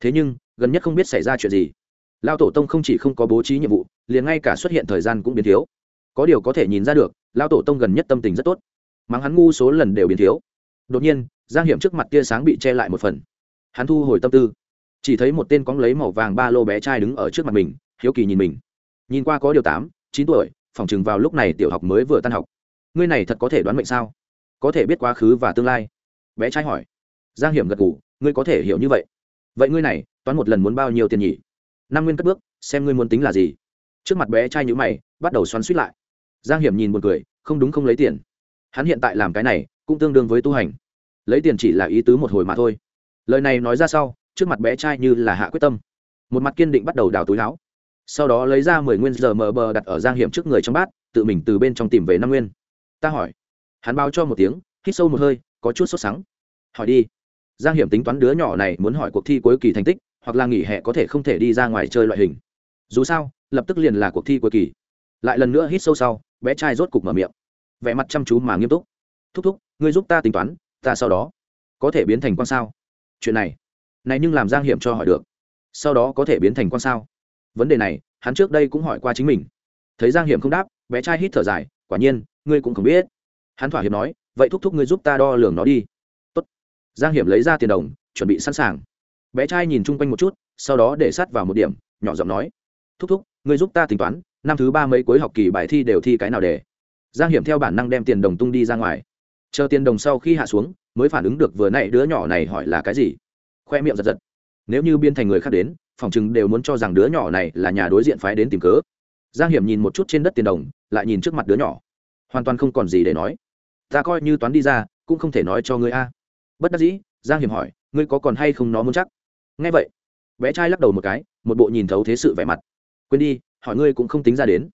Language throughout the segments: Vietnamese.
thế nhưng, gần nhất không biết xảy ra chuyện gì. Lao tổ tông không chỉ không có bố trí nhiệm vụ, liền ngay cả xuất hiện thời gian cũng biến thiếu. Có điều có thể nhìn ra được, lao tổ tông gần nhất tâm tình rất tốt. Mắng hắn ngu số lần đều biến thiếu. Đột nhiên, giang hiểm trước mặt tia sáng bị che lại một phần. Hắn thu hồi tâm tư. Chỉ thấy một tên cóng lấy màu vàng ba lô bé trai đứng ở trước mặt mình, hiếu kỳ nhìn mình. Nhìn qua có điều tám, chín tuổi phòng chừng vào lúc này tiểu học mới vừa tan học. Ngươi này thật có thể đoán mệnh sao? Có thể biết quá khứ và tương lai? Bé trai hỏi. Giang hiểm gật g ủ ngươi có thể hiểu như vậy vậy ngươi này, toán một lần muốn bao nhiêu tiền nhỉ? Năm nguyên cất bước, xem ngươi muốn tính là gì. Trước mặt bé trai nhữ mày, bắt đầu xoắn suýt lại. Giang hiểm nhìn một người không đúng không lấy tiền. Hắn hiện tại làm cái này, cũng tương đương với tu hành. Lấy tiền chỉ là ý tứ một hồi mà thôi. Lời này nói ra sau, trước mặt bé trai như là hạ quyết tâm. Một mặt kiên định bắt đầu đào túi láo sau đó lấy ra mười nguyên giờ mờ bờ đặt ở giang hiểm trước người trong bát, tự mình từ bên trong tìm về năm nguyên. Ta hỏi. Hắn báo cho một tiếng, hít sâu một hơi, có chút sốt sắng. Hỏi đi giang hiểm tính toán đứa nhỏ này muốn hỏi cuộc thi cuối kỳ thành tích, hoặc là nghỉ hè có thể không thể đi ra ngoài chơi loại hình. Dù sao, lập tức liền là cuộc thi cuối kỳ. Lại lần nữa hít sâu sau, bé trai rốt cục mở miệng. Vẻ mặt chăm chú mà nghiêm túc. Thúc thúc, ngươi giúp ta tính toán, ta sau đó có thể biến thành quan sao? Chuyện này này nhưng làm giang hiểm cho hỏi được. Sau đó có thể biến thành quan sao? Vấn đề này, hắn trước đây cũng hỏi qua chính mình. Thấy giang hiểm không đáp, bé trai hít thở dài, quả nhiên, ngươi cũng không biết. Hắn thỏa hiệp nói, vậy thúc thúc ngươi giúp ta đo lường nó đi giang hiểm lấy ra tiền đồng, chuẩn bị sẵn sàng. Bé trai nhìn chung quanh một chút, sau đó để sát vào một điểm, nhỏ giọng nói, thúc thúc người giúp ta tính toán, năm thứ ba mấy cuối học kỳ bài thi đều thi cái nào để? Giang hiểm theo bản năng đem tiền đồng tung đi ra ngoài. Chờ tiền đồng sau khi hạ xuống, mới phản ứng được vừa nãy đứa nhỏ này hỏi là cái gì. Khoe miệng giật giật. Nếu như biên thành người khác đến, phòng chừng đều muốn cho rằng đứa nhỏ này là nhà đối diện phái đến tìm cớ. Giang hiểm nhìn một chút trên đất tiền đồng, lại nhìn trước mặt đứa nhỏ. Hoàn toàn không còn gì để nói. Ta coi như toán đi ra, cũng không thể nói cho ngươi a bất đắc dĩ, giang hiểm hỏi, ngươi có còn hay không nó muốn chắc? Nghe vậy. Bé trai lắc đầu một cái, một bộ nhìn thấu thế sự vẻ mặt. Quên đi, hỏi ngươi cũng không tính ra đến.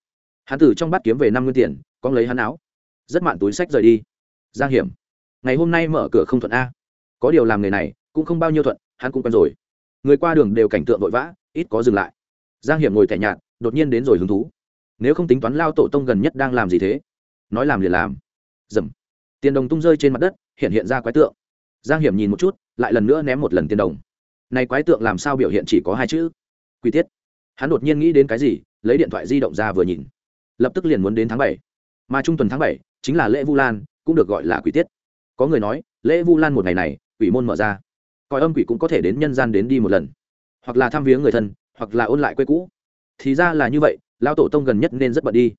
Hắn tử trong bát kiếm về năm nguyên tiền con lấy hắn áo. Rất mạn túi sách rời đi. Giang hiểm, ngày hôm nay mở cửa không thuận a. Có điều làm nghề này, cũng không bao nhiêu thuận, hắn cũng quen rồi. Người qua đường đều cảnh tượng vội vã, ít có dừng lại. Giang hiểm ngồi thẻ nhạt, đột nhiên đến rồi hứng thú. Nếu không tính toán lao tổ tông gần nhất đang làm gì thế? Nói làm liền làm. Dầm. Tiền đồng tung rơi trên mặt đất, hiện hiện ra quái tượng giang hiểm nhìn một chút, lại lần nữa ném một lần tiền đồng. Này quái tượng làm sao biểu hiện chỉ có hai chữ? Quy tiết. Hắn đột nhiên nghĩ đến cái gì, lấy điện thoại di động ra vừa nhìn. Lập tức liền muốn đến tháng bảy. Mà trung tuần tháng bảy, chính là lễ vu lan, cũng được gọi là quỷ tiết. Có người nói, lễ vu lan một ngày này, quỷ môn mở ra. Coi âm quỷ cũng có thể đến nhân gian đến đi một lần. Hoặc là thăm viếng người thân, hoặc là ôn lại quê cũ. Thì ra là như vậy lao tổ tông gần nhất nên rất bận đi.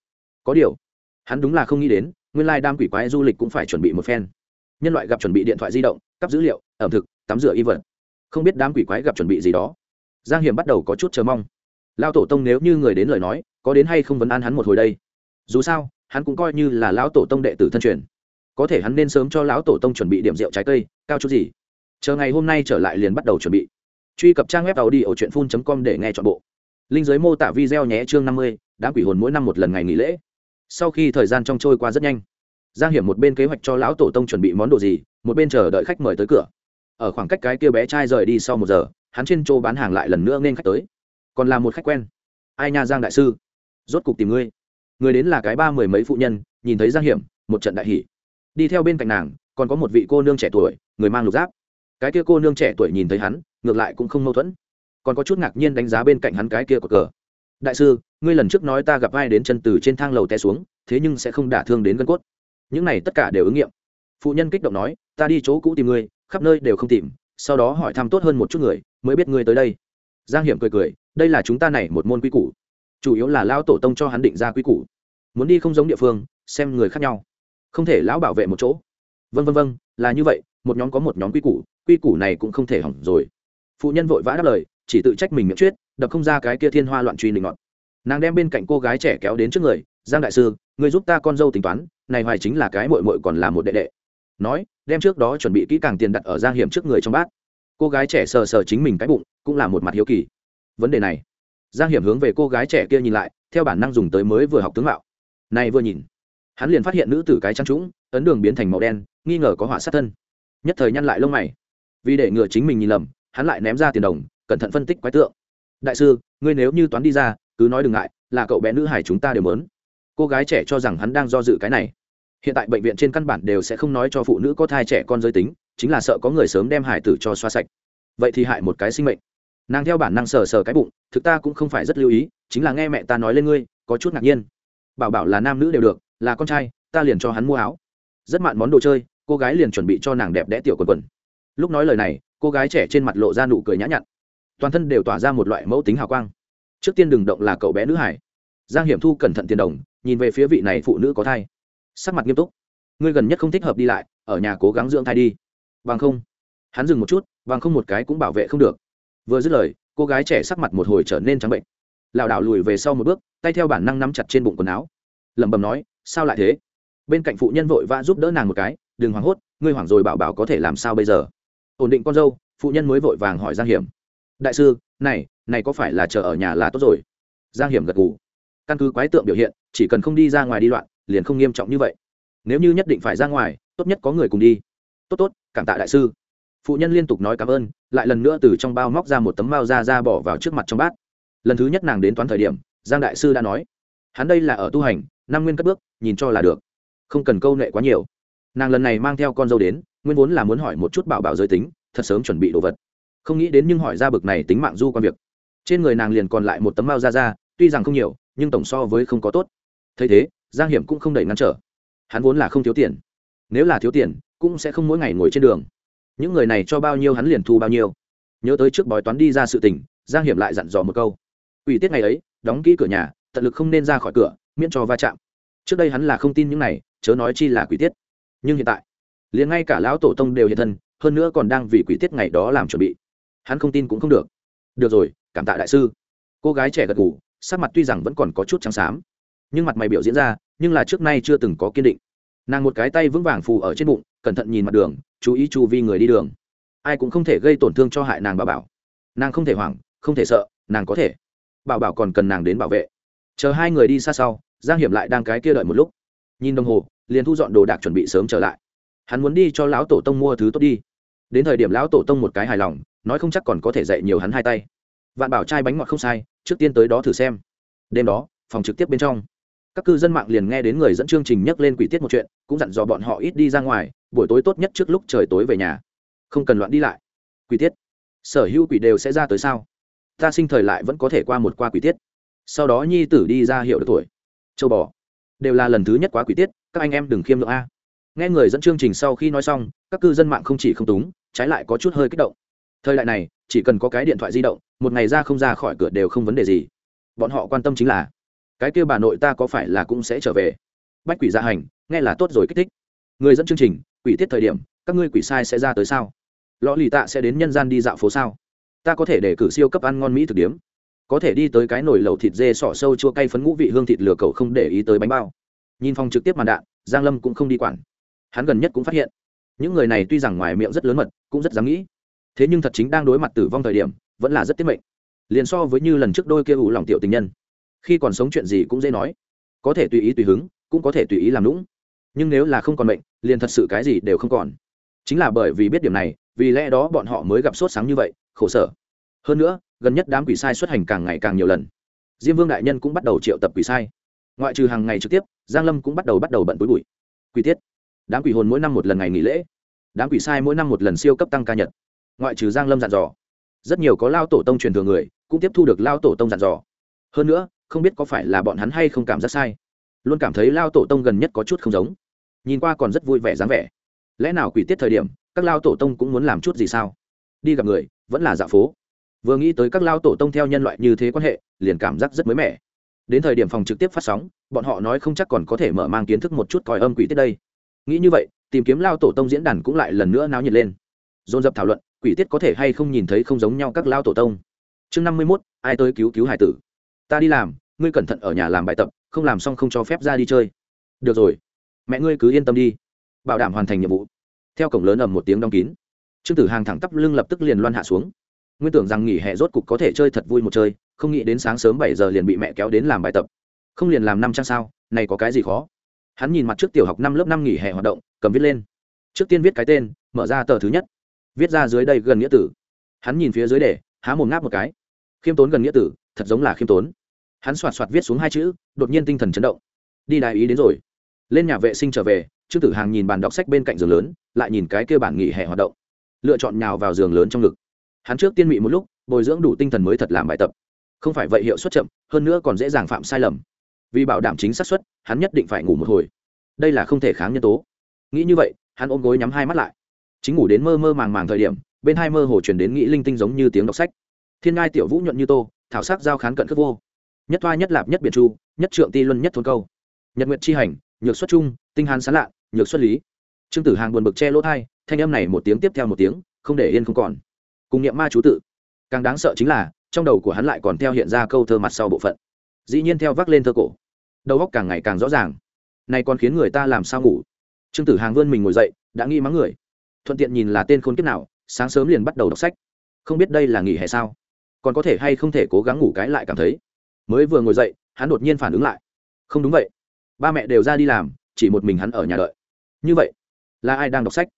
Có điều, hắn đúng là không nghĩ đến, nguyên lai đam quỷ quái du lịch cũng phải chuẩn bị một phen nhân loại gặp chuẩn bị điện thoại di động, cắp dữ liệu, ẩm thực, tắm rửa y vật. Không biết đám quỷ quái gặp chuẩn bị gì đó. Giang hiểm bắt đầu có chút chờ mong. Lao tổ tông nếu như người đến lời nói, có đến hay không vấn an hắn một hồi đây? Dù sao, hắn cũng coi như là lão tổ tông đệ tử thân truyền. Có thể hắn nên sớm cho lão tổ tông chuẩn bị điểm rượu trái cây, cao chút gì. Chờ ngày hôm nay trở lại liền bắt đầu chuẩn bị. Truy cập trang web tàu đi ở truyện phun com để nghe t h ọ n bộ. Linh giới mô tả video nhé chương năm mươi đã quỷ hồn mỗi năm một lần ngày nghỉ lễ. Sau khi thời gian trong trôi qua rất nhanh giang hiểm một bên kế hoạch cho lão tổ tông chuẩn bị món đồ gì, một bên chờ đợi khách mời tới cửa. Ở khoảng cách cái kia bé trai rời đi sau một giờ, hắn trên chỗ bán hàng lại lần nữa nên khách tới. Còn là một khách quen. Ai nha giang đại sư? Rốt cục tìm ngươi. Người đến là cái ba mười mấy phụ nhân, nhìn thấy giang hiểm một trận đại hỷ đi theo bên cạnh nàng, còn có một vị cô nương trẻ tuổi, người mang lục giáp. Cái kia cô nương trẻ tuổi nhìn thấy hắn, ngược lại cũng không mâu thuẫn. Còn có chút ngạc nhiên đánh giá bên cạnh hắn cái kia của cờ. Đại sư, ngươi lần trước nói ta gặp ai đến chân từ trên thang lầu té xuống, thế nhưng sẽ không đả thương đến gân cốt những này tất cả đều ứng nghiệm. Phụ nhân kích động nói, ta đi chỗ cũ tìm ngươi, khắp nơi đều không tìm, sau đó hỏi thăm tốt hơn một chút người, mới biết ngươi tới đây. Giang hiểm cười cười, đây là chúng ta này một môn quy củ. Chủ yếu là lao tổ tông cho hắn định ra quy củ. Muốn đi không giống địa phương, xem người khác nhau. Không thể lão bảo vệ một chỗ. Vân vân vân là như vậy, một nhóm có một nhóm quy củ quy củ này cũng không thể hỏng rồi. Phụ nhân vội vã đáp lời, chỉ tự trách mình miệng chuyết, đập không ra cái kia thiên hoa loạn truy định ngọn. Nàng đem bên cạnh cô gái trẻ kéo đến trước người, giang đại sư người giúp ta con dâu tính toán này hoài chính là cái mội mội còn là một đệ đệ. Nói, đem trước đó chuẩn bị kỹ càng tiền đặt ở giang hiểm trước người trong bát. Cô gái trẻ sờ sờ chính mình cái bụng, cũng là một mặt hiếu kỳ. Vấn đề này, giang hiểm hướng về cô gái trẻ kia nhìn lại, theo bản năng dùng tới mới vừa học tướng mạo. Này vừa nhìn, hắn liền phát hiện nữ tử cái trăng trũng, ấn đường biến thành màu đen, nghi ngờ có họa sát thân. Nhất thời nhăn lại lông mày. Vì để ngừa chính mình nhìn lầm, hắn lại ném ra tiền đồng, cẩn thận phân tích quái tượng. Đại sư, ngươi nếu như toán đi ra, cứ nói đừng ngại, là cậu bé nữ hải chúng ta đều mớn cô gái trẻ cho rằng hắn đang do dự cái này hiện tại bệnh viện trên căn bản đều sẽ không nói cho phụ nữ có thai trẻ con giới tính, chính là sợ có người sớm đem hải tử cho xoa sạch. Vậy thì hại một cái sinh mệnh. Nàng theo bản năng sờ sờ cái bụng, thực ta cũng không phải rất lưu ý, chính là nghe mẹ ta nói lên ngươi, có chút ngạc nhiên. Bảo bảo là nam nữ đều được, là con trai, ta liền cho hắn mua áo. Rất mạn món đồ chơi, cô gái liền chuẩn bị cho nàng đẹp đẽ tiểu quần quần. Lúc nói lời này, cô gái trẻ trên mặt lộ ra nụ cười nhã nhặn. Toàn thân đều tỏa ra một loại mẫu tính hào quang. Trước tiên đừng động là cậu bé nữ hải. Giang hiểm thu cẩn thận tiền đồng, nhìn về phía vị này phụ nữ có thai sắc mặt nghiêm túc. Ngươi gần nhất không thích hợp đi lại, ở nhà cố gắng dưỡng thai đi. Bằng không, hắn dừng một chút, bằng không một cái cũng bảo vệ không được. Vừa dứt lời, cô gái trẻ sắc mặt một hồi trở nên trắng bệnh. Lảo đảo lùi về sau một bước, tay theo bản năng nắm chặt trên bụng quần áo. Lẩm bẩm nói, sao lại thế? Bên cạnh phụ nhân vội vã giúp đỡ nàng một cái, đừng hoảng hốt, ngươi hoảng rồi bảo bảo có thể làm sao bây giờ? Ổn định con dâu, phụ nhân mới vội vàng hỏi giang hiểm. Đại sư, này này có phải là chờ ở nhà là tốt rồi? Giang hiểm gật gù. Căn cứ quái tượng biểu hiện, chỉ cần không đi ra ngoài đi loạn liền không nghiêm trọng như vậy. Nếu như nhất định phải ra ngoài, tốt nhất có người cùng đi. Tốt tốt, cảm tạ đại sư. Phụ nhân liên tục nói cảm ơn, lại lần nữa từ trong bao móc ra một tấm bao da ra bỏ vào trước mặt trong bát. Lần thứ nhất nàng đến toán thời điểm, giang đại sư đã nói, hắn đây là ở tu hành, năm nguyên cất bước, nhìn cho là được. Không cần câu nệ quá nhiều. Nàng lần này mang theo con dâu đến, nguyên vốn là muốn hỏi một chút bảo bảo giới tính, thật sớm chuẩn bị đồ vật. Không nghĩ đến nhưng hỏi ra bực này tính mạng du quan việc. Trên người nàng liền còn lại một tấm bao da ra tuy rằng không nhiều, nhưng tổng so với không có tốt. Thấy thế giang hiểm cũng không đẩy ngăn trở. Hắn vốn là không thiếu tiền. Nếu là thiếu tiền, cũng sẽ không mỗi ngày ngồi trên đường. Những người này cho bao nhiêu hắn liền thu bao nhiêu. Nhớ tới trước bói toán đi ra sự tình, giang hiểm lại dặn dò một câu. Ủy tiết ngày ấy, đóng kỹ cửa nhà, tận lực không nên ra khỏi cửa, miễn cho va chạm. Trước đây hắn là không tin những này, chớ nói chi là quỷ tiết. Nhưng hiện tại, liền ngay cả lão tổ tông đều hiện thân, hơn nữa còn đang vì quỷ tiết ngày đó làm chuẩn bị. Hắn không tin cũng không được. Được rồi, cảm tạ đại sư. Cô gái trẻ gật ngủ sắc mặt tuy rằng vẫn còn có chút trắng xám nhưng mặt mày biểu diễn ra, nhưng là trước nay chưa từng có kiên định. Nàng một cái tay vững vàng phù ở trên bụng, cẩn thận nhìn mặt đường, chú ý chu vi người đi đường. Ai cũng không thể gây tổn thương cho hại nàng bà bảo. Nàng không thể hoảng, không thể sợ, nàng có thể. Bảo bảo còn cần nàng đến bảo vệ. Chờ hai người đi xa sau, giang hiểm lại đang cái kia đợi một lúc. Nhìn đồng hồ, liền thu dọn đồ đạc chuẩn bị sớm trở lại. Hắn muốn đi cho lão tổ tông mua thứ tốt đi. Đến thời điểm lão tổ tông một cái hài lòng, nói không chắc còn có thể dạy nhiều hắn hai tay. Vạn bảo trai bánh ngọt không sai, trước tiên tới đó thử xem. Đêm đó, phòng trực tiếp bên trong các cư dân mạng liền nghe đến người dẫn chương trình nhắc lên quỷ tiết một chuyện, cũng dặn dò bọn họ ít đi ra ngoài, buổi tối tốt nhất trước lúc trời tối về nhà. Không cần loạn đi lại. Quỷ tiết. Sở hữu quỷ đều sẽ ra tới sao? Ta sinh thời lại vẫn có thể qua một qua quỷ tiết. Sau đó nhi tử đi ra hiệu được tuổi. Châu bò. Đều là lần thứ nhất quá quỷ tiết, các anh em đừng khiêm lượng a. Nghe người dẫn chương trình sau khi nói xong, các cư dân mạng không chỉ không túng, trái lại có chút hơi kích động. Thời đại này, chỉ cần có cái điện thoại di động, một ngày ra không ra khỏi cửa đều không vấn đề gì. Bọn họ quan tâm chính là cái kia bà nội ta có phải là cũng sẽ trở về? Bách quỷ gia hành, nghe là tốt rồi kích thích. Người dẫn chương trình, quỷ tiết thời điểm, các ngươi quỷ sai sẽ ra tới sao? Lõ lì tạ sẽ đến nhân gian đi dạo phố sao? Ta có thể để cử siêu cấp ăn ngon mỹ thực điếm. Có thể đi tới cái nồi lẩu thịt dê sỏ sâu chua cay phấn ngũ vị hương thịt lừa cầu không để ý tới bánh bao. Nhìn phong trực tiếp màn đạn, giang lâm cũng không đi quản. Hắn gần nhất cũng phát hiện, những người này tuy rằng ngoài miệng rất lớn mật, cũng rất dám nghĩ. Thế nhưng thật chính đang đối mặt tử vong thời điểm, vẫn là rất tiết mệnh. Liền so với như lần trước đôi kia ủ lòng tiểu tình nhân khi còn sống chuyện gì cũng dễ nói. Có thể tùy ý tùy hứng cũng có thể tùy ý làm lũng nhưng nếu là không còn bệnh, liền thật sự cái gì đều không còn. Chính là bởi vì biết điểm này vì lẽ đó bọn họ mới gặp sốt sáng như vậy khổ sở. Hơn nữa gần nhất đám quỷ sai xuất hành càng ngày càng nhiều lần. Diêm vương đại nhân cũng bắt đầu triệu tập quỷ sai. Ngoại trừ hàng ngày trực tiếp giang lâm cũng bắt đầu bắt đầu bận túi bụi. Quỷ tiết. Đám quỷ hồn mỗi năm một lần ngày nghỉ lễ. Đám quỷ sai mỗi năm một lần siêu cấp tăng ca nhật. Ngoại trừ giang lâm dặn dò. Rất nhiều có lao tổ tông truyền thừa người cũng tiếp thu được lao tổ tông dặn dò. Hơn nữa không biết có phải là bọn hắn hay không cảm giác sai. Luôn cảm thấy lao tổ tông gần nhất có chút không giống. Nhìn qua còn rất vui vẻ dáng vẻ. Lẽ nào quỷ tiết thời điểm, các lao tổ tông cũng muốn làm chút gì sao? Đi gặp người, vẫn là dạ phố. Vừa nghĩ tới các lao tổ tông theo nhân loại như thế quan hệ, liền cảm giác rất mới mẻ. Đến thời điểm phòng trực tiếp phát sóng, bọn họ nói không chắc còn có thể mở mang kiến thức một chút còi âm quỷ tiết đây. Nghĩ như vậy, tìm kiếm lao tổ tông diễn đàn cũng lại lần nữa náo nhiệt lên. Dồn dập thảo luận, quỷ tiết có thể hay không nhìn thấy không giống nhau các lao tổ tông. Chương năm mươi mốt, ai tới cứu cứu hải tử? Ta đi làm, ngươi cẩn thận ở nhà làm bài tập, không làm xong không cho phép ra đi chơi. Được rồi, mẹ ngươi cứ yên tâm đi, bảo đảm hoàn thành nhiệm vụ. Theo cổng lớn ầm một tiếng đóng kín, trương tử hàng thẳng tắp lưng lập tức liền loan hạ xuống. Nguyên tưởng rằng nghỉ hè rốt cục có thể chơi thật vui một chơi, không nghĩ đến sáng sớm bảy giờ liền bị mẹ kéo đến làm bài tập. Không liền làm năm trang sao, này có cái gì khó? Hắn nhìn mặt trước tiểu học năm lớp năm nghỉ hè hoạt động, cầm viết lên. Trước tiên viết cái tên, mở ra tờ thứ nhất. Viết ra dưới đây gần nghĩa tử. Hắn nhìn phía dưới để, há mồm ngáp một cái. Khiêm tốn gần nghĩa tử thật giống là khiêm tốn. Hắn soạt soạt viết xuống hai chữ, đột nhiên tinh thần chấn động. Đi đại ý đến rồi. Lên nhà vệ sinh trở về, trương tử hàng nhìn bàn đọc sách bên cạnh giường lớn, lại nhìn cái kia bản nghỉ hè hoạt động. Lựa chọn nhào vào giường lớn trong ngực. Hắn trước tiên mị một lúc, bồi dưỡng đủ tinh thần mới thật làm bài tập. Không phải vậy hiệu suất chậm, hơn nữa còn dễ dàng phạm sai lầm. Vì bảo đảm chính xác suất, hắn nhất định phải ngủ một hồi. Đây là không thể kháng nhân tố. Nghĩ như vậy, hắn ôm gối nhắm hai mắt lại. Chính ngủ đến mơ mơ màng màng thời điểm, bên hai mơ hồ chuyển đến nghĩ linh tinh giống như tiếng đọc sách. Thiên ngai tiểu vũ nhuận như tô thảo sắc giao khán cận cất vô. Nhất thoa, nhất lạp, nhất biệt chu, nhất trượng, ti luân, nhất thôn câu. Nhật nguyện chi hành, nhược xuất trung, tinh hàn sán lạ, nhược xuất lý. Trương tử hàng buồn bực che lỗ thai thanh âm này một tiếng tiếp theo một tiếng, không để yên không còn. Cùng niệm ma chú tự. Càng đáng sợ chính là, trong đầu của hắn lại còn theo hiện ra câu thơ mặt sau bộ phận. Dĩ nhiên theo vác lên thơ cổ. Đầu óc càng ngày càng rõ ràng. Này còn khiến người ta làm sao ngủ? Trương tử hàng vươn mình ngồi dậy, đã nghĩ mắng người. Thuận tiện nhìn là tên khốn kiếp nào, sáng sớm liền bắt đầu đọc sách. Không biết đây là nghỉ hè sao? Còn có thể hay không thể cố gắng ngủ cái lại cảm thấy. Mới vừa ngồi dậy, hắn đột nhiên phản ứng lại. Không đúng vậy. Ba mẹ đều ra đi làm, chỉ một mình hắn ở nhà đợi. Như vậy, là ai đang đọc sách?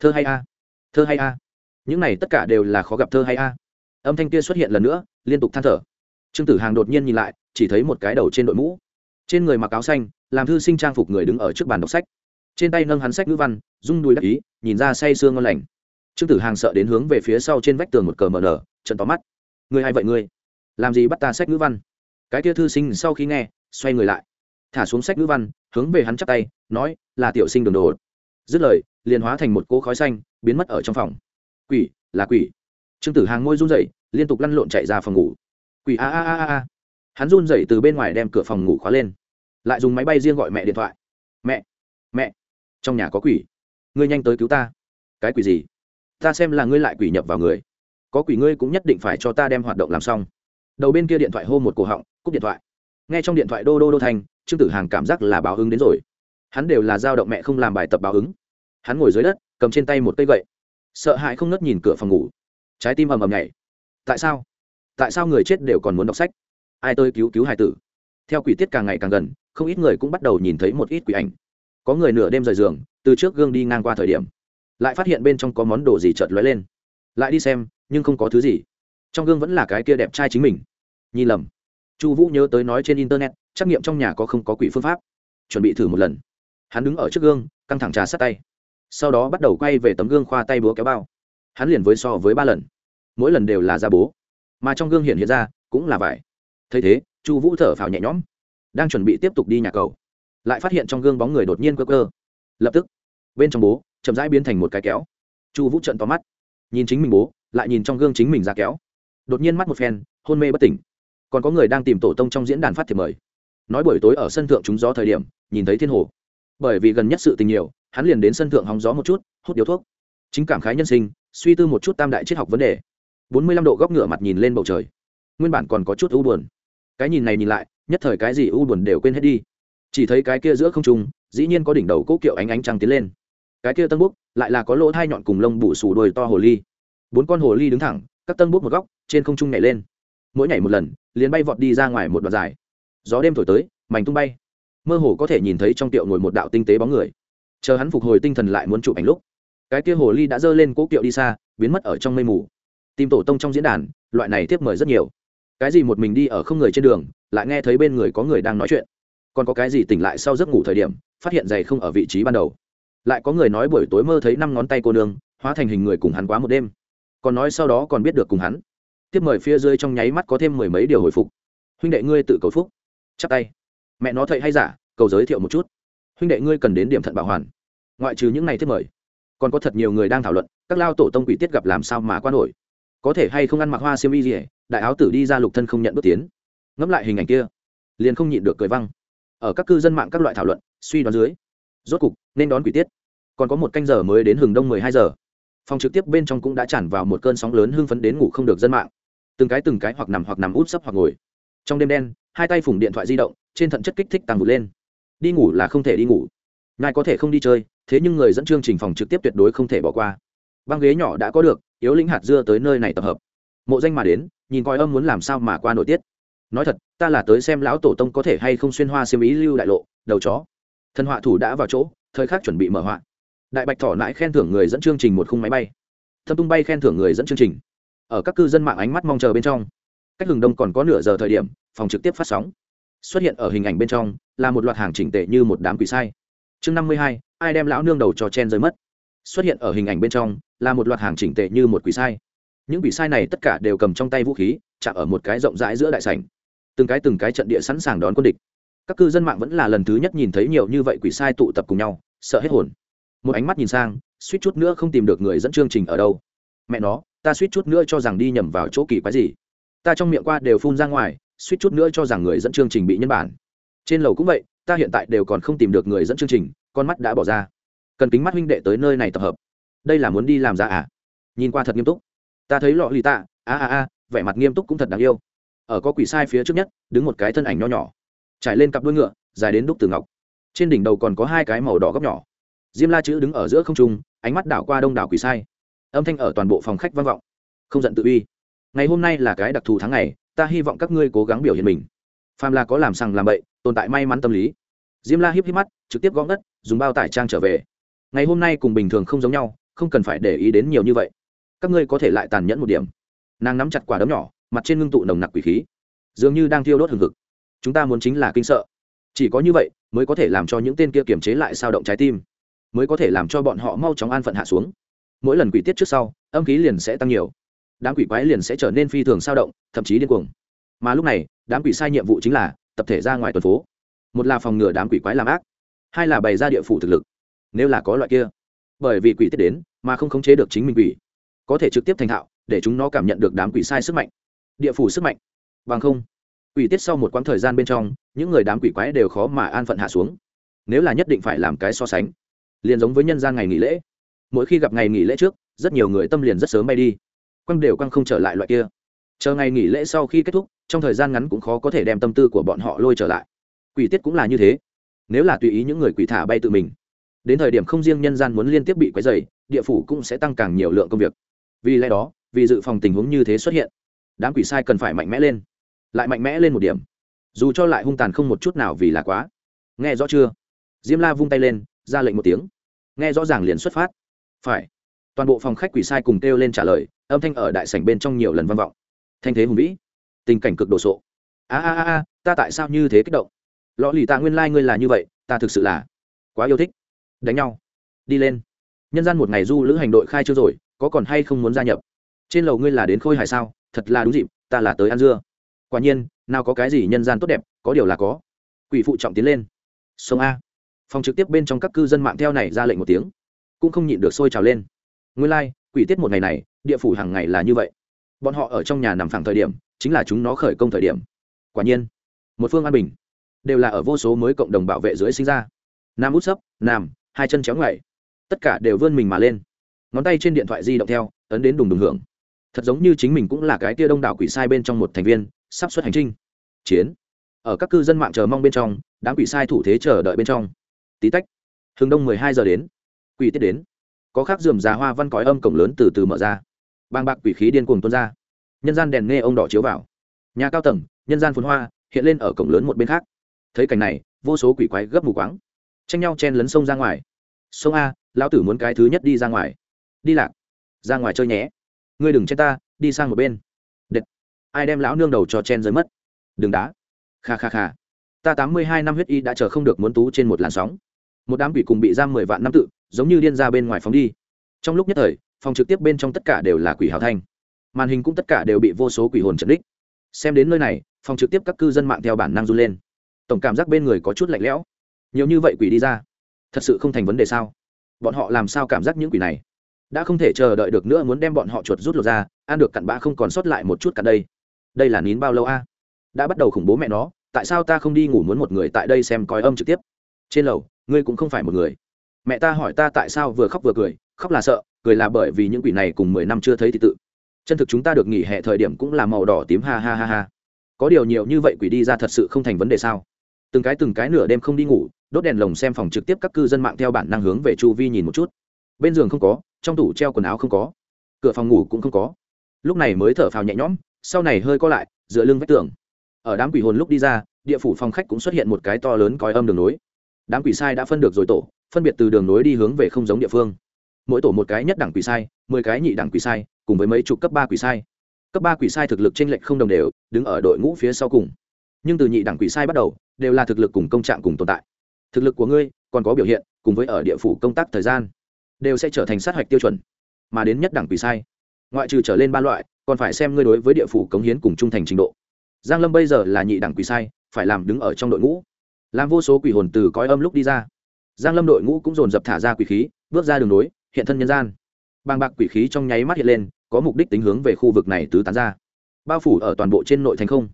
Thơ hay a? Thơ hay a? Những này tất cả đều là khó gặp thơ hay a? Âm thanh kia xuất hiện lần nữa, liên tục than thở. Trương tử hàng đột nhiên nhìn lại, chỉ thấy một cái đầu trên đội mũ. Trên người mặc áo xanh, làm thư sinh trang phục người đứng ở trước bàn đọc sách. Trên tay nâng hắn sách ngữ văn, rung đùi đắc ý, nhìn ra say sương ngon lành. Trương tử hàng sợ đến hướng về phía sau trên vách tường một cờ mờ nở, trận tóm mắt ngươi hay vậy ngươi? Làm gì bắt ta sách ngữ văn? Cái kia thư sinh sau khi nghe, xoay người lại. Thả xuống sách ngữ văn, hướng về hắn chắp tay, nói, là tiểu sinh đường đồ. Dứt lời, liền hóa thành một cỗ khói xanh, biến mất ở trong phòng. Quỷ, là quỷ. Trương tử hàng môi run rẩy, liên tục lăn lộn chạy ra phòng ngủ. Quỷ a a a a. Hắn run rẩy từ bên ngoài đem cửa phòng ngủ khóa lên. Lại dùng máy bay riêng gọi mẹ điện thoại. Mẹ mẹ, trong nhà có quỷ. Ngươi nhanh tới cứu ta. Cái quỷ gì? Ta xem là ngươi lại quỷ nhập vào người có quỷ ngươi cũng nhất định phải cho ta đem hoạt động làm xong. Đầu bên kia điện thoại hô một cổ họng, cúp điện thoại. Nghe trong điện thoại đô đô đô thành, trương tử hàng cảm giác là báo ứng đến rồi. Hắn đều là dao động mẹ không làm bài tập báo ứng. Hắn ngồi dưới đất, cầm trên tay một cây gậy. Sợ hãi không ngất nhìn cửa phòng ngủ. Trái tim ầm ầm nhảy. Tại sao? Tại sao người chết đều còn muốn đọc sách? Ai tôi cứu cứu hải tử? Theo quỷ tiết càng ngày càng gần, không ít người cũng bắt đầu nhìn thấy một ít quỷ ảnh. Có người nửa đêm rời giường, từ trước gương đi ngang qua thời điểm, lại phát hiện bên trong có món đồ gì chợt lóe lên lại đi xem, nhưng không có thứ gì. Trong gương vẫn là cái kia đẹp trai chính mình. Nhìn lầm. Chu vũ nhớ tới nói trên internet, trắc nghiệm trong nhà có không có quỷ phương pháp. Chuẩn bị thử một lần. Hắn đứng ở trước gương, căng thẳng trà sát tay. Sau đó bắt đầu quay về tấm gương khoa tay búa kéo bao. Hắn liền với so với ba lần. Mỗi lần đều là da bố. Mà trong gương hiện hiện ra, cũng là vải. Thấy thế, chu vũ thở phào nhẹ nhõm. Đang chuẩn bị tiếp tục đi nhà cầu. Lại phát hiện trong gương bóng người đột nhiên cơ cơ lập tức, bên trong bố, chậm rãi biến thành một cái kéo. Chu vũ trận to mắt nhìn chính mình bố, lại nhìn trong gương chính mình ra kéo. Đột nhiên mắt một phen, hôn mê bất tỉnh. Còn có người đang tìm tổ tông trong diễn đàn phát thiệp mời. Nói buổi tối ở sân thượng trúng gió thời điểm, nhìn thấy thiên hồ. Bởi vì gần nhất sự tình nhiều, hắn liền đến sân thượng hóng gió một chút, hút điếu thuốc. Chính cảm khái nhân sinh, suy tư một chút tam đại triết học vấn đề. Bốn mươi lăm độ góc ngựa mặt nhìn lên bầu trời. Nguyên bản còn có chút u buồn. Cái nhìn này nhìn lại, nhất thời cái gì u buồn đều quên hết đi. Chỉ thấy cái kia giữa không trung, dĩ nhiên có đỉnh đầu cố kiệu ánh ánh trăng tiến lên cái kia tân búc lại là có lỗ thai nhọn cùng lông bụ sù đôi to hồ ly. Bốn con hồ ly đứng thẳng, các tân búc một góc, trên không trung nhảy lên. Mỗi nhảy một lần, liền bay vọt đi ra ngoài một đoạn dài. Gió đêm thổi tới, mảnh tung bay. Mơ hồ có thể nhìn thấy trong tiệu ngồi một đạo tinh tế bóng người. Chờ hắn phục hồi tinh thần lại muốn chụp ảnh lúc, cái kia hồ ly đã giơ lên cỗ kiệu đi xa, biến mất ở trong mây mù. Tìm tổ tông trong diễn đàn, loại này tiếp mời rất nhiều. Cái gì một mình đi ở không người trên đường, lại nghe thấy bên người có người đang nói chuyện. Còn có cái gì tỉnh lại sau giấc ngủ thời điểm, phát hiện giày không ở vị trí ban đầu lại có người nói buổi tối mơ thấy năm ngón tay cô nương, hóa thành hình người cùng hắn quá một đêm. Còn nói sau đó còn biết được cùng hắn. Tiếp mời phía dưới trong nháy mắt có thêm mười mấy điều hồi phục. Huynh đệ ngươi tự cầu phúc. Chắp tay. Mẹ nó thầy hay giả, cầu giới thiệu một chút. Huynh đệ ngươi cần đến điểm thận bảo hoàn. Ngoại trừ những này tiếp mời, còn có thật nhiều người đang thảo luận, các lao tổ tông quỷ tiết gặp làm sao mà quan nổi. Có thể hay không ăn mặc hoa siêu y gì đại áo tử đi ra lục thân không nhận bước tiến. Ngẫm lại hình ảnh kia, liền không nhịn được cười văng. Ở các cư dân mạng các loại thảo luận, suy đoán dưới rốt cục, nên đón quỷ tiết. Còn có một canh giờ mới đến hừng đông mười hai giờ. Phòng trực tiếp bên trong cũng đã tràn vào một cơn sóng lớn hưng phấn đến ngủ không được dân mạng. Từng cái từng cái hoặc nằm hoặc nằm út sấp hoặc ngồi. Trong đêm đen, hai tay phủng điện thoại di động, trên thận chất kích thích tăng vụt lên. Đi ngủ là không thể đi ngủ. Ngài có thể không đi chơi, thế nhưng người dẫn chương trình phòng trực tiếp tuyệt đối không thể bỏ qua. Băng ghế nhỏ đã có được, yếu lĩnh hạt dưa tới nơi này tập hợp. Mộ danh mà đến, nhìn coi âm muốn làm sao mà qua nội tiết. Nói thật, ta là tới xem lão tổ tông có thể hay không xuyên hoa xiêm ý lưu đại lộ, đầu chó thần họa thủ đã vào chỗ, thời khắc chuẩn bị mở họa. Đại bạch thỏ lại khen thưởng người dẫn chương trình một khung máy bay. Thâm tung bay khen thưởng người dẫn chương trình. Ở các cư dân mạng ánh mắt mong chờ bên trong, cách hừng đông còn có nửa giờ thời điểm, phòng trực tiếp phát sóng. Xuất hiện ở hình ảnh bên trong, là một loạt hàng chỉnh tệ như một đám quỷ sai. Chương năm mươi hai, ai đem lão nương đầu cho chen rơi mất? Xuất hiện ở hình ảnh bên trong, là một loạt hàng chỉnh tệ như một quỷ sai. Những quỷ sai này tất cả đều cầm trong tay vũ khí, chạm ở một cái rộng rãi giữa đại sảnh. Từng cái từng cái trận địa sẵn sàng đón quân địch các cư dân mạng vẫn là lần thứ nhất nhìn thấy nhiều như vậy quỷ sai tụ tập cùng nhau, sợ hết hồn. Một ánh mắt nhìn sang, suýt chút nữa không tìm được người dẫn chương trình ở đâu. Mẹ nó, ta suýt chút nữa cho rằng đi nhầm vào chỗ kỳ quái gì. Ta trong miệng qua đều phun ra ngoài, suýt chút nữa cho rằng người dẫn chương trình bị nhân bản. Trên lầu cũng vậy, ta hiện tại đều còn không tìm được người dẫn chương trình, con mắt đã bỏ ra. Cần kính mắt huynh đệ tới nơi này tập hợp. Đây là muốn đi làm ra à? Nhìn qua thật nghiêm túc. Ta thấy lọ lì tạ, a a a, vẻ mặt nghiêm túc cũng thật đáng yêu. Ở có quỷ sai phía trước nhất, đứng một cái thân ảnh nho nhỏ trải lên cặp đuôi ngựa, dài đến đúc từ ngọc. Trên đỉnh đầu còn có hai cái màu đỏ góc nhỏ. Diêm la chữ đứng ở giữa không trung, ánh mắt đảo qua đông đảo quỷ sai. Âm thanh ở toàn bộ phòng khách vang vọng. Không giận tự uy. Ngày hôm nay là cái đặc thù tháng ngày, ta hy vọng các ngươi cố gắng biểu hiện mình. Phàm là có làm sằng làm bậy, tồn tại may mắn tâm lý. Diêm la híp híp mắt, trực tiếp gõ ngất, dùng bao tải trang trở về. Ngày hôm nay cùng bình thường không giống nhau, không cần phải để ý đến nhiều như vậy. Các ngươi có thể lại tàn nhẫn một điểm. Nàng nắm chặt quả đấm nhỏ, mặt trên ngưng tụ nồng nặc quỷ khí. Dường như đang thiêu đốt hừng hực chúng ta muốn chính là kinh sợ. Chỉ có như vậy, mới có thể làm cho những tên kia kiềm chế lại sao động trái tim. Mới có thể làm cho bọn họ mau chóng an phận hạ xuống. Mỗi lần quỷ tiết trước sau, âm khí liền sẽ tăng nhiều. Đám quỷ quái liền sẽ trở nên phi thường sao động, thậm chí điên cuồng. Mà lúc này, đám quỷ sai nhiệm vụ chính là tập thể ra ngoài tuần phố. Một là phòng ngừa đám quỷ quái làm ác, hai là bày ra địa phủ thực lực. Nếu là có loại kia, bởi vì quỷ tiết đến mà không khống chế được chính mình quỷ, có thể trực tiếp thành thạo để chúng nó cảm nhận được đám quỷ sai sức mạnh. Địa phủ sức mạnh. Bằng không quỷ tiết sau một quãng thời gian bên trong, những người đám quỷ quái đều khó mà an phận hạ xuống. Nếu là nhất định phải làm cái so sánh, liền giống với nhân gian ngày nghỉ lễ. Mỗi khi gặp ngày nghỉ lễ trước, rất nhiều người tâm liền rất sớm bay đi. Quăng đều quăng không trở lại loại kia. Chờ ngày nghỉ lễ sau khi kết thúc, trong thời gian ngắn cũng khó có thể đem tâm tư của bọn họ lôi trở lại. Quỷ tiết cũng là như thế. Nếu là tùy ý những người quỷ thả bay tự mình, đến thời điểm không riêng nhân gian muốn liên tiếp bị quấy dày địa phủ cũng sẽ tăng càng nhiều lượng công việc. Vì lẽ đó, vì dự phòng tình huống như thế xuất hiện, đám quỷ sai cần phải mạnh mẽ lên lại mạnh mẽ lên một điểm. Dù cho lại hung tàn không một chút nào vì là quá. Nghe rõ chưa? Diêm la vung tay lên, ra lệnh một tiếng. Nghe rõ ràng liền xuất phát. Phải. Toàn bộ phòng khách quỷ sai cùng kêu lên trả lời, âm thanh ở đại sảnh bên trong nhiều lần vang vọng. Thanh thế hùng vĩ. Tình cảnh cực đồ sộ. A a a ta tại sao như thế kích động? Lọ lì ta nguyên lai、like、ngươi là như vậy, ta thực sự là quá yêu thích. Đánh nhau. Đi lên. Nhân gian một ngày du lữ hành đội khai chưa rồi, có còn hay không muốn gia nhập? Trên lầu ngươi là đến khôi hài sao? Thật là đúng dịp, ta là tới ăn dưa quả nhiên nào có cái gì nhân gian tốt đẹp có điều là có. Quỷ phụ trọng tiến lên. Sông a. Phòng trực tiếp bên trong các cư dân mạng theo này ra lệnh một tiếng. Cũng không nhịn được sôi trào lên. Nguyên lai、like, quỷ tiết một ngày này địa phủ hàng ngày là như vậy. Bọn họ ở trong nhà nằm phẳng thời điểm chính là chúng nó khởi công thời điểm. Quả nhiên một phương an bình. Đều là ở vô số mới cộng đồng bảo vệ dưới sinh ra. Nam út sấp nam hai chân chéo ngoại tất cả đều vươn mình mà lên. Ngón tay trên điện thoại di động theo ấn đến đùng đùng hưởng. Thật giống như chính mình cũng là cái tia đông đảo quỷ sai bên trong một thành viên sắp xuất hành trinh chiến. Ở các cư dân mạng chờ mong bên trong, đám quỷ sai thủ thế chờ đợi bên trong. Tí tách. Hướng đông mười hai giờ đến. Quỷ tiết đến. Có khác dườm già hoa văn cõi âm cổng lớn từ từ mở ra. Bang bạc quỷ khí điên cuồng tuôn ra. Nhân gian đèn nghe ông đỏ chiếu vào. Nhà cao tầng, nhân gian phun hoa, hiện lên ở cổng lớn một bên khác. Thấy cảnh này, vô số quỷ quái gấp mù quáng. Tranh nhau chen lấn sông ra ngoài. Sông a, lão tử muốn cái thứ nhất đi ra ngoài. Đi lạc. Ra ngoài chơi nhé. Ngươi đừng chen ta, đi sang một bên ai đem lão nương đầu cho chen rơi mất? Đừng đá. Kha kha kha. Ta tám mươi hai năm huyết y đã chờ không được muốn tú trên một làn sóng. Một đám quỷ cùng bị giam mười vạn năm tự, giống như điên ra bên ngoài phóng đi. Trong lúc nhất thời, phòng trực tiếp bên trong tất cả đều là quỷ hào thanh. Màn hình cũng tất cả đều bị vô số quỷ hồn trận đích xem đến nơi này, phòng trực tiếp các cư dân mạng theo bản năng run lên. Tổng cảm giác bên người có chút lạnh lẽo. Nhiều như vậy quỷ đi ra, thật sự không thành vấn đề sao? Bọn họ làm sao cảm giác những quỷ này? Đã không thể chờ đợi được nữa muốn đem bọn họ chuột rút lột ra, ăn được cặn bã không còn sót lại một chút cả đây đây là nín bao lâu a? Đã bắt đầu khủng bố mẹ nó, tại sao ta không đi ngủ muốn một người tại đây xem coi âm trực tiếp? Trên lầu, ngươi cũng không phải một người. Mẹ ta hỏi ta tại sao vừa khóc vừa cười, khóc là sợ, cười là bởi vì những quỷ này cùng mười năm chưa thấy thì tự. Chân thực chúng ta được nghỉ hè thời điểm cũng là màu đỏ tím, ha ha ha ha. Có điều nhiều như vậy quỷ đi ra thật sự không thành vấn đề sao? Từng cái từng cái nửa đêm không đi ngủ, đốt đèn lồng xem phòng trực tiếp các cư dân mạng theo bản năng hướng về chu vi nhìn một chút. Bên giường không có, trong tủ treo quần áo không có, cửa phòng ngủ cũng không có. Lúc này mới thở phào nhẹ nhõm sau này hơi co lại, dựa lưng vách tường. Ở đám quỷ hồn lúc đi ra, địa phủ phòng khách cũng xuất hiện một cái to lớn coi âm đường nối. Đám quỷ sai đã phân được rồi tổ, phân biệt từ đường nối đi hướng về không giống địa phương. Mỗi tổ một cái nhất đẳng quỷ sai, mười cái nhị đẳng quỷ sai, cùng với mấy chục cấp ba quỷ sai. Cấp ba quỷ sai thực lực t r ê n lệch không đồng đều, đứng ở đội ngũ phía sau cùng. Nhưng từ nhị đẳng quỷ sai bắt đầu, đều là thực lực cùng công trạng cùng tồn tại. Thực lực của ngươi còn có biểu hiện, cùng với ở địa phủ công tác thời gian, đều sẽ trở thành sát hạch tiêu chuẩn. Mà đến nhất đẳng quỷ sai, ngoại trừ trở lên ba loại còn phải xem ngươi đối với địa phủ cống hiến cùng trung thành trình độ. Giang lâm bây giờ là nhị đẳng quỷ sai, phải làm đứng ở trong đội ngũ. Làm vô số quỷ hồn từ cõi âm lúc đi ra. Giang lâm đội ngũ cũng dồn dập thả ra quỷ khí, bước ra đường nối, hiện thân nhân gian. Bàng bạc quỷ khí trong nháy mắt hiện lên, có mục đích tính hướng về khu vực này tứ tán ra. Bao phủ ở toàn bộ trên nội thành không.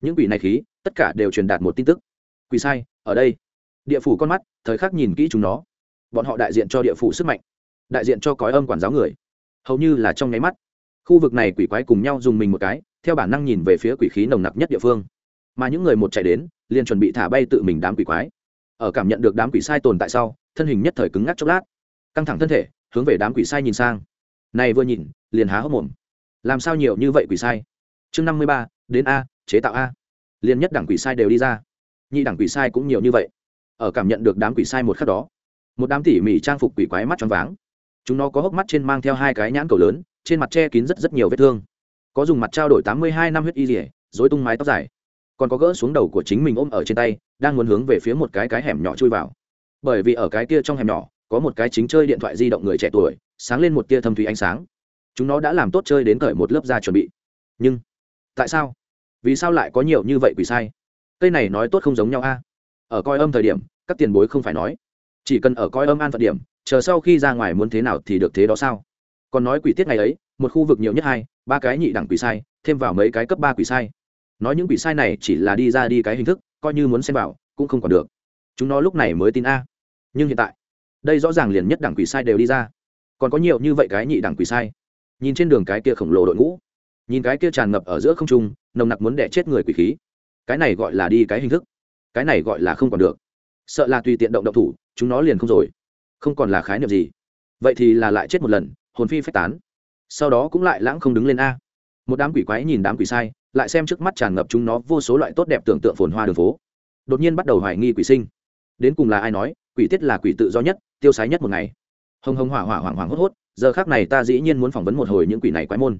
Những quỷ này khí, tất cả đều truyền đạt một tin tức. Quỷ sai, ở đây. Địa phủ con mắt, thời khắc nhìn kỹ chúng nó. Bọn họ đại diện cho địa phủ sức mạnh, đại diện cho cõi âm quản giáo người. Hầu như là trong nháy mắt khu vực này quỷ quái cùng nhau dùng mình một cái, theo bản năng nhìn về phía quỷ khí nồng nặc nhất địa phương. Mà những người một chạy đến, liền chuẩn bị thả bay tự mình đám quỷ quái. Ở cảm nhận được đám quỷ sai tồn tại sau, thân hình nhất thời cứng ngắc chốc lát. Căng thẳng thân thể, hướng về đám quỷ sai nhìn sang. Này vừa nhìn, liền há hốc mồm. Làm sao nhiều như vậy quỷ sai? Chương năm mươi ba, đến a, chế tạo a. Liền nhất đảng quỷ sai đều đi ra. Nhị đảng quỷ sai cũng nhiều như vậy. Ở cảm nhận được đám quỷ sai một khắc đó, một đám tỉ mỉ trang phục quỷ quái mắt tròn váng. Chúng nó có hốc mắt trên mang theo hai cái nhãn cầu lớn trên mặt che kín rất rất nhiều vết thương. Có dùng mặt trao đổi tám mươi hai năm huyết y rỉa dối tung mái tóc dài. Còn có gỡ xuống đầu của chính mình ôm ở trên tay, đang muốn hướng về phía một cái cái hẻm nhỏ chui vào. Bởi vì ở cái kia trong hẻm nhỏ, có một cái chính chơi điện thoại di động người trẻ tuổi, sáng lên một tia thâm thủy ánh sáng. Chúng nó đã làm tốt chơi đến thời một lớp da chuẩn bị. Nhưng, tại sao? Vì sao lại có nhiều như vậy quỷ sai? Cây này nói tốt không giống nhau a. Ở coi âm thời điểm, các tiền bối không phải nói. Chỉ cần ở coi âm an phận điểm, chờ sau khi ra ngoài muốn thế nào thì được thế đó sao? Còn nói quỷ tiết ngày ấy, một khu vực nhiều nhất hai, ba cái nhị đẳng quỷ sai, thêm vào mấy cái cấp ba quỷ sai. Nói những quỷ sai này chỉ là đi ra đi cái hình thức, coi như muốn xem vào, cũng không còn được. Chúng nó lúc này mới tin a. Nhưng hiện tại, đây rõ ràng liền nhất đẳng quỷ sai đều đi ra. Còn có nhiều như vậy cái nhị đẳng quỷ sai. Nhìn trên đường cái kia khổng lồ đội ngũ, nhìn cái kia tràn ngập ở giữa không trung, nồng nặc muốn đẻ chết người quỷ khí. Cái này gọi là đi cái hình thức. Cái này gọi là không còn được. Sợ là tùy tiện động động thủ, chúng nó liền không rồi. Không còn là khái niệm gì. Vậy thì là lại chết một lần hồn phi phách tán. Sau đó cũng lại lãng không đứng lên a. Một đám quỷ quái nhìn đám quỷ sai, lại xem trước mắt tràn ngập chúng nó vô số loại tốt đẹp tưởng tượng phồn hoa đường phố. Đột nhiên bắt đầu hoài nghi quỷ sinh. Đến cùng là ai nói, quỷ tiết là quỷ tự do nhất, tiêu sái nhất một ngày. Hồng hồng hỏa hỏa hoảng hoảng hốt hốt, giờ khác này ta dĩ nhiên muốn phỏng vấn một hồi những quỷ này quái môn.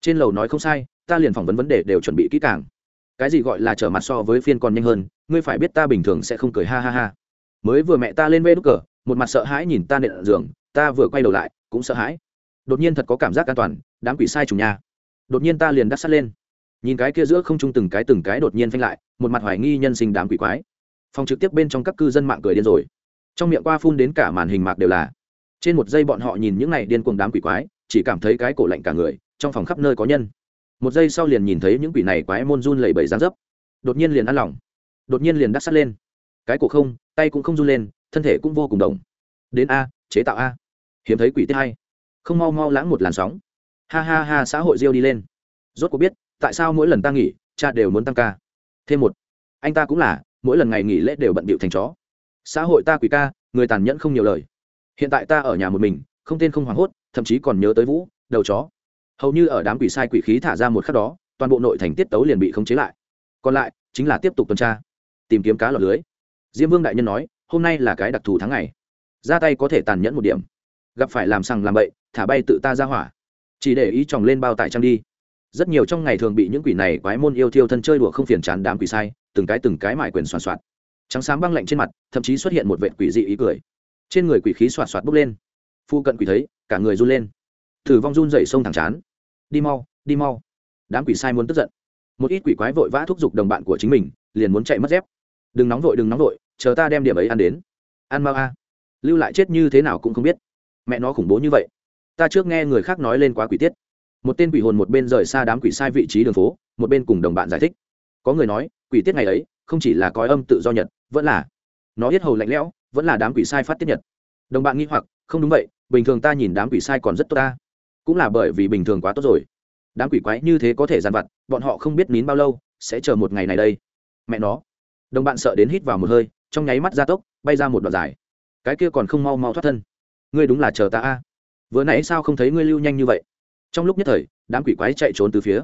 Trên lầu nói không sai, ta liền phỏng vấn vấn đề đều chuẩn bị kỹ càng. Cái gì gọi là trở mặt so với phiên còn nhanh hơn, ngươi phải biết ta bình thường sẽ không cười ha ha ha. Mới vừa mẹ ta lên vê đúc cờ, một mặt sợ hãi nhìn ta nện giường, ta vừa quay đầu lại, cũng sợ hãi đột nhiên thật có cảm giác an toàn, đám quỷ sai trùng nhà. Đột nhiên ta liền đắc sắt lên. Nhìn cái kia giữa không trung từng cái từng cái đột nhiên phanh lại, một mặt hoài nghi nhân sinh đám quỷ quái. Phòng trực tiếp bên trong các cư dân mạng cười điên rồi. Trong miệng qua phun đến cả màn hình mạc đều là. Trên một giây bọn họ nhìn những này điên cuồng đám quỷ quái, chỉ cảm thấy cái cổ lạnh cả người, trong phòng khắp nơi có nhân. Một giây sau liền nhìn thấy những quỷ này quái môn run lẩy bẩy dán dấp. Đột nhiên liền ăn lỏng đột nhiên liền đắc sắt lên. Cái cổ không, tay cũng không run lên, thân thể cũng vô cùng đồng đến a, chế tạo a. Hiếm thấy quỷ tiết hay không mau mau lãng một làn sóng. Ha ha ha, xã hội riêu đi lên. Rốt cuộc biết, tại sao mỗi lần ta nghỉ, cha đều muốn tăng ca. Thêm một, anh ta cũng là, mỗi lần ngày nghỉ lễ đều bận bịu thành chó. Xã hội ta quỷ ca, người tàn nhẫn không nhiều lời. Hiện tại ta ở nhà một mình, không tên không hoảng hốt, thậm chí còn nhớ tới vũ, đầu chó. Hầu như ở đám quỷ sai quỷ khí thả ra một khắc đó, toàn bộ nội thành tiết tấu liền bị khống chế lại. Còn lại, chính là tiếp tục tuần tra, tìm kiếm cá lọt lưới. Diêm vương đại nhân nói, hôm nay là cái đặc thù tháng ngày. Ra tay có thể tàn nhẫn một điểm. Gặp phải làm sằng làm bậy thả bay tự ta ra hỏa. Chỉ để ý chòng lên bao tải trang đi. Rất nhiều trong ngày thường bị những quỷ này quái môn yêu thiêu thân chơi đùa không phiền chán đám quỷ sai, từng cái từng cái mải quyền soàn soạt trắng sáng băng lạnh trên mặt, thậm chí xuất hiện một vệ quỷ dị ý cười. Trên người quỷ khí soạt soạt bốc lên. Phu cận quỷ thấy, cả người run lên. Thử vong run dậy sông thẳng chán. Đi mau đi mau. Đám quỷ sai muốn tức giận. Một ít quỷ quái vội vã thúc giục đồng bạn của chính mình, liền muốn chạy mất dép. Đừng nóng vội, đừng nóng vội, chờ ta đem điểm ấy ăn đến. Ăn mau a. Lưu lại chết như thế nào cũng không biết. Mẹ nó khủng bố như vậy ta trước nghe người khác nói lên quá quỷ tiết. Một tên quỷ hồn một bên rời xa đám quỷ sai vị trí đường phố, một bên cùng đồng bạn giải thích. Có người nói, quỷ tiết ngày ấy, không chỉ là cõi âm tự do nhật, vẫn là nó hết hầu lạnh lẽo, vẫn là đám quỷ sai phát tiết nhật. Đồng bạn nghĩ hoặc, không đúng vậy, bình thường ta nhìn đám quỷ sai còn rất tốt ta. Cũng là bởi vì bình thường quá tốt rồi. Đám quỷ quái như thế có thể dàn vặt, bọn họ không biết nín bao lâu, sẽ chờ một ngày này đây. Mẹ nó. Đồng bạn sợ đến hít vào một hơi, trong nháy mắt gia tốc, bay ra một đoạn dài. Cái kia còn không mau mau thoát thân. Ngươi đúng là chờ ta a vừa nãy sao không thấy ngươi lưu nhanh như vậy? Trong lúc nhất thời, đám quỷ quái chạy trốn từ phía.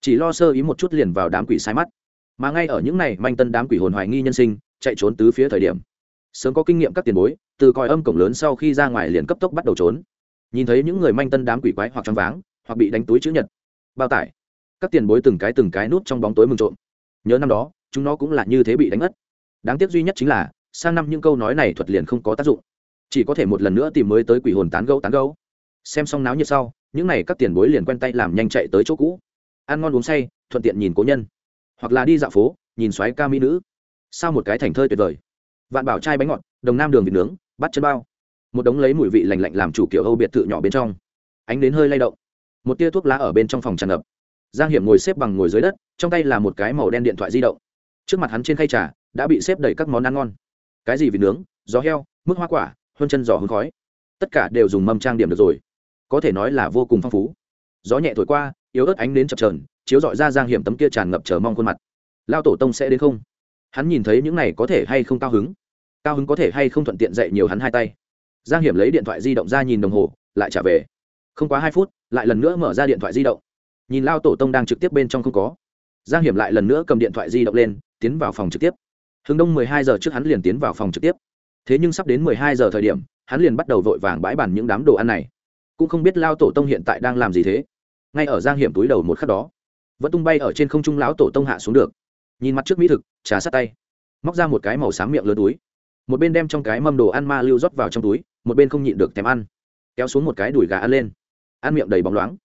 Chỉ lo sơ ý một chút liền vào đám quỷ sai mắt. Mà ngay ở những này, manh tân đám quỷ hồn hoài nghi nhân sinh, chạy trốn tứ phía thời điểm. Sớm có kinh nghiệm các tiền bối, từ còi âm cổng lớn sau khi ra ngoài liền cấp tốc bắt đầu trốn. Nhìn thấy những người manh tân đám quỷ quái hoặc trong váng, hoặc bị đánh túi chữ nhật, bao tải, các tiền bối từng cái từng cái nút trong bóng tối mừng trộm. Nhớ năm đó, chúng nó cũng là như thế bị đánh mất đáng tiếc duy nhất chính là, sang năm những câu nói này thuật liền không có tác dụng. Chỉ có thể một lần nữa tìm mới tới quỷ hồn tán gấu tán gấu xem xong náo nhiệt sau, những n à y các tiền bối liền quen tay làm nhanh chạy tới chỗ cũ. Ăn ngon uống say, thuận tiện nhìn cố nhân. Hoặc là đi dạo phố, nhìn xoáy ca mỹ nữ. Sao một cái thành thơi tuyệt vời. Vạn bảo chai bánh ngọt, đồng nam đường vịt nướng, bắt chân bao. Một đống lấy mùi vị lành lạnh làm chủ kiểu âu biệt thự nhỏ bên trong. Ánh đến hơi lay động. Một tia thuốc lá ở bên trong phòng tràn ngập. Giang hiểm ngồi xếp bằng ngồi dưới đất, trong tay là một cái màu đen điện thoại di động. Trước mặt hắn trên khay trà, đã bị xếp đầy các món ăn ngon. Cái gì vịt nướng gió heo mức hoa quả, huân chân giò hương khói. Tất cả đều dùng mâm trang điểm được rồi có thể nói là vô cùng phong phú. Gió nhẹ thổi qua, yếu ớt ánh đến chập trờn chiếu dọi ra giang hiểm tấm kia tràn ngập chờ mong khuôn mặt. Lao tổ tông sẽ đến không? Hắn nhìn thấy những này có thể hay không cao hứng? Cao hứng có thể hay không thuận tiện dạy nhiều hắn hai tay? Giang hiểm lấy điện thoại di động ra nhìn đồng hồ, lại trả về. Không quá hai phút, lại lần nữa mở ra điện thoại di động. Nhìn lao tổ tông đang trực tiếp bên trong không có. Giang hiểm lại lần nữa cầm điện thoại di động lên, tiến vào phòng trực tiếp. Hướng đông mười hai giờ trước hắn liền tiến vào phòng trực tiếp. Thế nhưng sắp đến mười hai giờ thời điểm, hắn liền bắt đầu vội vàng bãi bàn những đám đồ ăn này cũng không biết lao tổ tông hiện tại đang làm gì thế. Ngay ở giang hiểm túi đầu một khắc đó, vẫn tung bay ở trên không trung lão tổ tông hạ xuống được. Nhìn mặt trước mỹ thực, trà sát tay, móc ra một cái màu xám miệng lớn túi. Một bên đem trong cái mâm đồ ăn ma lưu rót vào trong túi, một bên không nhịn được thèm ăn. Kéo xuống một cái đùi gà ăn lên. Ăn miệng đầy bóng loáng.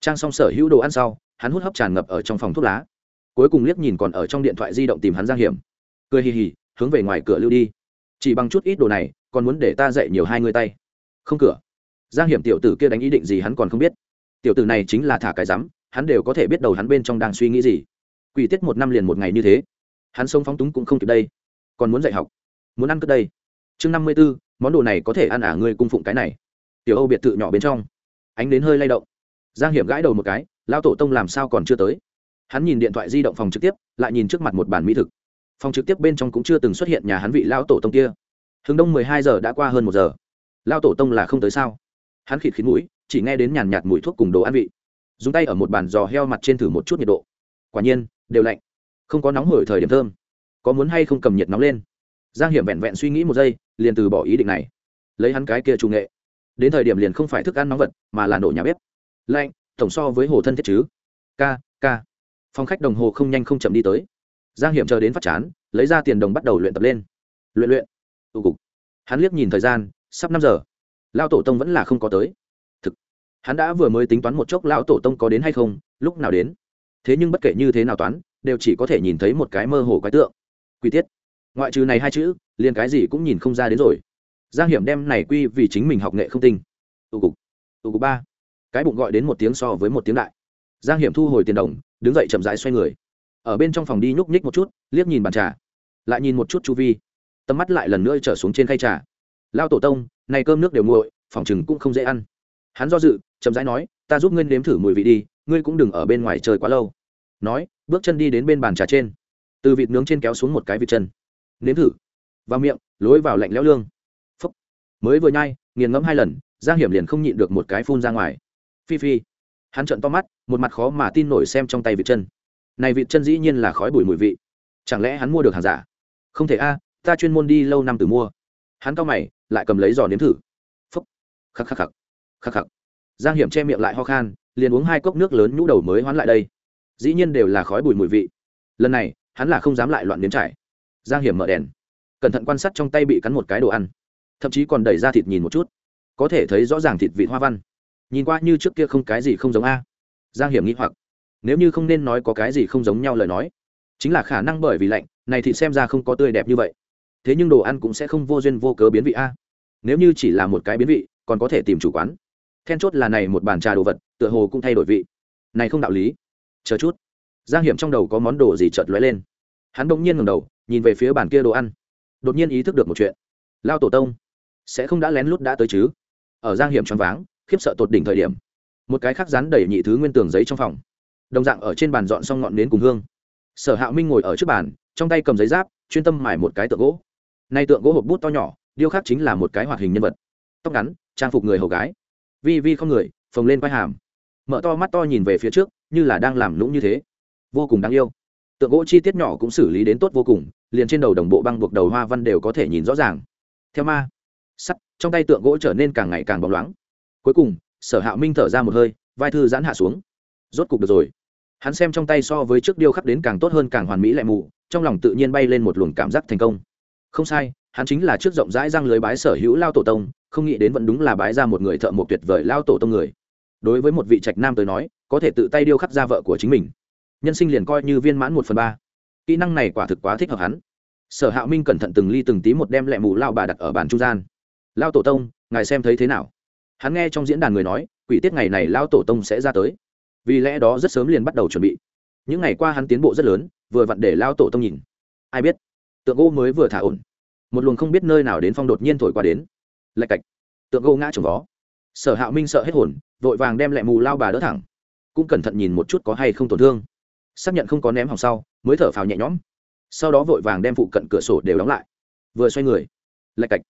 Trang xong sở hữu đồ ăn sau, hắn hút hấp tràn ngập ở trong phòng thuốc lá. Cuối cùng liếc nhìn còn ở trong điện thoại di động tìm hắn giang hiểm. Cười hì hì, hướng về ngoài cửa lưu đi. Chỉ bằng chút ít đồ này, còn muốn để ta dạy nhiều hai người tay. Không cửa giang hiểm tiểu tử kia đánh ý định gì hắn còn không biết. Tiểu tử này chính là thả cái rắm, hắn đều có thể biết đầu hắn bên trong đang suy nghĩ gì. Quỷ tiết một năm liền một ngày như thế. Hắn sống phóng túng cũng không kịp đây. Còn muốn dạy học, muốn ăn cất đây. Chương năm mươi b ố món đồ này có thể ăn ả à ngươi cung phụng cái này. Tiểu âu biệt thự nhỏ bên trong. Ánh đến hơi lay động. Giang hiểm gãi đầu một cái lao tổ tông làm sao còn chưa tới. Hắn nhìn điện thoại di động phòng trực tiếp, lại nhìn trước mặt một bàn mỹ thực. Phòng trực tiếp bên trong cũng chưa từng xuất hiện nhà hắn vị lao tổ tông kia. Hướng đông mười hai giờ đã qua hơn một giờ. Lao tổ tông là không tới sao? Hắn khịt khít mũi, chỉ nghe đến nhàn nhạt mùi thuốc cùng đồ ăn vị. Dùng tay ở một bàn giò heo mặt trên thử một chút nhiệt độ. Quả nhiên, đều lạnh. Không có nóng hổi thời điểm thơm. Có muốn hay không cầm nhiệt nóng lên? Giang hiểm vẹn vẹn suy nghĩ một giây, liền từ bỏ ý định này. Lấy hắn cái kia trung nghệ. Đến thời điểm liền không phải thức ăn nóng vật, mà là nổ nhà bếp. Lạnh, tổng so với hồ thân thiết chứ. K k phong khách đồng hồ không nhanh không chậm đi tới. Giang hiểm chờ đến phát chán, lấy ra tiền đồng bắt đầu luyện tập lên. Luyện luyện. Tụ cục. Hắn liếc nhìn thời gian, sắp năm giờ lao tổ tông vẫn là không có tới. Thực, hắn đã vừa mới tính toán một chốc lão tổ tông có đến hay không, lúc nào đến. Thế nhưng bất kể như thế nào toán, đều chỉ có thể nhìn thấy một cái mơ hồ quái tượng. Quy tiết. Ngoại trừ này hai chữ, liền cái gì cũng nhìn không ra đến rồi. Giang hiểm đem này quy vì chính mình học nghệ không tinh. Tụ cục. Tụ cục ba. Cái bụng gọi đến một tiếng so với một tiếng đại. Giang hiểm thu hồi tiền đồng, đứng dậy chậm rãi xoay người. Ở bên trong phòng đi nhúc nhích một chút, liếc nhìn bàn trà. Lại nhìn một chút chu vi. Tầm mắt lại lần nữa trở xuống trên khay trà lao tổ tông, này cơm nước đều nguội, phòng chừng cũng không dễ ăn. Hắn do dự, chậm rãi nói, ta giúp ngươi nếm thử mùi vị đi, ngươi cũng đừng ở bên ngoài trời quá lâu. Nói, bước chân đi đến bên bàn trà trên. Từ vịt nướng trên kéo xuống một cái vịt chân. Nếm thử. Vào miệng, lối vào lạnh lẽo lương. Phúc. Mới vừa nhai, nghiền ngẫm hai lần, giang hiểm liền không nhịn được một cái phun ra ngoài. Phi phi. Hắn trợn to mắt, một mặt khó mà tin nổi xem trong tay vịt chân. Này vịt chân dĩ nhiên là khói bụi mùi vị. Chẳng lẽ hắn mua được hàng giả? Không thể a, ta chuyên môn đi lâu năm từ mua. Hắn cao mày lại cầm lấy giò nếm thử. Phấp khắc khắc khắc. Khắc khắc. Giang hiểm che miệng lại ho khan, liền uống hai cốc nước lớn nhũ đầu mới hoán lại đây. Dĩ nhiên đều là khói bụi mùi vị. Lần này, hắn là không dám lại loạn nếm trải. Giang hiểm mở đèn. Cẩn thận quan sát trong tay bị cắn một cái đồ ăn. Thậm chí còn đẩy ra thịt nhìn một chút. Có thể thấy rõ ràng thịt vị hoa văn. Nhìn qua như trước kia không cái gì không giống a. Giang hiểm nghĩ hoặc. Nếu như không nên nói có cái gì không giống nhau lời nói, chính là khả năng bởi vì lạnh, này thì xem ra không có tươi đẹp như vậy thế nhưng đồ ăn cũng sẽ không vô duyên vô cớ biến vị a. Nếu như chỉ là một cái biến vị, còn có thể tìm chủ quán. Then chốt là này một bàn trà đồ vật, tựa hồ cũng thay đổi vị. Này không đạo lý. Chờ chút. Giang hiểm trong đầu có món đồ gì chợt lóe lên. Hắn bỗng nhiên ngẩng đầu, nhìn về phía bàn kia đồ ăn. Đột nhiên ý thức được một chuyện. Lao tổ tông, sẽ không đã lén lút đã tới chứ? Ở giang hiểm choáng váng, khiếp sợ tột đỉnh thời điểm, một cái khác rắn đầy nhị thứ nguyên tường giấy trong phòng. Đồng dạng ở trên bàn dọn xong ngọn nến cùng hương. Sở hạ minh ngồi ở trước bàn, trong tay cầm giấy giáp, chuyên tâm mải một cái tượng gỗ nay tượng gỗ hộp bút to nhỏ, điêu khắc chính là một cái hoạt hình nhân vật. Tóc ngắn, trang phục người hầu gái. Vi vi không người, phồng lên vai hàm. Mở to mắt to nhìn về phía trước, như là đang làm lũng như thế. Vô cùng đáng yêu. Tượng gỗ chi tiết nhỏ cũng xử lý đến tốt vô cùng, liền trên đầu đồng bộ băng buộc đầu hoa văn đều có thể nhìn rõ ràng. Theo ma. Sắt, trong tay tượng gỗ trở nên càng ngày càng bóng loáng. Cuối cùng, sở hạ minh thở ra một hơi, vai thư giãn hạ xuống. Rốt cục được rồi. Hắn xem trong tay so với trước điêu khắc đến càng tốt hơn càng hoàn mỹ lại mù, trong lòng tự nhiên bay lên một luồng cảm giác thành công không sai, hắn chính là trước rộng rãi răng lưới bái sở hữu lao tổ tông, không nghĩ đến vẫn đúng là bái ra một người thợ một tuyệt vời lao tổ tông người. Đối với một vị trạch nam tới nói, có thể tự tay điêu khắc ra vợ của chính mình. Nhân sinh liền coi như viên mãn một phần ba. Kỹ năng này quả thực quá thích hợp hắn. Sở hạ minh cẩn thận từng ly từng tí một đem lẹ mù lao bà đặt ở bàn trung gian. Lao tổ tông, ngài xem thấy thế nào? Hắn nghe trong diễn đàn người nói, quỷ tiết ngày này lao tổ tông sẽ ra tới. Vì lẽ đó rất sớm liền bắt đầu chuẩn bị. Những ngày qua hắn tiến bộ rất lớn, vừa vặn để lao tổ tông nhìn. Ai biết? Tượng gỗ mới vừa thả ổn. Một luồng không biết nơi nào đến phong đột nhiên thổi qua đến. Lạch cạch. Tượng gỗ ngã trồng vó. Sở Hạo minh sợ hết hồn, vội vàng đem lẹ mù lao bà đỡ thẳng. Cũng cẩn thận nhìn một chút có hay không tổn thương. Xác nhận không có ném hỏng sau, mới thở phào nhẹ nhõm. Sau đó vội vàng đem phụ cận cửa sổ đều đóng lại. Vừa xoay người, lạch cạch.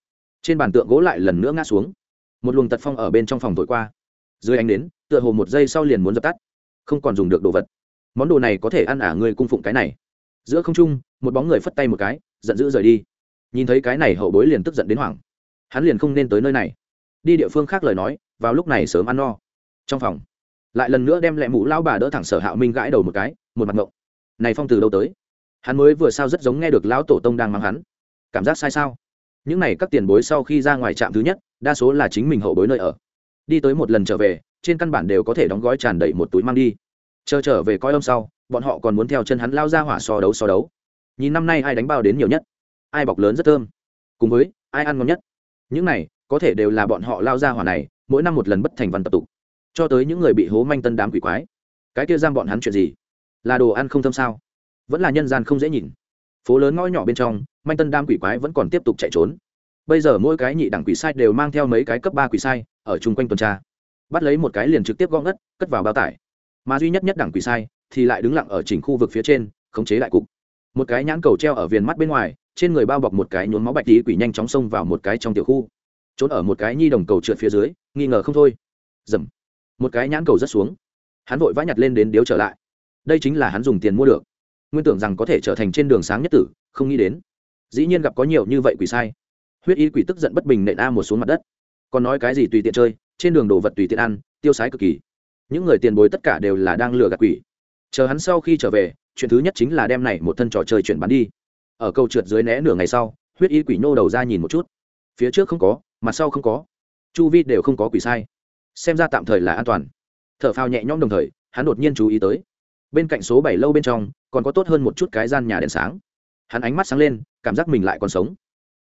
Trên bàn tượng gỗ lại lần nữa ngã xuống. Một luồng tật phong ở bên trong phòng thổi qua. Dưới ánh đến tựa hồ một giây sau liền muốn dập tắt. Không còn dùng được đồ vật. Món đồ này có thể ăn à ả người cung phụng cái này giữa không trung, một bóng người phất tay một cái, giận dữ rời đi. Nhìn thấy cái này hậu bối liền tức giận đến hoảng. Hắn liền không nên tới nơi này. Đi địa phương khác lời nói, vào lúc này sớm ăn no. Trong phòng, lại lần nữa đem lẹ mũ lao bà đỡ thẳng sở hạo minh gãi đầu một cái, một mặt ngộng. Này phong từ đâu tới? Hắn mới vừa sao rất giống nghe được lão tổ tông đang mang hắn. Cảm giác sai sao? Những này các tiền bối sau khi ra ngoài trạm thứ nhất, đa số là chính mình hậu bối nơi ở. Đi tới một lần trở về, trên căn bản đều có thể đóng gói tràn đầy một túi mang đi chờ trở về coi âm sau, bọn họ còn muốn theo chân hắn lao ra hỏa so đấu so đấu. Nhìn năm nay ai đánh bao đến nhiều nhất, ai bọc lớn rất thơm. Cùng với, ai ăn ngon nhất. Những này, có thể đều là bọn họ lao ra hỏa này, mỗi năm một lần bất thành văn tập tụ. Cho tới những người bị hố manh tân đám quỷ quái. Cái kia giam bọn hắn chuyện gì? Là đồ ăn không thơm sao? Vẫn là nhân gian không dễ nhìn. Phố lớn ngõ nhỏ bên trong, manh tân đám quỷ quái vẫn còn tiếp tục chạy trốn. Bây giờ mỗi cái nhị đẳng quỷ sai đều mang theo mấy cái cấp ba quỷ sai, ở chung quanh tuần tra. Bắt lấy một cái liền trực tiếp gom ngất, cất vào bao tải mà duy nhất nhất đẳng quỷ sai thì lại đứng lặng ở chỉnh khu vực phía trên, khống chế đại cục. Một cái nhãn cầu treo ở viền mắt bên ngoài, trên người bao bọc một cái nhốn máu bạch tí quỷ nhanh chóng xông vào một cái trong tiểu khu. Trốn ở một cái nhi đồng cầu trượt phía dưới, nghi ngờ không thôi. Dầm. Một cái nhãn cầu rất xuống. Hắn vội vã nhặt lên đến điếu trở lại. Đây chính là hắn dùng tiền mua được. Nguyên tưởng rằng có thể trở thành trên đường sáng nhất tử, không nghĩ đến. Dĩ nhiên gặp có nhiều như vậy quỷ sai. Huyết y quỷ tức giận bất bình nện a một xuống mặt đất. Còn nói cái gì tùy tiện chơi, trên đường đồ vật tùy tiện ăn, tiêu sái cực kỳ những người tiền bối tất cả đều là đang lừa gạt quỷ. Chờ hắn sau khi trở về, chuyện thứ nhất chính là đem này một thân trò chơi chuyển bán đi. Ở câu trượt dưới né nửa ngày sau, huyết y quỷ nô đầu ra nhìn một chút. Phía trước không có, mặt sau không có. Chu vi đều không có quỷ sai. Xem ra tạm thời là an toàn. T h ở phao nhẹ nhõm đồng thời, hắn đột nhiên chú ý tới. Bên cạnh số bảy lâu bên trong, còn có tốt hơn một chút cái gian nhà đèn sáng. Hắn ánh mắt sáng lên, cảm giác mình lại còn sống.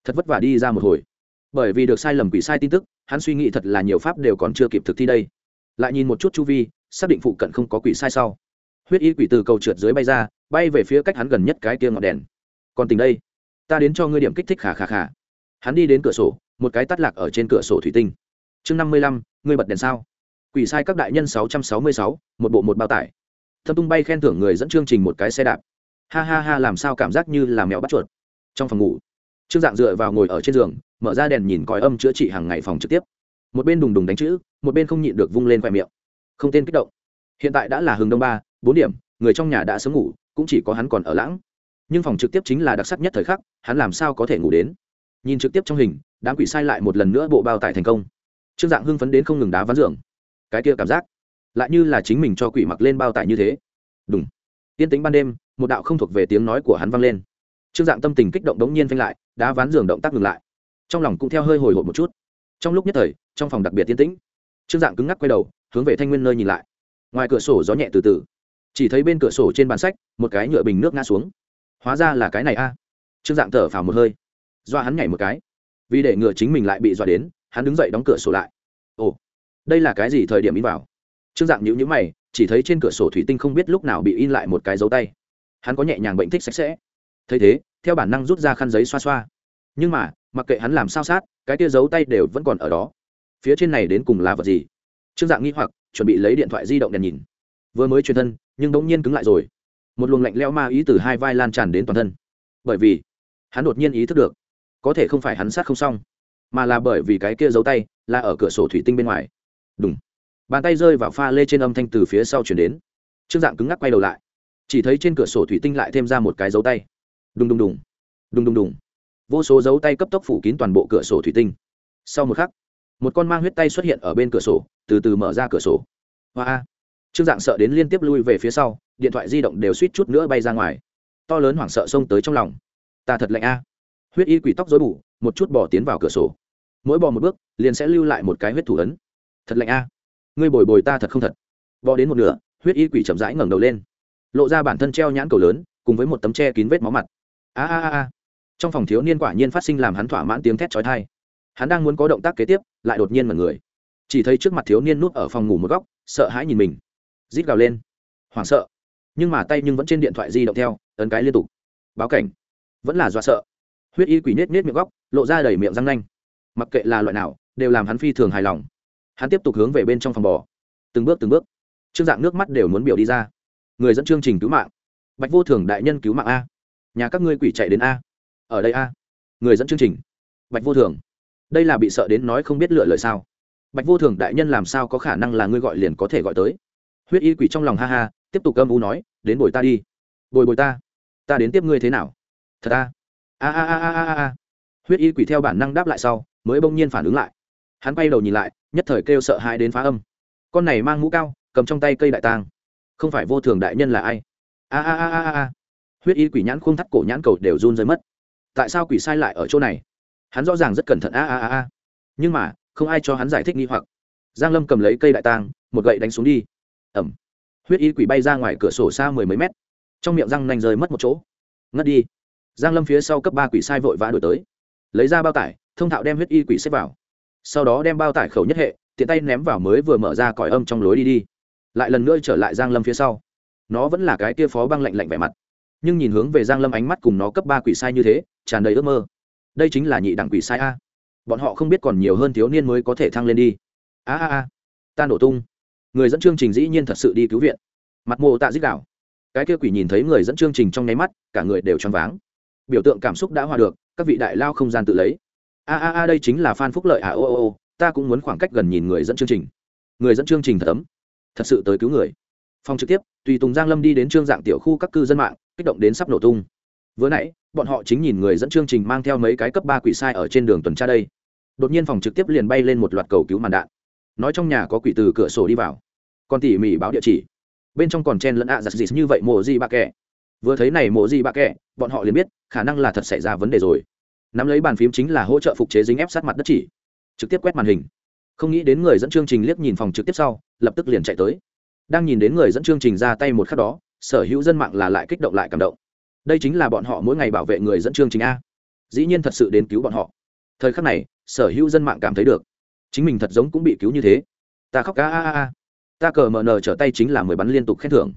Thật vất vả đi ra một hồi. Bởi vì được sai lầm quỷ sai tin tức, hắn suy nghĩ thật là nhiều pháp đều còn chưa kịp thực thi đây lại nhìn một chút chu vi, xác định phụ cận không có quỷ sai sau. Huyết y quỷ từ cầu trượt dưới bay ra, bay về phía cách hắn gần nhất cái kia ngọn đèn. Còn tình đây. Ta đến cho ngươi điểm kích thích khả khả khả hắn đi đến cửa sổ, một cái tắt lạc ở trên cửa sổ thủy tinh. Chương năm mươi lăm, ngươi bật đèn sao? Quỷ sai các đại nhân sáu trăm sáu mươi sáu, một bộ một bao tải. Thâm tung bay khen thưởng người dẫn chương trình một cái xe đạp. Ha ha ha, làm sao cảm giác như là mèo bắt chuột. Trong phòng ngủ, trương dạng dựa vào ngồi ở trên giường, mở ra đèn nhìn còi âm chữa trị hàng ngày phòng trực tiếp một bên đùng đùng đánh chữ, một bên không nhịn được vung lên khoe miệng. Không tên kích động. Hiện tại đã là hừng đông ba, bốn điểm, người trong nhà đã sớm ngủ, cũng chỉ có hắn còn ở lãng. Nhưng phòng trực tiếp chính là đặc sắc nhất thời khắc, hắn làm sao có thể ngủ đến? Nhìn trực tiếp trong hình, đám quỷ sai lại một lần nữa bộ bao tải thành công. Trương dạng hưng phấn đến không ngừng đá ván giường. Cái kia cảm giác, lại như là chính mình cho quỷ mặc lên bao tải như thế. Đúng tiên tính ban đêm, một đạo không thuộc về tiếng nói của hắn vang lên. Trương dạng tâm tình kích động đống nhiên phanh lại, đá ván giường động tác ngừng lại. Trong lòng cũng theo hơi hồi hộp một chút trong lúc nhất thời, trong phòng đặc biệt tiên tĩnh. Trương dạng cứng ngắc quay đầu, hướng về thanh nguyên nơi nhìn lại. Ngoài cửa sổ gió nhẹ từ từ. Chỉ thấy bên cửa sổ trên bàn sách, một cái nhựa bình nước ngã xuống. Hóa ra là cái này a. Trương dạng thở phào một hơi. Doa hắn nhảy một cái. Vì để ngừa chính mình lại bị dọa đến, hắn đứng dậy đóng cửa sổ lại. Ồ, đây là cái gì thời điểm in vào? Trương dạng nhữ nhữ mày, chỉ thấy trên cửa sổ thủy tinh không biết lúc nào bị in lại một cái dấu tay. Hắn có nhẹ nhàng bệnh thích sạch sẽ. Thấy thế, theo bản năng rút ra khăn giấy xoa xoa. Nhưng mà mặc kệ hắn làm sao sát, cái tia dấu tay đều vẫn còn ở đó. Phía trên này đến cùng là vật gì? Trương dạng nghi hoặc, chuẩn bị lấy điện thoại di động đèn nhìn. Vừa mới truyền thân, nhưng đống nhiên cứng lại rồi. Một luồng lạnh leo ma ý từ hai vai lan tràn đến toàn thân. Bởi vì, hắn đột nhiên ý thức được, có thể không phải hắn sát không xong, mà là bởi vì cái kia giấu tay là ở cửa sổ thủy tinh bên ngoài. Đúng bàn tay rơi vào pha lê trên âm thanh từ phía sau chuyển đến. Trương dạng cứng ngắc quay đầu lại. Chỉ thấy trên cửa sổ thủy tinh lại thêm ra một cái dấu tay. Đùng đùng đùng. Đùng đùng đùng vô số dấu tay cấp tốc phủ kín toàn bộ cửa sổ thủy tinh. Sau một khắc, một con mang huyết tay xuất hiện ở bên cửa sổ, từ từ mở ra cửa sổ. Hoa trương dạng sợ đến liên tiếp lui về phía sau, điện thoại di động đều suýt chút nữa bay ra ngoài. To lớn hoảng sợ xông tới trong lòng. Ta thật lạnh a. Huyết y quỷ tóc dối bù, một chút bỏ tiến vào cửa sổ. Mỗi bò một bước, liền sẽ lưu lại một cái huyết thủ ấn. Thật lạnh a. Ngươi bồi bồi ta thật không thật. Bò đến một nửa, huyết y quỷ chậm rãi ngẩng đầu lên. Lộ ra bản thân treo nhãn cầu lớn, cùng với một tấm tre kín vết máu mặt. A a a a trong phòng thiếu niên quả nhiên phát sinh làm hắn thỏa mãn tiếng thét chói tai. Hắn đang muốn có động tác kế tiếp, lại đột nhiên mật người. Chỉ thấy trước mặt thiếu niên núp ở phòng ngủ một góc, sợ hãi nhìn mình. Rít gào lên. Hoảng sợ. Nhưng mà tay nhưng vẫn trên điện thoại di động theo, ấn cái liên tục. Báo cảnh. Vẫn là do sợ. Huyết y quỷ nết nết miệng góc, lộ ra đầy miệng răng nanh. Mặc kệ là loại nào, đều làm hắn phi thường hài lòng. Hắn tiếp tục hướng về bên trong phòng bò. Từng bước từng bước. Trương dạng nước mắt đều muốn biểu đi ra. Người dẫn chương trình cứu mạng. Bạch vô thường đại nhân cứu mạng a. Nhà các ngươi quỷ chạy đến a ở đây a. Người dẫn chương trình. Bạch vô thường. Đây là bị sợ đến nói không biết lựa lời sao. Bạch vô thường đại nhân làm sao có khả năng là ngươi gọi liền có thể gọi tới. Huyết y quỷ trong lòng ha ha, tiếp tục âm u nói, đến bồi ta đi. Bồi bồi ta? Ta đến tiếp ngươi thế nào? Thật à? a a a a a a a. Huyết y quỷ theo bản năng đáp lại sau, mới bỗng nhiên phản ứng lại. Hắn bay đầu nhìn lại, nhất thời kêu sợ hãi đến phá âm. Con này mang mũ cao, cầm trong tay cây đại tang không phải vô thường đại nhân là ai? A a a a a huyết y quỷ nhãn khung thắt cổ nhãn cầu đều run rơi mất tại sao quỷ sai lại ở chỗ này? Hắn rõ ràng rất cẩn thận, a a a a. Nhưng mà, không ai cho hắn giải thích nghi hoặc. Giang lâm cầm lấy cây đại tang, một gậy đánh xuống đi. Ẩm. Huyết y quỷ bay ra ngoài cửa sổ xa mười mấy mét. Trong miệng răng nanh rơi mất một chỗ. Ngất đi. Giang lâm phía sau cấp ba quỷ sai vội vã đổi tới. Lấy ra bao tải, thông thạo đem huyết y quỷ xếp vào. Sau đó đem bao tải khẩu nhất hệ, tiện tay ném vào mới vừa mở ra còi âm trong lối đi đi. Lại lần nữa trở lại giang lâm phía sau. Nó vẫn là cái kia phó băng lạnh lạnh vẻ mặt. Nhưng nhìn hướng về giang lâm ánh mắt cùng nó cấp ba quỷ sai như thế tràn đầy ước mơ. Đây chính là nhị đẳng quỷ sai a. Bọn họ không biết còn nhiều hơn thiếu niên mới có thể thăng lên đi. A a a. Ta nổ tung. Người dẫn chương trình dĩ nhiên thật sự đi cứu viện. Mặt mộ tạ dích đảo. Cái kia quỷ nhìn thấy người dẫn chương trình trong nháy mắt, cả người đều choáng váng. Biểu tượng cảm xúc đã hòa được, các vị đại lao không gian tự lấy. A a a, đây chính là phan phúc lợi à ô ô ô, ta cũng muốn khoảng cách gần nhìn người dẫn chương trình. Người dẫn chương trình thật ấm. Thật sự tới cứu người. Phòng trực tiếp, tùy tùng giang lâm đi đến trương dạng tiểu khu các cư dân mạng, kích động đến sắp nổ tung. Vừa nãy bọn họ chính nhìn người dẫn chương trình mang theo mấy cái cấp ba quỷ sai ở trên đường tuần tra đây. Đột nhiên phòng trực tiếp liền bay lên một loạt cầu cứu màn đạn. Nói trong nhà có quỷ từ cửa sổ đi vào. Còn tỉ mỉ báo địa chỉ. Bên trong còn chen lẫn ạ giặt dịt như vậy mộ gì bà kẻ vừa thấy này mộ gì bà kẻ bọn họ liền biết, khả năng là thật xảy ra vấn đề rồi. Nắm lấy bàn phím chính là hỗ trợ phục chế dính ép sát mặt đất chỉ. Trực tiếp quét màn hình. Không nghĩ đến người dẫn chương trình liếc nhìn phòng trực tiếp sau, lập tức liền chạy tới. Đang nhìn đến người dẫn chương trình ra tay một khắc đó, sở hữu dân mạng là lại kích động lại cảm động đây chính là bọn họ mỗi ngày bảo vệ người dẫn chương trình a. Dĩ nhiên thật sự đến cứu bọn họ. Thời khắc này, sở hữu dân mạng cảm thấy được. Chính mình thật giống cũng bị cứu như thế. Ta khóc a a a a. Ta cờ mờ nờ trở tay chính là mười bắn liên tục khen thưởng.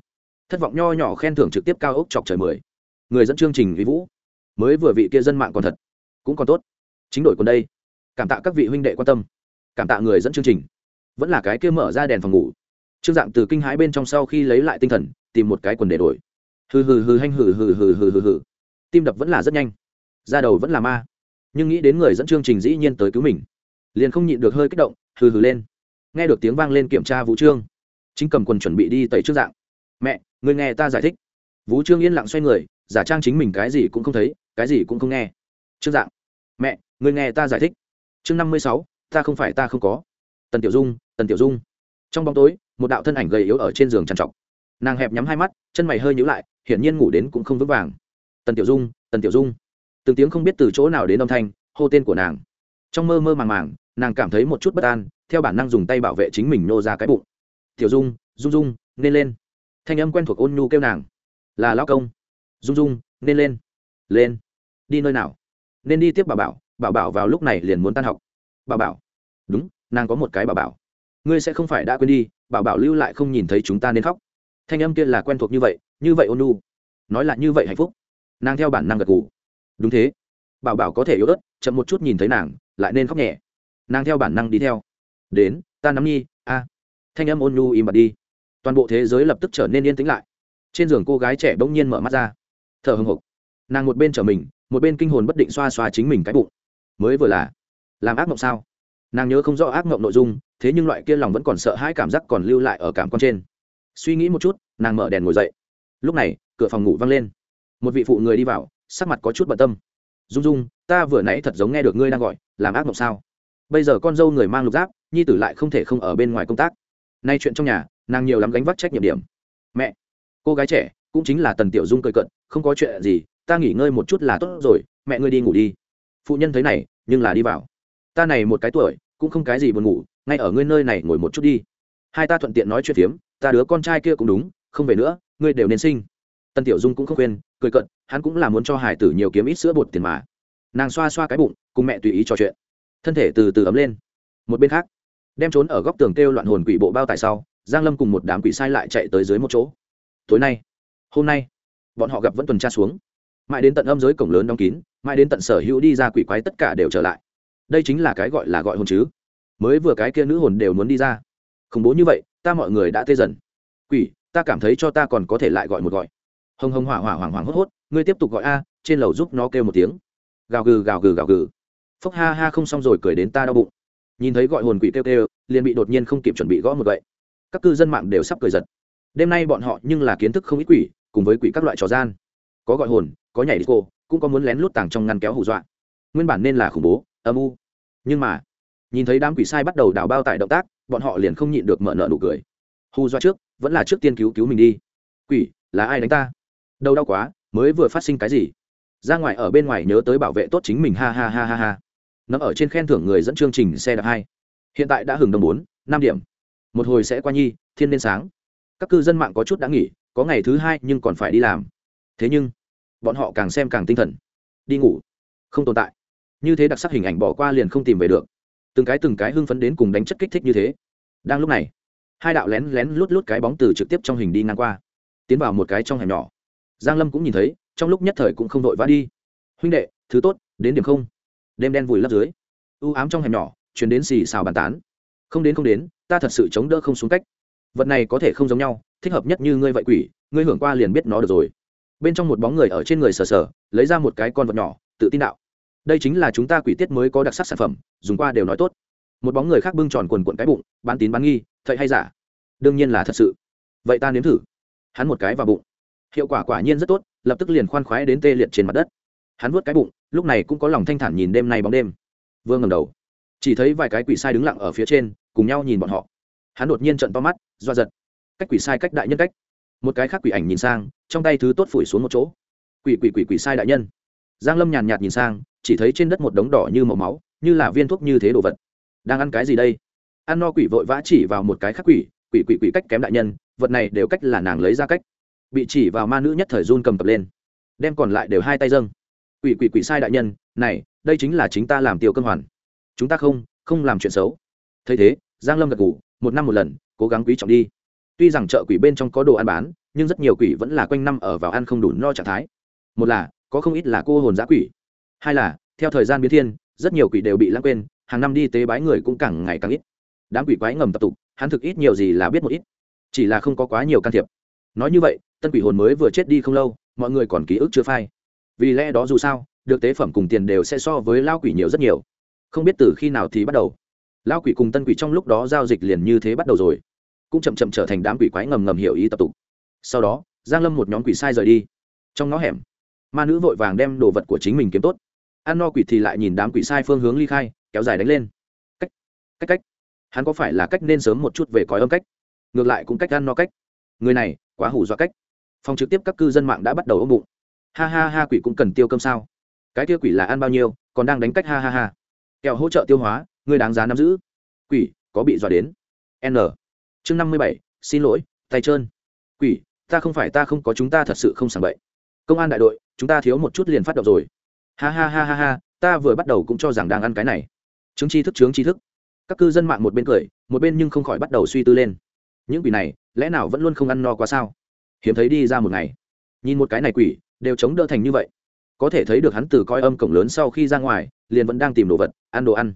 Thất vọng nho nhỏ khen thưởng trực tiếp cao ốc chọc trời mười. Người dẫn chương trình vĩ vũ. Mới vừa vị kia dân mạng còn thật, cũng còn tốt. Chính đổi còn đây. Cảm tạ các vị huynh đệ quan tâm. Cảm tạ người dẫn chương trình. Vẫn là cái kia mở ra đèn phòng ngủ. Trương dạng từ kinh hãi bên trong sau khi lấy lại tinh thần, tìm một cái quần để đổi hừ hừ hừ hanh hừ hừ hừ hừ hừ hừ. Tim đập vẫn là rất nhanh. Ra đầu vẫn là ma. Nhưng nghĩ đến người dẫn chương trình dĩ nhiên tới cứu mình. Liền không nhịn được hơi kích động, hừ hừ lên. Nghe được tiếng vang lên kiểm tra vũ trương. Chính cầm quần chuẩn bị đi tẩy trước dạng. Mẹ người nghe ta giải thích. Vũ trương yên lặng xoay người, giả trang chính mình cái gì cũng không thấy, cái gì cũng không nghe. Trước dạng. Mẹ người nghe ta giải thích. Chương năm mươi sáu, ta không phải ta không có. Tần tiểu dung, tần tiểu dung. Trong bóng tối, một đạo thân ảnh gầy yếu ở trên giường trằn trọc. Nàng hẹp nhắm hai mắt, chân mày hơi nhíu lại hiển nhiên ngủ đến cũng không vững vàng. Tần tiểu dung, tần tiểu dung. Từng tiếng không biết từ chỗ nào đến âm thanh, hô tên của nàng. Trong mơ mơ màng màng, nàng cảm thấy một chút bất an, theo bản năng dùng tay bảo vệ chính mình nô ra cái bụng. Tiểu dung dung dung, nên lên. Thanh âm quen thuộc ôn nhu kêu nàng. Là lao công. Dung dung, nên lên. Lên. Đi nơi nào? Nên đi tiếp bà bảo bảo bảo vào lúc này liền muốn tan học. Bà bảo. Đúng, nàng có một cái bà bảo. Ngươi sẽ không phải đã quên đi bảo bảo lưu lại không nhìn thấy chúng ta nên khóc. Thanh âm kia là quen thuộc như vậy như vậy ôn nhu. Nói là như vậy hạnh phúc. Nàng theo bản năng gật gù. Đúng thế. Bảo bảo có thể yếu ớt, chậm một chút nhìn thấy nàng, lại nên khóc nhẹ. Nàng theo bản năng đi theo. Đến, ta nắm nhi, a. Thanh âm ôn nhu im bặt đi. Toàn bộ thế giới lập tức trở nên yên tĩnh lại. Trên giường cô gái trẻ bỗng nhiên mở mắt ra. Thở hồng hộc nàng một bên trở mình, một bên kinh hồn bất định xoa xoa chính mình cái bụng. Mới vừa là, làm ác mộng sao? Nàng nhớ không rõ ác mộng nội dung, thế nhưng loại kia lòng vẫn còn sợ hãi cảm giác còn lưu lại ở cảm con trên. Suy nghĩ một chút, nàng mở đèn ngồi dậy lúc này, cửa phòng ngủ văng lên. Một vị phụ người đi vào, sắc mặt có chút bận tâm. Dung dung, ta vừa nãy thật giống nghe được ngươi đang gọi, làm ác mộng sao? Bây giờ con dâu người mang lục giáp, nhi tử lại không thể không ở bên ngoài công tác. Nay chuyện trong nhà, nàng nhiều lắm gánh vác trách nhiệm điểm. Mẹ, cô gái trẻ, cũng chính là tần tiểu dung cười cận không có chuyện gì, ta nghỉ ngơi một chút là tốt rồi, mẹ ngươi đi ngủ đi. Phụ nhân thấy này, nhưng là đi vào. Ta này một cái tuổi, cũng không cái gì buồn ngủ, ngay ở ngươi nơi này ngồi một chút đi. Hai ta thuận tiện nói chuyện phiếm, ta đứa con trai kia cũng đúng không về nữa, ngươi đều nên sinh. Tân tiểu dung cũng không khuyên, cười cận hắn cũng là muốn cho hải tử nhiều kiếm ít sữa bột tiền mà. Nàng xoa xoa cái bụng, cùng mẹ tùy ý trò chuyện. Thân thể từ từ ấm lên. Một bên khác, đem trốn ở góc tường kêu loạn hồn quỷ bộ bao tại sau, giang lâm cùng một đám quỷ sai lại chạy tới dưới một chỗ. Tối nay, hôm nay, bọn họ gặp vẫn tuần tra xuống. Mãi đến tận âm giới cổng lớn đóng kín, mãi đến tận sở hữu đi ra quỷ quái tất cả đều trở lại. Đây chính là cái gọi là gọi hồn chứ. Mới vừa cái kia nữ hồn đều muốn đi ra. Khủng bố như vậy, ta mọi người đã tê dần. Quỷ ta cảm thấy cho ta còn có thể lại gọi một gọi. Hồng hồng hỏa hỏa hoàng hoàng hốt hốt, ngươi tiếp tục gọi a, trên lầu giúp nó kêu một tiếng. Gào gừ gào gừ gào gừ. Phúc ha ha không xong rồi cười đến ta đau bụng. Nhìn thấy gọi hồn quỷ kêu kêu, liền bị đột nhiên không kịp chuẩn bị gõ một vậy các cư dân mạng đều sắp cười giật. Đêm nay bọn họ nhưng là kiến thức không ít quỷ, cùng với quỷ các loại trò gian. Có gọi hồn, có nhảy đi cô, cũng có muốn lén lút tàng trong ngăn kéo hù dọa. Nguyên bản nên là khủng bố, âm u. Nhưng mà, nhìn thấy đám quỷ sai bắt đầu đào bao tải động tác, bọn họ liền không nhịn được mở nợ nụ cười hù dọa trước, vẫn là trước tiên cứu cứu mình đi. Quỷ, là ai đánh ta? Đâu đau quá, mới vừa phát sinh cái gì? Ra ngoài ở bên ngoài nhớ tới bảo vệ tốt chính mình, ha ha ha ha ha. Nằm ở trên khen thưởng người dẫn chương trình xe đạp hai. Hiện tại đã hừng đồng bốn, năm điểm. Một hồi sẽ qua nhi, thiên nên sáng. Các cư dân mạng có chút đã nghỉ, có ngày thứ hai nhưng còn phải đi làm. Thế nhưng, bọn họ càng xem càng tinh thần. Đi ngủ. Không tồn tại. Như thế đặc sắc hình ảnh bỏ qua liền không tìm về được. Từng cái từng cái hưng phấn đến cùng đánh chất kích thích như thế. Đang lúc này hai đạo lén lén lút lút cái bóng từ trực tiếp trong hình đi ngang qua, tiến vào một cái trong hẻm nhỏ. Giang lâm cũng nhìn thấy, trong lúc nhất thời cũng không vội vã đi. Huynh đệ, thứ tốt, đến điểm không? Đêm đen vùi lấp dưới. U ám trong hẻm nhỏ chuyển đến xì xào bàn tán. Không đến không đến, ta thật sự chống đỡ không xuống cách. Vật này có thể không giống nhau, thích hợp nhất như ngươi vậy quỷ, ngươi hưởng qua liền biết nó được rồi. Bên trong một bóng người ở trên người sờ sờ, lấy ra một cái con vật nhỏ, tự tin đạo. Đây chính là chúng ta quỷ tiết mới có đặc sắc sản phẩm, dùng qua đều nói tốt một bóng người khác bưng tròn quần quận cái bụng, bán tín bán nghi thậy hay giả? Đương nhiên là thật sự. Vậy ta nếm thử. Hắn một cái vào bụng. Hiệu quả quả nhiên rất tốt, lập tức liền khoan khoái đến tê liệt trên mặt đất. Hắn vuốt cái bụng, lúc này cũng có lòng thanh thản nhìn đêm nay bóng đêm. Vương ngầm đầu, chỉ thấy vài cái quỷ sai đứng lặng ở phía trên, cùng nhau nhìn bọn họ. Hắn đột nhiên trận to mắt, do giật. Cách quỷ sai cách đại nhân cách. Một cái khác quỷ ảnh nhìn sang, trong tay thứ tốt phủi xuống một chỗ. Quỷ quỷ quỷ quỷ sai đại nhân. Giang lâm nhàn nhạt nhìn sang, chỉ thấy trên đất một đống đỏ như màu máu, như là viên thuốc như thế đồ vật đang ăn cái gì đây? Ăn no quỷ vội vã chỉ vào một cái khác quỷ quỷ quỷ quỷ cách kém đại nhân, vật này đều cách là nàng lấy ra cách. Bị chỉ vào ma nữ nhất thời run cầm cập lên. Đem còn lại đều hai tay dâng. Quỷ quỷ quỷ sai đại nhân, này, đây chính là chính ta làm tiêu cơm hoàn. Chúng ta không không làm chuyện xấu. Thấy thế, giang lâm gật ngủ một năm một lần, cố gắng quý trọng đi. Tuy rằng chợ quỷ bên trong có đồ ăn bán, nhưng rất nhiều quỷ vẫn là quanh năm ở vào ăn không đủ no trạng thái. Một là, có không ít là cô hồn giã quỷ. Hai là, theo thời gian biến thiên, rất nhiều quỷ đều bị lãng quên hàng năm đi tế bái người cũng càng ngày càng ít. Đám quỷ quái ngầm tập tục, hắn thực ít nhiều gì là biết một ít, chỉ là không có quá nhiều can thiệp. Nói như vậy, tân quỷ hồn mới vừa chết đi không lâu, mọi người còn ký ức chưa phai. Vì lẽ đó dù sao, được tế phẩm cùng tiền đều sẽ so với lao quỷ nhiều rất nhiều. Không biết từ khi nào thì bắt đầu lao quỷ cùng tân quỷ trong lúc đó giao dịch liền như thế bắt đầu rồi. Cũng chậm chậm trở thành đám quỷ quái ngầm ngầm hiểu ý tập tục. Sau đó, giang lâm một nhóm quỷ sai rời đi. Trong ngõ hẻm, ma nữ vội vàng đem đồ vật của chính mình kiếm tốt ăn no quỷ thì lại nhìn đám quỷ sai phương hướng ly khai, kéo dài đánh lên. Cách cách cách. Hắn có phải là cách nên sớm một chút về cõi âm cách? Ngược lại cũng cách ăn no cách. Người này, quá hủ dọa cách. Phòng trực tiếp các cư dân mạng đã bắt đầu ôm bụng. Ha ha ha, quỷ cũng cần tiêu cơm sao? Cái kia quỷ là ăn bao nhiêu, còn đang đánh cách ha ha ha. Kẹo hỗ trợ tiêu hóa, người đáng giá nắm giữ. Quỷ, có bị dọa đến? N. Chương năm mươi bảy, xin lỗi, tay trơn. Quỷ, ta không phải, ta không có, chúng ta thật sự không sảng bậy. Công an đại đội, chúng ta thiếu một chút liền phát động rồi ha ha ha ha ha, ta vừa bắt đầu cũng cho rằng đang ăn cái này. Chứng tri thức chứng tri thức. Các cư dân mạng một bên cười, một bên nhưng không khỏi bắt đầu suy tư lên. Những quỷ này, lẽ nào vẫn luôn không ăn no quá sao? Hiếm thấy đi ra một ngày, nhìn một cái này quỷ, đều chống đỡ thành như vậy. Có thể thấy được hắn từ coi âm cổng lớn sau khi ra ngoài, liền vẫn đang tìm đồ vật, ăn đồ ăn.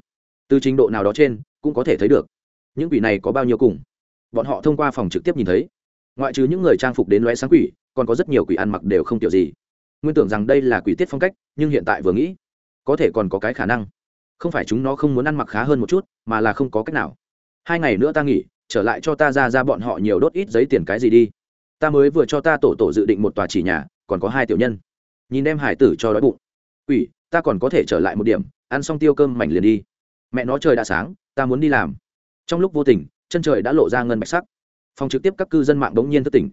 Từ trình độ nào đó trên, cũng có thể thấy được. Những quỷ này có bao nhiêu cùng? Bọn họ thông qua phòng trực tiếp nhìn thấy. Ngoại trừ những người trang phục đến loé sáng quỷ, còn có rất nhiều quỷ ăn mặc đều không kiểu gì nguyên tưởng rằng đây là quỷ tiết phong cách, nhưng hiện tại vừa nghĩ, có thể còn có cái khả năng. Không phải chúng nó không muốn ăn mặc khá hơn một chút, mà là không có cách nào. Hai ngày nữa ta nghỉ, trở lại cho ta ra ra bọn họ nhiều đốt ít giấy tiền cái gì đi. Ta mới vừa cho ta tổ tổ dự định một tòa chỉ nhà, còn có hai tiểu nhân. Nhìn đem hải tử cho đói bụng. Ủy ta còn có thể trở lại một điểm, ăn xong tiêu cơm mảnh liền đi. Mẹ nó trời đã sáng, ta muốn đi làm. Trong lúc vô tình, chân trời đã lộ ra ngân bạch sắc. Phòng trực tiếp các cư dân mạng đống nhiên thất tỉnh.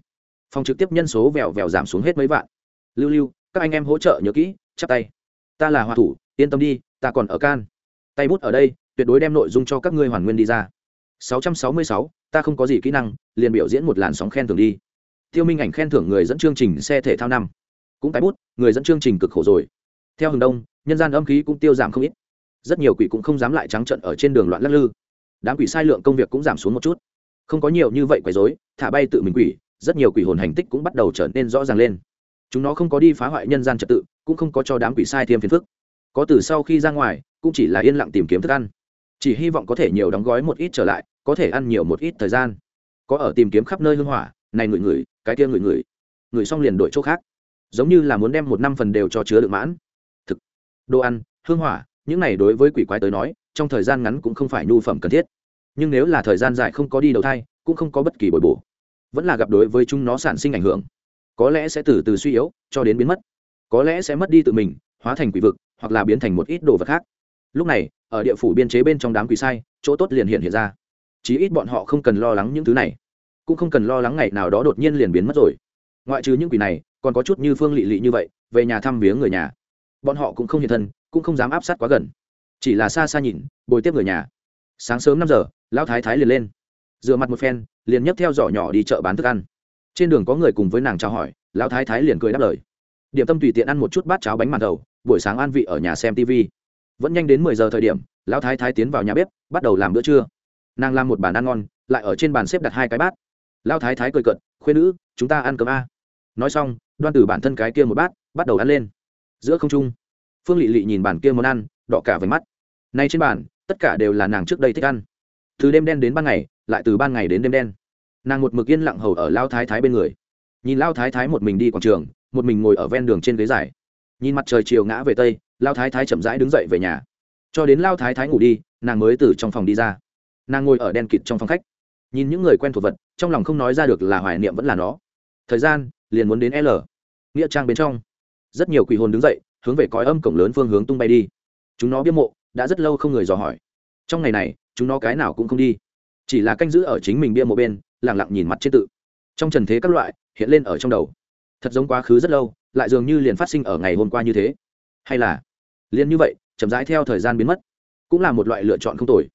Phòng trực tiếp nhân số vèo vèo giảm xuống hết mấy vạn. Lưu lưu các anh em hỗ trợ nhớ kỹ chắp tay. Ta là hòa thủ yên tâm đi ta còn ở can. Tay bút ở đây tuyệt đối đem nội dung cho các ngươi hoàn nguyên đi ra. 666, ta không có gì kỹ năng liền biểu diễn một làn sóng khen thưởng đi. Tiêu minh ảnh khen thưởng người dẫn chương trình xe thể thao năm. Cũng tái bút người dẫn chương trình cực khổ rồi. Theo hướng đông nhân gian âm khí cũng tiêu giảm không ít. Rất nhiều quỷ cũng không dám lại trắng trận ở trên đường loạn lắc lư. Đám quỷ sai lượng công việc cũng giảm xuống một chút. Không có nhiều như vậy quấy rối thả bay tự mình quỷ rất nhiều quỷ hồn hành tích cũng bắt đầu trở nên rõ ràng lên chúng nó không có đi phá hoại nhân gian trật tự, cũng không có cho đám quỷ sai thêm phiền phức. Có từ sau khi ra ngoài, cũng chỉ là yên lặng tìm kiếm thức ăn. Chỉ hy vọng có thể nhiều đóng gói một ít trở lại, có thể ăn nhiều một ít thời gian. Có ở tìm kiếm khắp nơi hương hỏa, này ngửi ngửi, cái kia ngửi ngửi. Ngửi xong liền đổi chỗ khác. Giống như là muốn đem một năm phần đều cho chứa được mãn. Thực, đồ ăn, hương hỏa, những này đối với quỷ quái tới nói, trong thời gian ngắn cũng không phải nhu phẩm cần thiết. Nhưng nếu là thời gian dài không có đi đầu thai, cũng không có bất kỳ bồi bổ. Vẫn là gặp đối với chúng nó sản sinh ảnh hưởng có lẽ sẽ từ từ suy yếu, cho đến biến mất. Có lẽ sẽ mất đi tự mình, hóa thành quỷ vực, hoặc là biến thành một ít đồ vật khác. Lúc này, ở địa phủ biên chế bên trong đám quỷ sai, chỗ tốt liền hiện hiện ra. Chí ít bọn họ không cần lo lắng những thứ này. Cũng không cần lo lắng ngày nào đó đột nhiên liền biến mất rồi. Ngoại trừ những quỷ này, còn có chút như phương lị lị như vậy, về nhà thăm viếng người nhà. Bọn họ cũng không hiện thân, cũng không dám áp sát quá gần. Chỉ là xa xa nhìn, bồi tiếp người nhà. Sáng sớm năm giờ, lão thái thái liền lên. Dựa mặt một phen, liền nhấc theo giỏ nhỏ đi chợ bán thức ăn trên đường có người cùng với nàng chào hỏi, lão thái thái liền cười đáp lời. Điểm tâm tùy tiện ăn một chút bát cháo bánh màn đầu, buổi sáng an vị ở nhà xem tv vẫn nhanh đến mười giờ thời điểm, lão thái thái tiến vào nhà bếp, bắt đầu làm bữa trưa. Nàng làm một bàn ăn ngon, lại ở trên bàn xếp đặt hai cái bát. Lão thái thái cười cận khuyên nữ, chúng ta ăn cơm a. Nói xong, đoan từ bản thân cái kia một bát, bắt đầu ăn lên. Giữa không trung, phương lị lị nhìn bàn kia món ăn, đỏ cả với mắt. Nay trên bàn, tất cả đều là nàng trước đây thích ăn. Từ đêm đen đến ban ngày, lại từ ban ngày đến đêm đen nàng một mực yên lặng hầu ở lao thái thái bên người. Nhìn lao thái thái một mình đi quảng trường, một mình ngồi ở ven đường trên ghế dài. Nhìn mặt trời chiều ngã về tây, lao thái thái chậm rãi đứng dậy về nhà. Cho đến lao thái thái ngủ đi, nàng mới từ trong phòng đi ra. Nàng ngồi ở đen kịt trong phòng khách. Nhìn những người quen thuộc vật, trong lòng không nói ra được là hoài niệm vẫn là nó. Thời gian, liền muốn đến l. Nghĩa trang bên trong. Rất nhiều quỷ hồn đứng dậy, hướng về cõi âm cổng lớn phương hướng tung bay đi. Chúng nó biết mộ, đã rất lâu không người dò hỏi. Trong ngày này, chúng nó cái nào cũng không đi. Chỉ là canh giữ ở chính mình bia mộ bên lẳng lặng nhìn mặt trên tự. Trong trần thế các loại hiện lên ở trong đầu. Thật giống quá khứ rất lâu, lại dường như liền phát sinh ở ngày hôm qua như thế. Hay là liền như vậy, chậm rãi theo thời gian biến mất. Cũng là một loại lựa chọn không tồi.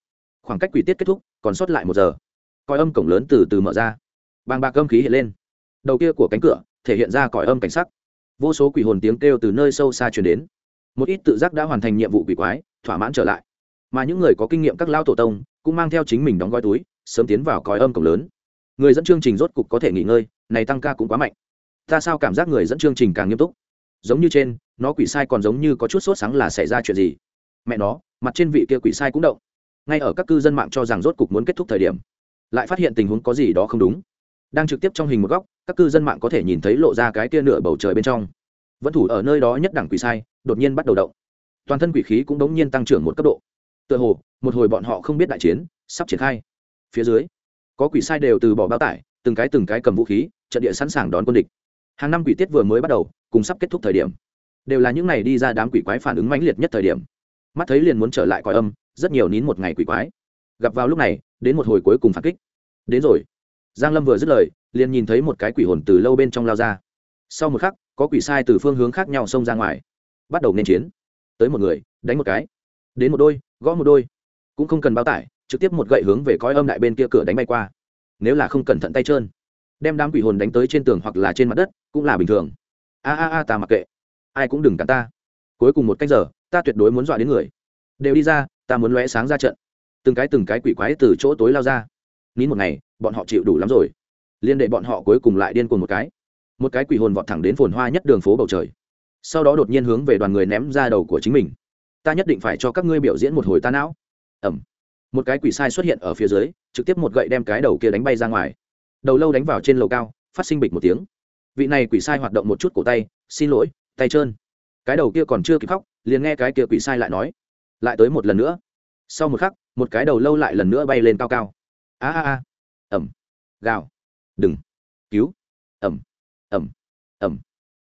Khoảng cách quỷ tiết kết thúc, còn sót lại một giờ. Coi âm cổng lớn từ từ mở ra. Bàng bạc âm khí hiện lên. Đầu kia của cánh cửa thể hiện ra còi âm cảnh sắc. Vô số quỷ hồn tiếng kêu từ nơi sâu xa truyền đến. Một ít tự giác đã hoàn thành nhiệm vụ quỷ quái, thỏa mãn trở lại. Mà những người có kinh nghiệm các lao tổ tông cũng mang theo chính mình đóng gói túi, sớm tiến vào còi âm cổng lớn người dẫn chương trình rốt cục có thể nghỉ ngơi, này tăng ca cũng quá mạnh. Ta sao cảm giác người dẫn chương trình càng nghiêm túc? Giống như trên, nó quỷ sai còn giống như có chút sốt sáng là xảy ra chuyện gì? Mẹ nó, mặt trên vị kia quỷ sai cũng động. Ngay ở các cư dân mạng cho rằng rốt cục muốn kết thúc thời điểm, lại phát hiện tình huống có gì đó không đúng. Đang trực tiếp trong hình một góc, các cư dân mạng có thể nhìn thấy lộ ra cái kia nửa bầu trời bên trong. Vẫn thủ ở nơi đó nhất đẳng quỷ sai, đột nhiên bắt đầu động. Toàn thân quỷ khí cũng đống nhiên tăng trưởng một cấp độ. Tựa hồ, một hồi bọn họ không biết đại chiến, sắp triển khai. Phía dưới có quỷ sai đều từ bỏ bao tải, từng cái từng cái cầm vũ khí, trận địa sẵn sàng đón quân địch. Hàng năm quỷ tiết vừa mới bắt đầu, cùng sắp kết thúc thời điểm. Đều là những ngày đi ra đám quỷ quái phản ứng mãnh liệt nhất thời điểm. Mắt thấy liền muốn trở lại còi âm, rất nhiều nín một ngày quỷ quái. Gặp vào lúc này, đến một hồi cuối cùng phản kích. Đến rồi. Giang lâm vừa dứt lời, liền nhìn thấy một cái quỷ hồn từ lâu bên trong lao ra. Sau một khắc, có quỷ sai từ phương hướng khác nhau xông ra ngoài. Bắt đầu nên chiến. Tới một người, đánh một cái. Đến một đôi, gõ một đôi. Cũng không cần bao tải trực tiếp một gậy hướng về coi âm đại bên kia cửa đánh bay qua. Nếu là không cẩn thận tay trơn, đem đám quỷ hồn đánh tới trên tường hoặc là trên mặt đất cũng là bình thường. A a a, ta mặc kệ. Ai cũng đừng cản ta. Cuối cùng một cách giờ, ta tuyệt đối muốn dọa đến người. Đều đi ra, ta muốn lóe sáng ra trận. Từng cái từng cái quỷ quái từ chỗ tối lao ra. Nín một ngày, bọn họ chịu đủ lắm rồi. Liên đệ bọn họ cuối cùng lại điên cuồng một cái. Một cái quỷ hồn vọt thẳng đến phồn hoa nhất đường phố bầu trời. Sau đó đột nhiên hướng về đoàn người ném ra đầu của chính mình. Ta nhất định phải cho các ngươi biểu diễn một hồi ta não. Ẩm một cái quỷ sai xuất hiện ở phía dưới, trực tiếp một gậy đem cái đầu kia đánh bay ra ngoài. Đầu lâu đánh vào trên lầu cao, phát sinh bịch một tiếng. Vị này quỷ sai hoạt động một chút cổ tay, xin lỗi, tay trơn. Cái đầu kia còn chưa kịp khóc, liền nghe cái kia quỷ sai lại nói, lại tới một lần nữa. Sau một khắc, một cái đầu lâu lại lần nữa bay lên cao cao. A a a. Ẩm gào. Đừng. Cứu. Ẩm ẩm ẩm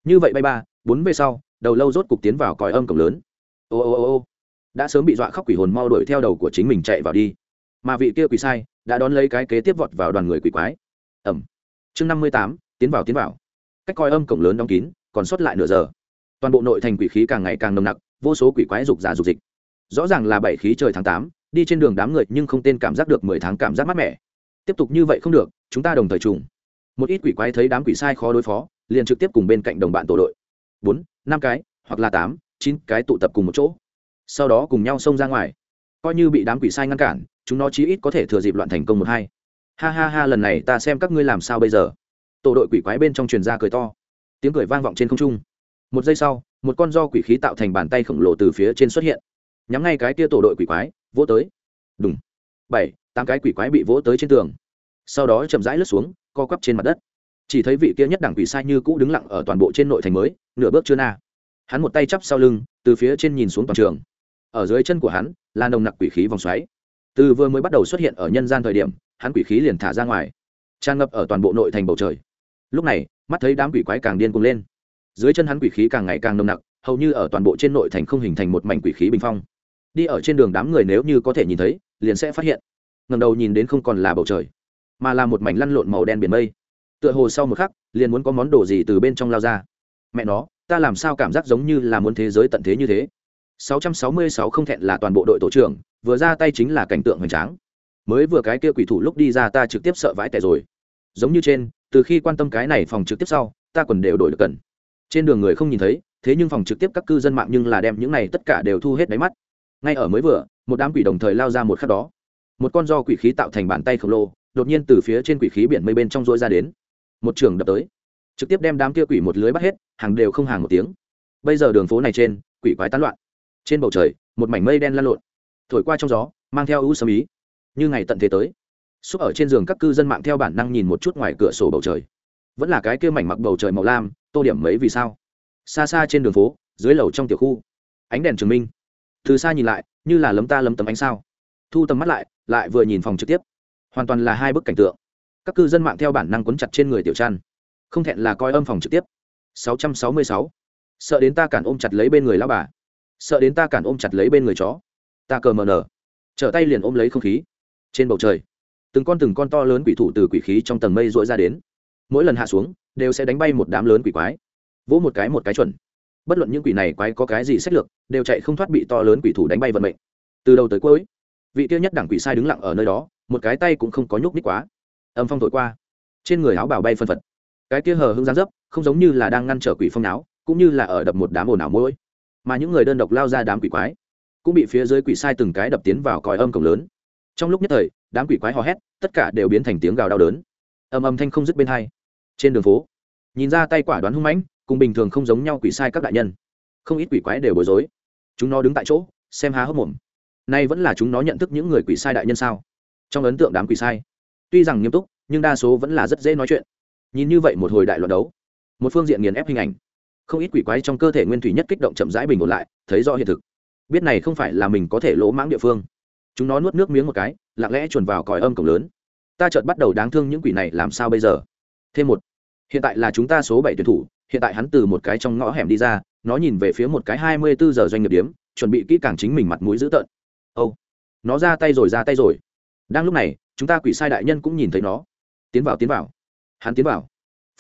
như vậy bay ba, bốn về sau, đầu lâu rốt cục tiến vào còi âm cổng lớn. Ô ô ô ô đã sớm bị dọa khóc quỷ hồn mau đuổi theo đầu của chính mình chạy vào đi. Mà vị kia quỷ sai đã đón lấy cái kế tiếp vọt vào đoàn người quỷ quái. Ẩm. Chương năm mươi tám, tiến vào tiến vào. Cách coi âm cổng lớn đóng kín, còn sót lại nửa giờ. Toàn bộ nội thành quỷ khí càng ngày càng nồng nặc, vô số quỷ quái rục giả rục dịch. Rõ ràng là bảy khí trời tháng tám, đi trên đường đám người nhưng không tên cảm giác được mười tháng cảm giác mát mẻ. Tiếp tục như vậy không được, chúng ta đồng thời trùng. Một ít quỷ quái thấy đám quỷ sai khó đối phó, liền trực tiếp cùng bên cạnh đồng bạn tổ đội. Bốn, năm cái, hoặc là tám, chín cái tụ tập cùng một chỗ sau đó cùng nhau xông ra ngoài. Coi như bị đám quỷ sai ngăn cản, chúng nó chí ít có thể thừa dịp loạn thành công một hai. Ha ha ha, lần này ta xem các ngươi làm sao bây giờ. Tổ đội quỷ quái bên trong truyền ra cười to. Tiếng cười vang vọng trên không trung. Một giây sau, một con do quỷ khí tạo thành bàn tay khổng lồ từ phía trên xuất hiện. Nhắm ngay cái tia tổ đội quỷ quái, vỗ tới. Đúng bảy, tám cái quỷ quái bị vỗ tới trên tường. Sau đó chậm rãi lướt xuống, co quắp trên mặt đất. Chỉ thấy vị kia nhất đẳng quỷ sai như cũ đứng lặng ở toàn bộ trên nội thành mới, nửa bước chưa na. Hắn một tay chắp sau lưng, từ phía trên nhìn xuống toàn trường ở dưới chân của hắn là nồng nặc quỷ khí vòng xoáy. Từ vừa mới bắt đầu xuất hiện ở nhân gian thời điểm, hắn quỷ khí liền thả ra ngoài, tràn ngập ở toàn bộ nội thành bầu trời. Lúc này, mắt thấy đám quỷ quái càng điên cuồng lên. Dưới chân hắn quỷ khí càng ngày càng nồng nặc, hầu như ở toàn bộ trên nội thành không hình thành một mảnh quỷ khí bình phong. Đi ở trên đường đám người nếu như có thể nhìn thấy, liền sẽ phát hiện. Ngầm đầu nhìn đến không còn là bầu trời, mà là một mảnh lăn lộn màu đen biển mây. Tựa hồ sau một khắc, liền muốn có món đồ gì từ bên trong lao ra. Mẹ nó, ta làm sao cảm giác giống như là muốn thế giới tận thế như thế? 666 không thẹn là toàn bộ đội tổ trưởng, vừa ra tay chính là cảnh tượng hoành tráng. Mới vừa cái kia quỷ thủ lúc đi ra ta trực tiếp sợ vãi tè rồi. Giống như trên, từ khi quan tâm cái này phòng trực tiếp sau, ta còn đều đổi được cần. Trên đường người không nhìn thấy, thế nhưng phòng trực tiếp các cư dân mạng nhưng là đem những này tất cả đều thu hết đáy mắt. Ngay ở mới vừa, một đám quỷ đồng thời lao ra một khắc đó. Một con do quỷ khí tạo thành bàn tay khổng lồ, đột nhiên từ phía trên quỷ khí biển mây bên trong rỗi ra đến. Một trường đập tới. Trực tiếp đem đám kia quỷ một lưới bắt hết, hàng đều không hàng một tiếng. Bây giờ đường phố này trên, quỷ quái tán loạn trên bầu trời, một mảnh mây đen lan lộn, thổi qua trong gió, mang theo ưu sâm ý. Như ngày tận thế tới, xúc ở trên giường các cư dân mạng theo bản năng nhìn một chút ngoài cửa sổ bầu trời. Vẫn là cái kia mảnh mặc bầu trời màu lam, tô điểm mấy vì sao? Xa xa trên đường phố, dưới lầu trong tiểu khu, ánh đèn chứng minh. Từ xa nhìn lại, như là lấm ta lấm tấm ánh sao. Thu tầm mắt lại lại vừa nhìn phòng trực tiếp. Hoàn toàn là hai bức cảnh tượng. Các cư dân mạng theo bản năng quấn chặt trên người tiểu trăn. Không thẹn là coi âm phòng trực tiếp. 666. sợ đến ta cản ôm chặt lấy bên người lao bà sợ đến ta cản ôm chặt lấy bên người chó. Ta cờ mờ nở. Trở tay liền ôm lấy không khí. Trên bầu trời, từng con từng con to lớn quỷ thủ từ quỷ khí trong tầng mây rỗi ra đến. Mỗi lần hạ xuống, đều sẽ đánh bay một đám lớn quỷ quái. Vỗ một cái một cái chuẩn. Bất luận những quỷ này quái có cái gì sách lược, đều chạy không thoát bị to lớn quỷ thủ đánh bay vận mệnh. Từ đầu tới cuối, vị tiêu nhất đẳng quỷ sai đứng lặng ở nơi đó, một cái tay cũng không có nhúc ních quá. Âm phong thổi qua, trên người áo bào bay phân phật. Cái kia hờ hưng gián dấp, không giống như là đang ngăn trở quỷ phong áo cũng như là ở đập một đám ồn ào mỗi mà những người đơn độc lao ra đám quỷ quái cũng bị phía dưới quỷ sai từng cái đập tiến vào còi âm cổng lớn. Trong lúc nhất thời, đám quỷ quái hò hét, tất cả đều biến thành tiếng gào đau đớn. Âm âm thanh không dứt bên hai. Trên đường phố, nhìn ra tay quả đoán hung mãnh, cùng bình thường không giống nhau quỷ sai các đại nhân. Không ít quỷ quái đều bối rối. Chúng nó đứng tại chỗ, xem há hốc mồm. Nay vẫn là chúng nó nhận thức những người quỷ sai đại nhân sao? Trong ấn tượng đám quỷ sai, tuy rằng nghiêm túc, nhưng đa số vẫn là rất dễ nói chuyện. Nhìn như vậy một hồi đại loạt đấu. Một phương diện nghiền ép hình ảnh không ít quỷ quái trong cơ thể nguyên thủy nhất kích động chậm rãi bình ổn lại, thấy rõ hiện thực. Biết này không phải là mình có thể lỗ mãng địa phương. Chúng nó nuốt nước miếng một cái, lặng lẽ chuồn vào còi âm cổng lớn. Ta chợt bắt đầu đáng thương những quỷ này làm sao bây giờ? Thêm một, hiện tại là chúng ta số bảy tuyển thủ, hiện tại hắn từ một cái trong ngõ hẻm đi ra, nó nhìn về phía một cái hai mươi bốn giờ doanh nghiệp điếm, chuẩn bị kỹ càng chính mình mặt mũi dữ tợn. Âu, nó ra tay rồi, ra tay rồi. Đang lúc này, chúng ta quỷ sai đại nhân cũng nhìn thấy nó. Tiến vào tiến vào. Hắn tiến vào.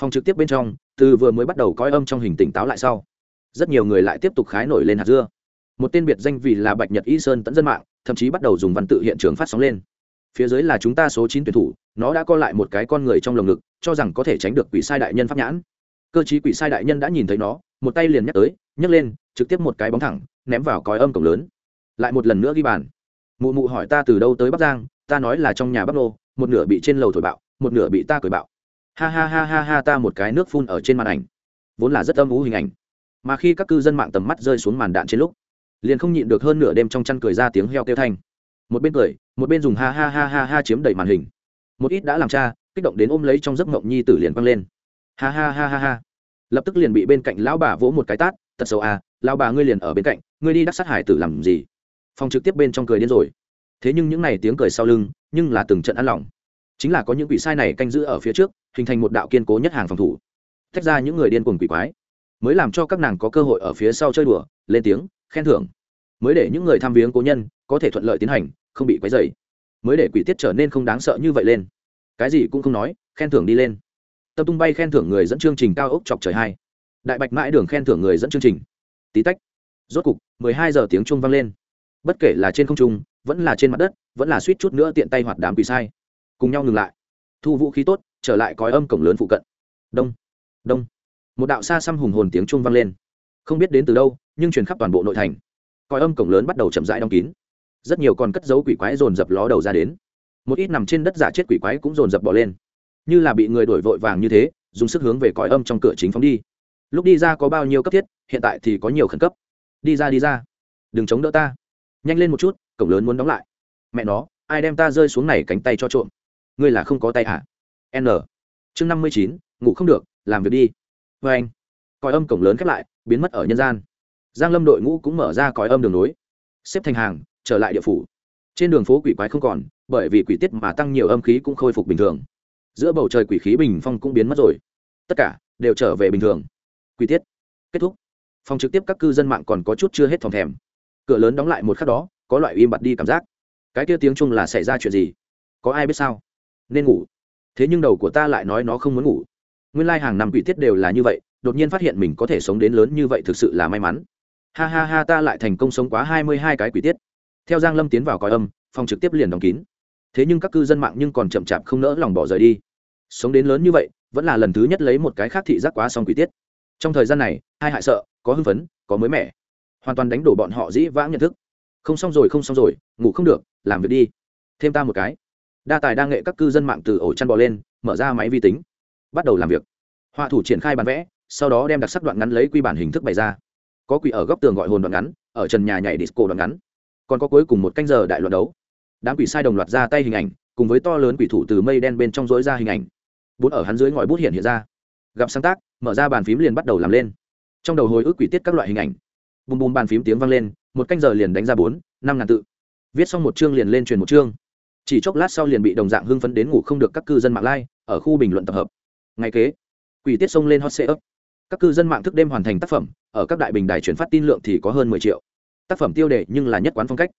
Phòng trực tiếp bên trong từ vừa mới bắt đầu coi âm trong hình tỉnh táo lại sau, rất nhiều người lại tiếp tục khái nổi lên hạt dưa. Một tên biệt danh vì là bạch nhật y sơn tẫn dân mạng, thậm chí bắt đầu dùng văn tự hiện trường phát sóng lên. Phía dưới là chúng ta số chín tuyển thủ, nó đã co lại một cái con người trong lồng ngực, cho rằng có thể tránh được quỷ sai đại nhân pháp nhãn. Cơ chí quỷ sai đại nhân đã nhìn thấy nó, một tay liền nhắc tới, nhấc lên, trực tiếp một cái bóng thẳng, ném vào còi âm cổng lớn. Lại một lần nữa ghi bàn. Mụ mụ hỏi ta từ đâu tới bắc giang, ta nói là trong nhà bắc nô, một nửa bị trên lầu thổi bạo, một nửa bị ta cười bạo ha ha ha ha ha ta một cái nước phun ở trên màn ảnh vốn là rất âm ú hình ảnh mà khi các cư dân mạng tầm mắt rơi xuống màn đạn trên lúc liền không nhịn được hơn nửa đêm trong chăn cười ra tiếng heo kêu thanh một bên cười một bên dùng ha ha ha ha ha chiếm đầy màn hình một ít đã làm cha kích động đến ôm lấy trong giấc mộng nhi tử liền quăng lên ha ha ha ha ha lập tức liền bị bên cạnh lão bà vỗ một cái tát tật xấu à lão bà ngươi liền ở bên cạnh ngươi đi đắc sát hải tử làm gì phòng trực tiếp bên trong cười đến rồi thế nhưng những n à y tiếng cười sau lưng nhưng là từng trận ăn lòng chính là có những quỷ sai này canh giữ ở phía trước, hình thành một đạo kiên cố nhất hàng phòng thủ. Tách ra những người điên cuồng quỷ quái, mới làm cho các nàng có cơ hội ở phía sau chơi đùa, lên tiếng, khen thưởng. Mới để những người tham viếng cố nhân có thể thuận lợi tiến hành, không bị quấy dày mới để quỷ tiết trở nên không đáng sợ như vậy lên. Cái gì cũng không nói, khen thưởng đi lên. Tập tung bay khen thưởng người dẫn chương trình cao ốc chọc trời hai. Đại bạch mãi đường khen thưởng người dẫn chương trình. Tí tách. Rốt cục, mười hai giờ tiếng chuông vang lên. Bất kể là trên không trung, vẫn là trên mặt đất, vẫn là suýt chút nữa tiện tay hoạt đám quỷ sai cùng nhau ngừng lại. Thu vũ khí tốt, trở lại cõi âm cổng lớn phụ cận. Đông đông. Một đạo xa xăm hùng hồn tiếng chuông vang lên. Không biết đến từ đâu, nhưng truyền khắp toàn bộ nội thành. Cõi âm cổng lớn bắt đầu chậm rãi đóng kín. Rất nhiều con cất dấu quỷ quái dồn dập ló đầu ra đến. Một ít nằm trên đất giả chết quỷ quái cũng dồn dập bỏ lên. Như là bị người đổi vội vàng như thế, dùng sức hướng về cõi âm trong cửa chính phóng đi. Lúc đi ra có bao nhiêu cấp thiết, hiện tại thì có nhiều khẩn cấp. Đi ra đi ra. Đừng chống đỡ ta. Nhanh lên một chút, cổng lớn muốn đóng lại. Mẹ nó, ai đem ta rơi xuống này cánh tay cho trộm? Ngươi là không có tay hả? N. Chương năm mươi chín, ngủ không được, làm việc đi. Vê anh. Còi âm cổng lớn khép lại, biến mất ở nhân gian. Giang lâm đội ngũ cũng mở ra còi âm đường nối. Xếp thành hàng, trở lại địa phủ. Trên đường phố quỷ quái không còn, bởi vì quỷ tiết mà tăng nhiều âm khí cũng khôi phục bình thường. Giữa bầu trời quỷ khí bình phong cũng biến mất rồi. Tất cả đều trở về bình thường. Quỷ tiết. Kết thúc. Phòng trực tiếp các cư dân mạng còn có chút chưa hết phòng thèm. Cửa lớn đóng lại một khắc đó, có loại im bặt đi cảm giác. Cái kia tiếng chung là xảy ra chuyện gì? Có ai biết sao? Nên ngủ. Thế nhưng đầu của ta lại nói nó không muốn ngủ. Nguyên lai、like、hàng năm quỷ tiết đều là như vậy, đột nhiên phát hiện mình có thể sống đến lớn như vậy thực sự là may mắn. Ha ha ha, ta lại thành công sống quá hai mươi hai cái quỷ tiết. Theo giang lâm tiến vào coi âm, phòng trực tiếp liền đóng kín. Thế nhưng các cư dân mạng nhưng còn chậm chạp không nỡ lòng bỏ rời đi. Sống đến lớn như vậy, vẫn là lần thứ nhất lấy một cái khác thị giác quá xong quỷ tiết. Trong thời gian này, hai hại sợ, có hưng phấn, có mới mẻ. Hoàn toàn đánh đổ bọn họ dĩ vãng nhận thức. Không xong rồi, không xong rồi, ngủ không được, làm việc đi. Thêm ta một cái đa tài đa nghệ các cư dân mạng từ ổ chăn bò lên, mở ra máy vi tính, bắt đầu làm việc. Họa thủ triển khai bán vẽ, sau đó đem đặc sắc đoạn ngắn lấy quy bản hình thức bày ra. Có quỷ ở góc tường gọi hồn đoạn ngắn, ở trần nhà nhảy disco đoạn ngắn. Còn có cuối cùng một canh giờ đại loạt đấu. Đám quỷ sai đồng loạt ra tay hình ảnh, cùng với to lớn quỷ thủ từ mây đen bên trong dối ra hình ảnh. Bốn ở hắn dưới ngòi bút hiện hiện ra. Gặp sáng tác, mở ra bàn phím liền bắt đầu làm lên. Trong đầu hồi ức quỷ tiết các loại hình ảnh. Bùm bùm bàn phím tiếng vang lên, một canh giờ liền đánh ra bốn, năm ngàn tự. Viết xong một chương liền lên truyền một chương chỉ chốc lát sau liền bị đồng dạng hưng phấn đến ngủ không được các cư dân mạng lai, ở khu bình luận tập hợp. Ngay kế, quỷ tiết xông lên hot sale các cư dân mạng thức đêm hoàn thành tác phẩm, ở các đại bình đài chuyển phát tin lượng thì có hơn mười triệu. Tác phẩm tiêu đề nhưng là nhất quán phong cách.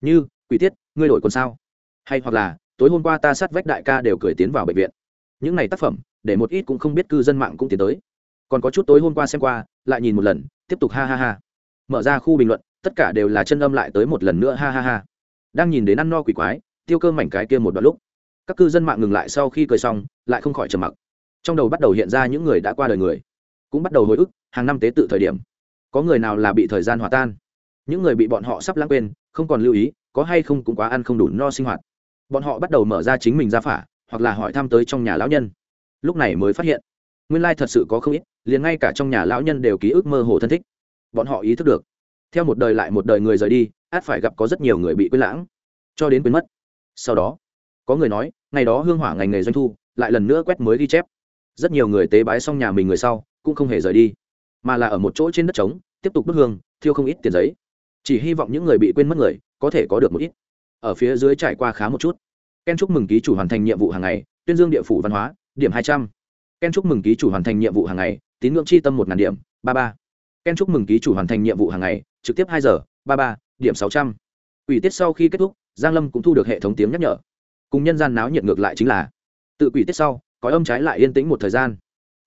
Như, quỷ tiết, ngươi đổi quần sao? Hay hoặc là, tối hôm qua ta sát vách đại ca đều cười tiến vào bệnh viện. Những này tác phẩm, để một ít cũng không biết cư dân mạng cũng tiến tới. Còn có chút tối hôm qua xem qua, lại nhìn một lần, tiếp tục ha ha ha. Mở ra khu bình luận, tất cả đều là chân âm lại tới một lần nữa, ha ha ha. Đang nhìn đến ăn no quỷ quái tiêu cơ mảnh cái kia một đoạn lúc, các cư dân mạng ngừng lại sau khi cười xong, lại không khỏi trầm mặc. Trong đầu bắt đầu hiện ra những người đã qua đời người, cũng bắt đầu hồi ức hàng năm tế tự thời điểm. Có người nào là bị thời gian hòa tan? Những người bị bọn họ sắp lãng quên, không còn lưu ý, có hay không cũng quá ăn không đủ no sinh hoạt. Bọn họ bắt đầu mở ra chính mình ra phả, hoặc là hỏi thăm tới trong nhà lão nhân. Lúc này mới phát hiện, nguyên lai thật sự có không ít, liền ngay cả trong nhà lão nhân đều ký ức mơ hồ thân thích. Bọn họ ý thức được, theo một đời lại một đời người rời đi, át phải gặp có rất nhiều người bị quên lãng, cho đến quên mất sau đó, có người nói, ngày đó hương hỏa ngành nghề doanh thu, lại lần nữa quét mới ghi chép. Rất nhiều người tế bái xong nhà mình người sau, cũng không hề rời đi, mà là ở một chỗ trên đất trống, tiếp tục đốt hương, thiêu không ít tiền giấy. Chỉ hy vọng những người bị quên mất người, có thể có được một ít. Ở phía dưới trải qua khá một chút. Ken chúc mừng ký chủ hoàn thành nhiệm vụ hàng ngày, tuyên dương địa phủ văn hóa, điểm hai trăm. Ken chúc mừng ký chủ hoàn thành nhiệm vụ hàng ngày, tín ngưỡng chi tâm một ngàn điểm, ba ba. Ken chúc mừng ký chủ hoàn thành nhiệm vụ hàng ngày, trực tiếp hai giờ, ba ba, điểm sáu trăm quỷ tiết sau khi kết thúc, giang lâm cũng thu được hệ thống tiếng nhắc nhở. Cùng nhân gian náo nhiệt ngược lại chính là, tự quỷ tiết sau có âm trái lại yên tĩnh một thời gian.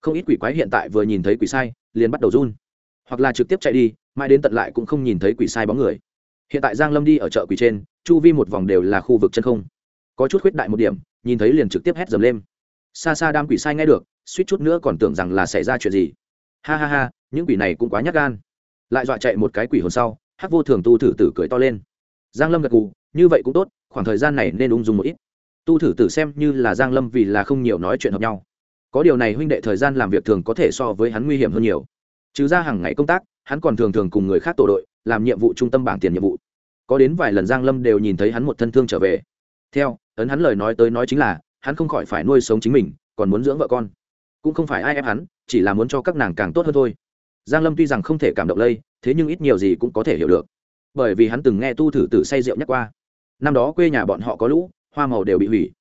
Không ít quỷ quái hiện tại vừa nhìn thấy quỷ sai, liền bắt đầu run. Hoặc là trực tiếp chạy đi, mãi đến tận lại cũng không nhìn thấy quỷ sai bóng người. Hiện tại giang lâm đi ở chợ quỷ trên, chu vi một vòng đều là khu vực chân không. Có chút khuyết đại một điểm, nhìn thấy liền trực tiếp hét dầm lên. Xa xa đam quỷ sai nghe được, suýt chút nữa còn tưởng rằng là xảy ra chuyện gì. Ha ha ha, những quỷ này cũng quá nhát gan. Lại dọa chạy một cái quỷ hồn sau, hắc vô thường tu thử tử cười to lên giang lâm gật gù, như vậy cũng tốt, khoảng thời gian này nên ung dung một ít. Tu thử tử xem như là giang lâm vì là không nhiều nói chuyện hợp nhau. Có điều này huynh đệ thời gian làm việc thường có thể so với hắn nguy hiểm hơn nhiều. Trừ ra hàng ngày công tác, hắn còn thường thường cùng người khác tổ đội, làm nhiệm vụ trung tâm bảng tiền nhiệm vụ. Có đến vài lần giang lâm đều nhìn thấy hắn một thân thương trở về. Theo, ấn hắn lời nói tới nói chính là, hắn không khỏi phải nuôi sống chính mình, còn muốn dưỡng vợ con. Cũng không phải ai ép hắn, chỉ là muốn cho các nàng càng tốt hơn thôi. Giang lâm tuy rằng không thể cảm động lây, thế nhưng ít nhiều gì cũng có thể hiểu được bởi vì hắn từng nghe tu thử tử say rượu nhắc qua. Năm đó quê nhà bọn họ có lũ, hoa màu đều bị hủy.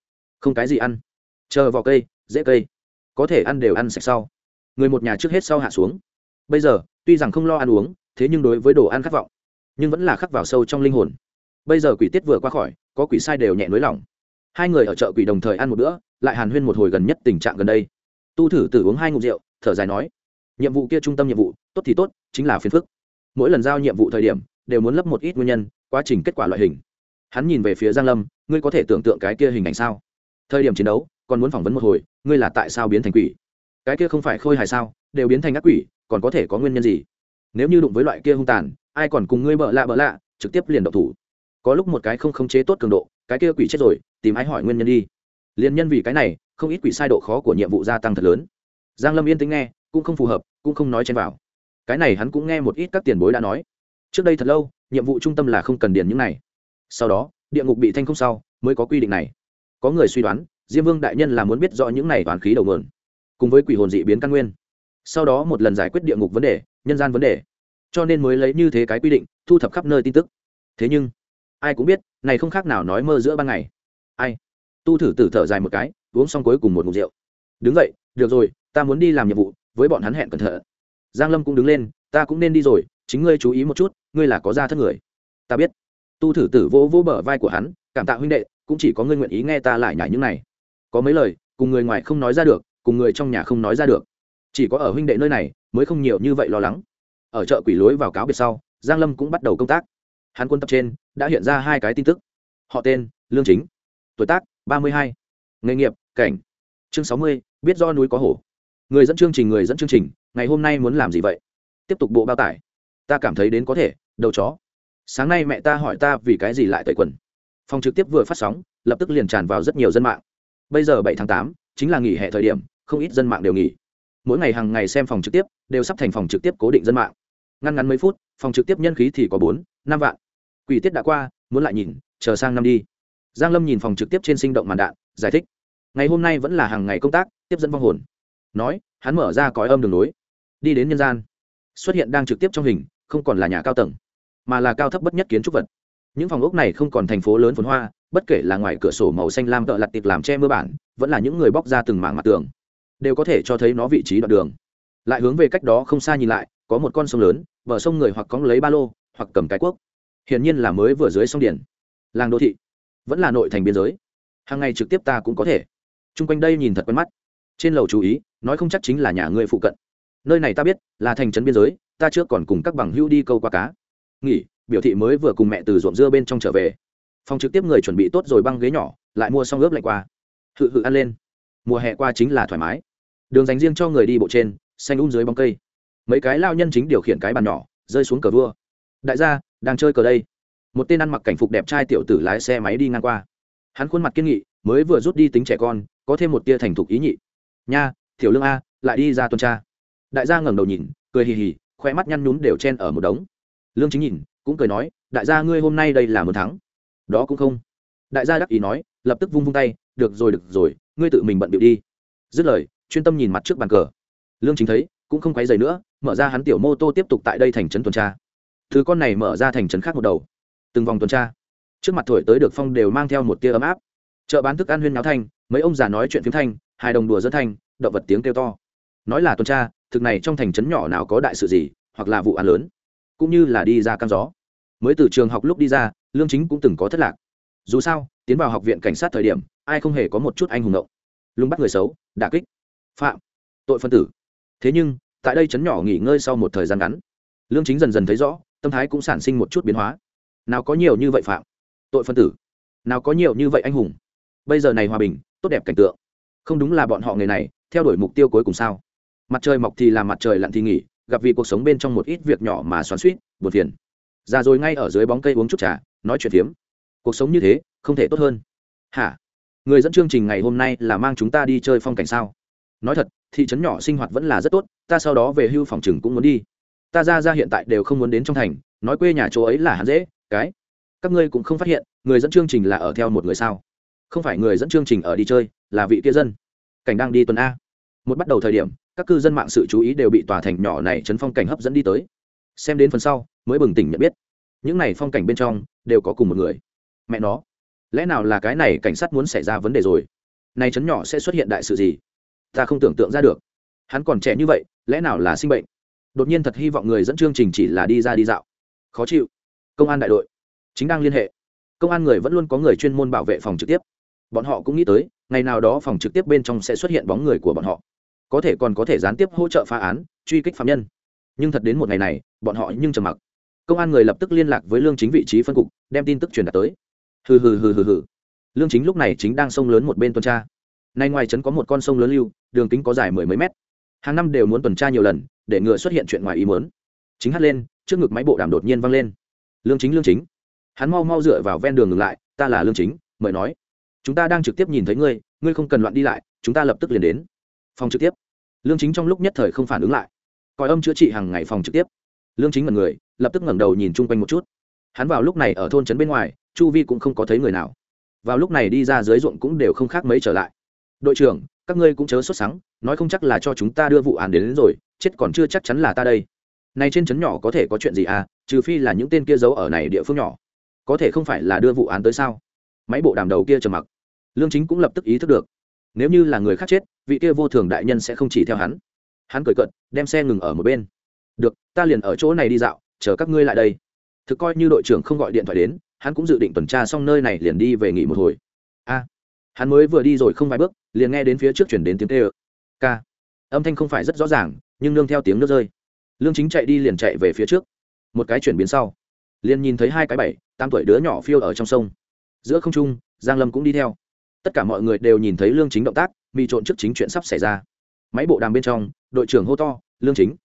Không cái gì ăn. Chờ vào cây, dễ cây. Có thể ăn đều ăn sạch sau. Người một nhà trước hết sau hạ xuống. Bây giờ, tuy rằng không lo ăn uống, thế nhưng đối với đồ ăn khát vọng. Nhưng vẫn là khắc vào sâu trong linh hồn. Bây giờ quỷ tiết vừa qua khỏi, có quỷ sai đều nhẹ nới lỏng hai người ở chợ quỷ đồng thời ăn một bữa, lại hàn huyên một hồi gần nhất tình trạng gần đây. Tu thử tử uống hai ngụm rượu, thở dài nói, nhiệm vụ kia trung tâm nhiệm vụ, tốt thì tốt, chính là phiền phức. Mỗi lần giao nhiệm vụ thời điểm đều muốn lấp một ít nguyên nhân, quá trình kết quả loại hình. Hắn nhìn về phía giang lâm, ngươi có thể tưởng tượng cái kia hình ảnh sao? Thời điểm chiến đấu, còn muốn phỏng vấn một hồi, ngươi là tại sao biến thành quỷ? Cái kia không phải khôi hài sao, đều biến thành ác quỷ, còn có thể có nguyên nhân gì? Nếu như đụng với loại kia hung tàn, ai còn cùng ngươi bợ lạ bợ lạ, trực tiếp liền độc thủ. Có lúc một cái không khống chế tốt cường độ, cái kia quỷ chết rồi, tìm ai hỏi nguyên nhân đi. Liền nhân vì cái này, không ít quỷ sai độ khó của nhiệm vụ gia tăng thật lớn. Giang lâm yên tĩnh nghe, cũng không phù hợp, cũng không nói chen vào. Cái này hắn cũng nghe một ít các tiền bối đã nói trước đây thật lâu, nhiệm vụ trung tâm là không cần điền những này. Sau đó, địa ngục bị thanh không sau, mới có quy định này. Có người suy đoán, diêm vương đại nhân là muốn biết rõ những này toàn khí đầu mượn cùng với quỷ hồn dị biến căn nguyên. Sau đó một lần giải quyết địa ngục vấn đề, nhân gian vấn đề. Cho nên mới lấy như thế cái quy định, thu thập khắp nơi tin tức. Thế nhưng, ai cũng biết, này không khác nào nói mơ giữa ban ngày. Ai? Tu thử tử thở dài một cái, uống xong cuối cùng một ngụm rượu. Đứng dậy, được rồi, ta muốn đi làm nhiệm vụ, với bọn hắn hẹn cẩn thận. Giang lâm cũng đứng lên, ta cũng nên đi rồi chính ngươi chú ý một chút, ngươi là có ra thất người. Ta biết. Tu thử tử vỗ vỗ bờ vai của hắn, cảm tạ huynh đệ, cũng chỉ có ngươi nguyện ý nghe ta lại nhảy những này. Có mấy lời, cùng người ngoài không nói ra được, cùng người trong nhà không nói ra được. Chỉ có ở huynh đệ nơi này, mới không nhiều như vậy lo lắng. Ở chợ quỷ lối vào cáo biệt sau, giang lâm cũng bắt đầu công tác. Hắn quân tập trên, đã hiện ra hai cái tin tức. Họ tên, lương chính. Tuổi tác, ba mươi hai. Nghề nghiệp, cảnh. Chương sáu mươi, biết do núi có hổ. Người dẫn chương trình, người dẫn chương trình, ngày hôm nay muốn làm gì vậy? Tiếp tục bộ bao tải ta cảm thấy đến có thể, đầu chó. Sáng nay mẹ ta hỏi ta vì cái gì lại tẩy quần. Phòng trực tiếp vừa phát sóng, lập tức liền tràn vào rất nhiều dân mạng. Bây giờ bảy tháng tám, chính là nghỉ hè thời điểm, không ít dân mạng đều nghỉ. Mỗi ngày hàng ngày xem phòng trực tiếp, đều sắp thành phòng trực tiếp cố định dân mạng. Ngăn ngắn mấy phút, phòng trực tiếp nhân khí thì có bốn, năm vạn. Quỷ tiết đã qua, muốn lại nhìn, chờ sang năm đi. Giang lâm nhìn phòng trực tiếp trên sinh động màn đạn, giải thích. Ngày hôm nay vẫn là hàng ngày công tác, tiếp dẫn vong hồn. Nói, hắn mở ra cõi âm đường nối đi đến nhân gian xuất hiện đang trực tiếp trong hình, không còn là nhà cao tầng, mà là cao thấp bất nhất kiến trúc vật. Những phòng ốc này không còn thành phố lớn phồn hoa, bất kể là ngoài cửa sổ màu xanh lam tợ lặt tiệp làm che mưa bản, vẫn là những người bóc ra từng mảng mặt tường, đều có thể cho thấy nó vị trí đoạn đường. Lại hướng về cách đó không xa nhìn lại, có một con sông lớn, bờ sông người hoặc cóng lấy ba lô, hoặc cầm cái cuốc. Hiển nhiên là mới vừa dưới sông điển làng đô thị, vẫn là nội thành biên giới. Hàng ngày trực tiếp ta cũng có thể. Chung quanh đây nhìn thật quen mắt. Trên lầu chú ý, nói không chắc chính là nhà người phụ cận nơi này ta biết, là thành trấn biên giới, ta trước còn cùng các bằng hữu đi câu qua cá. Nghỉ, biểu thị mới vừa cùng mẹ từ ruộng dưa bên trong trở về. Phòng trực tiếp người chuẩn bị tốt rồi băng ghế nhỏ, lại mua xong ướp lạnh qua. Hự hự ăn lên. Mùa hè qua chính là thoải mái. Đường dành riêng cho người đi bộ trên, xanh un um dưới bóng cây. Mấy cái lao nhân chính điều khiển cái bàn nhỏ, rơi xuống cờ vua. Đại gia, đang chơi cờ đây. Một tên ăn mặc cảnh phục đẹp trai tiểu tử lái xe máy đi ngang qua. Hắn khuôn mặt kiên nghị, mới vừa rút đi tính trẻ con, có thêm một tia thành thục ý nhị. Nha, tiểu lương a, lại đi ra tuần tra đại gia ngẩng đầu nhìn, cười hì hì, khoe mắt nhăn nhún đều chen ở một đống. Lương chính nhìn, cũng cười nói, đại gia ngươi hôm nay đây là một thắng. Đó cũng không. Đại gia đắc ý nói, lập tức vung vung tay, được rồi được rồi, ngươi tự mình bận điệu đi. Dứt lời, chuyên tâm nhìn mặt trước bàn cờ. Lương chính thấy, cũng không quấy dày nữa, mở ra hắn tiểu mô tô tiếp tục tại đây thành trấn tuần tra. Thứ con này mở ra thành trấn khác một đầu. Từng vòng tuần tra. Trước mặt thổi tới được phong đều mang theo một tia ấm áp. Chợ bán thức ăn huyên náo thanh, mấy ông già nói chuyện phiếm thanh hai đồng đùa dẫn thanh, động vật tiếng kêu to. Nói là tuần tra thực này trong thành trấn nhỏ nào có đại sự gì, hoặc là vụ án lớn, cũng như là đi ra cam gió. Mới từ trường học lúc đi ra, lương chính cũng từng có thất lạc. Dù sao, tiến vào học viện cảnh sát thời điểm, ai không hề có một chút anh hùng ngộng. Lùng bắt người xấu, đả kích, phạm, tội phân tử. Thế nhưng, tại đây trấn nhỏ nghỉ ngơi sau một thời gian ngắn, lương chính dần dần thấy rõ, tâm thái cũng sản sinh một chút biến hóa. Nào có nhiều như vậy phạm, tội phân tử. Nào có nhiều như vậy anh hùng. Bây giờ này hòa bình, tốt đẹp cảnh tượng. Không đúng là bọn họ người này, theo đuổi mục tiêu cuối cùng sao? Mặt trời mọc thì làm mặt trời lặn thì nghỉ, gặp vì cuộc sống bên trong một ít việc nhỏ mà xoắn suýt buồn phiền. Ra rồi ngay ở dưới bóng cây uống chút trà, nói chuyện phiếm. Cuộc sống như thế, không thể tốt hơn. Hả? Người dẫn chương trình ngày hôm nay là mang chúng ta đi chơi phong cảnh sao? Nói thật, thị trấn nhỏ sinh hoạt vẫn là rất tốt, ta sau đó về hưu phòng chừng cũng muốn đi. Ta ra ra hiện tại đều không muốn đến trong thành, nói quê nhà chỗ ấy là hắn dễ, cái. Các ngươi cũng không phát hiện, người dẫn chương trình là ở theo một người sao? Không phải người dẫn chương trình ở đi chơi, là vị kia dân. Cảnh đang đi tuần a. Một bắt đầu thời điểm các cư dân mạng sự chú ý đều bị tòa thành nhỏ này chấn phong cảnh hấp dẫn đi tới. Xem đến phần sau, mới bừng tỉnh nhận biết, những này phong cảnh bên trong đều có cùng một người. Mẹ nó, lẽ nào là cái này cảnh sát muốn xảy ra vấn đề rồi? Này chấn nhỏ sẽ xuất hiện đại sự gì? Ta không tưởng tượng ra được. Hắn còn trẻ như vậy, lẽ nào là sinh bệnh? Đột nhiên thật hy vọng người dẫn chương trình chỉ là đi ra đi dạo. Khó chịu. Công an đại đội, chính đang liên hệ. Công an người vẫn luôn có người chuyên môn bảo vệ phòng trực tiếp. Bọn họ cũng nghĩ tới, ngày nào đó phòng trực tiếp bên trong sẽ xuất hiện bóng người của bọn họ có thể còn có thể gián tiếp hỗ trợ phá án, truy kích phạm nhân. Nhưng thật đến một ngày này, bọn họ nhưng trầm mặc. Công an người lập tức liên lạc với lương chính vị trí phân cục, đem tin tức truyền đạt tới. Hừ hừ hừ hừ hừ. Lương chính lúc này chính đang sông lớn một bên tuần tra. Nay ngoài trấn có một con sông lớn lưu, đường kính có dài mười mấy mét. Hàng năm đều muốn tuần tra nhiều lần, để ngừa xuất hiện chuyện ngoài ý muốn. Chính hắt lên, trước ngực máy bộ đàm đột nhiên văng lên. Lương chính lương chính. Hắn mau mau dựa vào ven đường ngừng lại, ta là lương chính, mời nói. Chúng ta đang trực tiếp nhìn thấy ngươi ngươi không cần loạn đi lại, chúng ta lập tức liền đến phòng trực tiếp. Lương chính trong lúc nhất thời không phản ứng lại. Coi âm chữa trị hàng ngày phòng trực tiếp. Lương chính mật người lập tức ngẩng đầu nhìn chung quanh một chút. Hắn vào lúc này ở thôn trấn bên ngoài chu vi cũng không có thấy người nào. Vào lúc này đi ra dưới ruộng cũng đều không khác mấy trở lại. Đội trưởng các ngươi cũng chớ xuất sáng nói không chắc là cho chúng ta đưa vụ án đến, đến rồi chết còn chưa chắc chắn là ta đây. Này trên trấn nhỏ có thể có chuyện gì à trừ phi là những tên kia giấu ở này địa phương nhỏ. Có thể không phải là đưa vụ án tới sao? Máy bộ đàm đầu kia trầm mặc. Lương chính cũng lập tức ý thức được. Nếu như là người khác chết vị kia vô thường đại nhân sẽ không chỉ theo hắn. Hắn cười cận đem xe ngừng ở một bên. Được, ta liền ở chỗ này đi dạo, chờ các ngươi lại đây. Thực coi như đội trưởng không gọi điện thoại đến, hắn cũng dự định tuần tra xong nơi này liền đi về nghỉ một hồi. A, hắn mới vừa đi rồi không vài bước, liền nghe đến phía trước chuyển đến tiếng tê ơ k âm thanh không phải rất rõ ràng, nhưng nương theo tiếng nước rơi. Lương chính chạy đi liền chạy về phía trước. Một cái chuyển biến sau, liền nhìn thấy hai cái bảy, tám tuổi đứa nhỏ phiêu ở trong sông. Giữa không trung, giang lâm cũng đi theo tất cả mọi người đều nhìn thấy lương chính động tác bị trộn trước chính chuyện sắp xảy ra. Máy bộ đàm bên trong, đội trưởng hô to, lương chính,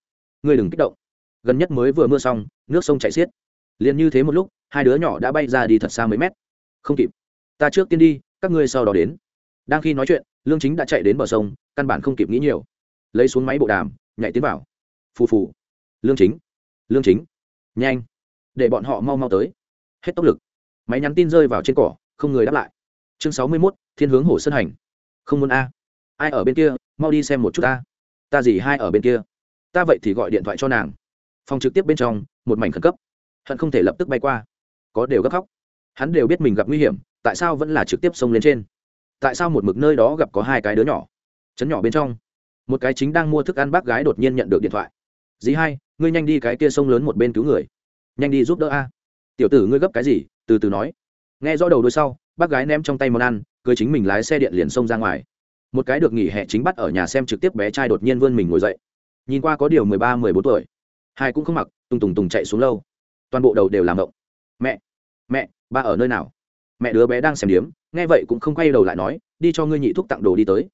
ngươi đừng kích động. Gần nhất mới vừa mưa xong, nước sông chảy xiết. Liền như thế một lúc, hai đứa nhỏ đã bay ra đi thật xa mấy mét. Không kịp, ta trước tiên đi, các ngươi sau đó đến. Đang khi nói chuyện, lương chính đã chạy đến bờ sông, căn bản không kịp nghĩ nhiều. Lấy xuống máy bộ đàm, nhảy tiến vào. Phù phù. Lương chính lương chính, nhanh, để bọn họ mau mau tới. Hết tốc lực. Máy nhắn tin rơi vào trên cỏ, không người đáp lại. Chương sáu mươi mốt thiên hướng hồ sơn hành. Không muốn a. Ai ở bên kia, mau đi xem một chút ta. Ta gì hai ở bên kia? Ta vậy thì gọi điện thoại cho nàng. Phòng trực tiếp bên trong, một mảnh khẩn cấp. Hận không thể lập tức bay qua. Có đều gấp khóc. Hắn đều biết mình gặp nguy hiểm, tại sao vẫn là trực tiếp xông lên trên? Tại sao một mực nơi đó gặp có hai cái đứa nhỏ? Chấn nhỏ bên trong, một cái chính đang mua thức ăn bác gái đột nhiên nhận được điện thoại. Dì hai, ngươi nhanh đi cái kia sông lớn một bên cứu người. Nhanh đi giúp đỡ a. Tiểu tử ngươi gấp cái gì? Từ từ nói. Nghe rõ đầu đôi sau, bác gái ném trong tay món ăn cười chính mình lái xe điện liền xông ra ngoài. Một cái được nghỉ hè chính bắt ở nhà xem trực tiếp bé trai đột nhiên vươn mình ngồi dậy. Nhìn qua có điều mười ba, mười bốn tuổi. Hai cũng không mặc, tùng tùng tùng chạy xuống lâu. Toàn bộ đầu đều làm động mẹ mẹ, ba ở nơi nào? Mẹ đứa bé đang xem điếm, nghe vậy cũng không quay đầu lại nói, đi cho ngươi nhị thuốc tặng đồ đi tới.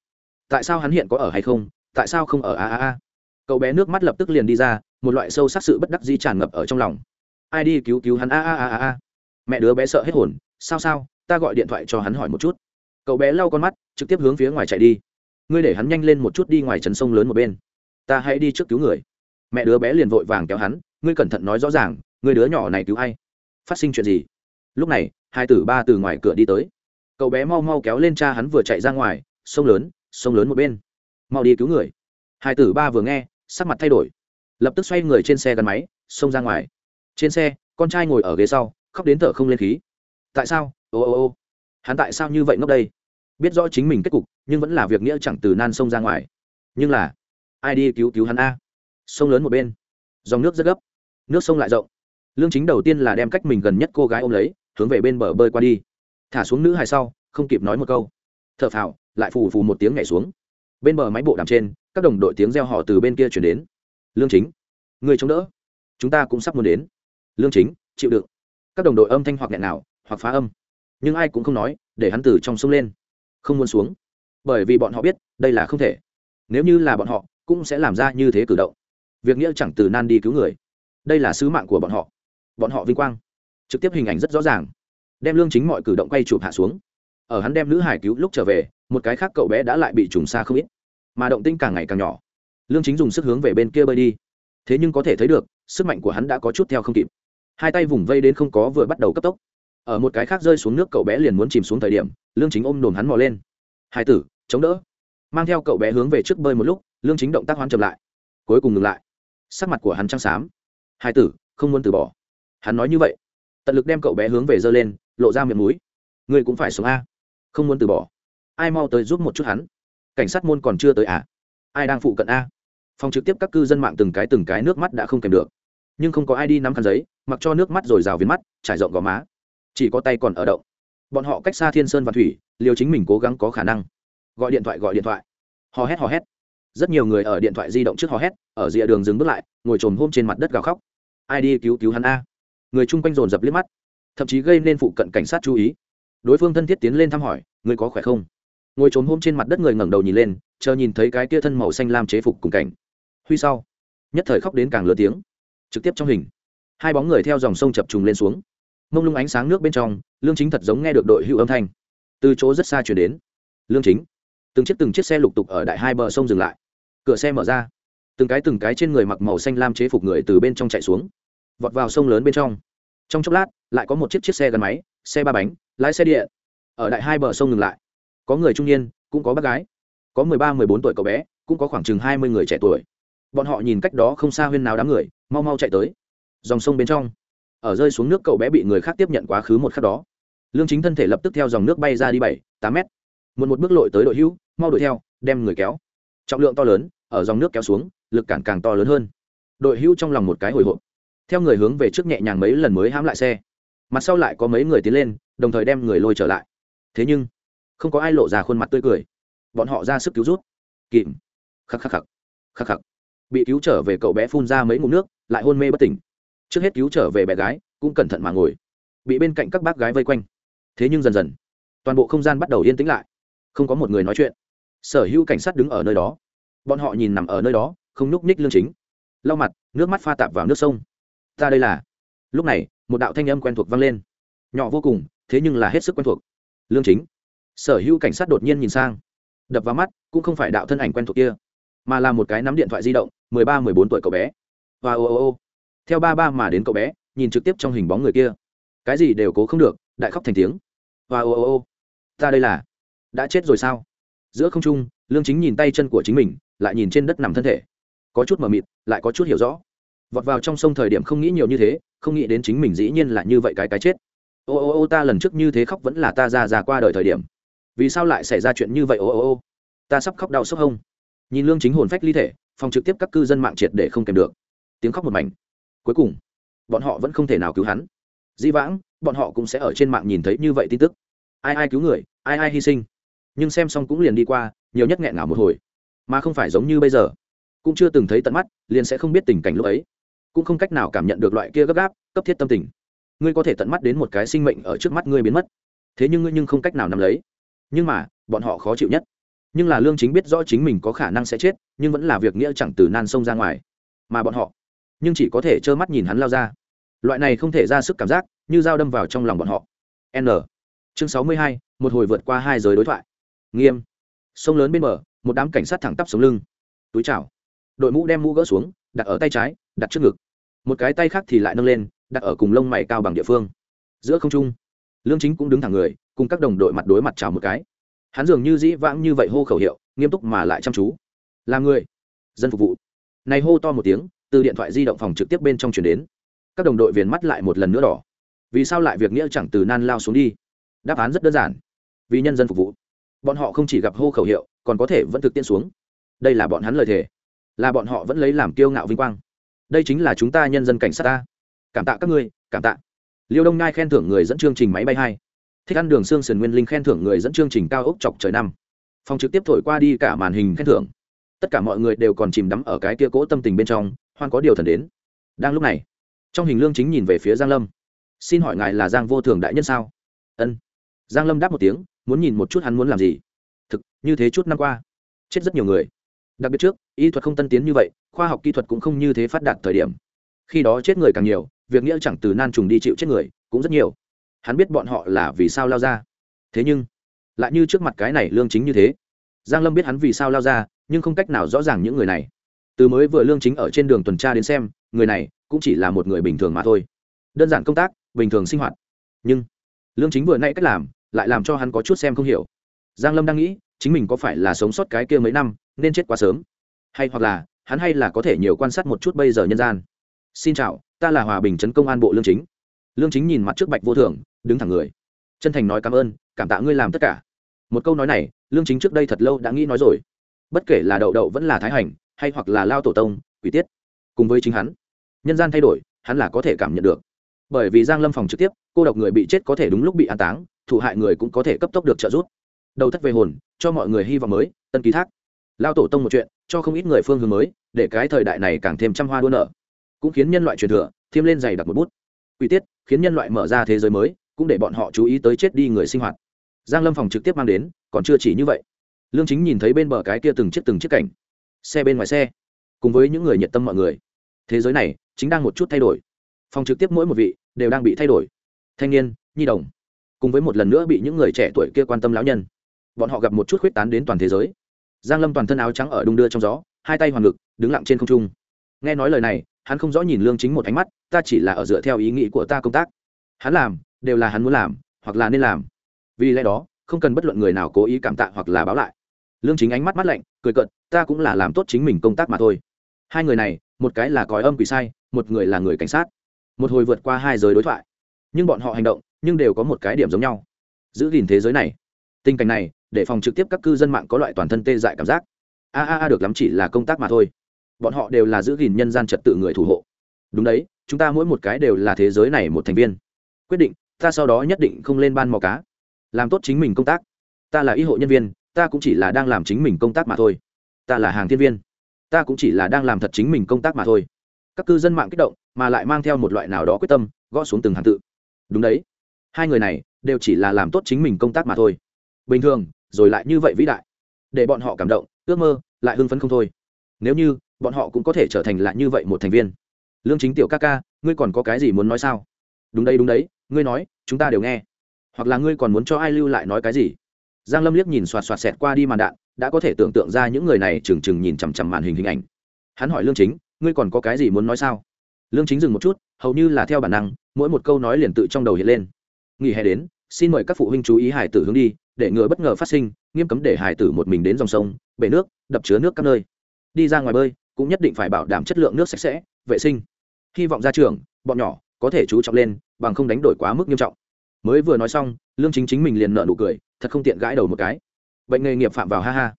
Tại sao hắn hiện có ở hay không? Tại sao không ở a a a? Cậu bé nước mắt lập tức liền đi ra, một loại sâu sắc sự bất đắc di tràn ngập ở trong lòng. Ai đi cứu cứu hắn a a a a? Mẹ đứa bé sợ hết hồn, sao sao, ta gọi điện thoại cho hắn hỏi một chút cậu bé lau con mắt, trực tiếp hướng phía ngoài chạy đi. Ngươi để hắn nhanh lên một chút đi ngoài trấn sông lớn một bên. Ta hãy đi trước cứu người. Mẹ đứa bé liền vội vàng kéo hắn, ngươi cẩn thận nói rõ ràng người đứa nhỏ này cứu ai? Phát sinh chuyện gì? Lúc này, hai tử ba từ ngoài cửa đi tới. Cậu bé mau mau kéo lên cha hắn vừa chạy ra ngoài, sông lớn sông lớn một bên. Mau đi cứu người. Hai tử ba vừa nghe, sắc mặt thay đổi. Lập tức xoay người trên xe gắn máy, xông ra ngoài. Trên xe, con trai ngồi ở ghế sau, khóc đến thở không lên khí. Tại sao? Ô ô ô hắn tại sao như vậy ngốc đây? Biết rõ chính mình kết cục, nhưng vẫn là việc nghĩa chẳng từ nan sông ra ngoài. Nhưng là, ai đi cứu cứu hắn a? Sông lớn một bên. Dòng nước rất gấp. Nước sông lại rộng. Lương chính đầu tiên là đem cách mình gần nhất cô gái ôm lấy, hướng về bên bờ bơi qua đi. Thả xuống nữ hài sau, không kịp nói một câu. T h ở phào, lại phù phù một tiếng nhảy xuống. Bên bờ máy bộ đàm trên, các đồng đội tiếng reo họ từ bên kia chuyển đến. Lương chính, người chống đỡ. Chúng ta cũng sắp muốn đến. Lương chính, chịu đựng. Các đồng đội âm thanh hoặc nghẹn nào hoặc phá âm nhưng ai cũng không nói, để hắn từ trong sông lên. Không muốn xuống. Bởi vì bọn họ biết, đây là không thể. Nếu như là bọn họ, cũng sẽ làm ra như thế cử động. Việc nghĩa chẳng từ nan đi cứu người. Đây là sứ mạng của bọn họ. Bọn họ vinh quang. Trực tiếp hình ảnh rất rõ ràng. Đem lương chính mọi cử động quay chụp hạ xuống. Ở hắn đem nữ hải cứu lúc trở về, một cái khác cậu bé đã lại bị trùng xa không ít. Mà động tinh càng ngày càng nhỏ. Lương chính dùng sức hướng về bên kia bơi đi. Thế nhưng có thể thấy được, sức mạnh của hắn đã có chút theo không kịp. Hai tay vùng vây đến không có vừa bắt đầu cấp tốc ở một cái khác rơi xuống nước cậu bé liền muốn chìm xuống thời điểm, lương chính ôm đồn hắn mò lên. Hai tử, chống đỡ. Mang theo cậu bé hướng về trước bơi một lúc, lương chính động tác hoán chậm lại. Cuối cùng ngừng lại. Sắc mặt của hắn trăng xám. Hai tử, không muốn từ bỏ. Hắn nói như vậy. Tận lực đem cậu bé hướng về dơ lên, lộ ra miệng mũi. Ngươi cũng phải sống a, không muốn từ bỏ. Ai mau tới giúp một chút hắn. Cảnh sát môn còn chưa tới à? Ai đang phụ cận a? Phòng trực tiếp các cư dân mạng từng cái từng cái nước mắt đã không kèm được. Nhưng không có ai đi nắm khăn giấy, mặc cho nước mắt rồi rào viến mắt, trải rộng gò má chỉ có tay còn ở động. Bọn họ cách xa thiên sơn và thủy liều chính mình cố gắng có khả năng. Gọi điện thoại, gọi điện thoại. Hò hét hò hét. Rất nhiều người ở điện thoại di động trước hò hét, ở rìa đường dừng bước lại, ngồi trồm hôm trên mặt đất gào khóc. Ai đi cứu cứu hắn a? Người chung quanh dồn dập liếc mắt. Thậm chí gây nên phụ cận cảnh sát chú ý. Đối phương thân thiết tiến lên thăm hỏi người có khỏe không? Ngồi trốn hôm trên mặt đất người ngẩng đầu nhìn lên, chờ nhìn thấy cái kia thân màu xanh lam chế phục cùng cảnh. Huy sau, nhất thời khóc đến càng lớn tiếng. Trực tiếp trong hình, hai bóng người theo dòng sông chập trùng lên xuống mông lung ánh sáng nước bên trong, lương chính thật giống nghe được đội hữu âm thanh. Từ chỗ rất xa chuyển đến. Lương chính. Từng chiếc từng chiếc xe lục tục ở đại hai bờ sông dừng lại. Cửa xe mở ra. Từng cái từng cái trên người mặc màu xanh lam chế phục người từ bên trong chạy xuống. Vọt vào sông lớn bên trong. Trong chốc lát, lại có một chiếc chiếc xe gắn máy, xe ba bánh, lái xe điện. Ở đại hai bờ sông ngừng lại. Có người trung niên, cũng có bác gái. Có mười ba, mười bốn tuổi cậu bé, cũng có khoảng chừng hai mươi người trẻ tuổi. Bọn họ nhìn cách đó không xa huyên nào đám người, mau mau chạy tới. Dòng sông bên trong ở rơi xuống nước cậu bé bị người khác tiếp nhận quá khứ một khắc đó. Lương chính thân thể lập tức theo dòng nước bay ra đi bảy, tám mét. Một một bước lội tới đội hữu, mau đuổi theo, đem người kéo. Trọng lượng to lớn, ở dòng nước kéo xuống, lực cản càng to lớn hơn. Đội hữu trong lòng một cái hồi hộp. Theo người hướng về trước nhẹ nhàng mấy lần mới hãm lại xe. Mặt sau lại có mấy người tiến lên, đồng thời đem người lôi trở lại. Thế nhưng, không có ai lộ ra khuôn mặt tươi cười. Bọn họ ra sức cứu rút. Kìm. Khắc khắc khắc. Khắc khắc. Bị cứu trở về cậu bé phun ra mấy ngụm nước, lại hôn mê bất tỉnh trước hết cứu trở về bé gái, cũng cẩn thận mà ngồi. Bị bên cạnh các bác gái vây quanh. Thế nhưng dần dần, toàn bộ không gian bắt đầu yên tĩnh lại. Không có một người nói chuyện. Sở hữu cảnh sát đứng ở nơi đó. Bọn họ nhìn nằm ở nơi đó, không nhúc nhích lương chính. Lau mặt, nước mắt pha tạp vào nước sông. Ta đây là. Lúc này, một đạo thanh âm quen thuộc vang lên. Nhỏ vô cùng, thế nhưng là hết sức quen thuộc. Lương chính. Sở hữu cảnh sát đột nhiên nhìn sang. Đập vào mắt, cũng không phải đạo thân ảnh quen thuộc kia, mà là một cái nắm điện thoại di động, mười ba, mười bốn tuổi cậu bé. Và ô ô ô theo ba ba mà đến cậu bé, nhìn trực tiếp trong hình bóng người kia. Cái gì đều cố không được, đại khóc thành tiếng. Và ô ô ô, ta đây là đã chết rồi sao? Giữa không trung, lương chính nhìn tay chân của chính mình, lại nhìn trên đất nằm thân thể. Có chút mờ mịt, lại có chút hiểu rõ. Vọt vào trong sông thời điểm không nghĩ nhiều như thế, không nghĩ đến chính mình dĩ nhiên là như vậy cái cái chết. Ô ô ô, ta lần trước như thế khóc vẫn là ta già già qua đời thời điểm. Vì sao lại xảy ra chuyện như vậy ô ô ô? Ta sắp khóc đau sốc hông. Nhìn lương chính hồn phách ly thể, phòng trực tiếp các cư dân mạng triệt để không kèm được. Tiếng khóc một mảnh cuối cùng, bọn họ vẫn không thể nào cứu hắn. Di vãng, bọn họ cũng sẽ ở trên mạng nhìn thấy như vậy tin tức. Ai ai cứu người, ai ai hy sinh. Nhưng xem xong cũng liền đi qua, nhiều nhất nghẹn ngào một hồi. Mà không phải giống như bây giờ. Cũng chưa từng thấy tận mắt, liền sẽ không biết tình cảnh lúc ấy. Cũng không cách nào cảm nhận được loại kia gấp gáp, cấp thiết tâm tình. Ngươi có thể tận mắt đến một cái sinh mệnh ở trước mắt ngươi biến mất. Thế nhưng ngươi nhưng không cách nào nắm lấy. Nhưng mà, bọn họ khó chịu nhất. Nhưng là lương chính biết rõ chính mình có khả năng sẽ chết, nhưng vẫn là việc nghĩa chẳng từ nan sông ra ngoài. Mà bọn họ nhưng chỉ có thể trơ mắt nhìn hắn lao ra. Loại này không thể ra sức cảm giác, như dao đâm vào trong lòng bọn họ. N. Chương sáu mươi hai, một hồi vượt qua hai giới đối thoại. Nghiêm. Sông lớn bên bờ, một đám cảnh sát thẳng tắp sống lưng. Túi chào. Đội mũ đem mũ gỡ xuống, đặt ở tay trái, đặt trước ngực. Một cái tay khác thì lại nâng lên, đặt ở cùng lông mày cao bằng địa phương. Giữa không trung, lương chính cũng đứng thẳng người, cùng các đồng đội mặt đối mặt chào một cái. Hắn dường như dĩ vãng như vậy hô khẩu hiệu, nghiêm túc mà lại chăm chú. Là người. Dân phục vụ. Này hô to một tiếng từ điện thoại di động phòng trực tiếp bên trong chuyển đến. Các đồng đội viền mắt lại một lần nữa đỏ. Vì sao lại việc nghĩa chẳng từ nan lao xuống đi? Đáp án rất đơn giản. Vì nhân dân phục vụ. Bọn họ không chỉ gặp hô khẩu hiệu, còn có thể vẫn thực tiễn xuống. Đây là bọn hắn lời thề. Là bọn họ vẫn lấy làm kiêu ngạo vinh quang. Đây chính là chúng ta nhân dân cảnh sát ta. Cảm tạ các ngươi, cảm tạ. Liêu đông nai khen thưởng người dẫn chương trình máy bay hai. Thích ăn đường xương sườn nguyên linh khen thưởng người dẫn chương trình cao ốc chọc trời năm. Phòng trực tiếp thổi qua đi cả màn hình khen thưởng. Tất cả mọi người đều còn chìm đắm ở cái kia cỗ tâm tình bên trong hoan có điều thần đến. Đang lúc này, trong hình lương chính nhìn về phía giang lâm. Xin hỏi ngài là giang vô thường đại nhân sao? Ân. Giang lâm đáp một tiếng, muốn nhìn một chút hắn muốn làm gì. Thực, như thế chút năm qua, chết rất nhiều người. Đặc biệt trước, y thuật không tân tiến như vậy, khoa học kỹ thuật cũng không như thế phát đạt thời điểm. Khi đó chết người càng nhiều, việc nghĩa chẳng từ nan trùng đi chịu chết người, cũng rất nhiều. Hắn biết bọn họ là vì sao lao ra. Thế nhưng, lại như trước mặt cái này lương chính như thế. Giang lâm biết hắn vì sao lao ra, nhưng không cách nào rõ ràng những người này từ mới vừa lương chính ở trên đường tuần tra đến xem, người này cũng chỉ là một người bình thường mà thôi. Đơn giản công tác, bình thường sinh hoạt. Nhưng, lương chính vừa nãy cách làm, lại làm cho hắn có chút xem không hiểu. Giang lâm đang nghĩ, chính mình có phải là sống sót cái kia mấy năm, nên chết quá sớm? Hay hoặc là, hắn hay là có thể nhiều quan sát một chút bây giờ nhân gian? Xin chào, ta là hòa bình trấn công an bộ lương chính. Lương chính nhìn mặt trước bạch vô thường đứng thẳng người. Chân thành nói cảm ơn, cảm tạ ngươi làm tất cả. Một câu nói này, lương chính trước đây thật lâu đã nghĩ nói rồi. Bất kể là đậu đậu vẫn là thái hành hay hoặc là lao tổ tông, quỷ tiết, cùng với chính hắn. Nhân gian thay đổi, hắn là có thể cảm nhận được. Bởi vì giang lâm phòng trực tiếp, cô độc người bị chết có thể đúng lúc bị an táng, thụ hại người cũng có thể cấp tốc được trợ giúp. Đầu thất về hồn, cho mọi người hy vọng mới, tân ký thác. Lao tổ tông một chuyện, cho không ít người phương hướng mới, để cái thời đại này càng thêm trăm hoa đua nở. Cũng khiến nhân loại truyền thừa, thêm lên dày đặc một bút. Quy tiết, khiến nhân loại mở ra thế giới mới, cũng để bọn họ chú ý tới chết đi người sinh hoạt. Giang lâm phòng trực tiếp mang đến, còn chưa chỉ như vậy. Lương chính nhìn thấy bên bờ cái kia từng chiếc từng chiếc cảnh xe bên ngoài xe, cùng với những người nhiệt tâm mọi người. Thế giới này chính đang một chút thay đổi. Phòng trực tiếp mỗi một vị đều đang bị thay đổi. Thanh niên, nhi đồng, cùng với một lần nữa bị những người trẻ tuổi kia quan tâm lão nhân, bọn họ gặp một chút khuyết tán đến toàn thế giới. Giang lâm toàn thân áo trắng ở đung đưa trong gió, hai tay hoàn ngực, đứng lặng trên không trung. Nghe nói lời này, hắn không rõ nhìn lương chính một ánh mắt, ta chỉ là ở dựa theo ý nghĩ của ta công tác. Hắn làm, đều là hắn muốn làm, hoặc là nên làm. Vì lẽ đó, không cần bất luận người nào cố ý cảm tạ hoặc là báo lại lương chính ánh mắt mắt lạnh, cười cận ta cũng là làm tốt chính mình công tác mà thôi. Hai người này, một cái là còi âm quỷ sai, một người là người cảnh sát. Một hồi vượt qua hai giới đối thoại. Nhưng bọn họ hành động, nhưng đều có một cái điểm giống nhau. Giữ gìn thế giới này. Tình cảnh này, để phòng trực tiếp các cư dân mạng có loại toàn thân tê dại cảm giác. A a a, được lắm chỉ là công tác mà thôi. Bọn họ đều là giữ gìn nhân gian trật tự người thủ hộ. Đúng đấy, chúng ta mỗi một cái đều là thế giới này một thành viên. Quyết định, ta sau đó nhất định không lên ban mò cá. Làm tốt chính mình công tác. Ta là y hộ nhân viên ta cũng chỉ là đang làm chính mình công tác mà thôi. Ta là hàng thiên viên. Ta cũng chỉ là đang làm thật chính mình công tác mà thôi. Các cư dân mạng kích động, mà lại mang theo một loại nào đó quyết tâm, gõ xuống từng hàng tự. Đúng đấy. Hai người này, đều chỉ là làm tốt chính mình công tác mà thôi. Bình thường, rồi lại như vậy vĩ đại. Để bọn họ cảm động, ước mơ, lại hưng phấn không thôi. Nếu như, bọn họ cũng có thể trở thành lại như vậy một thành viên. Lương chính tiểu ca ca, ngươi còn có cái gì muốn nói sao? Đúng đấy đúng đấy, ngươi nói, chúng ta đều nghe. Hoặc là ngươi còn muốn cho ai lưu lại nói cái gì? Giang lâm liếc nhìn xoạt xoạt xẹt qua đi màn đạn, đã có thể tưởng tượng ra những người này trừng trừng nhìn chằm chằm màn hình hình ảnh. Hắn hỏi lương chính, ngươi còn có cái gì muốn nói sao? Lương chính dừng một chút, hầu như là theo bản năng, mỗi một câu nói liền tự trong đầu hiện lên. Nghỉ hè đến, xin mời các phụ huynh chú ý hải tử hướng đi, để ngừa bất ngờ phát sinh, nghiêm cấm để hải tử một mình đến dòng sông, bể nước, đập chứa nước các nơi. Đi ra ngoài bơi, cũng nhất định phải bảo đảm chất lượng nước sạch sẽ, vệ sinh. Hy vọng ra trường, bọn nhỏ có thể chú trọng lên, bằng không đánh đổi quá mức nghiêm trọng. Mới vừa nói xong, lương chính chính mình liền nợ nụ cười thật không tiện gãi đầu một cái. Bệnh nghề nghiệp phạm vào ha ha.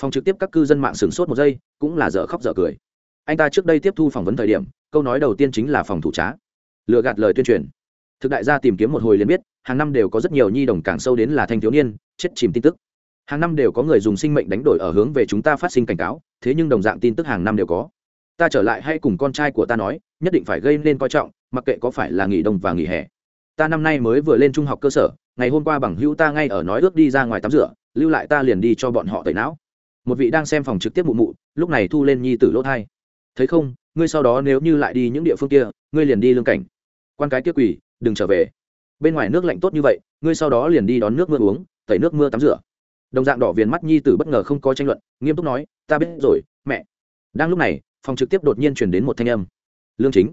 Phòng trực tiếp các cư dân mạng sửng sốt một giây, cũng là dở khóc dở cười. Anh ta trước đây tiếp thu phỏng vấn thời điểm, câu nói đầu tiên chính là phòng thủ trá. Lừa gạt lời tuyên truyền. Thực đại gia tìm kiếm một hồi liền biết, hàng năm đều có rất nhiều nhi đồng càng sâu đến là thanh thiếu niên, chết chìm tin tức. Hàng năm đều có người dùng sinh mệnh đánh đổi ở hướng về chúng ta phát sinh cảnh cáo, thế nhưng đồng dạng tin tức hàng năm đều có. Ta trở lại hay cùng con trai của ta nói, nhất định phải gây nên coi trọng, mặc kệ có phải là nghỉ đông và nghỉ hè. Ta năm nay mới vừa lên trung học cơ sở ngày hôm qua bằng hữu ta ngay ở nói ước đi ra ngoài tắm rửa, lưu lại ta liền đi cho bọn họ tẩy não. Một vị đang xem phòng trực tiếp mụ mụ, lúc này thu lên nhi tử lỗ thai. Thấy không, ngươi sau đó nếu như lại đi những địa phương kia, ngươi liền đi lương cảnh. Quan cái kia quỳ, đừng trở về. Bên ngoài nước lạnh tốt như vậy, ngươi sau đó liền đi đón nước mưa uống, tẩy nước mưa tắm rửa. Đồng dạng đỏ viền mắt nhi tử bất ngờ không có tranh luận, nghiêm túc nói, ta biết rồi, mẹ. Đang lúc này, phòng trực tiếp đột nhiên chuyển đến một thanh âm. Lương chính.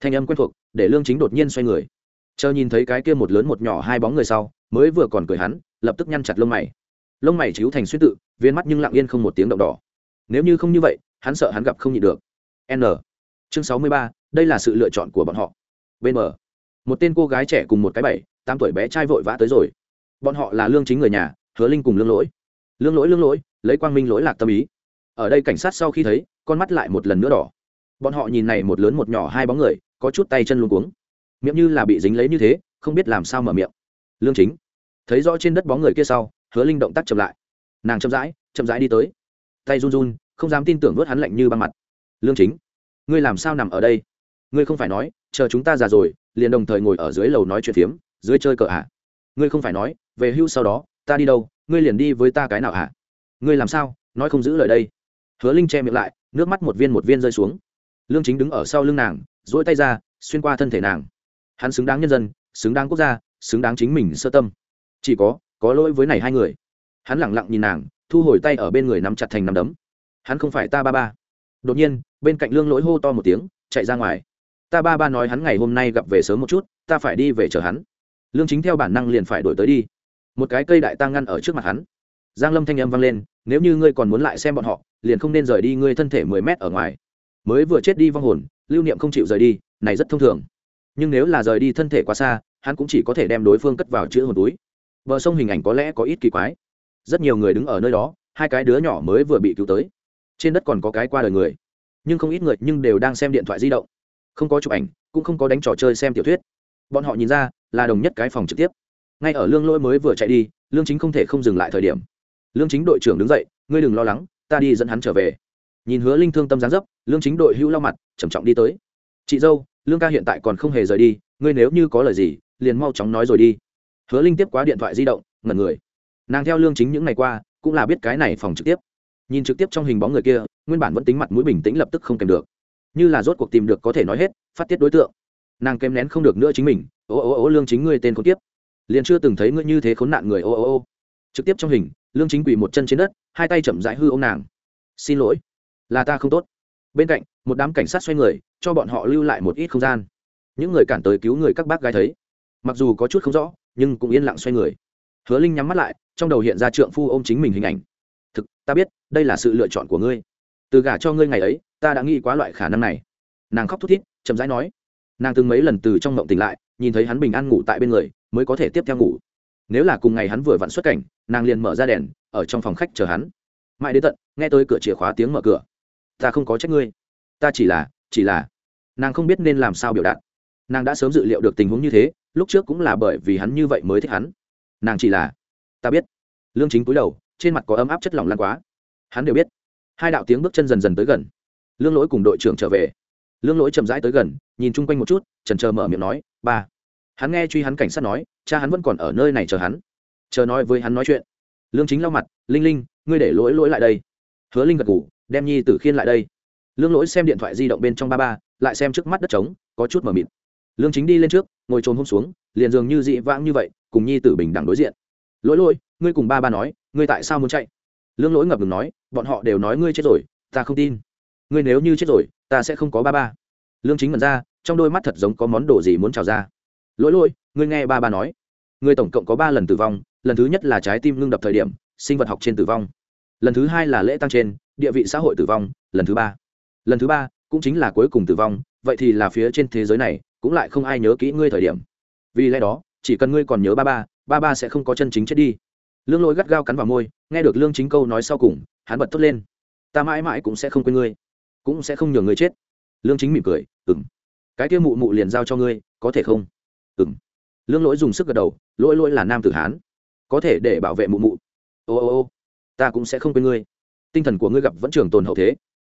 Thanh âm quen thuộc, để lương chính đột nhiên xoay người chờ nhìn thấy cái kia một lớn một nhỏ hai bóng người sau, mới vừa còn cười hắn, lập tức nhăn chặt lông mày. Lông mày chiếu thành xuyên tự, viên mắt nhưng lặng yên không một tiếng động đỏ. Nếu như không như vậy, hắn sợ hắn gặp không nhịn được. N. Chương sáu mươi ba, đây là sự lựa chọn của bọn họ. Bên m một tên cô gái trẻ cùng một cái bảy, tám tuổi bé trai vội vã tới rồi. Bọn họ là lương chính người nhà, hứa linh cùng lương lỗi. Lương lỗi lương lỗi, lấy quang minh lỗi lạc tâm ý. Ở đây cảnh sát sau khi thấy, con mắt lại một lần nữa đỏ. Bọn họ nhìn này một lớn một nhỏ hai bóng người, có chút tay chân luôn cuống miệng như là bị dính lấy như thế, không biết làm sao mở miệng. Lương chính thấy rõ trên đất bóng người kia sau, hứa linh động tác chậm lại. Nàng chậm rãi chậm rãi đi tới. Tay run run, không dám tin tưởng vớt hắn lạnh như băng mặt. Lương chính, ngươi làm sao nằm ở đây? Ngươi không phải nói, chờ chúng ta già rồi, liền đồng thời ngồi ở dưới lầu nói chuyện phiếm, dưới chơi cờ ạ? À? ngươi không phải nói, về hưu sau đó, ta đi đâu, ngươi liền đi với ta cái nào ạ? À? ngươi làm sao, nói không giữ lời đây? Hứa linh che miệng lại, nước mắt một viên một viên rơi xuống. Lương chính đứng ở sau lưng nàng dỗi tay ra, xuyên qua thân thể nàng hắn xứng đáng nhân dân, xứng đáng quốc gia, xứng đáng chính mình sơ tâm. Chỉ có có lỗi với này hai người. Hắn lẳng lặng nhìn nàng, thu hồi tay ở bên người nắm chặt thành nắm đấm. Hắn không phải ta ba ba. Đột nhiên, bên cạnh lương lỗi hô to một tiếng, chạy ra ngoài. Ta ba ba nói hắn ngày hôm nay gặp về sớm một chút, ta phải đi về chờ hắn. Lương chính theo bản năng liền phải đổi tới đi. Một cái cây đại tăng ngăn ở trước mặt hắn. Giang lâm thanh âm vang lên, nếu như ngươi còn muốn lại xem bọn họ, liền không nên rời đi, ngươi thân thể mười mét ở ngoài. Mới vừa chết đi vong hồn, lưu niệm không chịu rời đi, này rất thông thường nhưng nếu là rời đi thân thể quá xa, hắn cũng chỉ có thể đem đối phương cất vào chữ hồn túi. Bờ sông hình ảnh có lẽ có ít kỳ quái. Rất nhiều người đứng ở nơi đó, hai cái đứa nhỏ mới vừa bị cứu tới. Trên đất còn có cái qua đời người, nhưng không ít người nhưng đều đang xem điện thoại di động. Không có chụp ảnh, cũng không có đánh trò chơi xem tiểu thuyết. Bọn họ nhìn ra là đồng nhất cái phòng trực tiếp. Ngay ở lương lỗi mới vừa chạy đi, lương chính không thể không dừng lại thời điểm. Lương chính đội trưởng đứng dậy, ngươi đừng lo lắng, ta đi dẫn hắn trở về. Nhìn hứa linh thương tâm gián dấp, lương chính đội hữu lau mặt, trầm trọng đi tới. Chị dâu lương ca hiện tại còn không hề rời đi, ngươi nếu như có lời gì, liền mau chóng nói rồi đi. Hứa linh tiếp quá điện thoại di động, ngẩn người. Nàng theo lương chính những ngày qua, cũng là biết cái này phòng trực tiếp. Nhìn trực tiếp trong hình bóng người kia, nguyên bản vẫn tính mặt mũi bình tĩnh lập tức không kèm được. Như là rốt cuộc tìm được có thể nói hết, phát tiết đối tượng. Nàng kèm nén không được nữa chính mình, ô ô ô, lương chính ngươi tên khốn tiếp liền chưa từng thấy ngươi như thế khốn nạn người, ô ô ô. Trực tiếp trong hình, lương chính quỳ một chân trên đất, hai tay chậm rãi hư ô nàng. Xin lỗi, là ta không tốt. Bên cạnh, một đám cảnh sát xoay người cho bọn họ lưu lại một ít không gian. Những người cản tới cứu người các bác gái thấy, mặc dù có chút không rõ, nhưng cũng yên lặng xoay người. Hứa linh nhắm mắt lại, trong đầu hiện ra trượng phu ôm chính mình hình ảnh. Thực, ta biết, đây là sự lựa chọn của ngươi. Từ gả cho ngươi ngày ấy, ta đã nghĩ quá loại khả năng này. Nàng khóc thút thít, chậm rãi nói. Nàng từng mấy lần từ trong mộng tỉnh lại, nhìn thấy hắn bình an ngủ tại bên người, mới có thể tiếp theo ngủ. Nếu là cùng ngày hắn vừa vặn xuất cảnh, nàng liền mở ra đèn, ở trong phòng khách chờ hắn. Mãi đến tận, nghe tới cửa chìa khóa tiếng mở cửa. Ta không có trách ngươi. Ta chỉ là chỉ là nàng không biết nên làm sao biểu đạt. Nàng đã sớm dự liệu được tình huống như thế, lúc trước cũng là bởi vì hắn như vậy mới thích hắn. Nàng chỉ là, ta biết. Lương chính cúi đầu, trên mặt có ấm áp chất lỏng lan quá. Hắn đều biết. Hai đạo tiếng bước chân dần dần tới gần. Lương lỗi cùng đội trưởng trở về. Lương lỗi chậm rãi tới gần, nhìn chung quanh một chút trần chờ mở miệng nói, ba. Hắn nghe truy hắn cảnh sát nói, cha hắn vẫn còn ở nơi này chờ hắn. Chờ nói với hắn nói chuyện. Lương chính lau mặt, linh linh, ngươi để lỗi lỗi lại đây. Hứa linh gật ngủ đem nhi tử khiên lại đây. Lương lỗi xem điện thoại di động bên trong ba ba lại xem trước mắt đất trống, có chút mờ mịt. Lương chính đi lên trước, ngồi trồn hôm xuống, liền dường như dị vãng như vậy, cùng nhi tử bình đẳng đối diện. Lỗi lỗi, ngươi cùng ba ba nói, ngươi tại sao muốn chạy? Lương lỗi ngập ngừng nói, bọn họ đều nói ngươi chết rồi, ta không tin. Ngươi nếu như chết rồi, ta sẽ không có ba ba. Lương chính mật ra, trong đôi mắt thật giống có món đồ gì muốn trào ra. Lỗi lỗi, ngươi nghe ba ba nói. Ngươi tổng cộng có ba lần tử vong, lần thứ nhất là trái tim ngưng đập thời điểm, sinh vật học trên tử vong. Lần thứ hai là lễ tăng trên, địa vị xã hội tử vong, lần thứ ba. Lần thứ ba cũng chính là cuối cùng tử vong, vậy thì là phía trên thế giới này, cũng lại không ai nhớ kỹ ngươi thời điểm. Vì lẽ đó, chỉ cần ngươi còn nhớ ba ba ba ba sẽ không có chân chính chết đi. Lương lỗi gắt gao cắn vào môi, nghe được lương chính câu nói sau cùng, hắn bật thốt lên. Ta mãi mãi cũng sẽ không quên ngươi, cũng sẽ không nhường ngươi chết. Lương chính mỉm cười ừng cái kia mụ mụ liền giao cho ngươi, có thể không? Ừng lương lỗi dùng sức gật đầu, lỗi lỗi là nam tử hán, có thể để bảo vệ mụ mụ. Ô ô ô, ta cũng sẽ không quên ngươi. Tinh thần của ngươi gặp vẫn trường tồn hậu thế.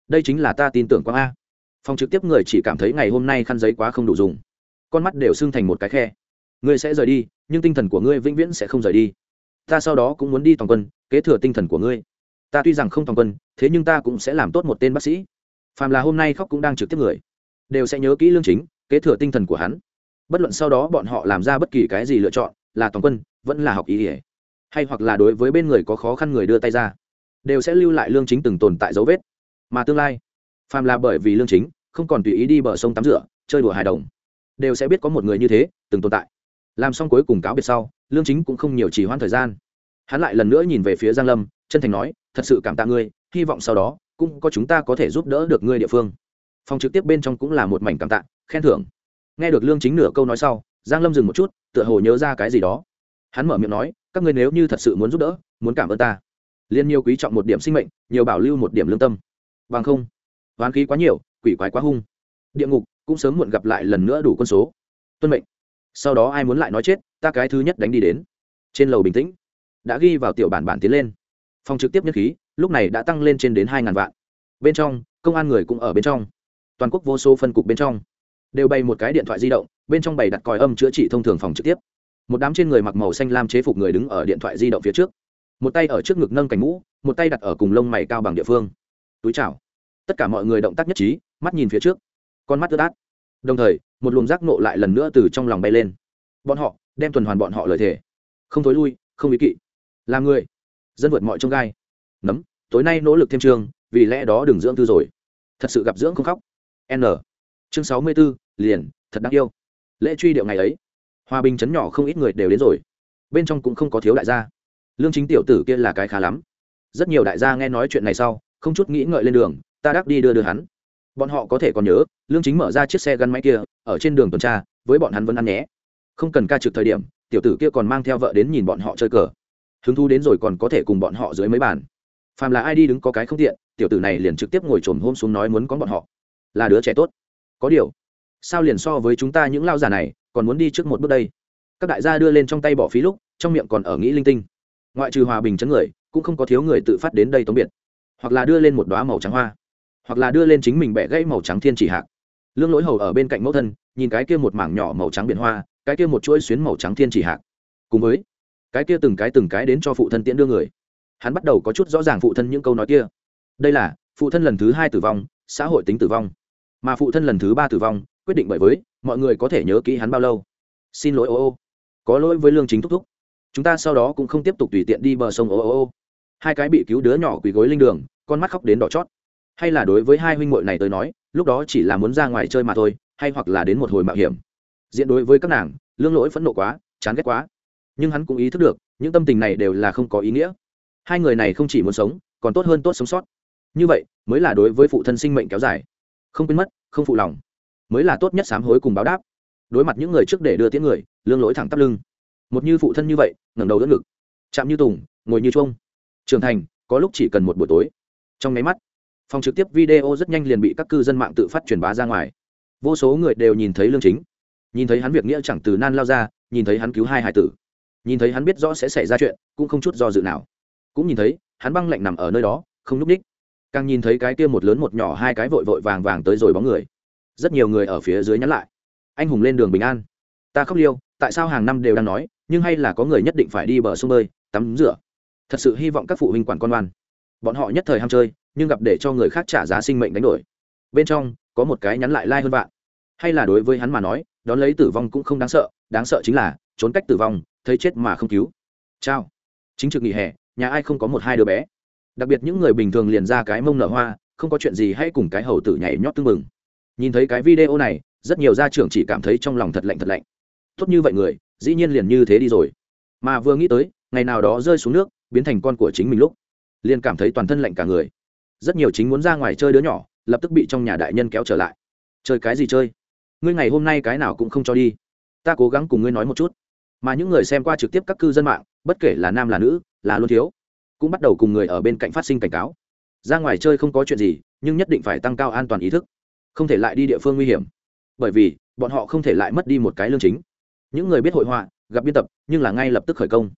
Đây chính là ta tin tưởng quang a phòng trực tiếp người chỉ cảm thấy ngày hôm nay khăn giấy quá không đủ dùng. Con mắt đều sưng thành một cái khe. Ngươi sẽ rời đi, nhưng tinh thần của ngươi vĩnh viễn sẽ không rời đi. Ta sau đó cũng muốn đi toàn quân, kế thừa tinh thần của ngươi. Ta tuy rằng không toàn quân, thế nhưng ta cũng sẽ làm tốt một tên bác sĩ. Phàm là hôm nay khóc cũng đang trực tiếp người. Đều sẽ nhớ kỹ lương chính, kế thừa tinh thần của hắn. Bất luận sau đó bọn họ làm ra bất kỳ cái gì lựa chọn, là toàn quân, vẫn là học ý ỉa hay hoặc là đối với bên người có khó khăn người đưa tay ra, đều sẽ lưu lại lương chính từng tồn tại dấu vết. Mà tương lai phàm là bởi vì lương chính, không còn tùy ý đi bờ sông tắm rửa, chơi đùa hài đồng, đều sẽ biết có một người như thế từng tồn tại. Làm xong cuối cùng cáo biệt sau, lương chính cũng không nhiều trì hoãn thời gian. Hắn lại lần nữa nhìn về phía giang lâm, chân thành nói, thật sự cảm tạ ngươi, hy vọng sau đó cũng có chúng ta có thể giúp đỡ được ngươi địa phương. Phòng trực tiếp bên trong cũng là một mảnh cảm tạ, khen thưởng. Nghe được lương chính nửa câu nói sau, giang lâm dừng một chút, tựa hồ nhớ ra cái gì đó. Hắn mở miệng nói, các ngươi nếu như thật sự muốn giúp đỡ, muốn cảm ơn ta liên nhiều quý trọng một điểm sinh mệnh, nhiều bảo lưu một điểm lương tâm. Bằng không oán khí quá nhiều, quỷ quái quá hung. Địa ngục, cũng sớm muộn gặp lại lần nữa đủ quân số. Tuân mệnh. Sau đó ai muốn lại nói chết, ta cái thứ nhất đánh đi đến. Trên lầu bình tĩnh. Đã ghi vào tiểu bản bản tiến lên. Phòng trực tiếp nhất khí, lúc này đã tăng lên trên đến hai ngàn vạn. Bên trong, công an người cũng ở bên trong. Toàn quốc vô số phân cục bên trong. Đều bày một cái điện thoại di động, bên trong bày đặt còi âm chữa trị thông thường phòng trực tiếp. Một đám trên người mặc màu xanh lam chế phục người đứng ở điện thoại di động phía trước. Một tay ở trước ngực nâng cành mũ, một tay đặt ở cùng lông mày cao bằng địa phương. Túi chào tất cả mọi người động tác nhất trí, mắt nhìn phía trước. Con mắt ướt át. Đồng thời, một luồng giác nộ lại lần nữa từ trong lòng bay lên. Bọn họ, đem tuần hoàn bọn họ lời thề. Không thối lui, không ý kỵ. Làm người. Dân vượt mọi trông gai. Nấm, tối nay nỗ lực thêm trường, vì lẽ đó đừng dưỡng tư rồi. Thật sự gặp dưỡng không khóc. N. Chương sáu mươi b ố liền, thật đáng yêu. Lễ truy điệu ngày ấy. Hòa bình chấn nhỏ không ít người đều đến rồi. Bên trong cũng không có thiếu đại gia. Lương chính tiểu tử kia là cái khá lắm. Rất nhiều đại gia nghe nói chuyện này sau, không chút nghĩ ngợi lên đường ta đắc đi đưa đưa hắn. Bọn họ có thể còn nhớ, lương chính mở ra chiếc xe gắn máy kia, ở trên đường tuần tra, với bọn hắn vẫn ăn nhé. Không cần ca trực thời điểm, tiểu tử kia còn mang theo vợ đến nhìn bọn họ chơi cờ. Hứng thú đến rồi còn có thể cùng bọn họ dưới mấy bàn. Phàm là ai đi đứng có cái không tiện, tiểu tử này liền trực tiếp ngồi trồm hôm xuống nói muốn có bọn họ. Là đứa trẻ tốt. Có điều, sao liền so với chúng ta những lao giả này, còn muốn đi trước một bước đây? Các đại gia đưa lên trong tay bỏ phí lúc, trong miệng còn ở nghĩ linh tinh. Ngoại trừ hòa bình chấn người, cũng không có thiếu người tự phát đến đây tống biệt. Hoặc là đưa lên một đoá màu trắng hoa hoặc là đưa lên chính mình bẻ gãy màu trắng thiên chỉ hạc. Lương lỗi hầu ở bên cạnh mẫu thân, nhìn cái kia một mảng nhỏ màu trắng biển hoa, cái kia một chuỗi xuyến màu trắng thiên chỉ hạc. Cùng với cái kia từng cái từng cái đến cho phụ thân tiễn đưa người. Hắn bắt đầu có chút rõ ràng phụ thân những câu nói kia. Đây là, phụ thân lần thứ hai tử vong, xã hội tính tử vong. Mà phụ thân lần thứ ba tử vong, quyết định bởi với, mọi người có thể nhớ kỹ hắn bao lâu. Xin lỗi, ô ô. Có lỗi với lương chính thúc thúc. Chúng ta sau đó cũng không tiếp tục tùy tiện đi bờ sông, ô ô ô. Hai cái bị cứu đứa nhỏ quỳ gối linh đường, con mắt khóc đến đỏ chót hay là đối với hai huynh muội này tới nói, lúc đó chỉ là muốn ra ngoài chơi mà thôi, hay hoặc là đến một hồi mạo hiểm. Diện đối với các nàng, lương lỗi phẫn nộ quá, chán ghét quá. Nhưng hắn cũng ý thức được, những tâm tình này đều là không có ý nghĩa. Hai người này không chỉ muốn sống, còn tốt hơn tốt sống sót. Như vậy, mới là đối với phụ thân sinh mệnh kéo dài. Không quên mất, không phụ lòng. Mới là tốt nhất sám hối cùng báo đáp. Đối mặt những người trước để đưa tiếng người, lương lỗi thẳng tắp lưng. Một như phụ thân như vậy, ngẩng đầu đỡ ngực. Chạm như tùng, ngồi như chuông. Trưởng thành, có lúc chỉ cần một buổi tối. Trong máy mắt phòng trực tiếp video rất nhanh liền bị các cư dân mạng tự phát truyền bá ra ngoài. Vô số người đều nhìn thấy lương chính. Nhìn thấy hắn việc nghĩa chẳng từ nan lao ra, nhìn thấy hắn cứu hai hải tử. Nhìn thấy hắn biết rõ sẽ xảy ra chuyện, cũng không chút do dự nào. Cũng nhìn thấy, hắn băng lạnh nằm ở nơi đó, không núp ních càng nhìn thấy cái kia một lớn một nhỏ hai cái vội vội vàng vàng tới rồi bóng người. Rất nhiều người ở phía dưới nhắn lại. Anh hùng lên đường bình an. Ta khóc liêu, tại sao hàng năm đều đang nói, nhưng hay là có người nhất định phải đi bờ sông bơi, tắm rửa. Thật sự hy vọng các phụ huynh quản con oan. Bọn họ nhất thời ham chơi nhưng gặp để cho người khác trả giá sinh mệnh đánh đổi. Bên trong, có một cái nhắn lại lai、like、hơn vạn. Hay là đối với hắn mà nói, đón lấy tử vong cũng không đáng sợ đáng sợ chính là, trốn cách tử vong, thấy chết mà không cứu. Chao chính trực nghỉ hè, nhà ai không có một hai đứa bé. Đặc biệt những người bình thường liền ra cái mông nở hoa, không có chuyện gì hay cùng cái hầu tử nhảy nhót tưng mừng nhìn thấy cái video này, rất nhiều gia trưởng chỉ cảm thấy trong lòng thật lạnh thật lạnh. Tốt như vậy người, dĩ nhiên liền như thế đi rồi. Mà vừa nghĩ tới, ngày nào đó rơi xuống nước, biến thành con của chính mình lúc, liền cảm thấy toàn thân lạnh cả người rất nhiều chính muốn ra ngoài chơi đứa nhỏ, lập tức bị trong nhà đại nhân kéo trở lại. Chơi cái gì chơi? Ngươi ngày hôm nay cái nào cũng không cho đi. Ta cố gắng cùng ngươi nói một chút. Mà những người xem qua trực tiếp các cư dân mạng, bất kể là nam là nữ, là luôn thiếu, cũng bắt đầu cùng người ở bên cạnh phát sinh cảnh cáo. Ra ngoài chơi không có chuyện gì, nhưng nhất định phải tăng cao an toàn ý thức, không thể lại đi địa phương nguy hiểm. Bởi vì, bọn họ không thể lại mất đi một cái lương chính. Những người biết hội họa, gặp biên tập, nhưng là ngay lập tức khởi công.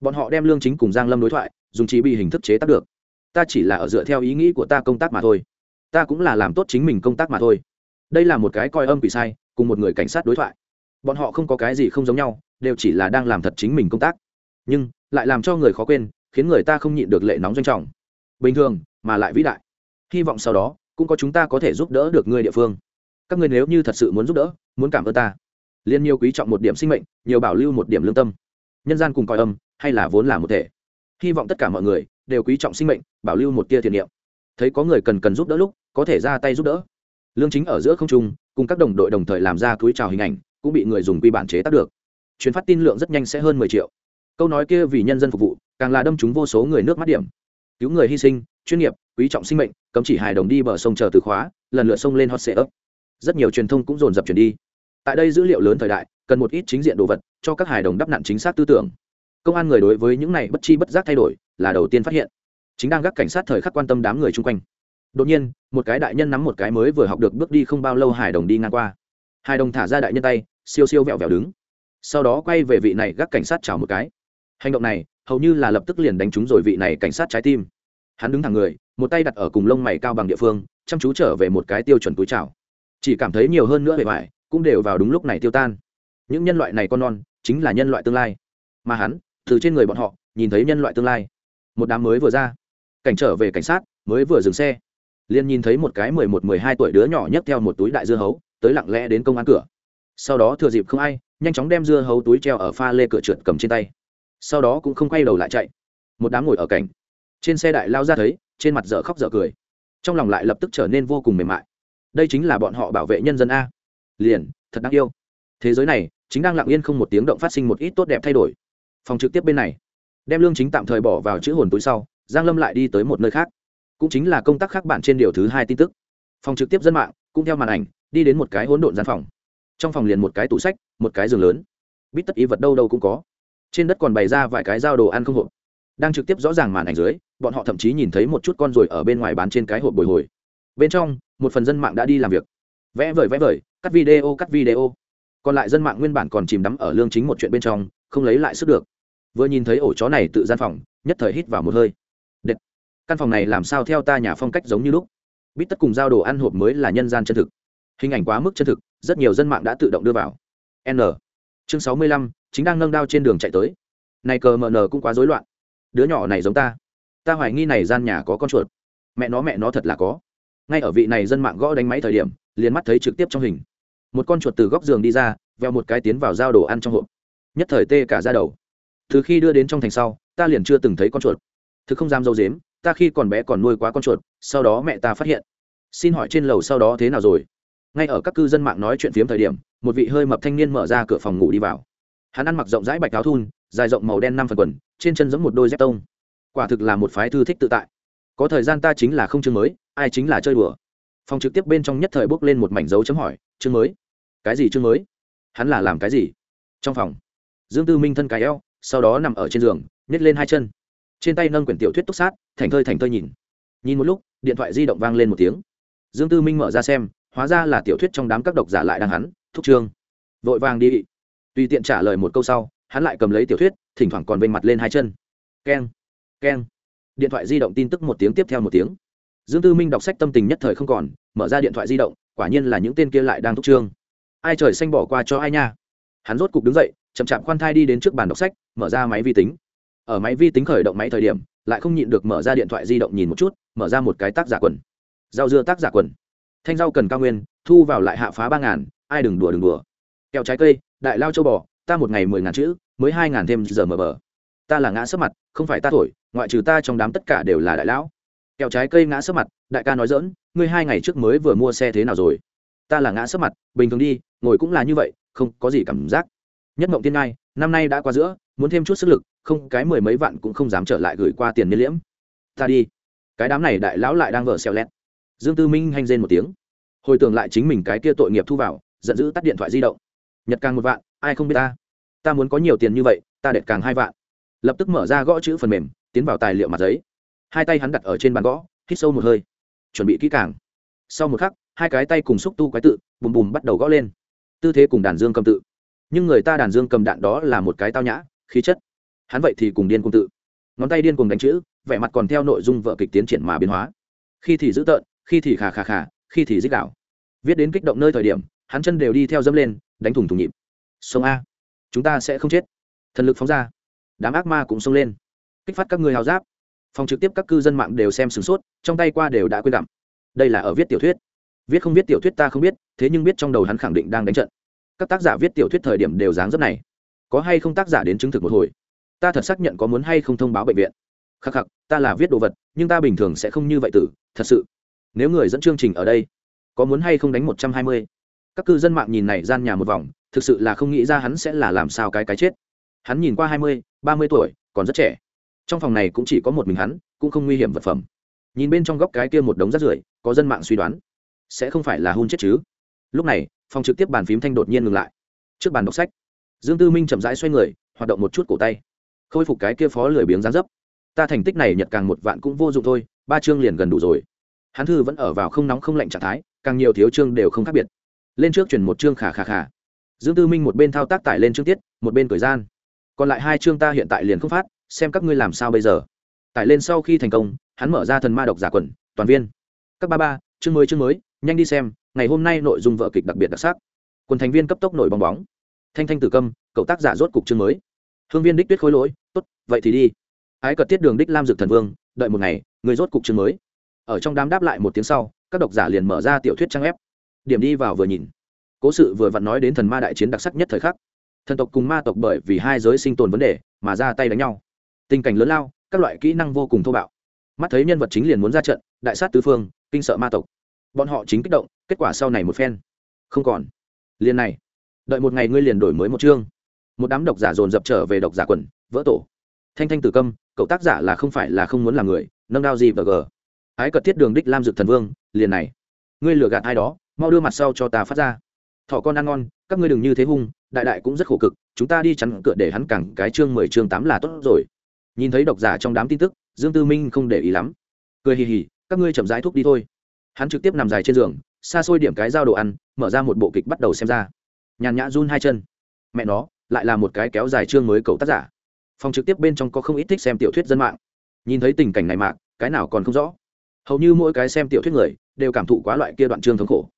Bọn họ đem lương chính cùng giang lâm đối thoại, dùng chỉ bị hình thức chế tác được ta chỉ là ở dựa theo ý nghĩ của ta công tác mà thôi. Ta cũng là làm tốt chính mình công tác mà thôi. Đây là một cái coi âm quỷ sai, cùng một người cảnh sát đối thoại. Bọn họ không có cái gì không giống nhau, đều chỉ là đang làm thật chính mình công tác. Nhưng, lại làm cho người khó quên, khiến người ta không nhịn được lệ nóng doanh trọng. Bình thường, mà lại vĩ đại. Hy vọng sau đó, cũng có chúng ta có thể giúp đỡ được người địa phương. Các người nếu như thật sự muốn giúp đỡ, muốn cảm ơn ta. Liên nhiều quý trọng một điểm sinh mệnh, nhiều bảo lưu một điểm lương tâm. Nhân gian cùng coi âm, hay là vốn là một thể. Hy vọng tất cả mọi người, đều quý trọng sinh mệnh bảo lưu một tia thiện niệm. Thấy có người cần cần giúp đỡ lúc, có thể ra tay giúp đỡ. Lương chính ở giữa không trung, cùng các đồng đội đồng thời làm ra túi trào hình ảnh, cũng bị người dùng quy bản chế tác được. Chuyến phát tin lượng rất nhanh sẽ hơn mười triệu. Câu nói kia vì nhân dân phục vụ, càng là đâm trúng vô số người nước mắt điểm. Cứu người hy sinh, chuyên nghiệp, quý trọng sinh mệnh, cấm chỉ hài đồng đi bờ sông chờ từ khóa, lần lượt sông lên hot sệ ấp rất nhiều truyền thông cũng dồn dập chuyển đi. Tại đây dữ liệu lớn thời đại, cần một ít chính diện đồ vật, cho các hài đồng đắp nặn chính xác tư tưởng. Công an người đối với những này bất chi bất giác thay đổi, là đầu tiên phát hiện chính đang gác cảnh sát thời khắc quan tâm đám người chung quanh. Đột nhiên, một cái đại nhân nắm một cái mới vừa học được bước đi không bao lâu hài đồng đi ngang qua. Hài đồng thả ra đại nhân tay, siêu siêu vẹo vẹo đứng. Sau đó quay về vị này gác cảnh sát chào một cái. Hành động này, hầu như là lập tức liền đánh trúng rồi vị này cảnh sát trái tim. Hắn đứng thẳng người, một tay đặt ở cùng lông mày cao bằng địa phương, chăm chú trở về một cái tiêu chuẩn túi chào. Chỉ cảm thấy nhiều hơn nữa bề ngoài, cũng đều vào đúng lúc này tiêu tan. Những nhân loại này con non, chính là nhân loại tương lai. Mà hắn, từ trên người bọn họ, nhìn thấy nhân loại tương lai. Một đám mới vừa ra cảnh trở về cảnh sát, mới vừa dừng xe. Liền nhìn thấy một cái mười một, mười hai tuổi đứa nhỏ nhấc theo một túi đại dưa hấu, tới lặng lẽ đến công an cửa. Sau đó thừa dịp không ai, nhanh chóng đem dưa hấu túi treo ở pha lê cửa trượt cầm trên tay. Sau đó cũng không quay đầu lại chạy. Một đám ngồi ở cảnh. Trên xe đại lao ra thấy, trên mặt dở khóc dở cười. Trong lòng lại lập tức trở nên vô cùng mềm mại. Đây chính là bọn họ bảo vệ nhân dân a. Liền, thật đáng yêu. Thế giới này, chính đang lặng yên không một tiếng động phát sinh một ít tốt đẹp thay đổi. Phòng trực tiếp bên này. Đem lương chính tạm thời bỏ vào chữ hồn túi sau giang lâm lại đi tới một nơi khác. Cũng chính là công tác khác bạn trên điều thứ hai tin tức. Phòng trực tiếp dân mạng, cũng theo màn ảnh, đi đến một cái hỗn độn gian phòng. Trong phòng liền một cái tủ sách, một cái giường lớn. Bít tất ý vật đâu đâu cũng có. Trên đất còn bày ra vài cái dao đồ ăn không hộp. Đang trực tiếp rõ ràng màn ảnh dưới, bọn họ thậm chí nhìn thấy một chút con ruồi ở bên ngoài bán trên cái hộp bồi hồi. Bên trong, một phần dân mạng đã đi làm việc. Vẽ vời vẽ vời, cắt video cắt video. Còn lại dân mạng nguyên bản còn chìm đắm ở lương chính một chuyện bên trong, không lấy lại sức được. Vừa nhìn thấy ổ chó này tự gian phòng, nhất thời hít vào một hơi căn phòng này làm sao theo ta nhà phong cách giống như lúc? Bít tất cùng giao đồ ăn hộp mới là nhân gian chân thực. Hình ảnh quá mức chân thực, rất nhiều dân mạng đã tự động đưa vào. N. Chương sáu mươi lăm, chính đang nâng đao trên đường chạy tới. Này cờ mờ nờ cũng quá rối loạn. Đứa nhỏ này giống ta. Ta hoài nghi này gian nhà có con chuột. Mẹ nó mẹ nó thật là có. Ngay ở vị này dân mạng gõ đánh máy thời điểm, liền mắt thấy trực tiếp trong hình. Một con chuột từ góc giường đi ra, veo một cái tiến vào giao đồ ăn trong hộp. Nhất thời tê cả ra đầu. Từ khi đưa đến trong thành sau, ta liền chưa từng thấy con chuột. Thực không dám dâu dếm ta khi còn bé còn nuôi quá con chuột, sau đó mẹ ta phát hiện. Xin hỏi trên lầu sau đó thế nào rồi? Ngay ở các cư dân mạng nói chuyện phiếm thời điểm, một vị hơi mập thanh niên mở ra cửa phòng ngủ đi vào. Hắn ăn mặc rộng rãi bạch áo thun, dài rộng màu đen năm phần quần, trên chân giống một đôi dép tông. Quả thực là một phái thư thích tự tại. Có thời gian ta chính là không chương mới, ai chính là chơi đùa. Phòng trực tiếp bên trong nhất thời bước lên một mảnh dấu chấm hỏi, chương mới? Cái gì chương mới? Hắn là làm cái gì? Trong phòng, dương tư minh thân cái eo, sau đó nằm ở trên giường nhét lên hai chân. Trên tay nâng quyển tiểu thuyết túc sát thành thơi thành thơi nhìn. Nhìn một lúc, điện thoại di động vang lên một tiếng. Dương tư minh mở ra xem, hóa ra là tiểu thuyết trong đám các độc giả lại đang hắn, thúc trương. Vội vàng đi. Tùy tiện trả lời một câu sau, hắn lại cầm lấy tiểu thuyết, thỉnh thoảng còn vênh mặt lên hai chân. Keng keng. Điện thoại di động tin tức một tiếng tiếp theo một tiếng. Dương tư minh đọc sách tâm tình nhất thời không còn, mở ra điện thoại di động, quả nhiên là những tên kia lại đang thúc trương. Ai trời xanh bỏ qua cho ai nha. Hắn rốt cục đứng dậy, chậm chạp khoan thai đi đến trước bàn đọc sách, mở ra máy vi tính. Ở máy vi tính khởi động máy thời điểm lại không nhịn được mở ra điện thoại di động nhìn một chút, mở ra một cái tác giả quần. Rau dưa tác giả quần. Thanh rau cần cao nguyên, thu vào lại hạ phá ba ngàn, ai đừng đùa đừng đùa. Kẹo trái cây, đại lao châu bò, ta một ngày mười ngàn chữ, mới hai ngàn thêm giờ mở bờ. Ta là ngã sấp mặt, không phải ta thổi, ngoại trừ ta trong đám tất cả đều là đại lão. Kẹo trái cây ngã sấp mặt, đại ca nói dỡn ngươi hai ngày trước mới vừa mua xe thế nào rồi? Ta là ngã sấp mặt, bình thường đi, ngồi cũng là như vậy, không có gì cảm giác. Nhất mộng tiên ngai, năm nay đã qua giữa, muốn thêm chút sức lực không, cái mười mấy vạn cũng không dám trở lại gửi qua tiền niên liễm. Ta đi. Cái đám này đại lão lại đang vợ xeo lét dương tư minh hanh rên một tiếng. Hồi tưởng lại chính mình cái kia tội nghiệp thu vào, giận dữ tắt điện thoại di động. Nhật càng một vạn, ai không biết ta? Ta muốn có nhiều tiền như vậy, ta đệt càng hai vạn. Lập tức mở ra gõ chữ phần mềm, tiến vào tài liệu mặt giấy. Hai tay hắn đặt ở trên bàn gõ, hít sâu một hơi. Chuẩn bị kỹ càng. Sau một khắc, hai cái tay cùng xúc tu quái tự, bùm bùm bắt đầu gõ lên. Tư thế cùng đàn dương cầm tự. Nhưng người ta đàn dương cầm đạn đó là một cái tao nhã, khí chất hắn vậy thì cùng điên cùng tự. Ngón tay điên cùng đánh chữ, vẻ mặt còn theo nội dung vợ kịch tiến triển mà biến hóa. Khi thì dữ tợn, khi thì khà khà khà, khi thì dích đạo. Viết đến kích động nơi thời điểm, hắn chân đều đi theo dâm lên, đánh thủng thủng nhịp. Sông a. Chúng ta sẽ không chết. Thần lực phóng ra. Đám ác ma cũng xông lên. Kích phát các người hào giáp. Phòng trực tiếp các cư dân mạng đều xem sửng sốt, trong tay qua đều đã quên gặm đây là ở viết tiểu thuyết. Viết không viết tiểu thuyết ta không biết, thế nhưng biết trong đầu hắn khẳng định đang đánh trận. Các tác giả viết tiểu thuyết thời điểm đều dáng dấp này. Có hay không tác giả đến chứng thực một hồi? Ta thật xác nhận có muốn hay không thông báo bệnh viện. Khắc khắc, ta là viết đồ vật, nhưng ta bình thường sẽ không như vậy tử, thật sự. Nếu người dẫn chương trình ở đây, có muốn hay không đánh một trăm hai mươi? Các cư dân mạng nhìn này gian nhà một vòng, thực sự là không nghĩ ra hắn sẽ là làm sao cái cái chết. Hắn nhìn qua hai mươi, ba mươi tuổi, còn rất trẻ. Trong phòng này cũng chỉ có một mình hắn, cũng không nguy hiểm vật phẩm. Nhìn bên trong góc cái kia một đống rác rưởi, có dân mạng suy đoán, sẽ không phải là hôn chết chứ. Lúc này, phòng trực tiếp bàn phím thanh đột nhiên ngừng lại. Trước bàn đọc sách, dương tư minh chậm rãi xoay người, hoạt động một chút cổ tay khôi phục cái kia phó lười biếng gián dấp. Ta thành tích này nhật càng một vạn cũng vô dụng thôi, ba chương liền gần đủ rồi. Hắn thư vẫn ở vào không nóng không lạnh trạng thái, càng nhiều thiếu chương đều không khác biệt. Lên trước chuyển một chương khả khả khả dương tư minh một bên thao tác tải lên chương tiết, một bên thời gian. Còn lại hai chương ta hiện tại liền không phát, xem các ngươi làm sao bây giờ. Tải lên sau khi thành công, hắn mở ra thần ma độc giả quần, toàn viên. Các ba ba, chương mới chương mới, nhanh đi xem, ngày hôm nay nội dung vợ kịch đặc biệt đặc sắc. Quần thành viên cấp tốc nổi bong bóng. Thanh thanh tử câm, cậu tác giả rốt cục chương mới hương viên đích tuyết khối lỗi, tốt, vậy thì đi. Ái cật tiết đường đích lam dược thần vương, đợi một ngày, người rốt cục chương mới. Ở trong đám đáp lại một tiếng sau, các độc giả liền mở ra tiểu thuyết trang ép điểm đi vào vừa nhìn. Cố sự vừa vặn nói đến thần ma đại chiến đặc sắc nhất thời khắc. Thần tộc cùng ma tộc bởi vì hai giới sinh tồn vấn đề, mà ra tay đánh nhau. Tình cảnh lớn lao, các loại kỹ năng vô cùng thô bạo. Mắt thấy nhân vật chính liền muốn ra trận, đại sát tứ phương, kinh sợ ma tộc. Bọn họ chính kích động, kết quả sau này một phen. Không còn. Liền này. Đợi một ngày ngươi liền đổi mới một chương một đám độc giả dồn dập trở về độc giả quần, vỡ tổ. Thanh thanh tử câm, cậu tác giả là không phải là không muốn làm người, nâng đao gì và gờ. Ái cật thiết đường đích lam dực thần vương, liền này. Ngươi lừa gạt ai đó, mau đưa mặt sau cho ta phát ra. Thỏ con ăn ngon, các ngươi đừng như thế hung, đại đại cũng rất khổ cực, chúng ta đi chắn cửa để hắn cẳng cái chương mười, chương tám là tốt rồi. Nhìn thấy độc giả trong đám tin tức, dương tư minh không để ý lắm. Cười hì hì, các ngươi chậm rãi thuốc đi thôi. Hắn trực tiếp nằm dài trên giường, xa xôi điểm cái dao đồ ăn, mở ra một bộ kịch bắt đầu xem ra. Nhàn nhã run hai chân. Mẹ nó lại là một cái kéo dài chương mới cầu tác giả. Phòng trực tiếp bên trong có không ít thích xem tiểu thuyết dân mạng. Nhìn thấy tình cảnh này mạng cái nào còn không rõ. Hầu như mỗi cái xem tiểu thuyết người, đều cảm thụ quá loại kia đoạn chương thống khổ.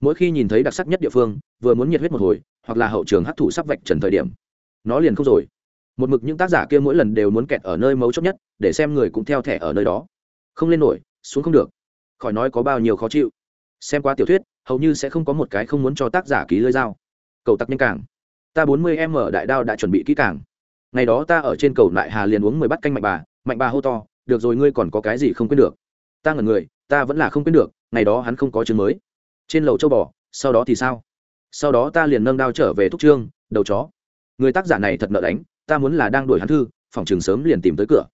Mỗi khi nhìn thấy đặc sắc nhất địa phương, vừa muốn nhiệt huyết một hồi, hoặc là hậu trường hấp thụ sắp vạch trần thời điểm, nó liền không rồi. Một mực những tác giả kia mỗi lần đều muốn kẹt ở nơi mấu chốt nhất, để xem người cũng theo thẻ ở nơi đó. Không lên nổi, xuống không được. Khỏi nói có bao nhiêu khó chịu. Xem qua tiểu thuyết, hầu như sẽ không có một cái không muốn cho tác giả ký lơi dao. Cầu tặc nhanh càng ta bốn mươi em mở đại đao đã chuẩn bị kỹ càng. Ngày đó ta ở trên cầu lại hà liền uống mười bát canh mạnh bà mạnh bà hô to, được rồi, ngươi còn có cái gì không quên được? Ta ngẩn người, ta vẫn là không quên được, ngày đó hắn không có chứng mới. Trên lầu châu bò, sau đó thì sao? Sau đó ta liền nâng đao trở về thúc trương, đầu chó, người tác giả này thật nợ đánh, ta muốn là đang đuổi hắn thư, phòng trường sớm liền tìm tới cửa.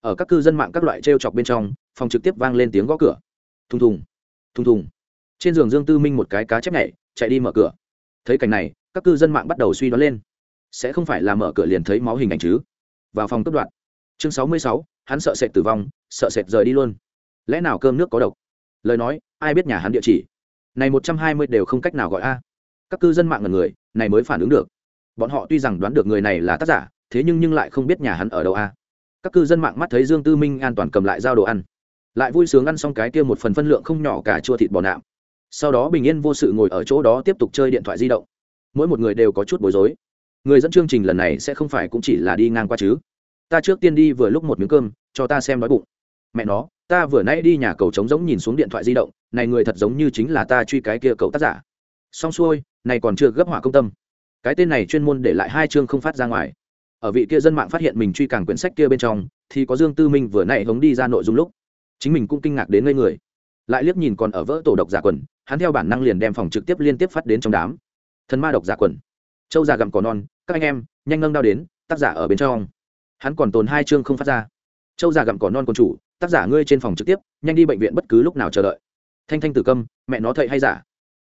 Ở các cư dân mạng các loại t r e o chọc bên trong, phòng trực tiếp vang lên tiếng gõ cửa. Thùng thùng thùng thùng. Trên giường dương tư minh một cái cá chép nhảy, chạy đi mở cửa. Thấy cảnh này các cư dân mạng bắt đầu suy đoán lên. Sẽ không phải là mở cửa liền thấy máu hình ảnh chứ? Vào phòng cấp đoạn chương sáu mươi sáu, hắn sợ sệt tử vong, sợ sệt rời đi luôn. Lẽ nào cơm nước có độc? Lời nói, ai biết nhà hắn địa chỉ? Này một trăm hai mươi đều không cách nào gọi a. Các cư dân mạng ngần người, này mới phản ứng được. Bọn họ tuy rằng đoán được người này là tác giả, thế nhưng nhưng lại không biết nhà hắn ở đâu a. Các cư dân mạng mắt thấy dương tư minh an toàn cầm lại giao đồ ăn. Lại vui sướng ăn xong cái kia một phần phân lượng không nhỏ cả chua thịt bò nạm. Sau đó bình yên vô sự ngồi ở chỗ đó tiếp tục chơi điện thoại di động mỗi một người đều có chút bối rối. Người dẫn chương trình lần này sẽ không phải cũng chỉ là đi ngang qua chứ. Ta trước tiên đi vừa lúc một miếng cơm, cho ta xem nói bụng. Mẹ nó, ta vừa nãy đi nhà cầu trống giống nhìn xuống điện thoại di động, này người thật giống như chính là ta truy cái kia cậu tác giả. Xong xuôi, này còn chưa gấp hỏa công tâm. Cái tên này chuyên môn để lại hai chương không phát ra ngoài. Ở vị kia dân mạng phát hiện mình truy càng quyển sách kia bên trong, thì có dương tư minh vừa nãy hống đi ra nội dung lúc. Chính mình cũng kinh ngạc đến ngây người. Lại liếc nhìn còn ở vỡ tổ độc giả quần, hắn theo bản năng liền đem phòng trực tiếp liên tiếp phát đến trong đám thần ma độc giả quần. Châu già gặm cỏ non, các anh em, nhanh nâng đao đến, tác giả ở bên trong. Hắn còn tồn hai chương không phát ra. Châu già gặm cỏ non còn chủ, tác giả ngươi trên phòng trực tiếp, nhanh đi bệnh viện bất cứ lúc nào chờ đợi. Thanh thanh tử câm, mẹ nó thậy hay giả.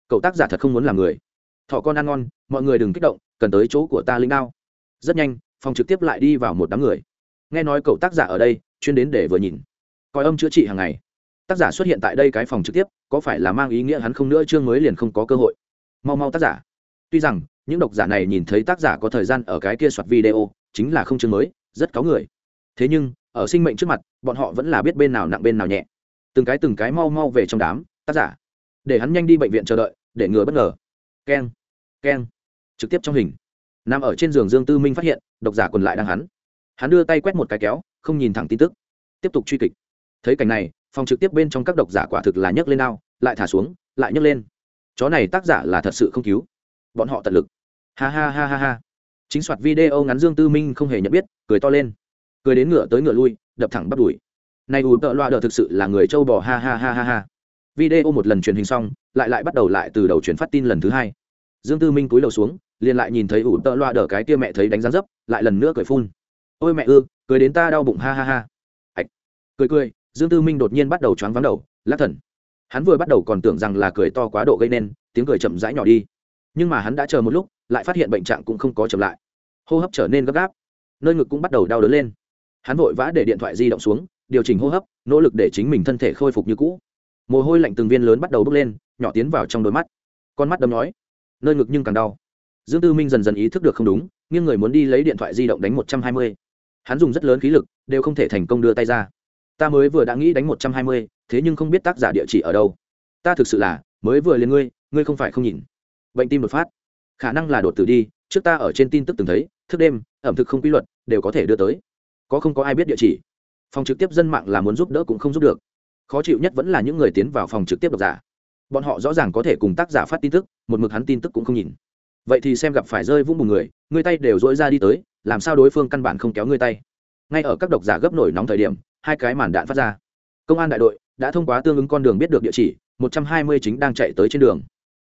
Cậu tác giả thật không muốn làm người. Thọ con ăn ngon, mọi người đừng kích động, cần tới chỗ của ta linh đao. Rất nhanh, phòng trực tiếp lại đi vào một đám người. Nghe nói cậu tác giả ở đây, chuyên đến để vừa nhìn. Coi âm chữa trị hàng ngày. Tác giả xuất hiện tại đây cái phòng trực tiếp, có phải là mang ý nghĩa hắn không nữa chương mới liền không có cơ hội? Mau mau tác giả tuy rằng, những độc giả này nhìn thấy tác giả có thời gian ở cái kia soạt video, chính là không chương mới, rất có người. Thế nhưng, ở sinh mệnh trước mặt, bọn họ vẫn là biết bên nào nặng bên nào nhẹ. Từng cái từng cái mau mau về trong đám, tác giả. Để hắn nhanh đi bệnh viện chờ đợi, để ngừa bất ngờ. Keng keng. Trực tiếp trong hình. Nằm ở trên giường dương tư minh phát hiện, độc giả còn lại đang hắn. Hắn đưa tay quét một cái kéo, không nhìn thẳng tin tức. Tiếp tục truy kịch. Thấy cảnh này, phòng trực tiếp bên trong các độc giả quả thực là nhấc lên ao, lại thả xuống, lại nhấc lên. Chó này tác giả là thật sự không cứu bọn họ tận lực. Ha ha ha ha ha. Chính soạt video ngắn dương tư minh không hề nhận biết, cười to lên. Cười đến ngựa tới ngựa lui, đập thẳng bắt đuổi này ủ tợ loa đờ thực sự là người châu bò, ha ha ha ha ha. Video một lần truyền hình xong, lại lại bắt đầu lại từ đầu truyền phát tin lần thứ hai. Dương tư minh cúi đầu xuống, liền lại nhìn thấy ủ tợ loa đờ cái kia mẹ thấy đánh rán dấp, lại lần nữa cười phun. Ôi mẹ ư, cười đến ta đau bụng, ha ha ha. Ạch cười cười, dương tư minh đột nhiên bắt đầu choáng vắng đầu, lắc thần. Hắn vừa bắt đầu còn tưởng rằng là cười to quá độ gây nên, tiếng cười chậm rãi nhỏ đi nhưng mà hắn đã chờ một lúc, lại phát hiện bệnh trạng cũng không có chậm lại. Hô hấp trở nên gấp gáp, nơi ngực cũng bắt đầu đau đớn lên. Hắn vội vã để điện thoại di động xuống, điều chỉnh hô hấp, nỗ lực để chính mình thân thể khôi phục như cũ. Mồ hôi lạnh từng viên lớn bắt đầu bốc lên, nhỏ tiến vào trong đôi mắt. Con mắt đâm nói, nơi ngực nhưng càng đau. Dương tư minh dần dần ý thức được không đúng nhưng người muốn đi lấy điện thoại di động đánh một trăm hai mươi. Hắn dùng rất lớn khí lực, đều không thể thành công đưa tay ra. Ta mới vừa đã nghĩ đánh một trăm hai mươi, thế nhưng không biết tác giả địa chỉ ở đâu. Ta thực sự là, mới vừa liền ngươi ngươi không phải không nhìn bệnh tim đột phát. Khả năng là đột tử đi, trước ta ở trên tin tức từng thấy, thức đêm, ẩm thực không quy luật, đều có thể đưa tới. Có không có ai biết địa chỉ. Phòng trực tiếp dân mạng là muốn giúp đỡ cũng không giúp được. Khó chịu nhất vẫn là những người tiến vào phòng trực tiếp độc giả. Bọn họ rõ ràng có thể cùng tác giả phát tin tức, một mực hắn tin tức cũng không nhìn. Vậy thì xem gặp phải rơi vũng một người người tay đều dỗi ra đi tới, làm sao đối phương căn bản không kéo người tay. Ngay ở các độc giả gấp nổi nóng thời điểm, hai cái màn đạn phát ra. Công an đại đội đã thông qua tương ứng con đường biết được địa chỉ, một trăm hai mươi chính đang chạy tới trên đường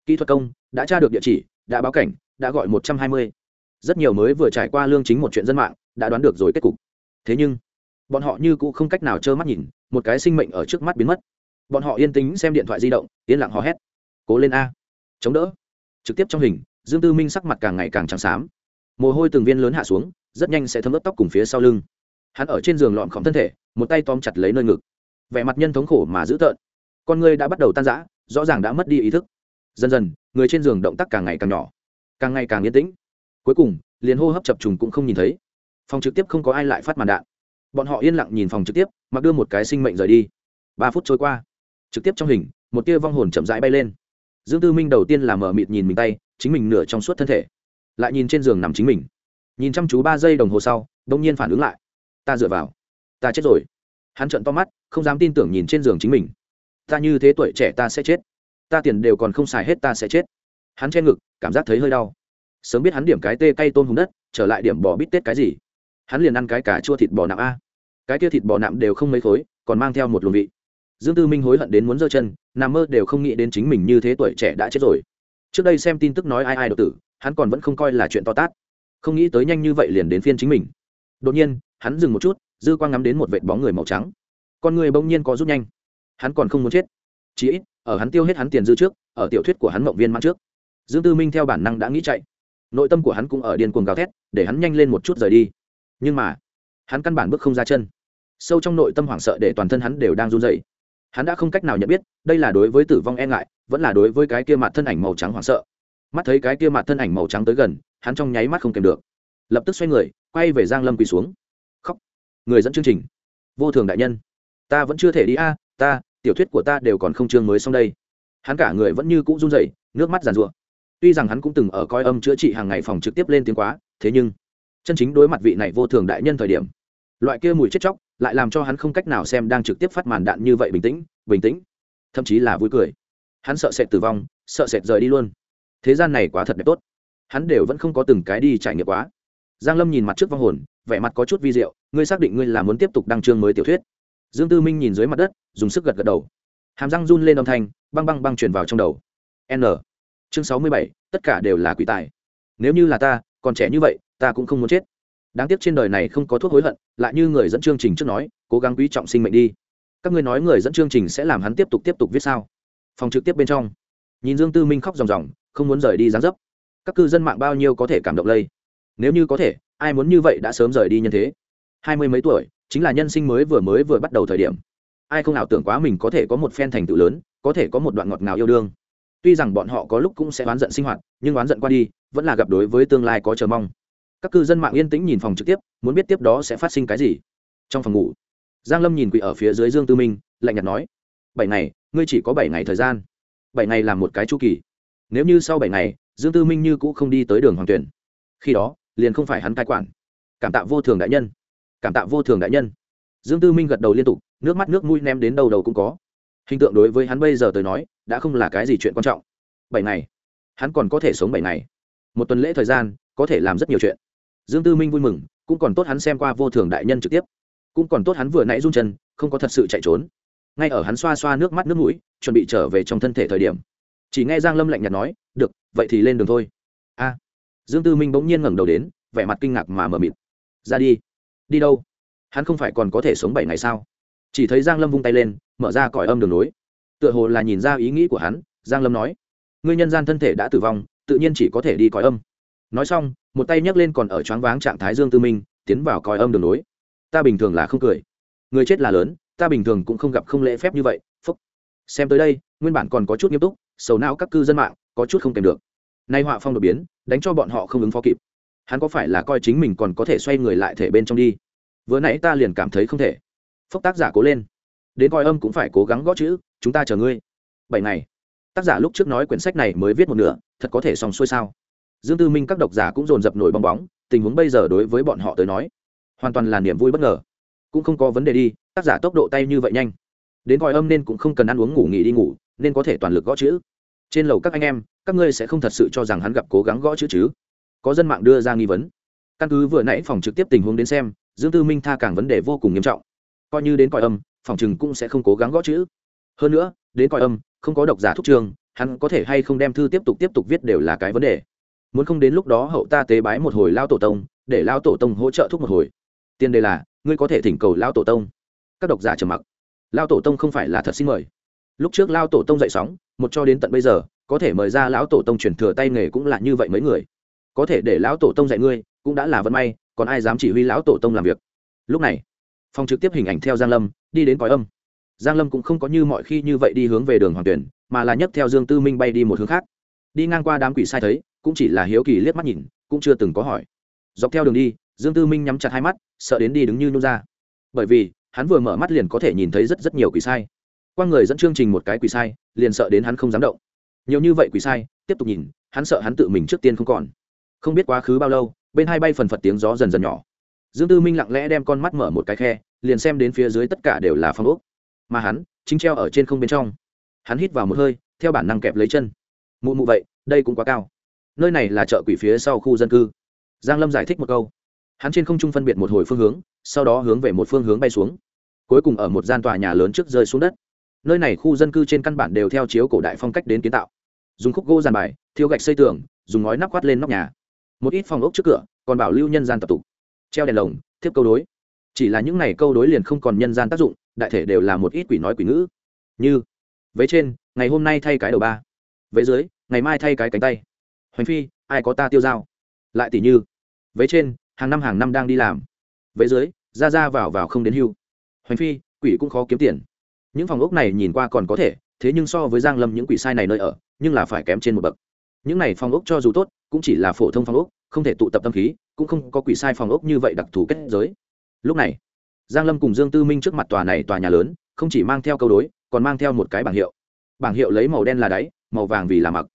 kỹ thuật công, đã tra được địa chỉ, đã báo cảnh, đã gọi một trăm hai mươi. Rất nhiều mới vừa trải qua lương chính một chuyện dân mạng, đã đoán được rồi kết cục. Thế nhưng, bọn họ như cũng không cách nào trơ mắt nhìn, một cái sinh mệnh ở trước mắt biến mất. Bọn họ yên tĩnh xem điện thoại di động, yên lặng hò hét. Cố lên a. Chống đỡ. Trực tiếp trong hình, dương tư minh sắc mặt càng ngày càng trắng xám. Mồ hôi từng viên lớn hạ xuống, rất nhanh sẽ thấm ướt tóc cùng phía sau lưng. Hắn ở trên giường lọn khỏng thân thể, một tay tóm chặt lấy nơi ngực. Vẻ mặt nhân thống khổ mà dữ tợn. Con người đã bắt đầu tan rã, rõ ràng đã mất đi ý thức dần dần, người trên giường động tác càng ngày càng nhỏ, càng ngày càng yên tĩnh. Cuối cùng, liền hô hấp chập trùng cũng không nhìn thấy. Phòng trực tiếp không có ai lại phát màn đạn. Bọn họ yên lặng nhìn phòng trực tiếp, mặc đưa một cái sinh mệnh rời đi. Ba phút trôi qua, trực tiếp trong hình, một tia vong hồn chậm rãi bay lên. Dương tư minh đầu tiên là mở mịt nhìn mình tay, chính mình nửa trong suốt thân thể, lại nhìn trên giường nằm chính mình. Nhìn chăm chú ba giây đồng hồ sau đông nhiên phản ứng lại. Ta dựa vào. Ta chết rồi. Hắn trợn to mắt, không dám tin tưởng nhìn trên giường chính mình. Ta như thế tuổi trẻ ta sẽ chết ta tiền đều còn không xài hết ta sẽ chết. Hắn che ngực, cảm giác thấy hơi đau. Sớm biết hắn điểm cái tê cay tôm hùng đất, trở lại điểm bỏ bít tết cái gì? Hắn liền ăn cái cả chua thịt bò nạm a. Cái kia thịt bò nạm đều không mấy khối, còn mang theo một luồng vị. Dương tư minh hối hận đến muốn giơ chân, nằm mơ đều không nghĩ đến chính mình như thế tuổi trẻ đã chết rồi. Trước đây xem tin tức nói ai ai độc tử, hắn còn vẫn không coi là chuyện to tát. Không nghĩ tới nhanh như vậy liền đến phiên chính mình. Đột nhiên, hắn dừng một chút, dư quang ngắm đến một vệt bóng người màu trắng. Con người bỗng nhiên có rút nhanh. Hắn còn không muốn chết. Chí ít ở hắn tiêu hết hắn tiền dư trước, ở tiểu thuyết của hắn mộng viên mãn trước. Dương tư minh theo bản năng đã nghĩ chạy. Nội tâm của hắn cũng ở điên cuồng gào thét, để hắn nhanh lên một chút rời đi. Nhưng mà, hắn căn bản bước không ra chân. Sâu trong nội tâm hoảng sợ để toàn thân hắn đều đang run dậy hắn đã không cách nào nhận biết, đây là đối với tử vong e ngại, vẫn là đối với cái kia mặt thân ảnh màu trắng hoảng sợ. Mắt thấy cái kia mặt thân ảnh màu trắng tới gần, hắn trong nháy mắt không kèm được. Lập tức xoay người, quay về giang lâm quỳ xuống. Khóc. Người dẫn chương trình. Vô thường đại nhân. Ta vẫn chưa thể đi a, ta tiểu thuyết của ta đều còn không chương mới xong đây. Hắn cả người vẫn như cũ run rẩy, nước mắt giàn rụa tuy rằng hắn cũng từng ở coi âm chữa trị hàng ngày phòng trực tiếp lên tiếng quá, thế nhưng, chân chính đối mặt vị này vô thường đại nhân thời điểm, loại kia mùi chết chóc lại làm cho hắn không cách nào xem đang trực tiếp phát màn đạn như vậy bình tĩnh bình tĩnh, thậm chí là vui cười. Hắn sợ sệt tử vong, sợ sệt rời đi luôn. Thế gian này quá thật đẹp tốt. Hắn đều vẫn không có từng cái đi trải nghiệm quá. Giang lâm nhìn mặt trước vong hồn, vẻ mặt có chút vi diệu, ngươi xác định ngươi là muốn tiếp tục đăng chương mới tiểu thuyết dương tư minh nhìn dưới mặt đất, dùng sức gật gật đầu. Hàm răng run lên âm thanh, băng băng băng truyền vào trong đầu. N. Chương sáu mươi bảy, tất cả đều là quỷ tài. Nếu như là ta, còn trẻ như vậy, ta cũng không muốn chết. Đáng tiếc trên đời này không có thuốc hối hận, lại như người dẫn chương trình trước nói, cố gắng quý trọng sinh mệnh đi. Các ngươi nói người dẫn chương trình sẽ làm hắn tiếp tục tiếp tục viết sao? Phòng trực tiếp bên trong. Nhìn dương tư minh khóc ròng ròng, không muốn rời đi gián dấp. Các cư dân mạng bao nhiêu có thể cảm động lây? Nếu như có thể, ai muốn như vậy đã sớm rời đi nhân thế. Hai mươi mấy tuổi chính là nhân sinh mới vừa mới vừa bắt đầu thời điểm. Ai không nào tưởng quá mình có thể có một phen thành tựu lớn, có thể có một đoạn ngọt ngào yêu đương. Tuy rằng bọn họ có lúc cũng sẽ oán giận sinh hoạt, nhưng oán giận qua đi, vẫn là gặp đối với tương lai có chờ mong. Các cư dân mạng yên tĩnh nhìn phòng trực tiếp, muốn biết tiếp đó sẽ phát sinh cái gì. Trong phòng ngủ, giang lâm nhìn quỷ ở phía dưới dương tư minh, lạnh nhạt nói, bảy ngày, ngươi chỉ có bảy ngày thời gian. Bảy ngày làm một cái chu kỳ. Nếu như sau bảy ngày, dương tư minh như cũ không đi tới đường hoàng tuyển, khi đó, liền không phải hắn cai quản. Cảm tạ vô thường đại nhân cảm tạ vô thường đại nhân. Dương tư minh gật đầu liên tục, nước mắt nước mũi ném đến đầu đầu cũng có. Hình tượng đối với hắn bây giờ tới nói, đã không là cái gì chuyện quan trọng. Bảy ngày. Hắn còn có thể sống bảy ngày. Một tuần lễ thời gian, có thể làm rất nhiều chuyện. Dương tư minh vui mừng, cũng còn tốt hắn xem qua vô thường đại nhân trực tiếp. Cũng còn tốt hắn vừa nãy run chân, không có thật sự chạy trốn. Ngay ở hắn xoa xoa nước mắt nước mũi, chuẩn bị trở về trong thân thể thời điểm. Chỉ nghe giang lâm lạnh nhạt nói, được, vậy thì lên đường thôi. A. Dương tư minh bỗng nhiên ngẩng đầu đến, vẻ mặt kinh ngạc mà mờ mịt. Ra đi đi đâu? Hắn không phải còn có thể sống bảy ngày sao? Chỉ thấy giang lâm vung tay lên, mở ra cõi âm đường nối. Tựa hồ là nhìn ra ý nghĩ của hắn, giang lâm nói, ngươi nhân gian thân thể đã tử vong, tự nhiên chỉ có thể đi cõi âm. Nói xong, một tay nhấc lên còn ở choáng váng trạng thái dương tư minh, tiến vào cõi âm đường nối. Ta bình thường là không cười. Người chết là lớn, ta bình thường cũng không gặp không lễ phép như vậy. Phúc. Xem tới đây, nguyên bản còn có chút nghiêm túc, sầu não các cư dân mạng có chút không kèm được. Nay họa phong đột biến, đánh cho bọn họ không ứng phó kịp hắn có phải là coi chính mình còn có thể xoay người lại thể bên trong đi? Vừa nãy ta liền cảm thấy không thể. Phốc tác giả cố lên. Đến coi âm cũng phải cố gắng gõ chữ, chúng ta chờ ngươi. Bảy ngày. Tác giả lúc trước nói quyển sách này mới viết một nửa, thật có thể xong xuôi sao? Dương tư minh các độc giả cũng dồn dập nổi bong bóng, tình huống bây giờ đối với bọn họ tới nói, hoàn toàn là niềm vui bất ngờ. Cũng không có vấn đề đi, tác giả tốc độ tay như vậy nhanh. Đến coi âm nên cũng không cần ăn uống ngủ nghỉ đi ngủ, nên có thể toàn lực gõ chữ. Trên lầu các anh em, các ngươi sẽ không thật sự cho rằng hắn gặp cố gắng gõ chữ chứ? Có dân mạng đưa ra nghi vấn. Căn cứ vừa nãy phòng trực tiếp tình huống đến xem, dương tư minh tha càng vấn đề vô cùng nghiêm trọng. Coi như đến coi âm, phòng chừng cũng sẽ không cố gắng gõ chữ. Hơn nữa, đến coi âm, không có độc giả thúc trường, hắn có thể hay không đem thư tiếp tục tiếp tục viết đều là cái vấn đề. Muốn không đến lúc đó hậu ta tế bái một hồi lao tổ tông, để lao tổ tông hỗ trợ thúc một hồi. Tiền đề là, ngươi có thể thỉnh cầu lao tổ tông. Các độc giả trầm mặc. Lao tổ tông không phải là thật xin mời. Lúc trước lao tổ tông dậy sóng, một cho đến tận bây giờ, có thể mời ra lão tổ tông truyền thừa tay nghề cũng là như vậy mấy người có thể để lão tổ tông dạy ngươi, cũng đã là vận may, còn ai dám chỉ huy lão tổ tông làm việc? Lúc này phong trực tiếp hình ảnh theo giang lâm, đi đến cõi âm. Giang lâm cũng không có như mọi khi như vậy đi hướng về đường hoàng tuyển, mà là nhấc theo dương tư minh bay đi một hướng khác. Đi ngang qua đám quỷ sai thấy, cũng chỉ là hiếu kỳ liếc mắt nhìn, cũng chưa từng có hỏi. Dọc theo đường đi, dương tư minh nhắm chặt hai mắt, sợ đến đi đứng như nhung ra. Bởi vì, hắn vừa mở mắt liền có thể nhìn thấy rất rất nhiều quỷ sai. Qua người dẫn chương trình một cái quỷ sai, liền sợ đến hắn không dám động. Nhiều như vậy quỷ sai, tiếp tục nhìn, hắn sợ hắn tự mình trước tiên không còn không biết quá khứ bao lâu, bên hai bay phần phật tiếng gió dần dần nhỏ. Dương tư minh lặng lẽ đem con mắt mở một cái khe, liền xem đến phía dưới tất cả đều là phong ốc. Mà hắn, chính treo ở trên không bên trong. Hắn hít vào một hơi, theo bản năng kẹp lấy chân. Mụ mụ vậy, đây cũng quá cao. Nơi này là chợ quỷ phía sau khu dân cư. Giang lâm giải thích một câu. Hắn trên không trung phân biệt một hồi phương hướng, sau đó hướng về một phương hướng bay xuống. Cuối cùng ở một gian tòa nhà lớn trước rơi xuống đất. Nơi này khu dân cư trên căn bản đều theo chiếu cổ đại phong cách đến kiến tạo. Dùng khúc gỗ giàn bài, thiêu gạch xây tường, dùng ngói nắp quát lên nóc nhà một ít phòng ốc trước cửa, còn bảo lưu nhân gian tập tục. Treo đèn lồng, thiếp câu đối. Chỉ là những này câu đối liền không còn nhân gian tác dụng, đại thể đều là một ít quỷ nói quỷ ngữ. Như vế trên, ngày hôm nay thay cái đầu ba. Vế dưới, ngày mai thay cái cánh tay. Hoành phi, ai có ta tiêu dao? Lại tỷ như vế trên, hàng năm hàng năm đang đi làm. Vế dưới, ra ra vào vào không đến hưu. Hoành phi, quỷ cũng khó kiếm tiền. Những phòng ốc này nhìn qua còn có thể, thế nhưng so với giang lâm những quỷ sai này nơi ở, nhưng là phải kém trên một bậc những này phòng ốc cho dù tốt, cũng chỉ là phổ thông phòng ốc, không thể tụ tập tâm khí, cũng không có quỷ sai phòng ốc như vậy đặc thù kết giới. Lúc này, giang lâm cùng dương tư minh trước mặt tòa này tòa nhà lớn, không chỉ mang theo câu đối, còn mang theo một cái bảng hiệu. Bảng hiệu lấy màu đen là đáy, màu vàng vì là mặc.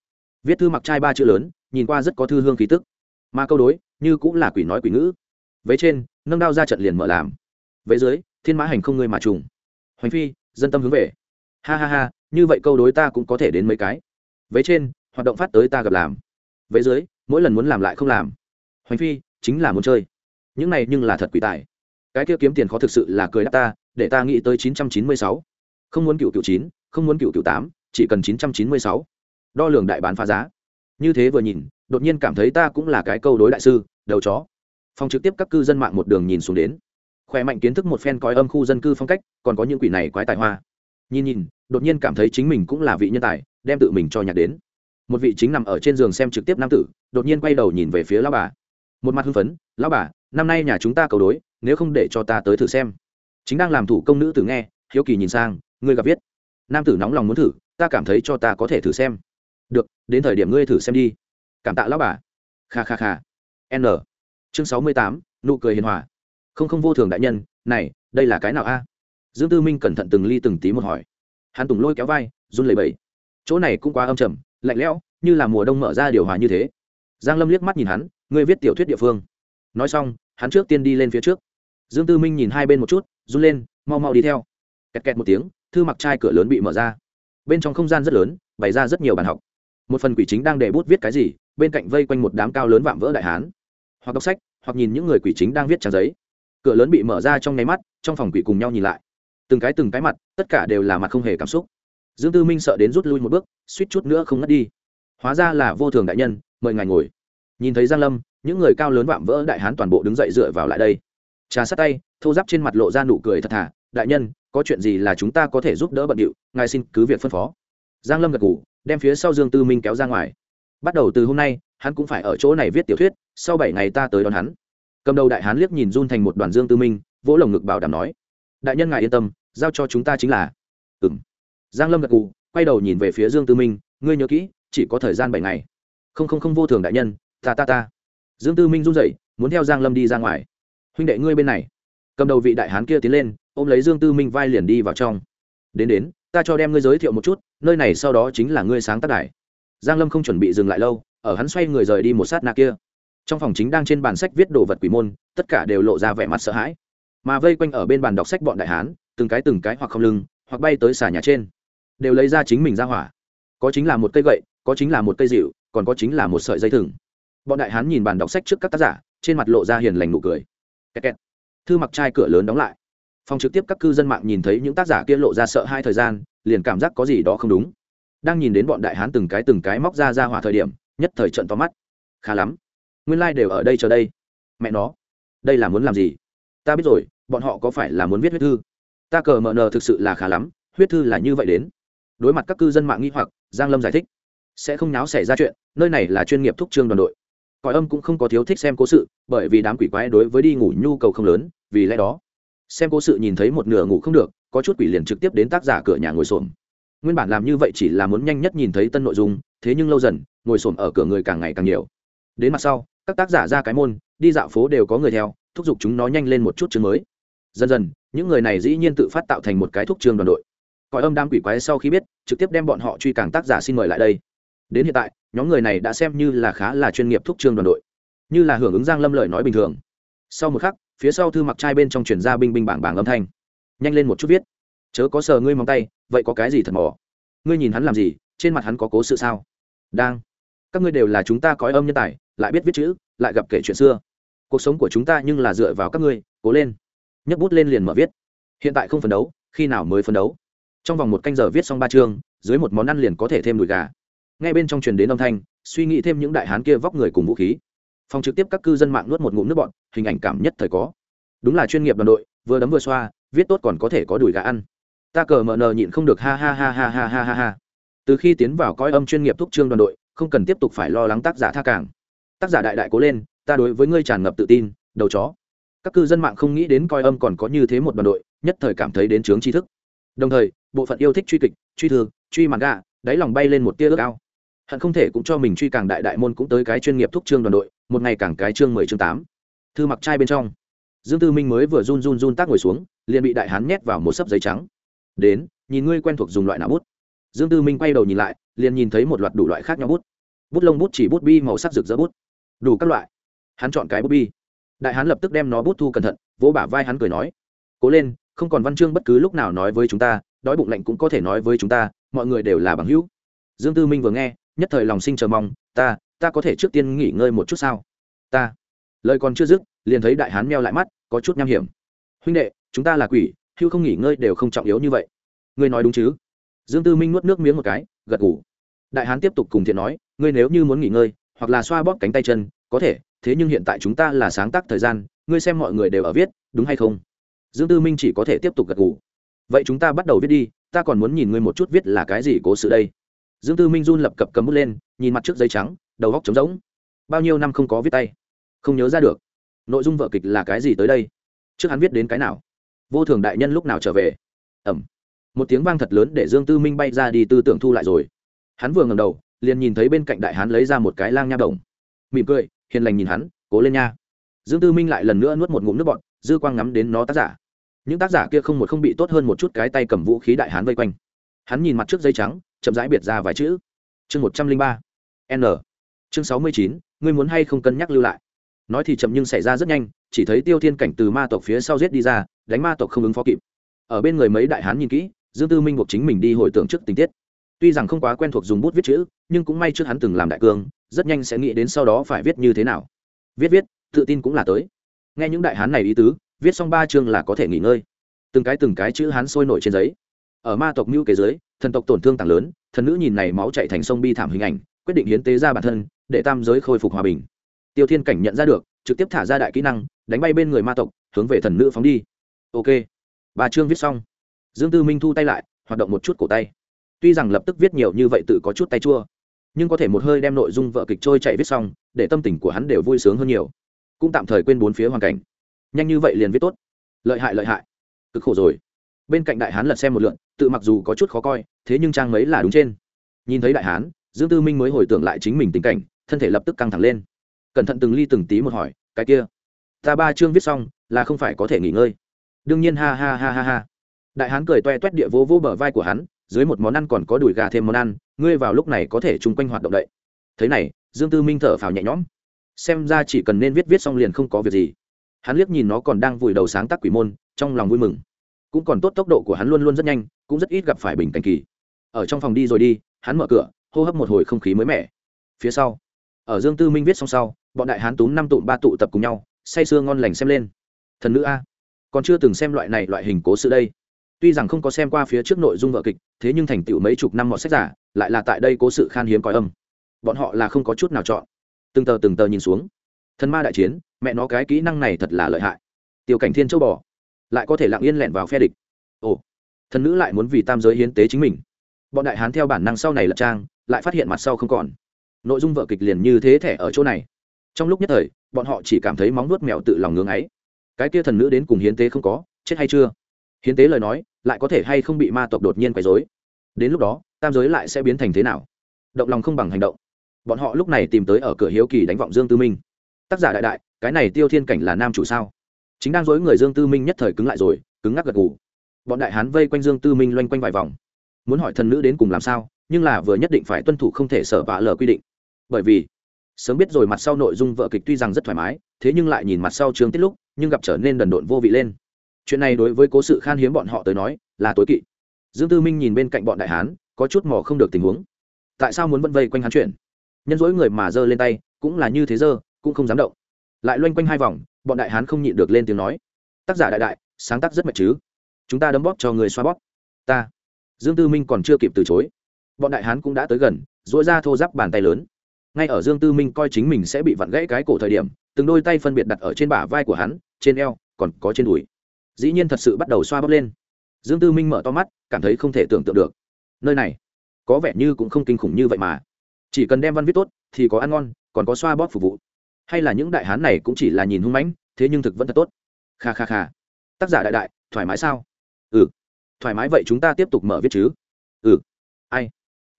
Viết thư mặc trai ba chữ lớn, nhìn qua rất có thư hương khí tức. Mà câu đối, như cũng là quỷ nói quỷ ngữ. Vế trên, nâng đao ra trận liền mở làm. Vế dưới, thiên mã hành không người mà trùng. Hoành phi, dân tâm hướng về. Ha ha ha, như vậy câu đối ta cũng có thể đến mấy cái. Vế trên hoạt động phát tới ta gặp làm. Vế dưới, mỗi lần muốn làm lại không làm. Hoành phi, chính là muốn chơi. Những này nhưng là thật quỷ tài. Cái kia kiếm tiền khó thực sự là cười đáp ta, để ta nghĩ tới chín trăm chín mươi sáu. Không muốn cựu cựu chín, không muốn cựu cựu tám, chỉ cần chín trăm chín mươi sáu. Đo lường đại bán phá giá. Như thế vừa nhìn, đột nhiên cảm thấy ta cũng là cái câu đối đại sư, đầu chó. Phòng trực tiếp các cư dân mạng một đường nhìn xuống đến. Khỏe mạnh kiến thức một phen coi âm khu dân cư phong cách, còn có những quỷ này quái tài hoa. Nhìn nhìn, đột nhiên cảm thấy chính mình cũng là vị nhân tài, đem tự mình cho nhạc đến một vị chính nằm ở trên giường xem trực tiếp nam tử, đột nhiên quay đầu nhìn về phía lão bà. Một mặt hưng phấn, lão bà, năm nay nhà chúng ta cầu đối, nếu không để cho ta tới thử xem. Chính đang làm thủ công nữ tử nghe, hiếu kỳ nhìn sang, ngươi gặp viết. Nam tử nóng lòng muốn thử, ta cảm thấy cho ta có thể thử xem. Được, đến thời điểm ngươi thử xem đi. Cảm tạ lão bà. Kha kha kha. N. Chương sáu mươi tám, nụ cười hiền hòa. Không không vô thường đại nhân, này, đây là cái nào a? Dương tư minh cẩn thận từng ly từng tí một hỏi. Hắn tùng lôi kéo vai, run lẩy bẩy. Chỗ này cũng quá âm trầm lạnh lẽo, như là mùa đông mở ra điều hòa như thế. Giang lâm liếc mắt nhìn hắn, ngươi viết tiểu thuyết địa phương. Nói xong, hắn trước tiên đi lên phía trước. Dương tư minh nhìn hai bên một chút, run lên, mau mau đi theo. Kẹt kẹt một tiếng, thư mặc trai cửa lớn bị mở ra. Bên trong không gian rất lớn, bày ra rất nhiều bàn học. Một phần quỷ chính đang để bút viết cái gì, bên cạnh vây quanh một đám cao lớn vạm vỡ đại hán. Hoặc đọc sách, hoặc nhìn những người quỷ chính đang viết trang giấy. Cửa lớn bị mở ra trong nháy mắt, trong phòng quỷ cùng nhau nhìn lại. Từng cái từng cái mặt, tất cả đều là mặt không hề cảm xúc dương tư minh sợ đến rút lui một bước suýt chút nữa không ngất đi. Hóa ra là vô thường đại nhân mời ngài ngồi. Nhìn thấy giang lâm những người cao lớn vạm vỡ đại hán toàn bộ đứng dậy dựa vào lại đây. Trà sát tay thô giáp trên mặt lộ ra nụ cười thật thà đại nhân có chuyện gì là chúng ta có thể giúp đỡ bận điệu ngài xin cứ việc phân phó. Giang lâm gật gù, đem phía sau dương tư minh kéo ra ngoài. Bắt đầu từ hôm nay hắn cũng phải ở chỗ này viết tiểu thuyết sau bảy ngày ta tới đón hắn. Cầm đầu đại hán liếc nhìn run thành một đoàn dương tư minh vỗ lồng ngực bảo đảm nói đại nhân ngài yên tâm giao cho chúng ta chính là. Ừng giang lâm gật cù quay đầu nhìn về phía dương tư minh, ngươi nhớ kỹ, chỉ có thời gian bảy ngày. Không không không, vô thường đại nhân, ta ta ta. Dương tư minh run rẩy, muốn theo giang lâm đi ra ngoài. Huynh đệ ngươi bên này. Cầm đầu vị đại hán kia tiến lên, ôm lấy dương tư minh vai liền đi vào trong. Đến đến, ta cho đem ngươi giới thiệu một chút, nơi này sau đó chính là ngươi sáng tác đài. Giang lâm không chuẩn bị dừng lại lâu, ở hắn xoay người rời đi một sát na kia. Trong phòng chính đang trên bàn sách viết đồ vật quỷ môn, tất cả đều lộ ra vẻ mặt sợ hãi. Mà vây quanh ở bên bàn đọc sách bọn đại hán, từng cái từng cái hoặc không lưng, hoặc bay tới xà nhà trên đều lấy ra chính mình ra hỏa. Có chính là một cây gậy, có chính là một cây dịu còn có chính là một sợi dây thừng. Bọn đại hán nhìn bàn đọc sách trước các tác giả, trên mặt lộ ra hiền lành nụ cười. Kẹt kẹt. thư mặc trai cửa lớn đóng lại. Phòng trực tiếp các cư dân mạng nhìn thấy những tác giả kia lộ ra sợ hai thời gian, liền cảm giác có gì đó không đúng. Đang nhìn đến bọn đại hán từng cái từng cái móc ra ra hỏa thời điểm, nhất thời trận to mắt. Khá lắm. Nguyên lai、like、đều ở đây chờ đây. Mẹ nó. Đây là muốn làm gì? Ta biết rồi, bọn họ có phải là muốn viết huyết thư? Ta cờ mờ nờ thực sự là khá lắm, huyết thư là như vậy đến đối mặt các cư dân mạng nghi hoặc, giang lâm giải thích, sẽ không nháo xảy ra chuyện, nơi này là chuyên nghiệp thúc trương đoàn đội. Cõi âm cũng không có thiếu thích xem cố sự, bởi vì đám quỷ quái đối với đi ngủ nhu cầu không lớn, vì lẽ đó, xem cố sự nhìn thấy một nửa ngủ không được, có chút quỷ liền trực tiếp đến tác giả cửa nhà ngồi xổm. Nguyên bản làm như vậy chỉ là muốn nhanh nhất nhìn thấy tân nội dung, thế nhưng lâu dần, ngồi xổm ở cửa người càng ngày càng nhiều. Đến mặt sau, các tác giả ra cái môn, đi dạo phố đều có người theo, thúc giục chúng nó nhanh lên một chút chương mới. Dần dần, những người này dĩ nhiên tự phát tạo thành một cái thúc trường đoàn đội cõi âm đam quỷ quái sau khi biết, trực tiếp đem bọn họ truy càng tác giả xin mời lại đây. Đến hiện tại, nhóm người này đã xem như là khá là chuyên nghiệp thúc trương đoàn đội, như là hưởng ứng giang lâm lợi nói bình thường. Sau một khắc, phía sau thư mặc trai bên trong chuyển ra binh binh bảng bảng âm thanh. Nhanh lên một chút viết. Chớ có sờ ngươi móng tay, vậy có cái gì thật mỏ ngươi nhìn hắn làm gì, trên mặt hắn có cố sự sao? Đang. Các ngươi đều là chúng ta cõi âm nhân tài, lại biết viết chữ, lại gặp kể chuyện xưa. Cuộc sống của chúng ta nhưng là dựa vào các ngươi, cố lên. Nhấc bút lên liền mở viết. Hiện tại không phấn đấu, khi nào mới phấn đấu? Trong vòng một canh giờ viết xong ba chương, dưới một món ăn liền có thể thêm đùi gà. Ngay bên trong truyền đến âm thanh, suy nghĩ thêm những đại hán kia vóc người cùng vũ khí. Phòng trực tiếp các cư dân mạng nuốt một ngụm nước bọn hình ảnh cảm nhất thời có. Đúng là chuyên nghiệp đoàn đội, vừa đấm vừa xoa, viết tốt còn có thể có đùi gà ăn. Ta cờ mờ nờ nhịn không được ha ha ha ha ha ha ha ha. Từ khi tiến vào coi âm chuyên nghiệp thúc trương đoàn đội, không cần tiếp tục phải lo lắng tác giả tha càng. Tác giả đại đại cố lên, ta đối với ngươi tràn ngập tự tin, đầu chó. Các cư dân mạng không nghĩ đến coi âm còn có như thế một đoàn đội, nhất thời cảm thấy đến chướng tri thức đồng thời bộ phận yêu thích truy kịch truy thường, truy mặt gà đáy lòng bay lên một tia ước ao. Hận không thể cũng cho mình truy càng đại đại môn cũng tới cái chuyên nghiệp thúc trương đoàn đội một ngày càng cái chương mười chương tám. Thư mặc trai bên trong. Dương tư minh mới vừa run run run tác ngồi xuống liền bị đại hán nhét vào một sấp giấy trắng. Đến nhìn ngươi quen thuộc dùng loại nào bút? Dương tư minh quay đầu nhìn lại liền nhìn thấy một loạt đủ loại khác nhau bút. Bút lông bút chỉ bút bi màu sắc rực rỡ bút. Đủ các loại. Hắn chọn cái bút bi. Đại hán lập tức đem nó bút thu cẩn thận vỗ bả vai hắn cười nói cố lên không còn văn chương bất cứ lúc nào nói với chúng ta, đói bụng lạnh cũng có thể nói với chúng ta, mọi người đều là bằng hữu. Dương tư minh vừa nghe, nhất thời lòng sinh chờ mong, ta ta có thể trước tiên nghỉ ngơi một chút sao? Ta. Lời còn chưa dứt, liền thấy đại hán meo lại mắt, có chút nham hiểm. Huynh đệ, chúng ta là quỷ, hưu không nghỉ ngơi đều không trọng yếu như vậy. Ngươi nói đúng chứ? Dương tư minh nuốt nước miếng một cái, gật ngủ đại hán tiếp tục cùng thiện nói, ngươi nếu như muốn nghỉ ngơi, hoặc là xoa bóp cánh tay chân, có thể, thế nhưng hiện tại chúng ta là sáng tác thời gian, ngươi xem mọi người đều ở viết, đúng hay không? Dương tư minh chỉ có thể tiếp tục gật ngủ vậy chúng ta bắt đầu viết đi, ta còn muốn nhìn ngươi một chút viết là cái gì cố sự đây. Dương tư minh run lập cập cầm bút lên, nhìn mặt trước giấy trắng, đầu góc trống rỗng. Bao nhiêu năm không có viết tay? Không nhớ ra được. Nội dung vợ kịch là cái gì tới đây? Trước hắn viết đến cái nào? Vô thường đại nhân lúc nào trở về? Ẩm. Một tiếng vang thật lớn để dương tư minh bay ra đi tư tưởng thu lại rồi. Hắn vừa ngầm đầu, liền nhìn thấy bên cạnh đại hán lấy ra một cái lang nha đồng. Mỉm cười, hiền lành nhìn hắn, cố lên nha. Dương tư minh lại lần nữa nuốt một ngụm nước bọn dư quang ngắm đến nó tác giả những tác giả kia không một không bị tốt hơn một chút cái tay cầm vũ khí đại hán vây quanh. Hắn nhìn mặt trước dây trắng, chậm rãi biệt ra vài chữ. Chương một trăm linh ba, n. Chương sáu mươi chín, ngươi muốn hay không cân nhắc lưu lại? Nói thì chậm nhưng xảy ra rất nhanh, chỉ thấy tiêu thiên cảnh từ ma tộc phía sau giết đi ra, đánh ma tộc không ứng phó kịp. Ở bên người mấy đại hán nhìn kỹ, dương tư minh buộc chính mình đi hồi tưởng trước tình tiết. Tuy rằng không quá quen thuộc dùng bút viết chữ, nhưng cũng may trước hắn từng làm đại cương rất nhanh sẽ nghĩ đến sau đó phải viết như thế nào. Viết viết, tự tin cũng là tới. Nghe những đại hán này ý tứ viết xong ba chương là có thể nghỉ ngơi. Từng cái từng cái chữ hán sôi nổi trên giấy. Ở ma tộc mưu kế giới, thần tộc tổn thương tàng lớn, thần nữ nhìn này máu chạy thành sông bi thảm hình ảnh, quyết định hiến tế ra bản thân, để tam giới khôi phục hòa bình. Tiêu thiên cảnh nhận ra được, trực tiếp thả ra đại kỹ năng, đánh bay bên người ma tộc, hướng về thần nữ phóng đi. Ok. Bà trương viết xong. Dương tư minh thu tay lại, hoạt động một chút cổ tay. Tuy rằng lập tức viết nhiều như vậy tự có chút tay chua, nhưng có thể một hơi đem nội dung vợ kịch trôi chạy viết xong, để tâm tình của hắn đều vui sướng hơn nhiều. Cũng tạm thời quên bốn phía hoàn cảnh nhanh như vậy liền viết tốt. Lợi hại lợi hại. Cực khổ rồi. Bên cạnh đại hán lật xem một lượn, tự mặc dù có chút khó coi, thế nhưng trang mấy là đúng trên. Nhìn thấy đại hán, dương tư minh mới hồi tưởng lại chính mình tình cảnh, thân thể lập tức căng thẳng lên. Cẩn thận từng ly từng tí một hỏi, cái kia, ta ba chương viết xong, là không phải có thể nghỉ ngơi? Đương nhiên, ha ha ha ha ha. Đại hán cười toe toét địa vô vô bờ vai của hắn, dưới một món ăn còn có đùi gà thêm món ăn, ngươi vào lúc này có thể chung quanh hoạt động đậy. Thế này, dương tư minh thở phào nhẹ nhõm. Xem ra chỉ cần nên viết viết xong liền không có việc gì hắn liếc nhìn nó còn đang vùi đầu sáng tác quỷ môn, trong lòng vui mừng. Cũng còn tốt tốc độ của hắn luôn luôn rất nhanh, cũng rất ít gặp phải bình cảnh kỳ. Ở trong phòng đi rồi đi, hắn mở cửa, hô hấp một hồi không khí mới mẻ. Phía sau, ở dương tư minh viết xong sau, bọn đại hán túm năm tụm ba tụ tập cùng nhau, say sưa ngon lành xem lên. Thần nữ a, còn chưa từng xem loại này loại hình cố sự đây. Tuy rằng không có xem qua phía trước nội dung vợ kịch, thế nhưng thành tựu mấy chục năm mọi sách giả, lại là tại đây cố sự khan hiếm coi âm. Bọn họ là không có chút nào chọn. Từng tờ từng tờ nhìn xuống. Thần ma đại chiến mẹ nó cái kỹ năng này thật là lợi hại. Tiểu cảnh thiên châu bò, lại có thể lặng yên lẹn vào phe địch. Ồ, thần nữ lại muốn vì tam giới hiến tế chính mình. Bọn đại hán theo bản năng sau này lật trang, lại phát hiện mặt sau không còn. Nội dung vợ kịch liền như thế thẻ ở chỗ này. Trong lúc nhất thời, bọn họ chỉ cảm thấy móng nuốt mèo tự lòng ngưng ấy. Cái kia thần nữ đến cùng hiến tế không có, chết hay chưa? Hiến tế lời nói, lại có thể hay không bị ma tộc đột nhiên quấy dối đến lúc đó, tam giới lại sẽ biến thành thế nào? Động lòng không bằng hành động. Bọn họ lúc này tìm tới ở cửa hiếu kỳ đánh vọng dương tư minh. Tác giả đại đại cái này tiêu thiên cảnh là nam chủ sao? Chính đang dối người dương tư minh nhất thời cứng lại rồi, cứng ngắc gật gù. Bọn đại hán vây quanh dương tư minh loanh quanh vài vòng. Muốn hỏi thần nữ đến cùng làm sao, nhưng là vừa nhất định phải tuân thủ không thể sở vạ lờ quy định. Bởi vì, sớm biết rồi mặt sau nội dung vợ kịch tuy rằng rất thoải mái, thế nhưng lại nhìn mặt sau trường tiết lúc, nhưng gặp trở nên đần độn vô vị lên. Chuyện này đối với cố sự khan hiếm bọn họ tới nói, là tối kỵ. Dương tư minh nhìn bên cạnh bọn đại hán, có chút mò không được tình huống. Tại sao muốn vân vây quanh hắn chuyện? Nhân dối người mà giơ lên tay, cũng là như thế giơ, cũng không dám động lại loanh quanh hai vòng, bọn đại hán không nhịn được lên tiếng nói. Tác giả đại đại, sáng tác rất mệt chứ? Chúng ta đấm bóp cho người xoa bóp. Ta. Dương tư minh còn chưa kịp từ chối. Bọn đại hán cũng đã tới gần dỗi ra thô giáp bàn tay lớn. Ngay ở dương tư minh coi chính mình sẽ bị vặn gãy cái cổ thời điểm, từng đôi tay phân biệt đặt ở trên bả vai của hắn, trên eo, còn có trên đùi. Dĩ nhiên thật sự bắt đầu xoa bóp lên. Dương tư minh mở to mắt, cảm thấy không thể tưởng tượng được. Nơi này, có vẻ như cũng không kinh khủng như vậy mà. Chỉ cần đem văn viết tốt, thì có ăn ngon, còn có xoa bóp phục vụ hay là những đại hán này cũng chỉ là nhìn hung mãnh, thế nhưng thực vẫn thật tốt. Kha kha kha. Tác giả đại đại, thoải mái sao? Ừ. Thoải mái vậy chúng ta tiếp tục mở viết chứ? Ừ. Ai?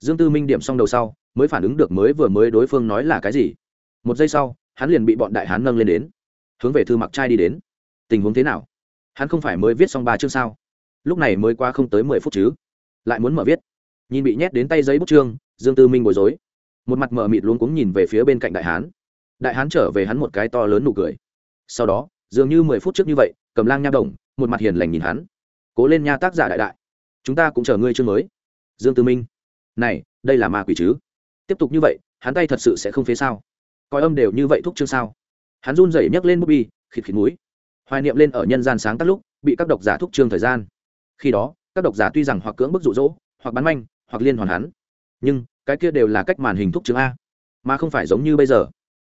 Dương tư minh điểm xong đầu sau, mới phản ứng được mới vừa mới đối phương nói là cái gì. Một giây sau, hắn liền bị bọn đại hán nâng lên đến. Hướng về thư mặc trai đi đến. Tình huống thế nào? Hắn không phải mới viết xong ba chương sao? Lúc này mới qua không tới mười phút chứ? Lại muốn mở viết. Nhìn bị nhét đến tay giấy bút chương, dương tư minh bối rối. Một mặt mở mịt luống cuống nhìn về phía bên cạnh đại hán đại hán trở về hắn một cái to lớn nụ cười. Sau đó, dường như mười phút trước như vậy, cầm lang nha đồng, một mặt hiền lành nhìn hắn. Cố lên nha tác giả đại đại. Chúng ta cũng chờ ngươi chương mới. Dương tư minh. Này, đây là ma quỷ chứ? Tiếp tục như vậy, hắn tay thật sự sẽ không phế sao? Coi âm đều như vậy thúc chương sao? Hắn run rẩy nhấc lên bút bi khịt khịt núi hoài niệm lên ở nhân gian sáng tác lúc, bị các độc giả thúc chương thời gian. Khi đó, các độc giả tuy rằng hoặc cưỡng bức rụ rỗ hoặc bắn manh, hoặc liên hoàn hắn. Nhưng, cái kia đều là cách màn hình thúc chương a. Mà không phải giống như bây giờ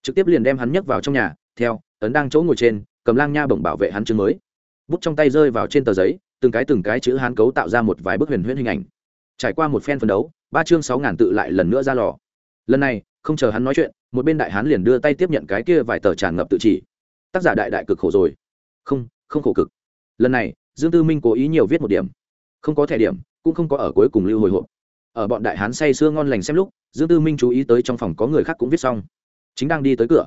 trực tiếp liền đem hắn nhấc vào trong nhà, theo, tấn đang chỗ ngồi trên, cầm lang nha bổng bảo vệ hắn chương mới. Bút trong tay rơi vào trên tờ giấy, từng cái từng cái chữ hán cấu tạo ra một vài bức huyền huyễn hình ảnh. Trải qua một phen phấn đấu, ba chương sáu ngàn tự lại lần nữa ra lò. Lần này, không chờ hắn nói chuyện, một bên đại hán liền đưa tay tiếp nhận cái kia vài tờ tràn ngập tự chỉ. Tác giả đại đại cực khổ rồi. Không không khổ cực. Lần này, dương tư minh cố ý nhiều viết một điểm. Không có thẻ điểm, cũng không có ở cuối cùng lưu hồi hộp. Ở bọn đại hán say sưa ngon lành xem lúc, dương tư minh chú ý tới trong phòng có người khác cũng viết xong chính đang đi tới cửa.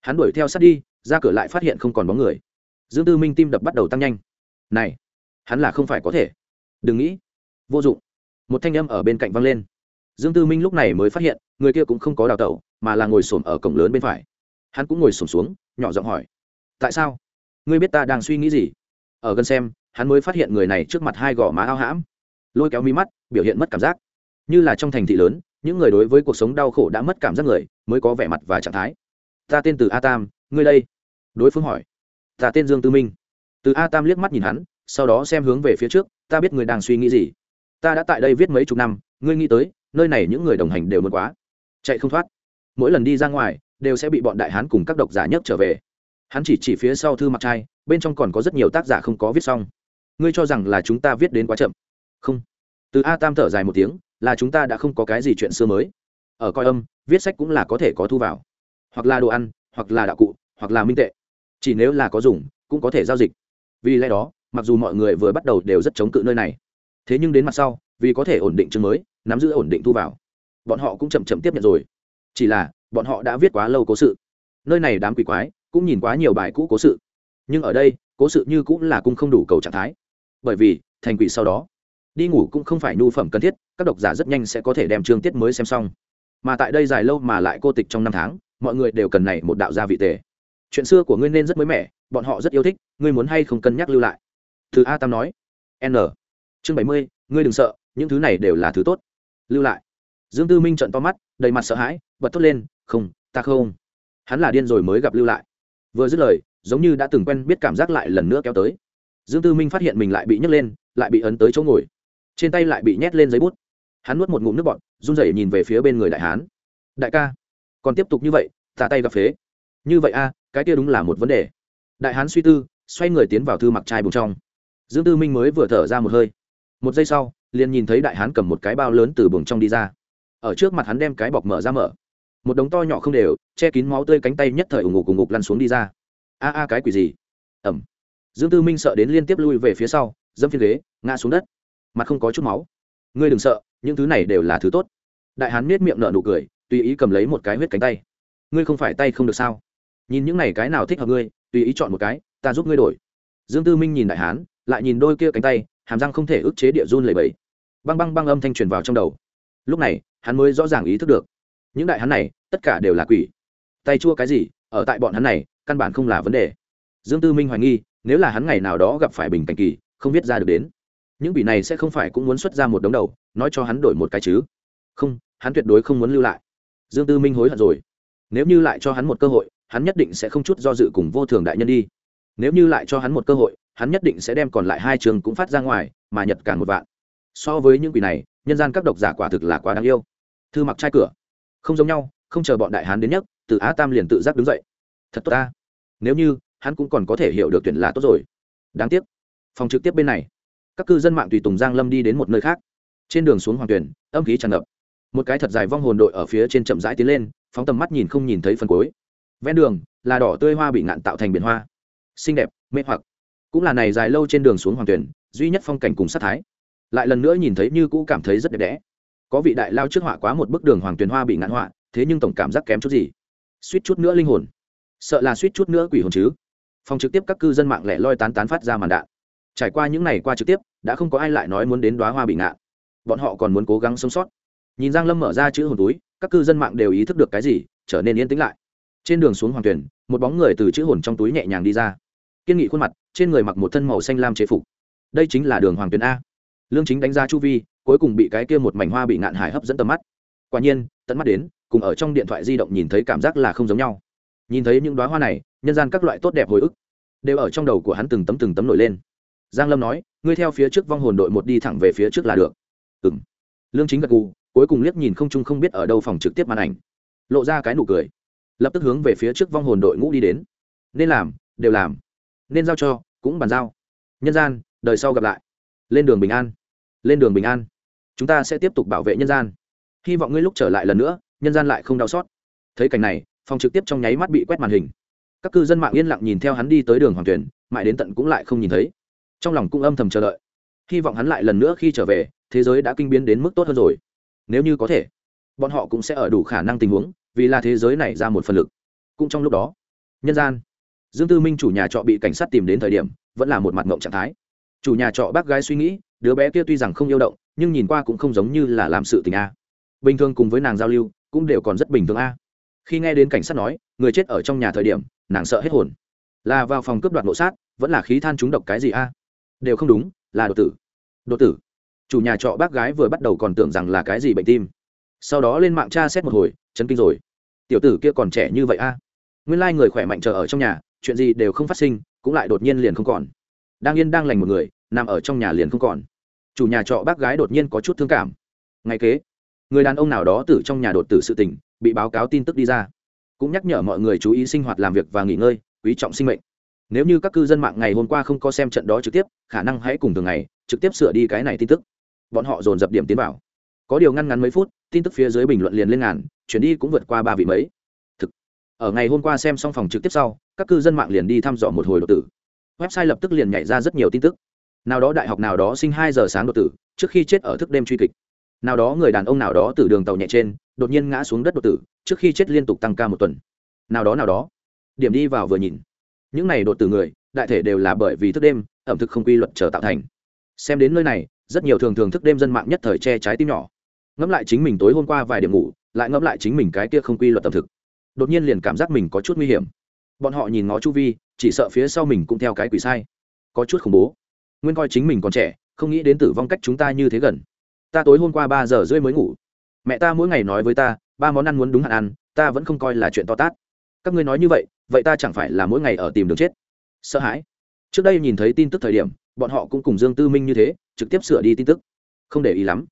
Hắn đuổi theo sát đi, ra cửa lại phát hiện không còn bóng người. Dương tư minh tim đập bắt đầu tăng nhanh. Này, hắn là không phải có thể. Đừng nghĩ. Vô dụng. Một thanh âm ở bên cạnh văng lên. Dương tư minh lúc này mới phát hiện, người kia cũng không có đào tẩu, mà là ngồi xổm ở cổng lớn bên phải. Hắn cũng ngồi xổm xuống, nhỏ giọng hỏi. Tại sao? Ngươi biết ta đang suy nghĩ gì? Ở gần xem, hắn mới phát hiện người này trước mặt hai gò má ao hãm. Lôi kéo mi mắt, biểu hiện mất cảm giác. Như là trong thành thị lớn những người đối với cuộc sống đau khổ đã mất cảm giác người, mới có vẻ mặt và trạng thái. Ta tên từ a tam, ngươi đây? Đối phương hỏi. Ta tên dương tư minh. Từ a tam liếc mắt nhìn hắn, sau đó xem hướng về phía trước, ta biết người đang suy nghĩ gì. Ta đã tại đây viết mấy chục năm, ngươi nghĩ tới, nơi này những người đồng hành đều muốn quá. Chạy không thoát. Mỗi lần đi ra ngoài, đều sẽ bị bọn đại hán cùng các độc giả nhất trở về. Hắn chỉ chỉ phía sau thư mặc trai, bên trong còn có rất nhiều tác giả không có viết xong. Ngươi cho rằng là chúng ta viết đến quá chậm. Không. Từ a tam thở dài một tiếng là chúng ta đã không có cái gì chuyện xưa mới. Ở coi âm, viết sách cũng là có thể có thu vào. Hoặc là đồ ăn, hoặc là đạo cụ, hoặc là minh tệ. Chỉ nếu là có dùng, cũng có thể giao dịch. Vì lẽ đó, mặc dù mọi người vừa bắt đầu đều rất chống cự nơi này. Thế nhưng đến mặt sau, vì có thể ổn định chương mới, nắm giữ ổn định thu vào, bọn họ cũng chậm chậm tiếp nhận rồi. Chỉ là, bọn họ đã viết quá lâu cố sự. Nơi này đám quỷ quái cũng nhìn quá nhiều bài cũ cố sự. Nhưng ở đây, cố sự như cũng là cung không đủ cầu trạng thái. Bởi vì, thành quỷ sau đó đi ngủ cũng không phải nhu phẩm cần thiết, các độc giả rất nhanh sẽ có thể đem chương tiết mới xem xong. Mà tại đây dài lâu mà lại cô tịch trong năm tháng, mọi người đều cần này một đạo gia vị tề. Chuyện xưa của ngươi nên rất mới mẻ, bọn họ rất yêu thích, ngươi muốn hay không cân nhắc lưu lại? Thứ a tam nói. N. Chương bảy mươi, ngươi đừng sợ, những thứ này đều là thứ tốt. Lưu lại. Dương tư minh trận to mắt, đầy mặt sợ hãi, bật thốt lên, không, ta không. Hắn là điên rồi mới gặp lưu lại. Vừa dứt lời, giống như đã từng quen biết cảm giác lại lần nữa kéo tới. Dương tư minh phát hiện mình lại bị nhấc lên, lại bị ấn tới chỗ ngồi trên tay lại bị nhét lên giấy bút. Hắn nuốt một ngụm nước bọt, run rẩy nhìn về phía bên người đại hán. Đại ca, còn tiếp tục như vậy tà tay gặp phế. Như vậy a, cái kia đúng là một vấn đề. Đại hán suy tư, xoay người tiến vào thư mặc trai bùng trong. Dương tư minh mới vừa thở ra một hơi. Một giây sau, liền nhìn thấy đại hán cầm một cái bao lớn từ bùng trong đi ra. Ở trước mặt hắn đem cái bọc mở ra mở. Một đống to nhỏ không đều, che kín máu tươi cánh tay nhất thời ủng ngục ủng ngục lăn xuống đi ra. A a, cái quỷ gì? Ẩm dương tư minh sợ đến liên tiếp lui về phía sau dâm phiên ghế, ngã xuống đất mặt không có chút máu. Ngươi đừng sợ, những thứ này đều là thứ tốt. Đại hán nết miệng nở nụ cười, tùy ý cầm lấy một cái huyết cánh tay. Ngươi không phải tay không được sao? Nhìn những này cái nào thích hợp ngươi, tùy ý chọn một cái, ta giúp ngươi đổi. Dương tư minh nhìn đại hán, lại nhìn đôi kia cánh tay, hàm răng không thể ức chế địa run lầy bẫy băng băng băng âm thanh truyền vào trong đầu. Lúc này, hắn mới rõ ràng ý thức được, những đại hắn này, tất cả đều là quỷ. Tay chua cái gì, ở tại bọn hắn này, căn bản không là vấn đề. Dương tư minh hoài nghi, nếu là hắn ngày nào đó gặp phải bình cảnh kỳ, không biết ra được đến những quỷ này sẽ không phải cũng muốn xuất ra một đống đầu, nói cho hắn đổi một cái chứ. Không, hắn tuyệt đối không muốn lưu lại. Dương tư minh hối hận rồi. Nếu như lại cho hắn một cơ hội, hắn nhất định sẽ không chút do dự cùng vô thường đại nhân đi. Nếu như lại cho hắn một cơ hội, hắn nhất định sẽ đem còn lại hai trường cũng phát ra ngoài, mà nhật càng một vạn. So với những quỷ này, nhân gian các độc giả quả thực là quá đáng yêu. Thư mặc trai cửa. Không giống nhau, không chờ bọn đại hán đến nhất từ á tam liền tự giác đứng dậy. Thật tốt ta. Nếu như, hắn cũng còn có thể hiểu được tuyển là tốt rồi. Đáng tiếc. Phòng trực tiếp bên này các cư dân mạng tùy tùng giang lâm đi đến một nơi khác. Trên đường xuống hoàng tuyển, âm khí tràn ngập. Một cái thật dài vong hồn đội ở phía trên chậm rãi tiến lên, phóng tầm mắt nhìn không nhìn thấy phần cuối. Ven đường, là đỏ tươi hoa bị ngạn tạo thành biển hoa. Xinh đẹp, mê hoặc. Cũng là này dài lâu trên đường xuống hoàng tuyển, duy nhất phong cảnh cùng sát thái. Lại lần nữa nhìn thấy như cũ cảm thấy rất đẹp đẽ. Có vị đại lao trước họa quá một bức đường hoàng tuyển hoa bị ngạn họa, thế nhưng tổng cảm giác kém chút gì. Suýt chút nữa linh hồn. Sợ là suýt chút nữa quỷ hồn chứ. Phòng trực tiếp các cư dân mạng lẻ loi tán tán phát ra màn đạn trải qua những ngày qua trực tiếp, đã không có ai lại nói muốn đến đoá hoa bị ngạn bọn họ còn muốn cố gắng sống sót. Nhìn giang lâm mở ra chữ hồn túi, các cư dân mạng đều ý thức được cái gì, trở nên yên tĩnh lại. Trên đường xuống hoàng tuyển một bóng người từ chữ hồn trong túi nhẹ nhàng đi ra. Kiên nghị khuôn mặt, trên người mặc một thân màu xanh lam chế phục. Đây chính là đường hoàng tuyển a. Lương chính đánh giá chu vi, cuối cùng bị cái kia một mảnh hoa bị ngạn hải hấp dẫn tầm mắt. Quả nhiên, tận mắt đến, cùng ở trong điện thoại di động nhìn thấy cảm giác là không giống nhau. Nhìn thấy những đoá hoa này, nhân gian các loại tốt đẹp hồi ức, đều ở trong đầu của hắn từng tấm từng tấm nổi lên giang lâm nói, ngươi theo phía trước vong hồn đội một đi thẳng về phía trước là được. Ừm. Lương chính gật gù, cuối cùng liếc nhìn không chung không biết ở đâu phòng trực tiếp màn ảnh. Lộ ra cái nụ cười. Lập tức hướng về phía trước vong hồn đội ngũ đi đến. Nên làm, đều làm. Nên giao cho, cũng bàn giao. Nhân gian, đời sau gặp lại. Lên đường bình an. Lên đường bình an. Chúng ta sẽ tiếp tục bảo vệ nhân gian. Hy vọng ngươi lúc trở lại lần nữa, nhân gian lại không đau xót. Thấy cảnh này, phòng trực tiếp trong nháy mắt bị quét màn hình. Các cư dân mạng yên lặng nhìn theo hắn đi tới đường hoàng tuyển mãi đến tận cũng lại không nhìn thấy trong lòng cũng âm thầm chờ đợi. Hy vọng hắn lại lần nữa khi trở về, thế giới đã kinh biến đến mức tốt hơn rồi. Nếu như có thể, bọn họ cũng sẽ ở đủ khả năng tình huống, vì là thế giới này ra một phần lực. Cũng trong lúc đó, nhân gian, dương tư minh chủ nhà trọ bị cảnh sát tìm đến thời điểm, vẫn là một mặt ngộng trạng thái. Chủ nhà trọ bác gái suy nghĩ, đứa bé kia tuy rằng không yêu động, nhưng nhìn qua cũng không giống như là làm sự tình a. Bình thường cùng với nàng giao lưu, cũng đều còn rất bình thường a. Khi nghe đến cảnh sát nói, người chết ở trong nhà thời điểm, nàng sợ hết hồn. Là vào phòng cướp đoạt nộ sát, vẫn là khí than trúng độc cái gì a? Đều không đúng, là đột tử. Đột tử? Chủ nhà trọ bác gái vừa bắt đầu còn tưởng rằng là cái gì bệnh tim. Sau đó lên mạng tra xét một hồi, chấn kinh rồi. Tiểu tử kia còn trẻ như vậy a? Nguyên lai người khỏe mạnh chờ ở trong nhà, chuyện gì đều không phát sinh, cũng lại đột nhiên liền không còn. Đang yên đang lành một người, nằm ở trong nhà liền không còn. Chủ nhà trọ bác gái đột nhiên có chút thương cảm. Ngay kế, người đàn ông nào đó tử trong nhà đột tử sự tình, bị báo cáo tin tức đi ra. Cũng nhắc nhở mọi người chú ý sinh hoạt làm việc và nghỉ ngơi, quý trọng sinh mệnh nếu như các cư dân mạng ngày hôm qua không có xem trận đó trực tiếp, khả năng hãy cùng thường ngày, trực tiếp sửa đi cái này tin tức. Bọn họ dồn dập điểm tiến vào. Có điều ngăn ngắn mấy phút, tin tức phía dưới bình luận liền lên ngàn, chuyển đi cũng vượt qua ba vị mấy. Thực, ở ngày hôm qua xem xong phòng trực tiếp sau, các cư dân mạng liền đi thăm dò một hồi đột tử. Website lập tức liền nhảy ra rất nhiều tin tức. Nào đó đại học nào đó sinh hai giờ sáng đột tử, trước khi chết ở thức đêm truy kịch. Nào đó người đàn ông nào đó từ đường tàu nhẹ trên, đột nhiên ngã xuống đất đột tử, trước khi chết liên tục tăng ca một tuần. Nào đó nào đó. Điểm đi vào vừa nhìn những này đột từ người, đại thể đều là bởi vì thức đêm, ẩm thực không quy luật trở tạo thành. Xem đến nơi này, rất nhiều thường thường thức đêm dân mạng nhất thời che trái tim nhỏ. Ngẫm lại chính mình tối hôm qua vài điểm ngủ, lại ngẫm lại chính mình cái kia không quy luật ẩm thực. Đột nhiên liền cảm giác mình có chút nguy hiểm. Bọn họ nhìn ngó chu vi, chỉ sợ phía sau mình cũng theo cái quỷ sai. Có chút khủng bố. Nguyên coi chính mình còn trẻ, không nghĩ đến tử vong cách chúng ta như thế gần. Ta tối hôm qua ba giờ rưỡi mới ngủ. Mẹ ta mỗi ngày nói với ta, ba món ăn muốn đúng hạn ăn, ta vẫn không coi là chuyện to tát các ngươi nói như vậy vậy ta chẳng phải là mỗi ngày ở tìm đường chết? Sợ hãi. Trước đây nhìn thấy tin tức thời điểm, bọn họ cũng cùng dương tư minh như thế, trực tiếp sửa đi tin tức. Không để ý lắm.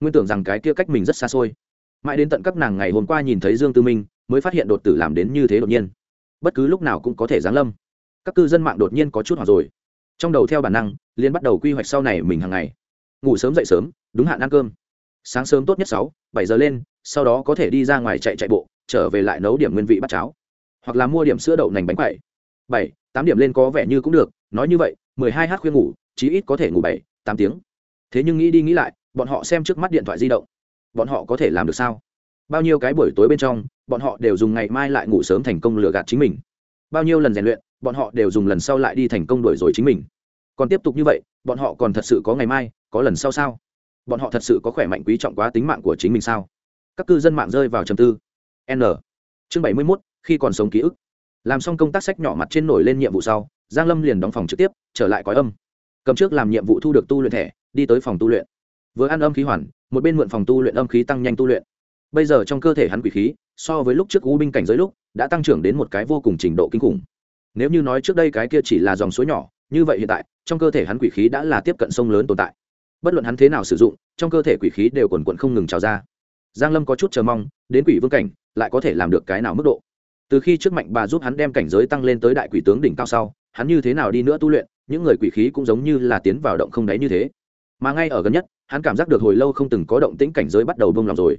Nguyên tưởng rằng cái kia cách mình rất xa xôi. Mãi đến tận các nàng ngày hôm qua nhìn thấy dương tư minh, mới phát hiện đột tử làm đến như thế đột nhiên. Bất cứ lúc nào cũng có thể giáng lâm. Các cư dân mạng đột nhiên có chút hoặc rồi. Trong đầu theo bản năng liên bắt đầu quy hoạch sau này mình hàng ngày. Ngủ sớm dậy sớm, đúng hạn ăn cơm. Sáng sớm tốt nhất sáu, bảy giờ lên, sau đó có thể đi ra ngoài chạy chạy bộ, trở về lại nấu điểm nguyên vị bắt cháo hoặc là mua điểm sữa đậu nành bánh quậy bảy, tám điểm lên có vẻ như cũng được, nói như vậy, mười hai h khuya ngủ, chí ít có thể ngủ bảy, tám tiếng. Thế nhưng nghĩ đi nghĩ lại, bọn họ xem trước mắt điện thoại di động. Bọn họ có thể làm được sao? Bao nhiêu cái buổi tối bên trong, bọn họ đều dùng ngày mai lại ngủ sớm thành công lừa gạt chính mình. Bao nhiêu lần rèn luyện, bọn họ đều dùng lần sau lại đi thành công đuổi rồi chính mình. Còn tiếp tục như vậy, bọn họ còn thật sự có ngày mai, có lần sau sao? Bọn họ thật sự có khỏe mạnh quý trọng quá tính mạng của chính mình sao? Các cư dân mạng rơi vào trầm tư. N. Chương bảy mươi mốt khi còn sống ký ức. Làm xong công tác sách nhỏ mặt trên nổi lên nhiệm vụ sau, giang lâm liền đóng phòng trực tiếp, trở lại cõi âm. Cầm trước làm nhiệm vụ thu được tu luyện thẻ, đi tới phòng tu luyện. Vừa ăn âm khí hoàn, một bên mượn phòng tu luyện âm khí tăng nhanh tu luyện. Bây giờ trong cơ thể hắn quỷ khí, so với lúc trước u binh cảnh giới lúc, đã tăng trưởng đến một cái vô cùng trình độ kinh khủng. Nếu như nói trước đây cái kia chỉ là dòng suối nhỏ, như vậy hiện tại, trong cơ thể hắn quỷ khí đã là tiếp cận sông lớn tồn tại. Bất luận hắn thế nào sử dụng, trong cơ thể quỷ khí đều quần quận không ngừng trào ra. Giang lâm có chút chờ mong, đến quỷ vương cảnh, lại có thể làm được cái nào mức độ? Từ khi trước mạnh bà giúp hắn đem cảnh giới tăng lên tới đại quỷ tướng đỉnh cao sau, hắn như thế nào đi nữa tu luyện, những người quỷ khí cũng giống như là tiến vào động không đáy như thế. Mà ngay ở gần nhất, hắn cảm giác được hồi lâu không từng có động tĩnh cảnh giới bắt đầu bông lòng rồi.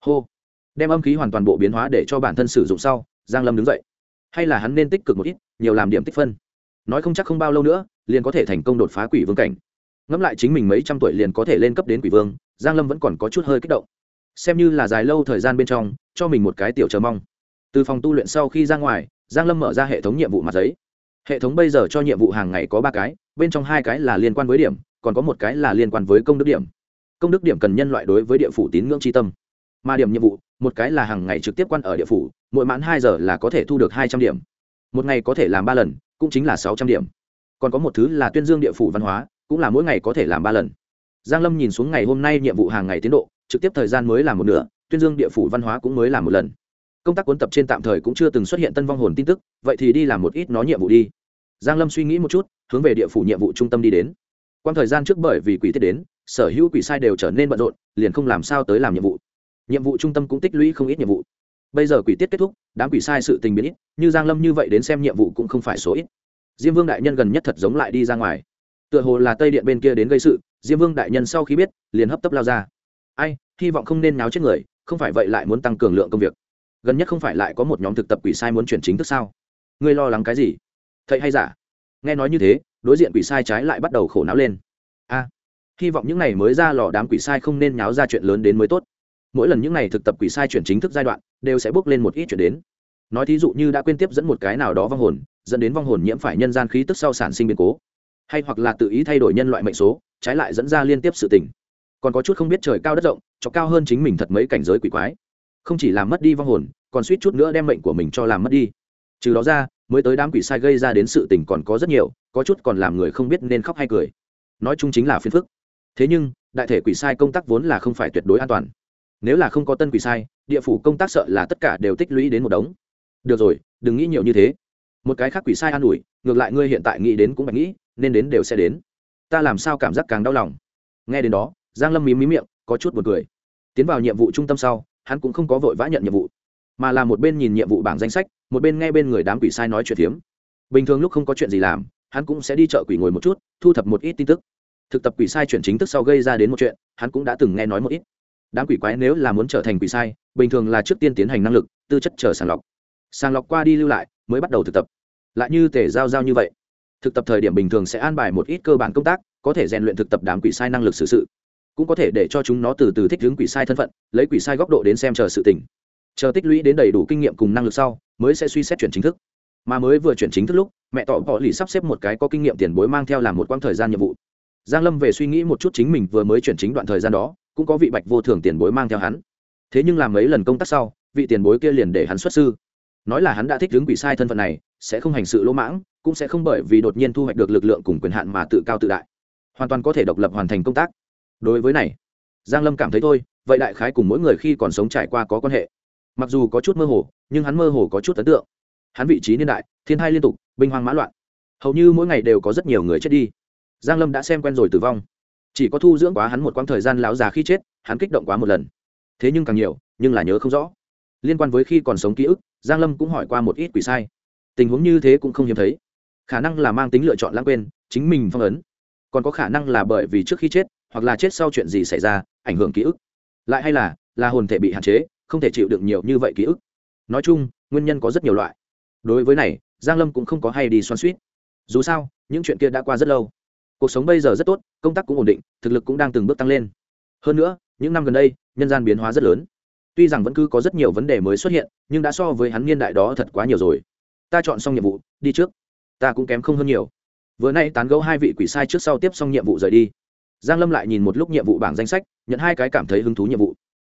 Hô! Đem âm khí hoàn toàn bộ biến hóa để cho bản thân sử dụng sau, giang lâm đứng dậy. Hay là hắn nên tích cực một ít, nhiều làm điểm tích phân. Nói không chắc không bao lâu nữa, liền có thể thành công đột phá quỷ vương cảnh. Ngẫm lại chính mình mấy trăm tuổi liền có thể lên cấp đến quỷ vương, giang lâm vẫn còn có chút hơi kích động. Xem như là dài lâu thời gian bên trong, cho mình một cái tiểu chờ mong từ phòng tu luyện sau khi ra ngoài, giang lâm mở ra hệ thống nhiệm vụ mặt giấy. Hệ thống bây giờ cho nhiệm vụ hàng ngày có ba cái, bên trong hai cái là liên quan với điểm, còn có một cái là liên quan với công đức điểm. Công đức điểm cần nhân loại đối với địa phủ tín ngưỡng tri tâm. Mà điểm nhiệm vụ, một cái là hàng ngày trực tiếp quan ở địa phủ, mỗi mãn hai giờ là có thể thu được hai trăm điểm. Một ngày có thể làm ba lần, cũng chính là sáu trăm điểm. Còn có một thứ là tuyên dương địa phủ văn hóa, cũng là mỗi ngày có thể làm ba lần. Giang lâm nhìn xuống ngày hôm nay nhiệm vụ hàng ngày tiến độ, trực tiếp thời gian mới là một nửa, tuyên dương địa phủ văn hóa cũng mới là một lần công tác cuốn tập trên tạm thời cũng chưa từng xuất hiện tân vong hồn tin tức, vậy thì đi làm một ít nó nhiệm vụ đi. Giang lâm suy nghĩ một chút, hướng về địa phủ nhiệm vụ trung tâm đi đến. Quan thời gian trước bởi vì quỷ tiết đến, sở hữu quỷ sai đều trở nên bận rộn, liền không làm sao tới làm nhiệm vụ. Nhiệm vụ trung tâm cũng tích lũy không ít nhiệm vụ. Bây giờ quỷ tiết kết thúc, đám quỷ sai sự tình biến ít, như giang lâm như vậy đến xem nhiệm vụ cũng không phải số ít. Diêm vương đại nhân gần nhất thật giống lại đi ra ngoài. Tựa hồ là tây điện bên kia đến gây sự, diêm vương đại nhân sau khi biết, liền hấp tấp lao ra. Ai, hy vọng không nên náo chết người, không phải vậy lại muốn tăng cường lượng công việc gần nhất không phải lại có một nhóm thực tập quỷ sai muốn chuyển chính thức sao? Ngươi lo lắng cái gì? Thầy hay giả? Nghe nói như thế, đối diện quỷ sai trái lại bắt đầu khổ não lên. A, hy vọng những n à y mới ra lò đám quỷ sai không nên nháo ra chuyện lớn đến mới tốt. Mỗi lần những n à y thực tập quỷ sai chuyển chính thức giai đoạn, đều sẽ bước lên một ít chuyện đến. Nói thí dụ như đã quên tiếp dẫn một cái nào đó vong hồn, dẫn đến vong hồn nhiễm phải nhân gian khí tức sau sản sinh biến cố. Hay hoặc là tự ý thay đổi nhân loại mệnh số, trái lại dẫn ra liên tiếp sự tình. Còn có chút không biết trời cao đất rộng, cho cao hơn chính mình thật mấy cảnh giới quỷ quái không chỉ làm mất đi vong hồn, còn suýt chút nữa đem mệnh của mình cho làm mất đi. Trừ đó ra, mới tới đám quỷ sai gây ra đến sự tình còn có rất nhiều, có chút còn làm người không biết nên khóc hay cười. Nói chung chính là phiền phức. Thế nhưng, đại thể quỷ sai công tác vốn là không phải tuyệt đối an toàn. Nếu là không có tân quỷ sai, địa phủ công tác sợ là tất cả đều tích lũy đến một đống. Được rồi, đừng nghĩ nhiều như thế. Một cái khác quỷ sai an ủi, ngược lại ngươi hiện tại nghĩ đến cũng phải nghĩ, nên đến đều sẽ đến. Ta làm sao cảm giác càng đau lòng. Nghe đến đó, giang lâm mím mí miệng, có chút buồn cười. Tiến vào nhiệm vụ trung tâm sau hắn cũng không có vội vã nhận nhiệm vụ, mà là một bên nhìn nhiệm vụ bảng danh sách, một bên nghe bên người đám quỷ sai nói chuyện phiếm. Bình thường lúc không có chuyện gì làm, hắn cũng sẽ đi chợ quỷ ngồi một chút, thu thập một ít tin tức. Thực tập quỷ sai chuyển chính thức sau gây ra đến một chuyện, hắn cũng đã từng nghe nói một ít. Đám quỷ quái nếu là muốn trở thành quỷ sai, bình thường là trước tiên tiến hành năng lực, tư chất chờ sàng lọc. Sàng lọc qua đi lưu lại, mới bắt đầu thực tập. Lại như tể giao giao như vậy, thực tập thời điểm bình thường sẽ an bài một ít cơ bản công tác, có thể rèn luyện thực tập đám quỷ sai năng lực xử sự cũng có thể để cho chúng nó từ từ thích hướng quỷ sai thân phận, lấy quỷ sai góc độ đến xem chờ sự tỉnh chờ tích lũy đến đầy đủ kinh nghiệm cùng năng lực sau, mới sẽ suy xét chuyển chính thức. Mà mới vừa chuyển chính thức lúc, mẹ tỏ bỏ lì sắp xếp một cái có kinh nghiệm tiền bối mang theo làm một quãng thời gian nhiệm vụ. Giang lâm về suy nghĩ một chút chính mình vừa mới chuyển chính đoạn thời gian đó, cũng có vị bạch vô thường tiền bối mang theo hắn. Thế nhưng làm mấy lần công tác sau, vị tiền bối kia liền để hắn xuất sư. Nói là hắn đã thích hướng quỷ sai thân phận này, sẽ không hành sự lỗ mãng, cũng sẽ không bởi vì đột nhiên thu hoạch được lực lượng cùng quyền hạn mà tự cao tự đại. Hoàn toàn có thể độc lập hoàn thành công tác đối với này, giang lâm cảm thấy thôi, vậy đại khái cùng mỗi người khi còn sống trải qua có quan hệ. Mặc dù có chút mơ hồ, nhưng hắn mơ hồ có chút ấn tượng. Hắn vị trí niên đại, thiên hai liên tục, binh hoang mã loạn. Hầu như mỗi ngày đều có rất nhiều người chết đi. Giang lâm đã xem quen rồi tử vong. Chỉ có thu dưỡng quá hắn một quãng thời gian láo già khi chết, hắn kích động quá một lần. Thế nhưng càng nhiều, nhưng là nhớ không rõ. Liên quan với khi còn sống ký ức, giang lâm cũng hỏi qua một ít quỷ sai. Tình huống như thế cũng không hiếm thấy. Khả năng là mang tính lựa chọn lãng quên, chính mình phong ấn. Còn có khả năng là bởi vì trước khi chết hoặc là chết sau chuyện gì xảy ra, ảnh hưởng ký ức. Lại hay là là hồn thể bị hạn chế, không thể chịu được nhiều như vậy ký ức. Nói chung, nguyên nhân có rất nhiều loại. Đối với này, giang lâm cũng không có hay đi xoan suýt dù sao, những chuyện kia đã qua rất lâu. Cuộc sống bây giờ rất tốt, công tác cũng ổn định, thực lực cũng đang từng bước tăng lên. Hơn nữa, những năm gần đây, nhân gian biến hóa rất lớn. Tuy rằng vẫn cứ có rất nhiều vấn đề mới xuất hiện, nhưng đã so với hắn niên đại đó thật quá nhiều rồi. Ta chọn xong nhiệm vụ, đi trước. Ta cũng kém không hơn nhiều. Vừa nay tán gẫu hai vị quỷ sai trước sau tiếp xong nhiệm vụ rời đi giang lâm lại nhìn một lúc nhiệm vụ bảng danh sách, nhận hai cái cảm thấy hứng thú nhiệm vụ.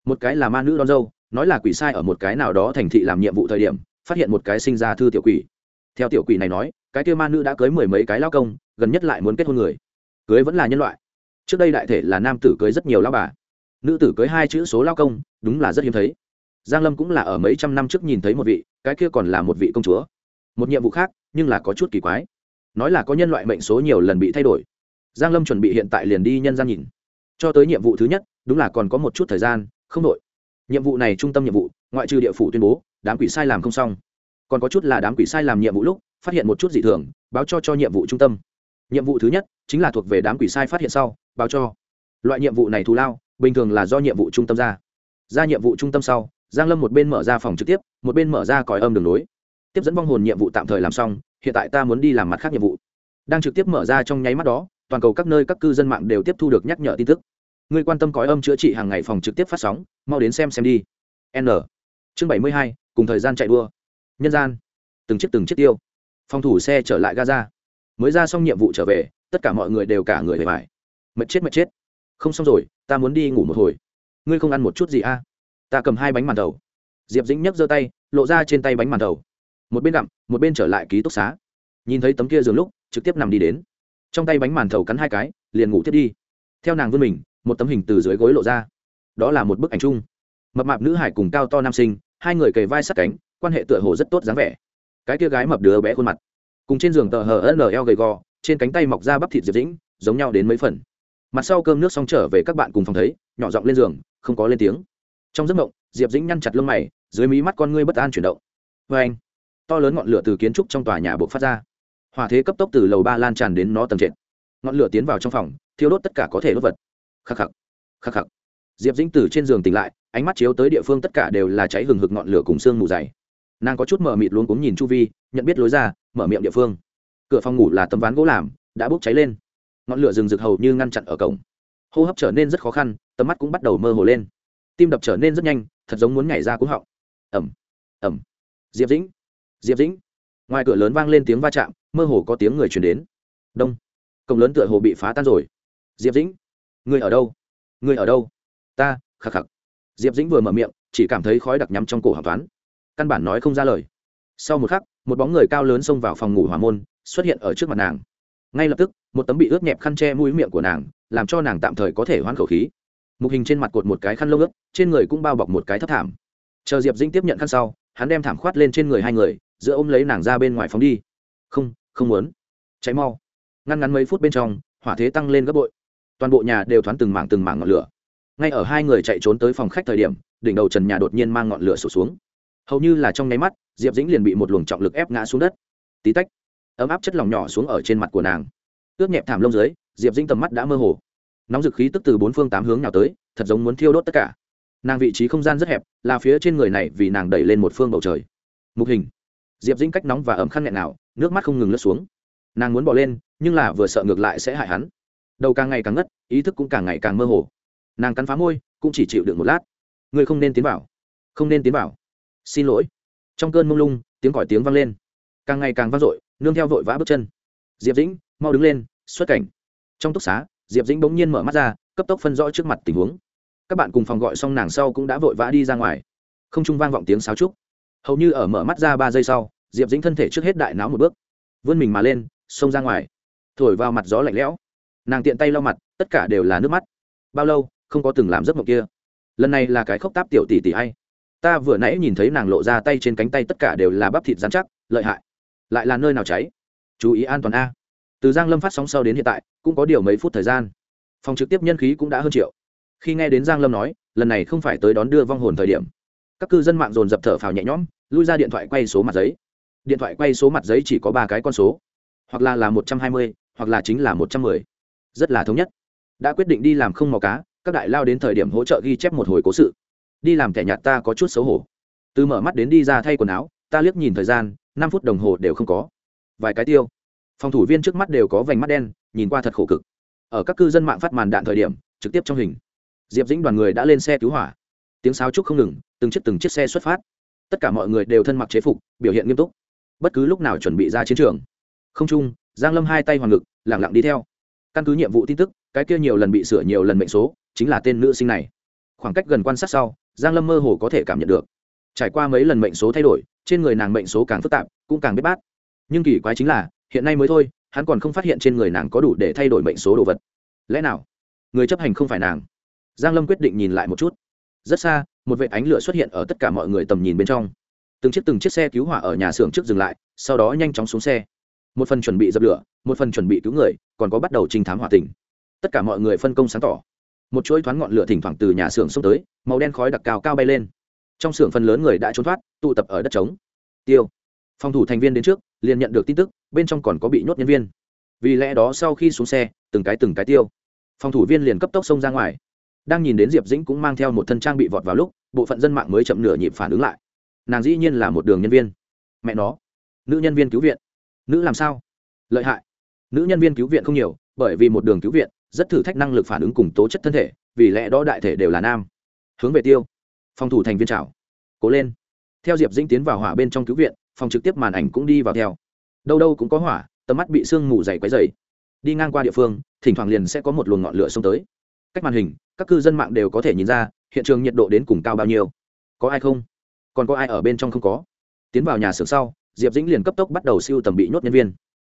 Một cái là ma nữ đón dâu, nói là quỷ sai ở một cái nào đó thành thị làm nhiệm vụ thời điểm, phát hiện một cái sinh ra thư tiểu quỷ. Theo tiểu quỷ này nói, cái kia ma nữ đã cưới mười mấy cái lao công, gần nhất lại muốn kết hôn người. Cưới vẫn là nhân loại. Trước đây đại thể là nam tử cưới rất nhiều lao bà. Nữ tử cưới hai chữ số lao công, đúng là rất hiếm thấy. Giang lâm cũng là ở mấy trăm năm trước nhìn thấy một vị, cái kia còn là một vị công chúa. Một nhiệm vụ khác, nhưng là có chút kỳ quái. Nói là có nhân loại mệnh số nhiều lần bị thay đổi giang lâm chuẩn bị hiện tại liền đi nhân gian nhìn. Cho tới nhiệm vụ thứ nhất, đúng là còn có một chút thời gian, không đổi. Nhiệm vụ này trung tâm nhiệm vụ, ngoại trừ địa phủ tuyên bố, đám quỷ sai làm không xong. Còn có chút là đám quỷ sai làm nhiệm vụ lúc, phát hiện một chút dị thường, báo cho cho nhiệm vụ trung tâm. Nhiệm vụ thứ nhất, chính là thuộc về đám quỷ sai phát hiện sau, báo cho. Loại nhiệm vụ này thù lao, bình thường là do nhiệm vụ trung tâm ra. Ra nhiệm vụ trung tâm sau, giang lâm một bên mở ra phòng trực tiếp, một bên mở ra còi âm đường nối tiếp dẫn vong hồn nhiệm vụ tạm thời làm xong, hiện tại ta muốn đi làm mặt khác nhiệm vụ. Đang trực tiếp mở ra trong nháy mắt đó toàn cầu các nơi các cư dân mạng đều tiếp thu được nhắc nhở tin tức. Người quan tâm cõi âm chữa trị hàng ngày phòng trực tiếp phát sóng, mau đến xem xem đi. N. Chương bảy mươi hai, cùng thời gian chạy đua. Nhân gian. Từng chiếc từng chiếc tiêu. Phòng thủ xe trở lại gaza. Mới ra xong nhiệm vụ trở về, tất cả mọi người đều cả người về vải mệt chết mệt chết. Không xong rồi, ta muốn đi ngủ một hồi. Ngươi không ăn một chút gì a à? ta cầm hai bánh màn đầu. diệp dĩnh nhấc giơ tay, lộ ra trên tay bánh màn đầu. một bên gặm một bên trở lại ký túc xá. Nhìn thấy tấm kia giường lúc, trực tiếp nằm đi đến trong tay bánh màn thầu cắn hai cái, liền ngủ tiếp đi. Theo nàng vươn mình, một tấm hình từ dưới gối lộ ra. Đó là một bức ảnh chung. Mập mạp nữ hải cùng cao to nam sinh, hai người kề vai sát cánh, quan hệ tựa hồ rất tốt dáng vẻ. Cái kia gái mập đứa bé khuôn mặt, cùng trên giường tờ hờ nl gầy gò, trên cánh tay mọc ra bắp thịt diệp dĩnh, giống nhau đến mấy phần. Mặt sau cơm nước xong trở về các bạn cùng phòng thấy, nhỏ giọng lên giường, không có lên tiếng. Trong giấc mộng, diệp dĩnh nhăn chặt lông mày, dưới mí mắt con ngươi bất an chuyển động. Vê anh. To lớn ngọn lửa từ kiến trúc trong tòa nhà buộc phát ra hỏa thế cấp tốc từ lầu ba lan tràn đến nó tầng trệt. Ngọn lửa tiến vào trong phòng, thiêu đốt tất cả có thể đốt vật. Khắc khắc khắc khắc. Diệp dĩnh từ trên giường tỉnh lại, ánh mắt chiếu tới địa phương tất cả đều là cháy hừng hực ngọn lửa cùng xương mù dày. Nàng có chút mở mịt luôn cúng nhìn chu vi, nhận biết lối ra, mở miệng địa phương. Cửa phòng ngủ là tấm ván gỗ làm, đã bốc cháy lên. Ngọn lửa rừng rực hầu như ngăn chặn ở cổng. Hô hấp trở nên rất khó khăn, tầm mắt cũng bắt đầu mơ hồ lên. Tim đập trở nên rất nhanh, thật giống muốn nhảy ra cúng họng. Ẩm ẩm diệp dĩnh diệp dĩnh. Ngoài cửa lớn vang lên tiếng va chạm mơ hồ có tiếng người truyền đến. Đông. Cổng lớn tựa hồ bị phá tan rồi. Diệp dĩnh. Người ở đâu? Người ở đâu? Ta khạc khạc. diệp dĩnh vừa mở miệng, chỉ cảm thấy khói đặc nhắm trong cổ hàm toán căn bản nói không ra lời. Sau một khắc, một bóng người cao lớn xông vào phòng ngủ hỏa môn, xuất hiện ở trước mặt nàng. Ngay lập tức, một tấm bị ướt nhẹp khăn che mũi miệng của nàng, làm cho nàng tạm thời có thể hoán khẩu khí. Mục hình trên mặt cột một cái khăn lông ướt, trên người cũng bao bọc một cái thấp thảm. Chờ diệp dĩnh tiếp nhận khăn sau, hắn đem thảm khoát lên trên người hai người, giữa ôm lấy nàng ra bên ngoài phóng đi không không muốn. Cháy mau. Ngăn ngắn mấy phút bên trong, hỏa thế tăng lên gấp bội. Toàn bộ nhà đều thoáng từng mảng từng mảng ngọn lửa. Ngay ở hai người chạy trốn tới phòng khách thời điểm, đỉnh đầu trần nhà đột nhiên mang ngọn lửa sụt xuống. Hầu như là trong nháy mắt, diệp dĩnh liền bị một luồng trọng lực ép ngã xuống đất. Tí tách, ấm áp chất lỏng nhỏ xuống ở trên mặt của nàng. Ướt nhẹp thảm lông dưới, diệp dĩnh tầm mắt đã mơ hồ. Nóng dực khí tức từ bốn phương tám hướng nào tới, thật giống muốn thiêu đốt tất cả. Nàng vị trí không gian rất hẹp, là phía trên người này vì nàng đẩy lên một phương bầu trời. Mục hình. Diệp dĩnh cách nóng và ấm khăn nghẹn nào nước mắt không ngừng lướt xuống. Nàng muốn bỏ lên, nhưng là vừa sợ ngược lại sẽ hại hắn. Đầu càng ngày càng ngất, ý thức cũng càng ngày càng mơ hồ. Nàng cắn phá môi, cũng chỉ chịu được một lát. Ngươi không nên tiến vào. Không nên tiến vào. Xin lỗi. Trong cơn mông lung, tiếng còi tiếng vang lên. Càng ngày càng vang dội, nương theo vội vã bước chân. Diệp dĩnh, mau đứng lên, xuất cảnh. Trong túc xá, diệp dĩnh bỗng nhiên mở mắt ra, cấp tốc phân rõ trước mặt tình huống. Các bạn cùng phòng gọi xong nàng sau cũng đã vội vã đi ra ngoài. Không trung vang vọng tiếng sáo trúc. Hầu như ở mở mắt ra ba giây sau diệp dĩnh thân thể trước hết đại náo một bước, vươn mình mà lên, xông ra ngoài. Thổi vào mặt gió lạnh lẽo. Nàng tiện tay lau mặt, tất cả đều là nước mắt. Bao lâu, không có từng làm giấc mộng kia. Lần này là cái khóc táp tiểu tỷ tỷ hay. Ta vừa nãy nhìn thấy nàng lộ ra tay trên cánh tay tất cả đều là bắp thịt dán chắc, lợi hại. Lại là nơi nào cháy? Chú ý an toàn a. Từ giang lâm phát sóng sau đến hiện tại, cũng có điều mấy phút thời gian. Phòng trực tiếp nhân khí cũng đã hơn triệu. Khi nghe đến giang lâm nói, lần này không phải tới đón đưa vong hồn thời điểm. Các cư dân mạng dồn dập thở phào nhẹ nhõm, lui ra điện thoại quay số mặt giấy điện thoại quay số mặt giấy chỉ có ba cái con số. Hoặc là là một trăm hai mươi, hoặc là chính là một trăm mười. Rất là thống nhất. Đã quyết định đi làm không mò cá, các đại lao đến thời điểm hỗ trợ ghi chép một hồi cố sự. Đi làm thẻ nhạt ta có chút xấu hổ. Từ mở mắt đến đi ra thay quần áo, ta liếc nhìn thời gian, năm phút đồng hồ đều không có. Vài cái tiêu. Phòng thủ viên trước mắt đều có vành mắt đen, nhìn qua thật khổ cực. Ở các cư dân mạng phát màn đạn thời điểm, trực tiếp trong hình. Diệp dĩnh đoàn người đã lên xe cứu hỏa. Tiếng sáo trúc không ngừng, từng chiếc từng chiếc xe xuất phát. Tất cả mọi người đều thân mặc chế phục, biểu hiện nghiêm túc bất cứ lúc nào chuẩn bị ra chiến trường. Không chung, giang lâm hai tay hoàng ngực lẳng lặng đi theo. Căn cứ nhiệm vụ tin tức, cái kia nhiều lần bị sửa nhiều lần mệnh số, chính là tên nữ sinh này. Khoảng cách gần quan sát sau, giang lâm mơ hồ có thể cảm nhận được. Trải qua mấy lần mệnh số thay đổi, trên người nàng mệnh số càng phức tạp, cũng càng biết bát. Nhưng kỳ quái chính là, hiện nay mới thôi, hắn còn không phát hiện trên người nàng có đủ để thay đổi mệnh số đồ vật. Lẽ nào? Người chấp hành không phải nàng. Giang lâm quyết định nhìn lại một chút. Rất xa, một vệ ánh lửa xuất hiện ở tất cả mọi người tầm nhìn bên trong từng chiếc từng chiếc xe cứu hỏa ở nhà xưởng trước dừng lại, sau đó nhanh chóng xuống xe. Một phần chuẩn bị dập lửa, một phần chuẩn bị cứu người, còn có bắt đầu trinh thám hỏa tình. Tất cả mọi người phân công sáng tỏ. Một chuỗi thoáng ngọn lửa thỉnh thoảng từ nhà xưởng xông tới, màu đen khói đặc cao cao bay lên. Trong xưởng phần lớn người đã trốn thoát, tụ tập ở đất trống. Tiêu. Phòng thủ thành viên đến trước, liền nhận được tin tức, bên trong còn có bị nhốt nhân viên. Vì lẽ đó sau khi xuống xe, từng cái từng cái tiêu. Phòng thủ viên liền cấp tốc xông ra ngoài. Đang nhìn đến diệp dĩnh cũng mang theo một thân trang bị vọt vào lúc, bộ phận dân mạng mới chậm nửa nhịp phản ứng lại nàng dĩ nhiên là một đường nhân viên. Mẹ nó, nữ nhân viên cứu viện. Nữ làm sao? Lợi hại. Nữ nhân viên cứu viện không nhiều, bởi vì một đường cứu viện, rất thử thách năng lực phản ứng cùng tố chất thân thể, vì lẽ đó đại thể đều là nam. Hướng về tiêu. Phòng thủ thành viên trào cố lên. Theo diệp dĩnh tiến vào hỏa bên trong cứu viện, phòng trực tiếp màn ảnh cũng đi vào theo. Đâu đâu cũng có hỏa, tầm mắt bị sương mù dày quấy dày đi ngang qua địa phương, thỉnh thoảng liền sẽ có một luồng ngọn lửa xông tới. Cách màn hình, các cư dân mạng đều có thể nhìn ra, hiện trường nhiệt độ đến cùng cao bao nhiêu. Có ai không? Còn có ai ở bên trong không có? Tiến vào nhà xưởng sau, diệp dĩnh liền cấp tốc bắt đầu siêu tầm bị nhốt nhân viên.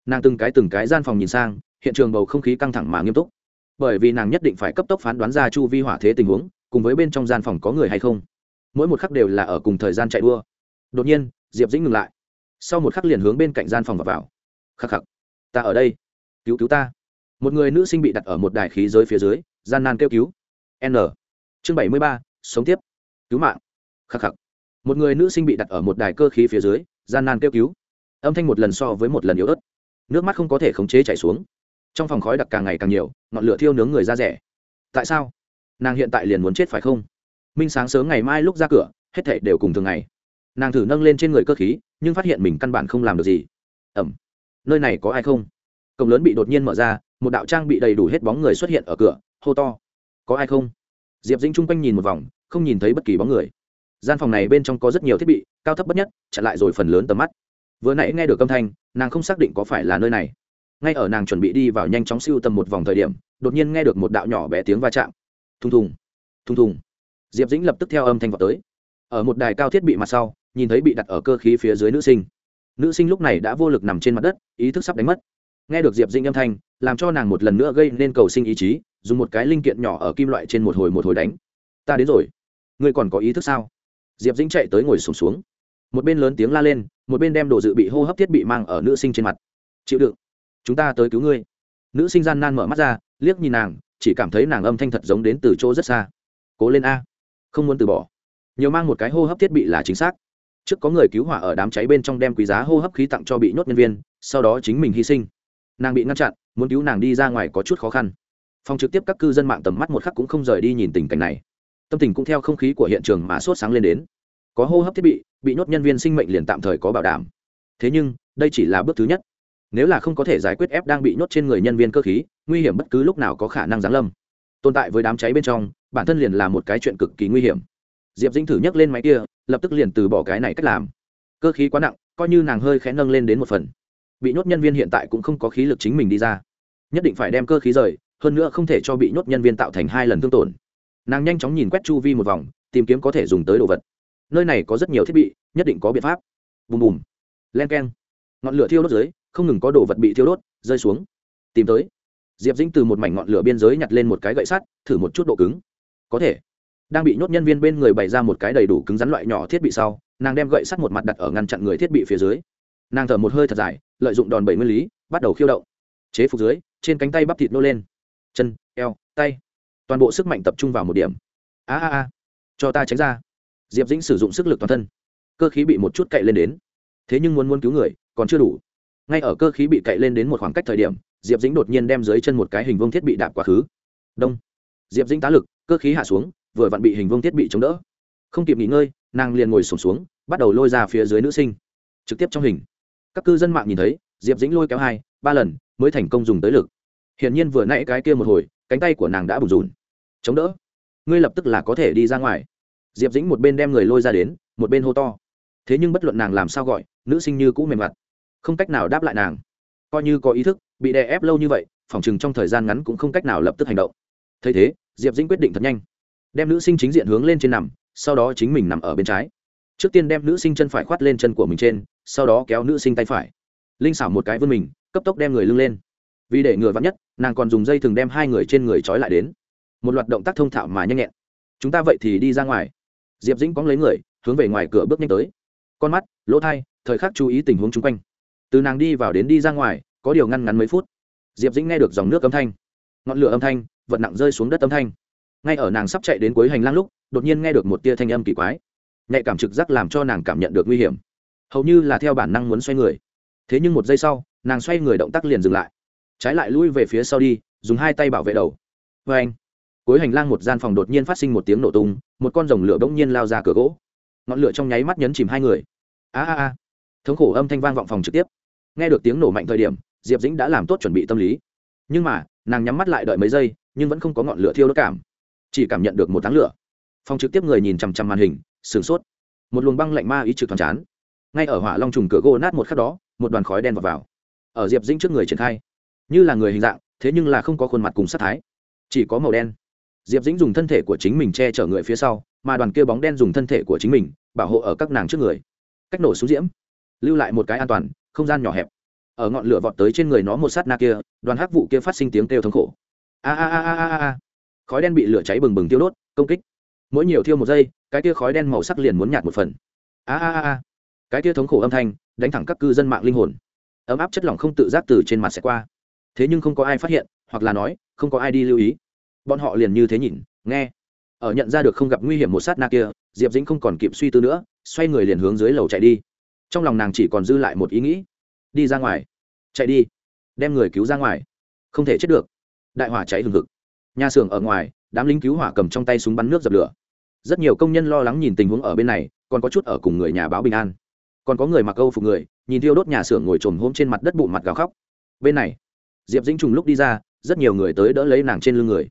Nàng từng cái từng cái gian phòng nhìn sang, hiện trường bầu không khí căng thẳng mà nghiêm túc. Bởi vì nàng nhất định phải cấp tốc phán đoán ra chu vi hỏa thế tình huống, cùng với bên trong gian phòng có người hay không. Mỗi một khắc đều là ở cùng thời gian chạy đua. Đột nhiên, diệp dĩnh ngừng lại. Sau một khắc liền hướng bên cạnh gian phòng và vào. Khắc khắc, ta ở đây. Cứu cứu ta. Một người nữ sinh bị đặt ở một đài khí giới phía dưới, gian nan kêu cứu. N. Chương bảy mươi ba, sống tiếp. Cứu mạng. Khắc khắc một người nữ sinh bị đặt ở một đài cơ khí phía dưới, gian nan kêu cứu. Âm thanh một lần so với một lần yếu ớt. Nước mắt không có thể khống chế chảy xuống. Trong phòng khói đặc càng ngày càng nhiều, ngọn lửa thiêu nướng người ra rẻ. Tại sao? Nàng hiện tại liền muốn chết phải không? Minh sáng sớm ngày mai lúc ra cửa, hết thảy đều cùng thường ngày. Nàng thử nâng lên trên người cơ khí, nhưng phát hiện mình căn bản không làm được gì. Ẩm. Nơi này có ai không? Cổng lớn bị đột nhiên mở ra, một đạo trang bị đầy đủ hết bóng người xuất hiện ở cửa, hô to. Có ai không? Diệp dĩnh chung quanh nhìn một vòng, không nhìn thấy bất kỳ bóng người gian phòng này bên trong có rất nhiều thiết bị, cao thấp bất nhất, chặn lại rồi phần lớn tầm mắt. Vừa nãy nghe được âm thanh, nàng không xác định có phải là nơi này. Ngay ở nàng chuẩn bị đi vào nhanh chóng siêu tầm một vòng thời điểm, đột nhiên nghe được một đạo nhỏ bé tiếng va chạm. Thùng thùng thùng thùng. Diệp dĩnh lập tức theo âm thanh vào tới. Ở một đài cao thiết bị mặt sau, nhìn thấy bị đặt ở cơ khí phía dưới nữ sinh. Nữ sinh lúc này đã vô lực nằm trên mặt đất, ý thức sắp đánh mất. Nghe được diệp dĩnh âm thanh, làm cho nàng một lần nữa gây nên cầu sinh ý chí, dùng một cái linh kiện nhỏ ở kim loại trên một hồi một hồi đánh. Ta đến rồi. Ngươi còn có ý thức sao? Diệp dĩnh chạy tới ngồi sùng xuống, xuống. Một bên lớn tiếng la lên một bên đem đồ dự bị hô hấp thiết bị mang ở nữ sinh trên mặt. Chịu đựng chúng ta tới cứu ngươi. Nữ sinh gian nan mở mắt ra liếc nhìn nàng chỉ cảm thấy nàng âm thanh thật giống đến từ chỗ rất xa. Cố lên a không muốn từ bỏ. Nhiều mang một cái hô hấp thiết bị là chính xác. Trước có người cứu hỏa ở đám cháy bên trong đem quý giá hô hấp khí tặng cho bị nhốt nhân viên sau đó chính mình hy sinh. Nàng bị ngăn chặn muốn cứu nàng đi ra ngoài có chút khó khăn. Phòng trực tiếp các cư dân mạng tầm mắt một khắc cũng không rời đi nhìn tình cảnh này tâm tình cũng theo không khí của hiện trường mà sốt sáng lên đến. Có hô hấp thiết bị bị nhốt nhân viên sinh mệnh liền tạm thời có bảo đảm. Thế nhưng, đây chỉ là bước thứ nhất. Nếu là không có thể giải quyết ép đang bị nhốt trên người nhân viên cơ khí, nguy hiểm bất cứ lúc nào có khả năng giáng lâm. Tồn tại với đám cháy bên trong, bản thân liền là một cái chuyện cực kỳ nguy hiểm. Diệp dinh thử nhấc lên máy kia, lập tức liền từ bỏ cái này cách làm. Cơ khí quá nặng, coi như nàng hơi khẽ nâng lên đến một phần. Bị nhốt nhân viên hiện tại cũng không có khí lực chính mình đi ra. Nhất định phải đem cơ khí rời, hơn nữa không thể cho bị nhốt nhân viên tạo thành hai lần thương tổn nàng nhanh chóng nhìn quét chu vi một vòng, tìm kiếm có thể dùng tới đồ vật. Nơi này có rất nhiều thiết bị, nhất định có biện pháp. Bùm bùm. Len k e n ngọn lửa thiêu đốt dưới, không ngừng có đồ vật bị thiêu đốt, rơi xuống. Tìm tới. Diệp dĩnh từ một mảnh ngọn lửa biên giới nhặt lên một cái gậy sắt, thử một chút độ cứng. Có thể. Đang bị nhốt nhân viên bên người bày ra một cái đầy đủ cứng rắn loại nhỏ thiết bị sau, nàng đem gậy sắt một mặt đặt ở ngăn chặn người thiết bị phía dưới. Nàng thở một hơi thật dài, lợi dụng đòn bẩy nguyên lý, bắt đầu khiêu động. Chế phục dưới, trên cánh tay bắp thịt nô lên. Chân, eo, tay toàn bộ sức mạnh tập trung vào một điểm. A a a cho ta tránh ra. Diệp dĩnh sử dụng sức lực toàn thân. Cơ khí bị một chút cậy lên đến. Thế nhưng muốn muốn cứu người còn chưa đủ. Ngay ở cơ khí bị cậy lên đến một khoảng cách thời điểm diệp dĩnh đột nhiên đem dưới chân một cái hình vương thiết bị đạp quá khứ. Đông. Diệp dĩnh tá lực cơ khí hạ xuống vừa vặn bị hình vương thiết bị chống đỡ. Không kịp nghỉ ngơi nàng liền ngồi sổm xuống, xuống bắt đầu lôi ra phía dưới nữ sinh. Trực tiếp trong hình. Các cư dân mạng nhìn thấy diệp dĩnh lôi kéo hai ba lần mới thành công dùng tới lực. Hiển nhiên vừa nãy cái kia một hồi cánh tay của nàng đã bùn rùn chống đỡ. Ngươi lập tức là có thể đi ra ngoài. Diệp dĩnh một bên đem người lôi ra đến, một bên hô to. Thế nhưng bất luận nàng làm sao gọi, nữ sinh như cũ mềm mặt. Không cách nào đáp lại nàng. Coi như có ý thức, bị đè ép lâu như vậy, phòng chừng trong thời gian ngắn cũng không cách nào lập tức hành động. Thấy thế, diệp dĩnh quyết định thật nhanh. Đem nữ sinh chính diện hướng lên trên nằm, sau đó chính mình nằm ở bên trái. Trước tiên đem nữ sinh chân phải khoát lên chân của mình trên, sau đó kéo nữ sinh tay phải. Linh xảo một cái vươn mình, cấp tốc đem người lưng lên. Vì để ngừa vắn nhất, nàng còn dùng dây thừng đem hai người trên người trói lại đến một loạt động tác thông thạo mà nhanh nhẹn. Chúng ta vậy thì đi ra ngoài. Diệp dĩnh cóng lấy người, hướng về ngoài cửa bước nhanh tới. Con mắt, lỗ thai, thời khắc chú ý tình huống chung quanh. Từ nàng đi vào đến đi ra ngoài, có điều ngăn ngắn mấy phút. Diệp dĩnh nghe được dòng nước âm thanh. Ngọn lửa âm thanh, vật nặng rơi xuống đất âm thanh. Ngay ở nàng sắp chạy đến cuối hành lang lúc, đột nhiên nghe được một tia thanh âm kỳ quái. Nhạy cảm trực giác làm cho nàng cảm nhận được nguy hiểm. Hầu như là theo bản năng muốn xoay người. Thế nhưng một giây sau, nàng xoay người động tác liền dừng lại. Trái lại lui về phía sau đi, dùng hai tay bảo vệ đầu. Vê anh cuối hành lang một gian phòng đột nhiên phát sinh một tiếng nổ tung, một con rồng lửa bỗng nhiên lao ra cửa gỗ. Ngọn lửa trong nháy mắt nhấn chìm hai người. A a a. Thống khổ âm thanh vang vọng phòng trực tiếp. Nghe được tiếng nổ mạnh thời điểm, diệp dĩnh đã làm tốt chuẩn bị tâm lý. Nhưng mà, nàng nhắm mắt lại đợi mấy giây, nhưng vẫn không có ngọn lửa thiêu đốt cảm. Chỉ cảm nhận được một tháng lửa. Phòng trực tiếp người nhìn chằm chằm màn hình, sửng sốt. Một luồng băng lạnh ma ý trực thoáng chán. Ngay ở hỏa long trùng cửa gỗ nát một khắc đó, một đoàn khói đen vào vào. Ở diệp dĩnh trước người triển khai. Như là người hình dạng, thế nhưng là không có khuôn mặt cùng sát thái. Chỉ có màu đen diệp dĩnh dùng thân thể của chính mình che chở người phía sau, mà đoàn kia bóng đen dùng thân thể của chính mình, bảo hộ ở các nàng trước người. Cách nổ xuống diễm. Lưu lại một cái an toàn, không gian nhỏ hẹp. Ở ngọn lửa vọt tới trên người nó một sát na kia, đoàn hắc vụ kia phát sinh tiếng kêu thống khổ. A a a a a a. Khói đen bị lửa cháy bừng bừng tiêu đốt, công kích. Mỗi nhiều thiêu một giây, cái kia khói đen màu sắc liền muốn nhạt một phần. A a a a. Cái kia thống khổ âm thanh, đánh thẳng các cư dân mạng linh hồn. Ấm áp chất lỏng không tự giác từ trên mặt sẽ qua. Thế nhưng không có ai phát hiện, hoặc là nói, không có ai đi lưu ý bọn họ liền như thế nhìn, nghe. Ở nhận ra được không gặp nguy hiểm một sát na kia, diệp dĩnh không còn kịp suy tư nữa, xoay người liền hướng dưới lầu chạy đi. Trong lòng nàng chỉ còn dư lại một ý nghĩ, đi ra ngoài. Chạy đi, đem người cứu ra ngoài. Không thể chết được. Đại hỏa cháy hừng hực. Nhà xưởng ở ngoài, đám lính cứu hỏa cầm trong tay súng bắn nước dập lửa. Rất nhiều công nhân lo lắng nhìn tình huống ở bên này, còn có chút ở cùng người nhà báo bình an. Còn có người mặc câu phục người, nhìn thiêu đốt nhà xưởng ngồi trồm hôm trên mặt đất bụng mặt gào khóc. Bên này, diệp dĩnh trùng lúc đi ra, rất nhiều người tới đỡ lấy nàng trên lưng người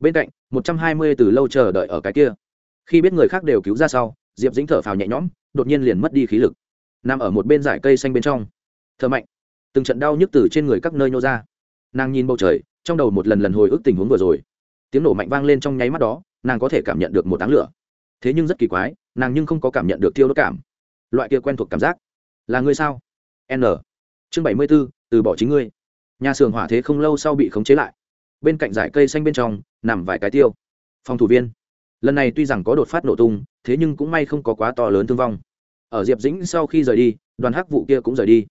bên cạnh, một trăm hai mươi từ lâu chờ đợi ở cái kia. Khi biết người khác đều cứu ra sau, diệp dĩnh thở phào nhẹ nhõm, đột nhiên liền mất đi khí lực. Nằm ở một bên dải cây xanh bên trong. Thở mạnh. Từng trận đau nhức từ trên người các nơi nhô ra. Nàng nhìn bầu trời, trong đầu một lần lần hồi ức tình huống vừa rồi. Tiếng nổ mạnh vang lên trong nháy mắt đó, nàng có thể cảm nhận được một áng lửa. Thế nhưng rất kỳ quái, nàng nhưng không có cảm nhận được thiêu đốt cảm. Loại kia quen thuộc cảm giác. Là ngươi sao? N. Chương bảy mươi b ố từ bỏ chính ngươi. Nhà xưởng hỏa thế không lâu sau bị khống chế lại bên cạnh dải cây xanh bên trong, nằm vài cái tiêu. Phòng thủ viên. Lần này tuy rằng có đột phát nổ tung, thế nhưng cũng may không có quá to lớn thương vong. Ở diệp dĩnh sau khi rời đi, đoàn hắc vụ kia cũng rời đi.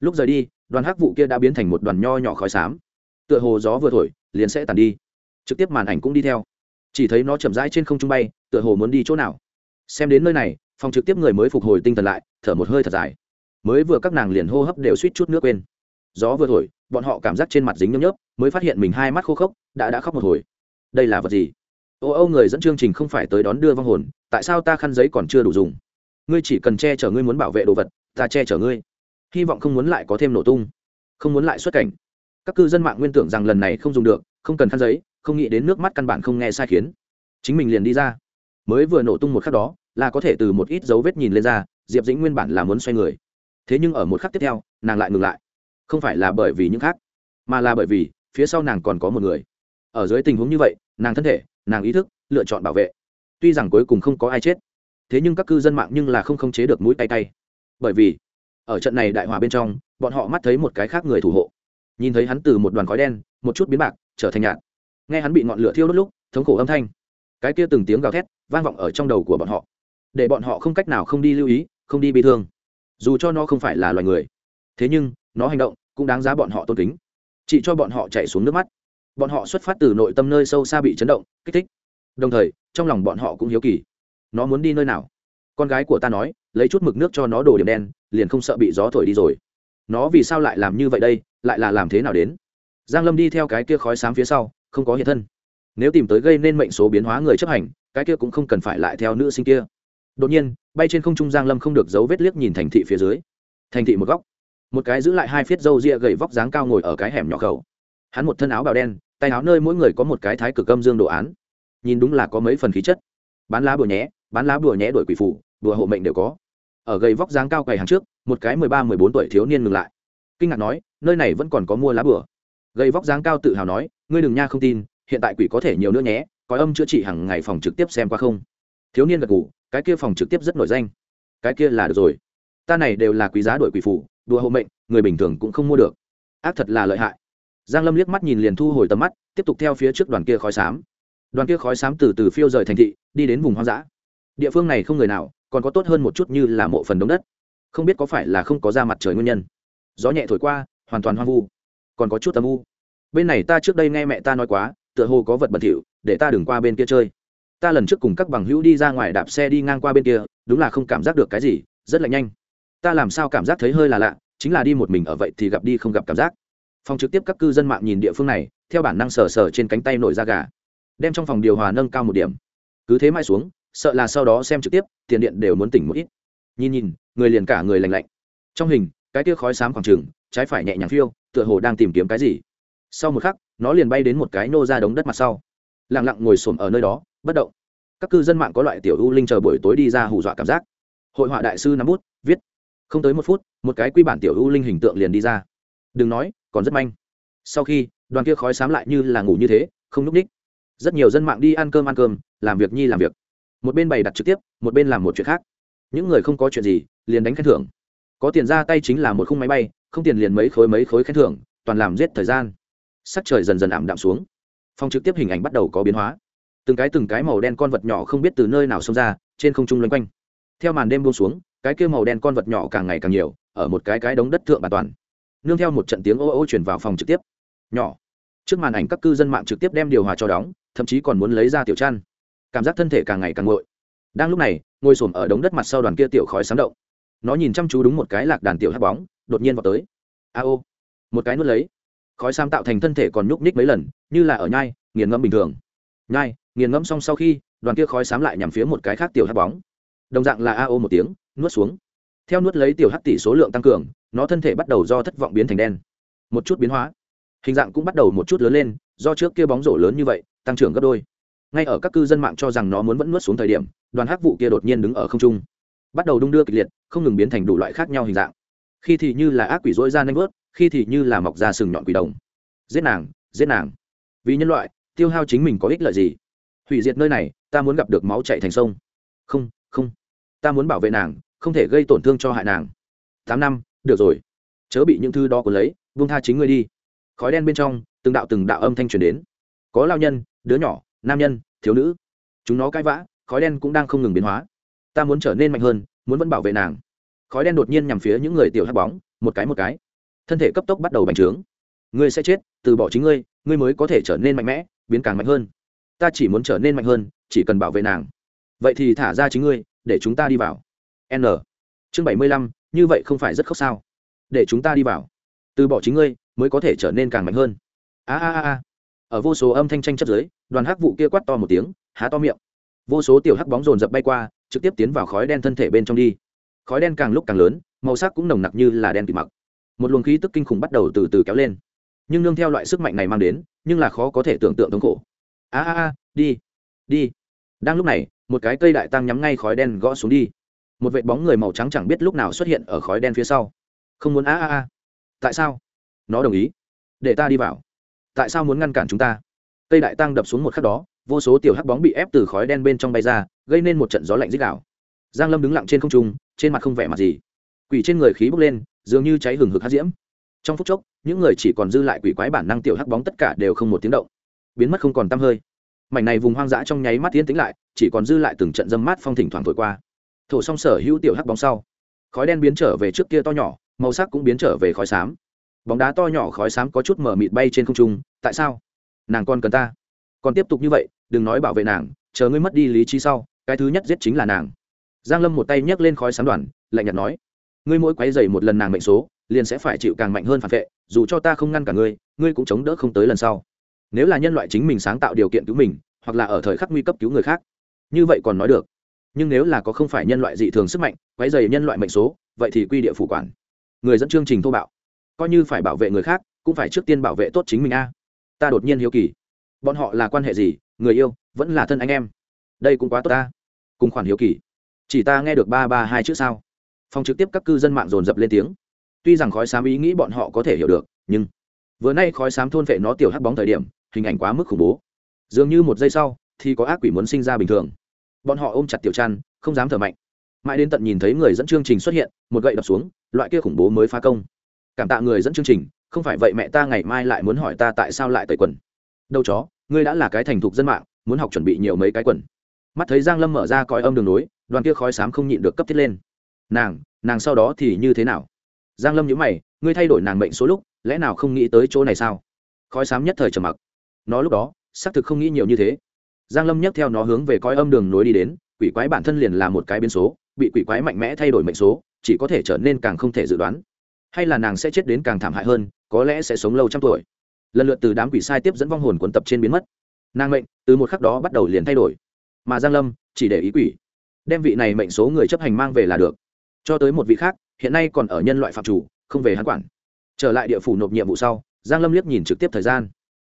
Lúc rời đi, đoàn hắc vụ kia đã biến thành một đoàn nho nhỏ khói xám. Tựa hồ gió vừa thổi, liền sẽ tàn đi. Trực tiếp màn ảnh cũng đi theo. Chỉ thấy nó chậm rãi trên không trung bay, tựa hồ muốn đi chỗ nào. Xem đến nơi này, phòng trực tiếp người mới phục hồi tinh thần lại, thở một hơi thật dài. Mới vừa các nàng liền hô hấp đều suýt chút nước quên. Gió vừa thổi, bọn họ cảm giác trên mặt dính nhớp nhớp mới phát hiện mình hai mắt khô khốc, đã đã khóc một hồi. Đây là vật gì? Ô ô, người dẫn chương trình không phải tới đón đưa vong hồn, tại sao ta khăn giấy còn chưa đủ dùng? Ngươi chỉ cần che chở ngươi muốn bảo vệ đồ vật, ta che chở ngươi. Hy vọng không muốn lại có thêm nổ tung, không muốn lại xuất cảnh. Các cư dân mạng nguyên tưởng rằng lần này không dùng được, không cần khăn giấy, không nghĩ đến nước mắt căn bản không nghe sai khiến. Chính mình liền đi ra. Mới vừa nổ tung một khắc đó, là có thể từ một ít dấu vết nhìn lên ra, diệp dĩnh nguyên bản là muốn xoay người. Thế nhưng ở một khắc tiếp theo, nàng lại ngừng lại. Không phải là bởi vì những khác, mà là bởi vì phía sau nàng còn có một người. Ở dưới tình huống như vậy, nàng thân thể, nàng ý thức, lựa chọn bảo vệ. Tuy rằng cuối cùng không có ai chết, thế nhưng các cư dân mạng nhưng là không khống chế được mũi tay tay. Bởi vì, ở trận này đại hòa bên trong, bọn họ mắt thấy một cái khác người thủ hộ. Nhìn thấy hắn từ một đoàn khói đen, một chút biến bạc, trở thành nhạt. Nghe hắn bị ngọn lửa thiêu đốt lúc, thống khổ âm thanh. Cái kia từng tiếng gào thét, vang vọng ở trong đầu của bọn họ. Để bọn họ không cách nào không đi lưu ý, không đi bị thương. Dù cho nó không phải là loài người, thế nhưng, nó hành động cũng đáng giá bọn họ tôn kính chỉ cho bọn họ chạy xuống nước mắt. Bọn họ xuất phát từ nội tâm nơi sâu xa bị chấn động, kích thích. Đồng thời, trong lòng bọn họ cũng hiếu kỳ. Nó muốn đi nơi nào? Con gái của ta nói, lấy chút mực nước cho nó đổ điểm đen, liền không sợ bị gió thổi đi rồi. Nó vì sao lại làm như vậy đây? Lại là làm thế nào đến? Giang lâm đi theo cái kia khói xám phía sau, không có hiện thân. Nếu tìm tới gây nên mệnh số biến hóa người chấp hành, cái kia cũng không cần phải lại theo nữ sinh kia. Đột nhiên, bay trên không trung giang lâm không được dấu vết liếc nhìn thành thị phía dưới. Thành thị một góc một cái giữ lại hai phiết râu ria gầy vóc dáng cao ngồi ở cái hẻm nhỏ khẩu. Hắn một thân áo bào đen, tay áo nơi mỗi người có một cái thái cực âm dương đồ án. Nhìn đúng là có mấy phần khí chất. Bán lá bùa nhé, bán lá bùa nhé đổi quỷ phủ đùa hộ mệnh đều có. Ở gầy vóc dáng cao quầy hàng trước, một cái mười ba, mười bốn tuổi thiếu niên ngừng lại. Kinh ngạc nói, nơi này vẫn còn có mua lá bùa. Gầy vóc dáng cao tự hào nói, ngươi đừng nha không tin, hiện tại quỷ có thể nhiều nữa nhé, có âm chữa trị hàng ngày phòng trực tiếp xem qua không? Thiếu niên gật ngủ cái kia phòng trực tiếp rất nổi danh. Cái kia là được rồi. Ta này đều là quý giá đổi quỷ phủ đùa hộ mệnh, người bình thường cũng không mua được. Ác thật là lợi hại. Giang lâm liếc mắt nhìn liền thu hồi tầm mắt, tiếp tục theo phía trước đoàn kia khói xám. Đoàn kia khói xám từ từ phiêu rời thành thị, đi đến vùng hoang dã. Địa phương này không người nào, còn có tốt hơn một chút như là mộ phần đống đất. Không biết có phải là không có ra mặt trời nguyên nhân. Gió nhẹ thổi qua, hoàn toàn hoang vu. Còn có chút âm u. Bên này ta trước đây nghe mẹ ta nói quá, tựa hồ có vật bẩn thỉu, để ta đừng qua bên kia chơi. Ta lần trước cùng các bằng hữu đi ra ngoài đạp xe đi ngang qua bên kia, đúng là không cảm giác được cái gì, rất là nhanh ta làm sao cảm giác thấy hơi là lạ, chính là đi một mình ở vậy thì gặp đi không gặp cảm giác. Phòng trực tiếp các cư dân mạng nhìn địa phương này, theo bản năng sờ sờ trên cánh tay nổi da gà. Đem trong phòng điều hòa nâng cao một điểm. Cứ thế mãi xuống, sợ là sau đó xem trực tiếp, tiền điện đều muốn tỉnh một ít. Nhìn nhìn, người liền cả người lành lạnh. Trong hình, cái tia khói xám khoảng trừng, trái phải nhẹ nhàng phiêu, tựa hồ đang tìm kiếm cái gì. Sau một khắc, nó liền bay đến một cái nô ra đống đất mặt sau. Lẳng lặng ngồi xổm ở nơi đó, bất động. Các cư dân mạng có loại tiểu u linh chờ buổi tối đi ra hù dọa cảm giác. Hội họa đại sư nắm bút, viết không tới một phút, một cái quy bản tiểu u linh hình tượng liền đi ra. Đừng nói, còn rất manh. Sau khi, đoàn kia khói xám lại như là ngủ như thế, không núp ních. Rất nhiều dân mạng đi ăn cơm ăn cơm, làm việc nhi làm việc. Một bên bày đặt trực tiếp, một bên làm một chuyện khác. Những người không có chuyện gì, liền đánh khen thưởng. Có tiền ra tay chính là một khung máy bay, không tiền liền mấy khối mấy khối khen thưởng, toàn làm giết thời gian. Sắc trời dần dần ảm đạm xuống. Phòng trực tiếp hình ảnh bắt đầu có biến hóa. Từng cái từng cái màu đen con vật nhỏ không biết từ nơi nào xông ra, trên không trung loanh quanh. Theo màn đêm buông xuống cái kia màu đen con vật nhỏ càng ngày càng nhiều, ở một cái cái đống đất thượng bàn toàn. Nương theo một trận tiếng ô ô chuyển vào phòng trực tiếp. Nhỏ. Trước màn ảnh các cư dân mạng trực tiếp đem điều hòa cho đóng, thậm chí còn muốn lấy ra tiểu chăn. Cảm giác thân thể càng ngày càng ngội đang lúc này, ngồi xổm ở đống đất mặt sau đoàn kia tiểu khói sáng động. Nó nhìn chăm chú đúng một cái lạc đàn tiểu hát bóng, đột nhiên vào tới. A ô. Một cái nuốt lấy. Khói sam tạo thành thân thể còn nhúc nhích mấy lần, như là ở nhai, nghiền ngẫm bình thường. Nhai, nghiền ngẫm xong sau khi, đoàn kia khói sám lại nhằm phía một cái khác tiểu hát bóng. Đồng dạng là a ô một tiếng nuốt xuống. Theo nuốt lấy tiểu hắc tỷ số lượng tăng cường, nó thân thể bắt đầu do thất vọng biến thành đen. Một chút biến hóa. Hình dạng cũng bắt đầu một chút lớn lên, do trước kia bóng rổ lớn như vậy, tăng trưởng gấp đôi. Ngay ở các cư dân mạng cho rằng nó muốn vẫn nuốt xuống thời điểm, đoàn hắc vụ kia đột nhiên đứng ở không trung. Bắt đầu đung đưa kịch liệt, không ngừng biến thành đủ loại khác nhau hình dạng. Khi thì như là ác quỷ rỗi ra nanh vớt, khi thì như là mọc ra sừng nhọn quỷ đồng. Giết nàng giết nàng. Vì nhân loại, tiêu hao chính mình có ích lợi gì? Hủy diệt nơi này, ta muốn gặp được máu chạy thành sông. Không không. Ta muốn bảo vệ nàng không thể gây tổn thương cho hại nàng. Tám năm, được rồi. Chớ bị những thứ đó của lấy vung tha chính ngươi đi. Khói đen bên trong, từng đạo từng đạo âm thanh truyền đến. Có lao nhân, đứa nhỏ, nam nhân, thiếu nữ. Chúng nó cãi vã, khói đen cũng đang không ngừng biến hóa. Ta muốn trở nên mạnh hơn, muốn vẫn bảo vệ nàng. Khói đen đột nhiên nhằm phía những người tiểu hát bóng, một cái một cái. Thân thể cấp tốc bắt đầu bành trướng. Ngươi sẽ chết, từ bỏ chính ngươi ngươi mới có thể trở nên mạnh mẽ, biến càng mạnh hơn. Ta chỉ muốn trở nên mạnh hơn, chỉ cần bảo vệ nàng. Vậy thì thả ra chính ngươi, để chúng ta đi vào n. Chương bảy mươi lăm như vậy không phải rất khóc sao? Để chúng ta đi vào. Từ bỏ chính ngươi mới có thể trở nên càng mạnh hơn. A a a ở vô số âm thanh tranh chấp dưới, đoàn hắc vụ kia quát to một tiếng há to miệng. Vô số tiểu hắc bóng rồn rập bay qua trực tiếp tiến vào khói đen thân thể bên trong đi. Khói đen càng lúc càng lớn màu sắc cũng nồng nặc như là đen kịt mặc. Một luồng khí tức kinh khủng bắt đầu từ từ kéo lên. Nhưng nương theo loại sức mạnh này mang đến nhưng là khó có thể tưởng tượng thống khổ. A a a đi đi. Đang lúc này một cái cây đại tăng nhắm ngay khói đen gõ xuống đi một vệt bóng người màu trắng chẳng biết lúc nào xuất hiện ở khói đen phía sau. Không muốn, a a a. Tại sao? Nó đồng ý. Để ta đi vào. Tại sao muốn ngăn cản chúng ta? Cây đại tăng đập xuống một khắc đó, vô số tiểu hắc bóng bị ép từ khói đen bên trong bay ra, gây nên một trận gió lạnh dích đạo giang lâm đứng lặng trên không trung, trên mặt không vẻ mặt gì. Quỷ trên người khí bốc lên, dường như cháy hừng hực hắc diễm. Trong phút chốc, những người chỉ còn dư lại quỷ quái bản năng tiểu hắc bóng tất cả đều không một tiếng động. Biến mất không còn tăm hơi. Mảnh này vùng hoang dã trong nháy mắt tiến tĩnh lại, chỉ còn dư lại từng trận dâm mát phong thỉnh thoảng thổi qua thổ song sở hữu tiểu hắc bóng sau. Khói đen biến trở về trước kia to nhỏ, màu sắc cũng biến trở về khói xám. Bóng đá to nhỏ khói xám có chút mở mịt bay trên không trung, tại sao? Nàng con cần ta? Còn tiếp tục như vậy, đừng nói bảo vệ nàng, chờ ngươi mất đi lý trí sau, cái thứ nhất giết chính là nàng. Giang lâm một tay nhấc lên khói xám đoàn, lạnh nhạt nói, ngươi mỗi quấy dày một lần nàng mệnh số, liền sẽ phải chịu càng mạnh hơn phản vệ, dù cho ta không ngăn cả ngươi ngươi cũng chống đỡ không tới lần sau. Nếu là nhân loại chính mình sáng tạo điều kiện cứu mình, hoặc là ở thời khắc nguy cấp cứu người khác. Như vậy còn nói được nhưng nếu là có không phải nhân loại dị thường sức mạnh quái dày nhân loại mệnh số, vậy thì quy địa phủ quản. Người dẫn chương trình thô bạo. Coi như phải bảo vệ người khác, cũng phải trước tiên bảo vệ tốt chính mình a. Ta đột nhiên hiếu kỳ. Bọn họ là quan hệ gì? Người yêu, vẫn là thân anh em. Đây cũng quá tốt ta. Cùng khoản hiếu kỳ. Chỉ ta nghe được ba ba hai chữ sao? Phòng trực tiếp các cư dân mạng dồn dập lên tiếng. Tuy rằng khói xám ý nghĩ bọn họ có thể hiểu được, nhưng vừa nay khói xám thôn vệ nó tiểu hắc bóng thời điểm, hình ảnh quá mức khủng bố. Dường như một giây sau, thì có ác quỷ muốn sinh ra bình thường bọn họ ôm chặt tiểu trăn, không dám thở mạnh. Mãi đến tận nhìn thấy người dẫn chương trình xuất hiện một gậy đập xuống loại kia khủng bố mới phá công. Cảm tạ người dẫn chương trình không phải vậy mẹ ta ngày mai lại muốn hỏi ta tại sao lại tẩy quần. Đâu chó ngươi đã là cái thành thục dân mạng muốn học chuẩn bị nhiều mấy cái quần. Mắt thấy giang lâm mở ra còi âm đường nối đoàn kia khói xám không nhịn được cấp thiết lên. Nàng nàng sau đó thì như thế nào? Giang lâm nhíu mày ngươi thay đổi nàng mệnh số lúc lẽ nào không nghĩ tới chỗ này sao? Khói xám nhất thời trầm mặc. Nó lúc đó xác thực không nghĩ nhiều như thế giang lâm nhấc theo nó hướng về coi âm đường nối đi đến, quỷ quái bản thân liền là một cái biến số, bị quỷ quái mạnh mẽ thay đổi mệnh số, chỉ có thể trở nên càng không thể dự đoán. Hay là nàng sẽ chết đến càng thảm hại hơn, có lẽ sẽ sống lâu trăm tuổi. Lần lượt từ đám quỷ sai tiếp dẫn vong hồn quần tập trên biến mất. Nàng mệnh, từ một khắc đó bắt đầu liền thay đổi. Mà giang lâm, chỉ để ý quỷ. Đem vị này mệnh số người chấp hành mang về là được. Cho tới một vị khác, hiện nay còn ở nhân loại phạm chủ, không về hắn quản. Trở lại địa phủ nộp nhiệm vụ sau, giang lâm liếc nhìn trực tiếp thời gian.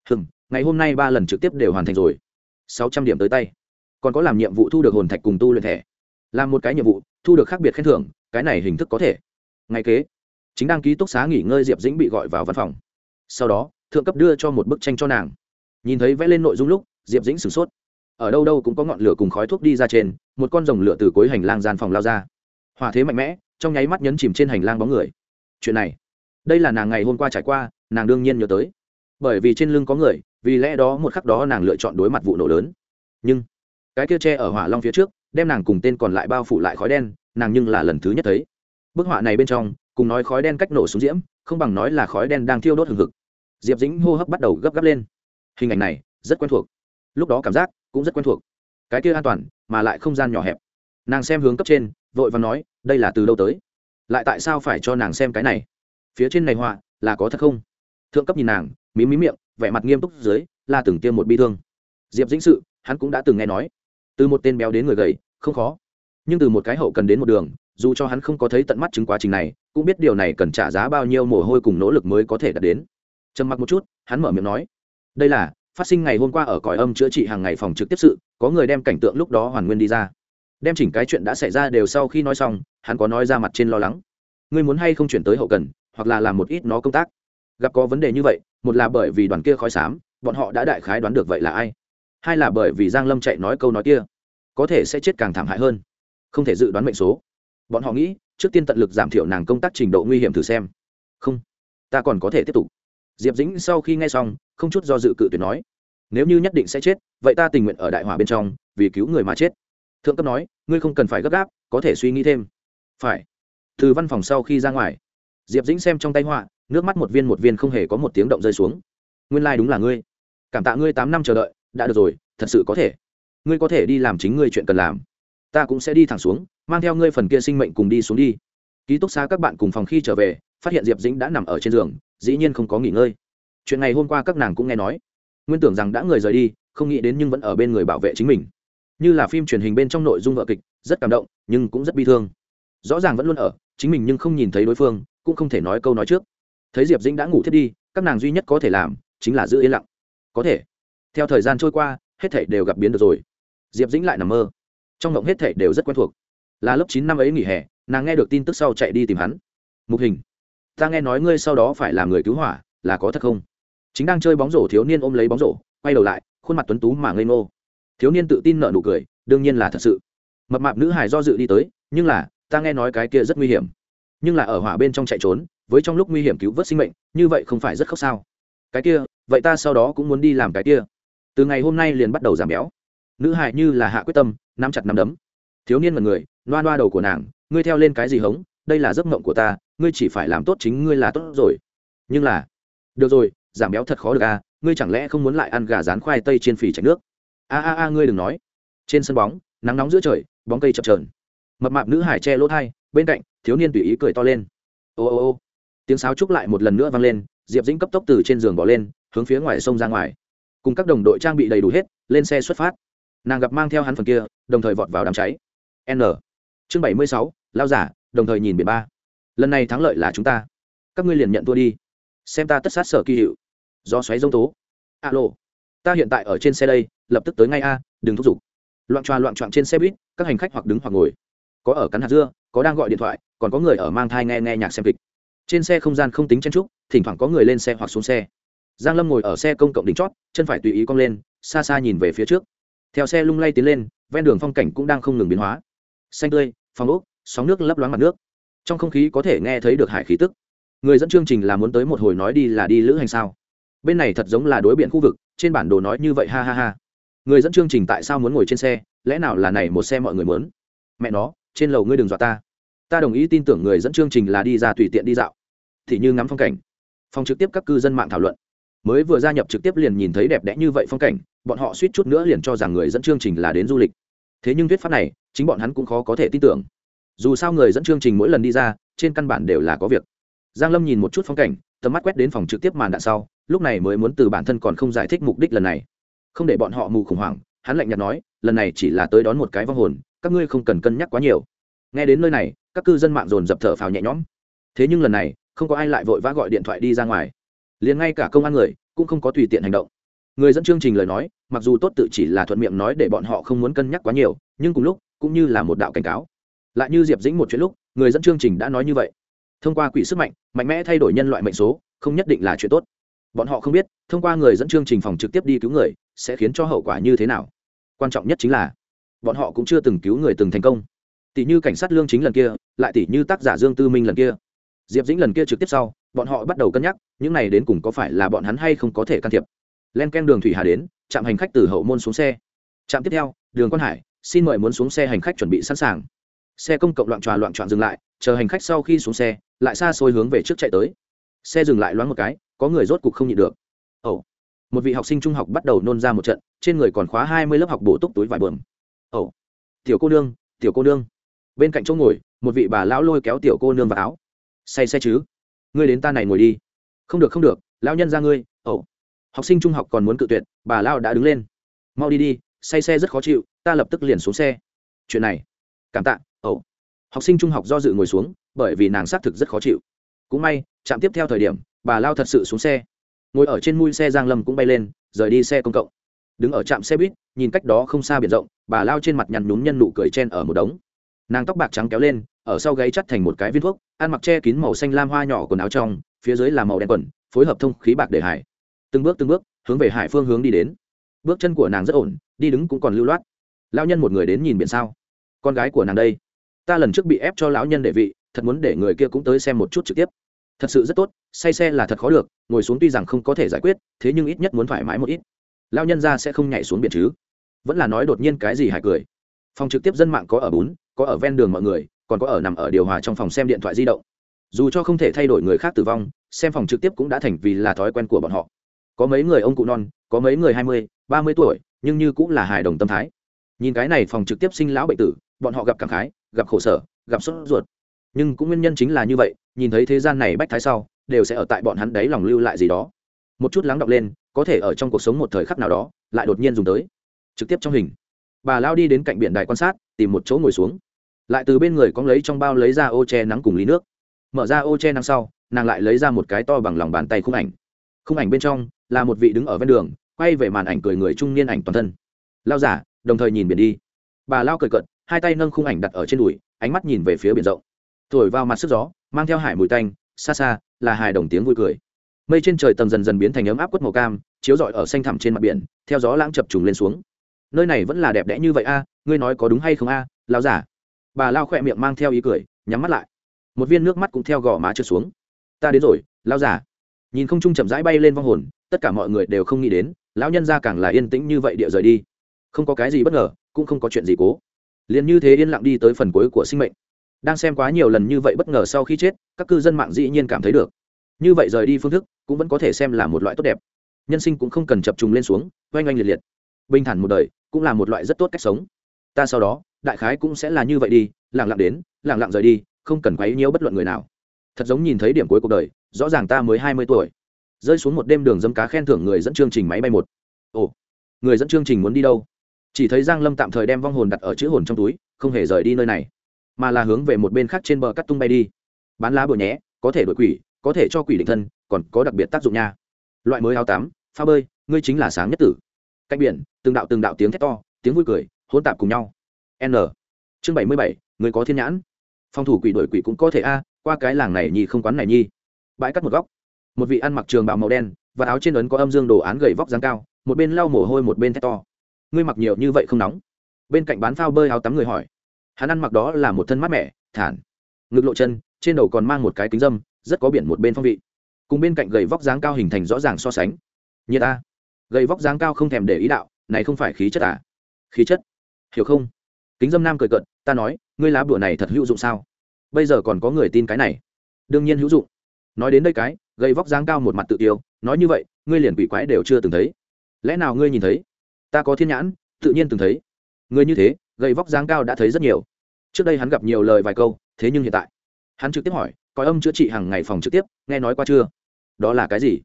Hừng ngày hôm nay ba lần trực tiếp đều hoàn thành rồi sáu trăm điểm tới tay. Còn có làm nhiệm vụ thu được hồn thạch cùng tu luyện thẻ. Làm một cái nhiệm vụ, thu được khác biệt khen thưởng, cái này hình thức có thể. Ngày kế, chính đang ký túc xá nghỉ ngơi diệp dĩnh bị gọi vào văn phòng. Sau đó, thượng cấp đưa cho một bức tranh cho nàng. Nhìn thấy vẽ lên nội dung lúc, diệp dĩnh sửng sốt. Ở đâu đâu cũng có ngọn lửa cùng khói thuốc đi ra trên, một con rồng lửa từ cuối hành lang gian phòng lao ra. Hòa thế mạnh mẽ, trong nháy mắt nhấn chìm trên hành lang bóng người. Chuyện này, đây là nàng ngày hôm qua trải qua, nàng đương nhiên nhớ tới bởi vì trên lưng có người, vì lẽ đó một khắc đó nàng lựa chọn đối mặt vụ nổ lớn. Nhưng, cái kia tre ở hỏa long phía trước, đem nàng cùng tên còn lại bao phủ lại khói đen, nàng nhưng là lần thứ nhất thấy. Bức họa này bên trong, cùng nói khói đen cách nổ xuống diễm, không bằng nói là khói đen đang thiêu đốt hừng hực. Diệp dĩnh hô hấp bắt đầu gấp gáp lên. Hình ảnh này, rất quen thuộc. Lúc đó cảm giác cũng rất quen thuộc. Cái kia an toàn, mà lại không gian nhỏ hẹp. Nàng xem hướng cấp trên, vội và nói, đây là từ đâu tới? Lại tại sao phải cho nàng xem cái này? Phía trên này họa là có thật không? Thượng cấp nhìn nàng mí mí miệng, vẻ mặt nghiêm túc dưới, là từng tiêm một bi thương. Diệp dĩnh sự, hắn cũng đã từng nghe nói, từ một tên béo đến người gầy, không khó. Nhưng từ một cái hậu cần đến một đường, dù cho hắn không có thấy tận mắt chứng quá trình này, cũng biết điều này cần trả giá bao nhiêu mồ hôi cùng nỗ lực mới có thể đạt đến. Trầm mặc một chút, hắn mở miệng nói, đây là, phát sinh ngày hôm qua ở cõi âm chữa trị hàng ngày phòng trực tiếp sự, có người đem cảnh tượng lúc đó hoàn nguyên đi ra. Đem chỉnh cái chuyện đã xảy ra đều sau khi nói xong, hắn có nói ra mặt trên lo lắng. Ngươi muốn hay không chuyển tới hậu cần, hoặc là làm một ít nó công tác? Gặp có vấn đề như vậy một là bởi vì đoàn kia khói xám, bọn họ đã đại khái đoán được vậy là ai. Hai là bởi vì giang lâm chạy nói câu nói kia, có thể sẽ chết càng thảm hại hơn. Không thể dự đoán mệnh số. Bọn họ nghĩ, trước tiên tận lực giảm thiểu nàng công tác trình độ nguy hiểm thử xem. Không, ta còn có thể tiếp tục. Diệp dĩnh sau khi nghe xong, không chút do dự cự tuyệt nói, nếu như nhất định sẽ chết, vậy ta tình nguyện ở đại hỏa bên trong, vì cứu người mà chết. Thượng cấp nói, ngươi không cần phải gấp gáp, có thể suy nghĩ thêm. Phải. Từ văn phòng sau khi ra ngoài, diệp dĩnh xem trong tay họa nước mắt một viên một viên không hề có một tiếng động rơi xuống. Nguyên lai、like、đúng là ngươi. Cảm tạ ngươi tám năm chờ đợi, đã được rồi, thật sự có thể. Ngươi có thể đi làm chính ngươi chuyện cần làm. Ta cũng sẽ đi thẳng xuống, mang theo ngươi phần kia sinh mệnh cùng đi xuống đi. Ký túc xá các bạn cùng phòng khi trở về, phát hiện diệp dĩnh đã nằm ở trên giường, dĩ nhiên không có nghỉ ngơi. Chuyện này hôm qua các nàng cũng nghe nói. Nguyên tưởng rằng đã người rời đi, không nghĩ đến nhưng vẫn ở bên người bảo vệ chính mình. Như là phim truyền hình bên trong nội dung vợ kịch, rất cảm động, nhưng cũng rất bi thương. Rõ ràng vẫn luôn ở, chính mình nhưng không nhìn thấy đối phương, cũng không thể nói câu nói trước thấy diệp dĩnh đã ngủ thiết đi, các nàng duy nhất có thể làm chính là giữ yên lặng. Có thể. Theo thời gian trôi qua, hết thảy đều gặp biến được rồi. Diệp dĩnh lại nằm mơ. Trong mộng hết thảy đều rất quen thuộc. Là lớp chín năm ấy nghỉ hè, nàng nghe được tin tức sau chạy đi tìm hắn. Mục hình, ta nghe nói ngươi sau đó phải làm người cứu hỏa, là có thật không? Chính đang chơi bóng rổ thiếu niên ôm lấy bóng rổ, quay đầu lại, khuôn mặt tuấn tú mà ngây ngô. Thiếu niên tự tin nợ nụ cười, đương nhiên là thật sự. Mập mạp nữ hài do dự đi tới, nhưng là, ta nghe nói cái kia rất nguy hiểm. Nhưng là ở hỏa bên trong chạy trốn với trong lúc nguy hiểm cứu vớt sinh mệnh, như vậy không phải rất khóc sao? Cái kia, vậy ta sau đó cũng muốn đi làm cái kia. Từ ngày hôm nay liền bắt đầu giảm béo. Nữ hài như là hạ quyết tâm, nắm chặt nắm đấm. Thiếu niên mật người, loa loa đầu của nàng, ngươi theo lên cái gì hống, đây là giấc mộng của ta, ngươi chỉ phải làm tốt chính ngươi là tốt rồi. Nhưng là, được rồi, giảm béo thật khó được à ngươi chẳng lẽ không muốn lại ăn gà rán khoai tây trên phì chảy nước? A a a, ngươi đừng nói. Trên sân bóng, nắng nóng giữa trời, bóng cây chập trờn mập mạp nữ hải che lỗ thai, bên cạnh, thiếu niên tùy ý cười to lên. Ô ô ô tiếng sáo trúc lại một lần nữa vang lên, diệp dĩnh cấp tốc từ trên giường bỏ lên, hướng phía ngoài sông ra ngoài. Cùng các đồng đội trang bị đầy đủ hết, lên xe xuất phát. Nàng gặp mang theo hắn phần kia, đồng thời vọt vào đám cháy. N. Chương bảy mươi sáu, lao giả, đồng thời nhìn biển ba. Lần này thắng lợi là chúng ta. Các ngươi liền nhận thua đi. Xem ta tất sát sở kỳ hiệu. Do xoáy dông tố. Alo. Ta hiện tại ở trên xe đây, lập tức tới ngay a, đừng thúc giục. Loạn tròa loạn trọn trên xe buýt, các hành khách hoặc đứng hoặc ngồi. Có ở cắn hạt dưa, có đang gọi điện thoại, còn có người ở mang thai nghe nghe nhạc xem kịch trên xe không gian không tính chen trúc, thỉnh thoảng có người lên xe hoặc xuống xe. Giang lâm ngồi ở xe công cộng đỉnh chót, chân phải tùy ý cong lên, xa xa nhìn về phía trước. Theo xe lung lay tiến lên, ven đường phong cảnh cũng đang không ngừng biến hóa. Xanh tươi, phong ốc, sóng nước lấp loáng mặt nước. Trong không khí có thể nghe thấy được hải khí tức. Người dẫn chương trình là muốn tới một hồi nói đi là đi lữ hành sao? Bên này thật giống là đối biển khu vực, trên bản đồ nói như vậy, ha ha ha. Người dẫn chương trình tại sao muốn ngồi trên xe? Lẽ nào là này một xe mọi người muốn? Mẹ nó, trên lầu ngươi đừng dọa ta. Ta đồng ý tin tưởng người dẫn chương trình là đi ra tùy tiện đi dạo thì như ngắm phong cảnh. Phòng trực tiếp các cư dân mạng thảo luận. Mới vừa gia nhập trực tiếp liền nhìn thấy đẹp đẽ như vậy phong cảnh, bọn họ suýt chút nữa liền cho rằng người dẫn chương trình là đến du lịch. Thế nhưng thuyết pháp này, chính bọn hắn cũng khó có thể tin tưởng. Dù sao người dẫn chương trình mỗi lần đi ra, trên căn bản đều là có việc. Giang lâm nhìn một chút phong cảnh, tầm mắt quét đến phòng trực tiếp màn đạn sau, lúc này mới muốn từ bản thân còn không giải thích mục đích lần này. Không để bọn họ mù khủng hoảng, hắn lạnh nhạt nói, lần này chỉ là tới đón một cái vong hồn, các ngươi không cần cân nhắc quá nhiều. Nghe đến nơi này, các cư dân mạng dồn dập thở phào nhẹ nhõm. Thế nhưng lần này không có ai lại vội vã gọi điện thoại đi ra ngoài. Liền ngay cả công an người cũng không có tùy tiện hành động. Người dẫn chương trình lời nói, mặc dù tốt tự chỉ là thuận miệng nói để bọn họ không muốn cân nhắc quá nhiều, nhưng cùng lúc, cũng như là một đạo cảnh cáo. Lại như diệp dĩnh một chuyện lúc, người dẫn chương trình đã nói như vậy. Thông qua quỷ sức mạnh mạnh mẽ thay đổi nhân loại mệnh số, không nhất định là chuyện tốt. Bọn họ không biết, thông qua người dẫn chương trình phòng trực tiếp đi cứu người, sẽ khiến cho hậu quả như thế nào. Quan trọng nhất chính là, bọn họ cũng chưa từng cứu người từng thành công. Tỷ như cảnh sát lương chính lần kia, lại tỷ như tác giả dương tư minh lần kia diệp dĩnh lần kia trực tiếp sau, bọn họ bắt đầu cân nhắc, những này đến cùng có phải là bọn hắn hay không có thể can thiệp. Len ken đường thủy hà đến, chạm hành khách từ hậu môn xuống xe. Trạm tiếp theo, đường quan hải, xin mời muốn xuống xe hành khách chuẩn bị sẵn sàng. Xe công cộng loạn tròa loạn trọn dừng lại, chờ hành khách sau khi xuống xe, lại xa xôi hướng về trước chạy tới. Xe dừng lại loáng một cái, có người rốt cục không nhịn được. Ẩu、oh. một vị học sinh trung học bắt đầu nôn ra một trận, trên người còn khóa hai mươi lớp học bổ túc túi vải bờm ẩu、oh. tiểu cô nương, tiểu cô nương. Bên cạnh chỗ ngồi, một vị bà lão lôi kéo tiểu cô nương vào áo say xe chứ? Ngươi đến ta này ngồi đi. Không được không được, lão nhân ra ngươi ồ、oh. học sinh trung học còn muốn cự tuyệt, bà lao đã đứng lên. Mau đi đi, say xe rất khó chịu, ta lập tức liền xuống xe. Chuyện này, cảm tạ ồ、oh. học sinh trung học do dự ngồi xuống, bởi vì nàng xác thực rất khó chịu. Cũng may chạm tiếp theo thời điểm, bà lao thật sự xuống xe. Ngồi ở trên mui xe giang lâm cũng bay lên, rời đi xe công cộng. Đứng ở trạm xe buýt, nhìn cách đó không xa biển rộng, bà lao trên mặt nhằn nhúm nhân nụ cười chen ở một đống. Nàng tóc bạc trắng kéo lên ở sau gáy chắt thành một cái viên thuốc, ăn mặc che kín màu xanh lam hoa nhỏ quần áo trong, phía dưới là màu đen quần, phối hợp thông khí bạc để hải. Từng bước từng bước, hướng về hải phương hướng đi đến. Bước chân của nàng rất ổn, đi đứng cũng còn lưu loát. Lao nhân một người đến nhìn biển sao? Con gái của nàng đây. Ta lần trước bị ép cho lão nhân đệ vị, thật muốn để người kia cũng tới xem một chút trực tiếp. Thật sự rất tốt, say xe là thật khó được, ngồi xuống tuy rằng không có thể giải quyết, thế nhưng ít nhất muốn thoải mái một ít. Lao nhân ra sẽ không nhảy xuống biển chứ? Vẫn là nói đột nhiên cái gì hài cười. Phòng trực tiếp dân mạng có ở bún, có ở ven đường mọi người còn có ở nằm ở điều hòa trong phòng xem điện thoại di động. Dù cho không thể thay đổi người khác tử vong, xem phòng trực tiếp cũng đã thành vì là thói quen của bọn họ. Có mấy người ông cụ non, có mấy người hai mươi, ba mươi tuổi, nhưng như cũng là hài đồng tâm thái. Nhìn cái này phòng trực tiếp sinh lão bệnh tử, bọn họ gặp cảm khái, gặp khổ sở, gặp sốt ruột. Nhưng cũng nguyên nhân chính là như vậy, nhìn thấy thế gian này bách thái sau, đều sẽ ở tại bọn hắn đấy lòng lưu lại gì đó. Một chút lắng đọng lên, có thể ở trong cuộc sống một thời khắc nào đó, lại đột nhiên dùng tới. Trực tiếp trong hình. Bà lao đi đến cạnh biển đài quan sát, tìm một chỗ ngồi xuống lại từ bên người con lấy trong bao lấy ra ô che nắng cùng ly nước. Mở ra ô che nắng sau, nàng lại lấy ra một cái to bằng lòng bàn tay khung ảnh. Khung ảnh bên trong là một vị đứng ở ven đường, quay về màn ảnh cười người trung niên ảnh toàn thân. Lao giả đồng thời nhìn biển đi. Bà lao cười cận hai tay nâng khung ảnh đặt ở trên đùi, ánh mắt nhìn về phía biển rộng. Thổi vào mặt sức gió, mang theo hải mùi tanh, xa xa là hài đồng tiếng vui cười. Mây trên trời tầng dần dần biến thành ấm áp quất màu cam, chiếu rọi ở xanh thẳm trên mặt biển, theo gió lãng chập trùng lên xuống. Nơi này vẫn là đẹp đẽ như vậy a, ngươi nói có đúng hay không a lao giả bà lao khỏe miệng mang theo ý cười, nhắm mắt lại. Một viên nước mắt cũng theo gò má trượt xuống. Ta đến rồi, lao giả nhìn không trung chậm rãi bay lên vong hồn, tất cả mọi người đều không nghĩ đến, lão nhân ra càng là yên tĩnh như vậy địa rời đi. Không có cái gì bất ngờ, cũng không có chuyện gì cố. Liền như thế yên lặng đi tới phần cuối của sinh mệnh. Đang xem quá nhiều lần như vậy bất ngờ sau khi chết, các cư dân mạng dĩ nhiên cảm thấy được. Như vậy rời đi phương thức, cũng vẫn có thể xem là một loại tốt đẹp. Nhân sinh cũng không cần chập trùng lên xuống, oanh oanh liệt liệt. Bình thản một đời, cũng là một loại rất tốt cách sống. Ta sau đó đại khái cũng sẽ là như vậy đi lẳng lặng đến lẳng lặng rời đi, không cần quấy nhiễu bất luận người nào. Thật giống nhìn thấy điểm cuối cuộc đời, rõ ràng ta mới hai mươi tuổi. Rơi xuống một đêm đường dâm cá khen thưởng người dẫn chương trình máy bay một. Ồ, người dẫn chương trình muốn đi đâu? Chỉ thấy giang lâm tạm thời đem vong hồn đặt ở chữ hồn trong túi, không hề rời đi nơi này, mà là hướng về một bên khác trên bờ cắt tung bay đi. Bán lá bừa nhé, có thể đổi quỷ, có thể cho quỷ định thân, còn có đặc biệt tác dụng nha. Loại mới áo tắm pha bơi, ngươi chính là sáng nhất tử. Cạnh biển, từng đạo từng đạo tiếng thét to, tiếng vui cười, hỗn tạp cùng nhau n. Chương bảy mươi bảy, người có thiên nhãn. Phòng thủ quỷ đổi quỷ cũng có thể a, qua cái làng này nhi không quán này nhi bãi cắt một góc. Một vị ăn mặc trường bào màu đen và áo trên ấn có âm dương đồ án gầy vóc dáng cao, một bên lau mồ hôi, một bên thét to. Ngươi mặc nhiều như vậy không nóng? Bên cạnh bán phao bơi áo tắm người hỏi. Hắn ăn mặc đó là một thân mát mẻ, thản. Ngực lộ chân, trên đầu còn mang một cái kính dâm, rất có biển một bên phong vị. Cùng bên cạnh gầy vóc dáng cao hình thành rõ ràng so sánh. Như ta gầy vóc dáng cao không thèm để ý đạo, này không phải khí chất à? Khí chất? Hiểu không? Kính dâm nam cười cận ta nói, ngươi lá bùa này thật hữu dụng sao? Bây giờ còn có người tin cái này. Đương nhiên hữu dụng. Nói đến đây cái gây vóc dáng cao một mặt tự tiêu nói như vậy, ngươi liền quỷ quái đều chưa từng thấy. Lẽ nào ngươi nhìn thấy? Ta có thiên nhãn, tự nhiên từng thấy. Ngươi như thế gây vóc dáng cao đã thấy rất nhiều. Trước đây hắn gặp nhiều lời vài câu, thế nhưng hiện tại, hắn trực tiếp hỏi coi âm chữa trị hàng ngày phòng trực tiếp, nghe nói qua chưa? Đó là cái gì?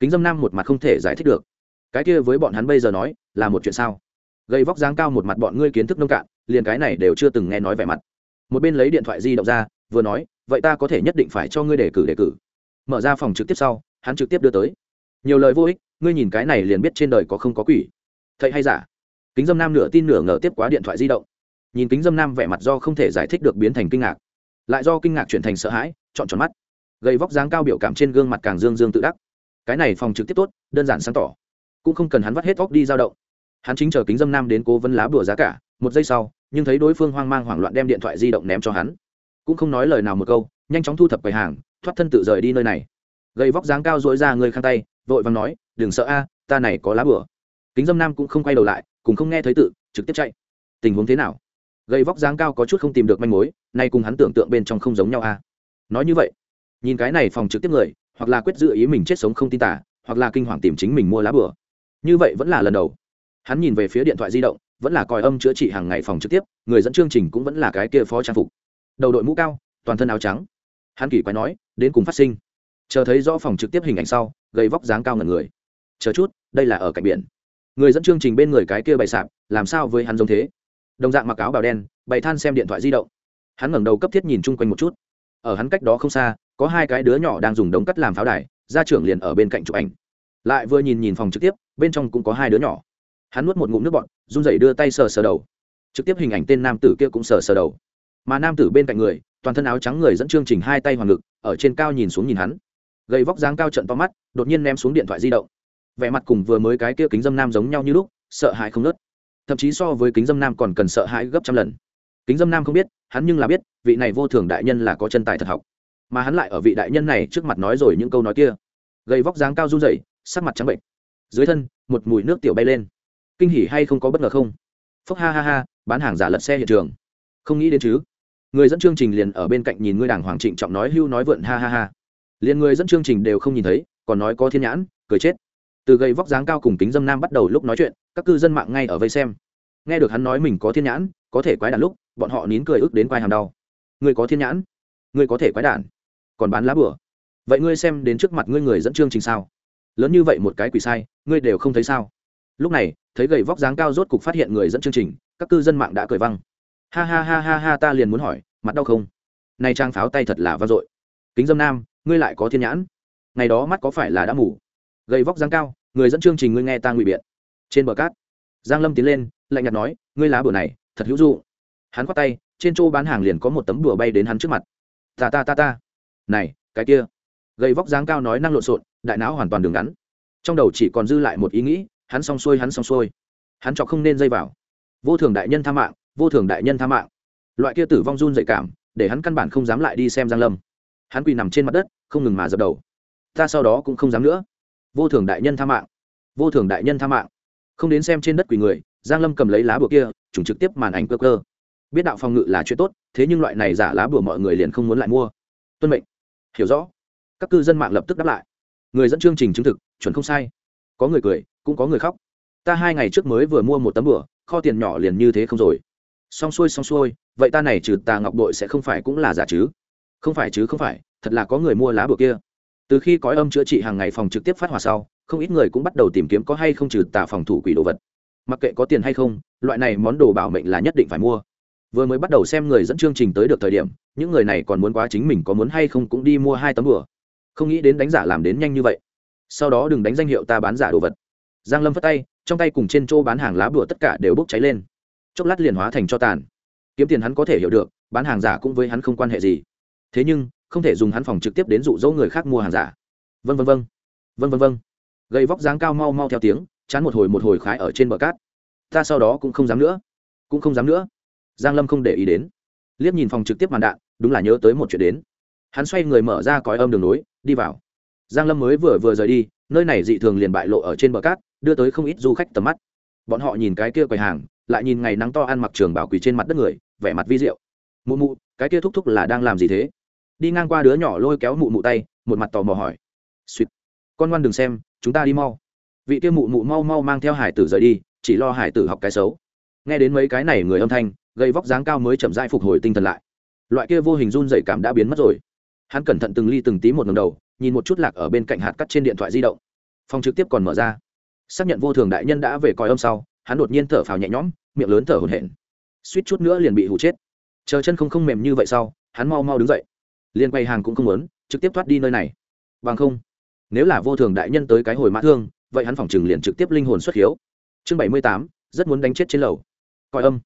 Kính dâm nam một mặt không thể giải thích được. Cái kia với bọn hắn bây giờ nói, là một chuyện sao? Gây vóc dáng cao một mặt bọn ngươi kiến thức nông cạn, liền cái này đều chưa từng nghe nói vẻ mặt. Một bên lấy điện thoại di động ra, vừa nói, vậy ta có thể nhất định phải cho ngươi đề cử đề cử. Mở ra phòng trực tiếp sau, hắn trực tiếp đưa tới. Nhiều lời vô ích, ngươi nhìn cái này liền biết trên đời có không có quỷ. Thầy hay giả? Kính dâm nam nửa tin nửa ngờ tiếp quá điện thoại di động. Nhìn kính dâm nam vẻ mặt do không thể giải thích được biến thành kinh ngạc. Lại do kinh ngạc chuyển thành sợ hãi, chọn tròn mắt. Gây vóc dáng cao biểu cảm trên gương mặt càng dương dương tự đắc. Cái này phòng trực tiếp tốt, đơn giản sáng tỏ. Cũng không cần hắn vắt hết óc đi dao động hắn chính chờ kính dâm nam đến cố vấn lá bùa giá cả, một giây sau, nhưng thấy đối phương hoang mang hoảng loạn đem điện thoại di động ném cho hắn. Cũng không nói lời nào một câu, nhanh chóng thu thập quầy hàng, thoát thân tự rời đi nơi này. Gây vóc dáng cao dối ra người khăn tay, vội vàng nói, đừng sợ a, ta này có lá bùa. Kính dâm nam cũng không quay đầu lại cũng không nghe thấy tự, trực tiếp chạy. Tình huống thế nào? Gây vóc dáng cao có chút không tìm được manh mối, nay cùng hắn tưởng tượng bên trong không giống nhau a. Nói như vậy, nhìn cái này phòng trực tiếp người, hoặc là quyết dự ý mình chết sống không tin tả, hoặc là kinh hoàng tìm chính mình mua lá bừa như vậy vẫn là lần đầu hắn nhìn về phía điện thoại di động, vẫn là coi âm chữa trị hàng ngày phòng trực tiếp, người dẫn chương trình cũng vẫn là cái kia phó trang phục. Đầu đội mũ cao, toàn thân áo trắng. Hắn kỳ quái nói, đến cùng phát sinh. Chờ thấy rõ phòng trực tiếp hình ảnh sau gây vóc dáng cao ngần người. Chờ chút, đây là ở cạnh biển. Người dẫn chương trình bên người cái kia bày sạp, làm sao với hắn giống thế? Đồng dạng mặc áo bào đen, bày than xem điện thoại di động. Hắn ngẩng đầu cấp thiết nhìn chung quanh một chút. Ở hắn cách đó không xa, có hai cái đứa nhỏ đang dùng đống cắt làm pháo đài, gia trưởng liền ở bên cạnh chụp ảnh. Lại vừa nhìn nhìn phòng trực tiếp, bên trong cũng có hai đứa nhỏ hắn nuốt một ngụm nước bọt, run rẩy đưa tay sờ sờ đầu. Trực tiếp hình ảnh tên nam tử kia cũng sờ sờ đầu. Mà nam tử bên cạnh người, toàn thân áo trắng người dẫn chương trình hai tay hoàng ngực, ở trên cao nhìn xuống nhìn hắn. Gầy vóc dáng cao trận to mắt, đột nhiên ném xuống điện thoại di động. Vẻ mặt cùng vừa mới cái kia kính dâm nam giống nhau như lúc, sợ hãi không nớt thậm chí so với kính dâm nam còn cần sợ hãi gấp trăm lần. Kính dâm nam không biết, hắn nhưng là biết, vị này vô thường đại nhân là có chân tài thật học. Mà hắn lại ở vị đại nhân này trước mặt nói rồi những câu nói kia. Gầy vóc dáng cao run rẩy, sắc mặt trắng bệnh dưới thân, một mùi nước tiểu bay lên kinh hỉ hay không có bất ngờ không? Phúc ha ha ha, bán hàng giả lật xe hiện trường. Không nghĩ đến chứ. Người dẫn chương trình liền ở bên cạnh nhìn ngươi đảng hoàng trịnh trọng nói hưu nói vượn ha ha ha. Liền người dẫn chương trình đều không nhìn thấy, còn nói có thiên nhãn, cười chết. Từ gầy vóc dáng cao cùng kính dâm nam bắt đầu lúc nói chuyện, các cư dân mạng ngay ở vây xem. Nghe được hắn nói mình có thiên nhãn, có thể quái đản lúc, bọn họ nín cười ức đến quai hàm đau. Ngươi có thiên nhãn, ngươi có thể quái đản. Còn bán lá bừa vậy ngươi xem đến trước mặt ngươi người dẫn chương trình sao? Lớn như vậy một cái quỷ sai, ngươi đều không thấy sao? Lúc này thấy gầy vóc dáng cao rốt cục phát hiện người dẫn chương trình, các cư dân mạng đã cười văng. Ha ha ha ha ha, ta liền muốn hỏi, mặt đau không? Này trang pháo tay thật là vang dội. Kính dâm nam, ngươi lại có thiên nhãn. Ngày đó mắt có phải là đã mù? Gầy vóc dáng cao, người dẫn chương trình ngươi nghe ta ngụy biện. Trên bờ cát, giang lâm tiến lên, lạnh nhạt nói, ngươi lá bửa này, thật hữu dụ. Hắn khoát tay, trên chỗ bán hàng liền có một tấm đùa bay đến hắn trước mặt. Ta ta ta ta. Này, cái kia. Gầy vóc dáng cao nói năng lộn xộn, đại não hoàn toàn đường ngắn trong đầu chỉ còn dư lại một ý nghĩ hắn xong xuôi, hắn xong xuôi. Hắn chọc không nên dây vào. Vô thường đại nhân tha mạng, vô thường đại nhân tha mạng. Loại kia tử vong run dậy cảm, để hắn căn bản không dám lại đi xem giang lâm. Hắn quỳ nằm trên mặt đất, không ngừng mà dập đầu. Ta sau đó cũng không dám nữa. Vô thường đại nhân tha mạng. Vô thường đại nhân tha mạng. Không đến xem trên đất quỳ người, giang lâm cầm lấy lá bùa kia, trùng trực tiếp màn ảnh cơ cơ. Biết đạo phòng ngự là chuyện tốt, thế nhưng loại này giả lá bùa mọi người liền không muốn lại mua. Tuân mệnh. Hiểu rõ. Các cư dân mạng lập tức đáp lại. Người dẫn chương trình chứng thực, chuẩn không sai. Có người cười cũng có người khóc. Ta hai ngày trước mới vừa mua một tấm bửa kho tiền nhỏ liền như thế không rồi. Xong xuôi xong xuôi, vậy ta này trừ tà ngọc bội sẽ không phải cũng là giả chứ? Không phải chứ, không phải, thật là có người mua lá bửa kia. Từ khi cõi âm chữa trị hàng ngày phòng trực tiếp phát hỏa sau, không ít người cũng bắt đầu tìm kiếm có hay không trừ tà phòng thủ quỷ đồ vật. Mặc kệ có tiền hay không, loại này món đồ bảo mệnh là nhất định phải mua. Vừa mới bắt đầu xem người dẫn chương trình tới được thời điểm, những người này còn muốn quá chính mình có muốn hay không cũng đi mua hai tấm bửa không nghĩ đến đánh giả làm đến nhanh như vậy. Sau đó đừng đánh danh hiệu ta bán giả đồ vật giang lâm phất tay, trong tay cùng trên chỗ bán hàng lá bùa tất cả đều bốc cháy lên. Chốc lát liền hóa thành cho tàn. Kiếm tiền hắn có thể hiểu được, bán hàng giả cũng với hắn không quan hệ gì. Thế nhưng, không thể dùng hắn phòng trực tiếp đến dụ dỗ người khác mua hàng giả. Vân vân vân vân vân vân gây vóc dáng cao mau mau theo tiếng, chán một hồi một hồi khái ở trên bờ cát. Ta sau đó cũng không dám nữa. Cũng không dám nữa. Giang lâm không để ý đến. Liếc nhìn phòng trực tiếp màn đạn, đúng là nhớ tới một chuyện đến. Hắn xoay người mở ra còi âm đường nối, đi vào. Giang lâm mới vừa vừa rời đi, nơi này dị thường liền bại lộ ở trên bờ cát đưa tới không ít du khách tầm mắt. Bọn họ nhìn cái kia quầy hàng, lại nhìn ngày nắng to ăn mặc trường bảo quỳ trên mặt đất người, vẻ mặt vi diệu. Mụ mụ, cái kia thúc thúc là đang làm gì thế? Đi ngang qua đứa nhỏ lôi kéo mụ mụ tay, một mặt tò mò hỏi. Suýt con ngoan đừng xem, chúng ta đi mau. Vị kia mụ mụ mau mau mang theo hải tử rời đi, chỉ lo hải tử học cái xấu. Nghe đến mấy cái này người âm thanh gây vóc dáng cao mới chậm dai phục hồi tinh thần lại. Loại kia vô hình run dày cảm đã biến mất rồi. Hắn cẩn thận từng ly từng tí một ngầm đầu, nhìn một chút lạc ở bên cạnh hạt cắt trên điện thoại di động. Phòng trực tiếp còn mở ra xác nhận vô thường đại nhân đã về coi âm sau, hắn đột nhiên thở phào nhẹ nhõm, miệng lớn thở hổn hển. Suýt chút nữa liền bị hụ chết. Chờ chân không không mềm như vậy sau, hắn mau mau đứng dậy. Liền quay hàng cũng không muốn, trực tiếp thoát đi nơi này. Bằng không, nếu là vô thường đại nhân tới cái hồi mã thương, vậy hắn phòng chừng liền trực tiếp linh hồn xuất hiếu. Chương bảy mươi tám, rất muốn đánh chết trên lầu. Coi âm.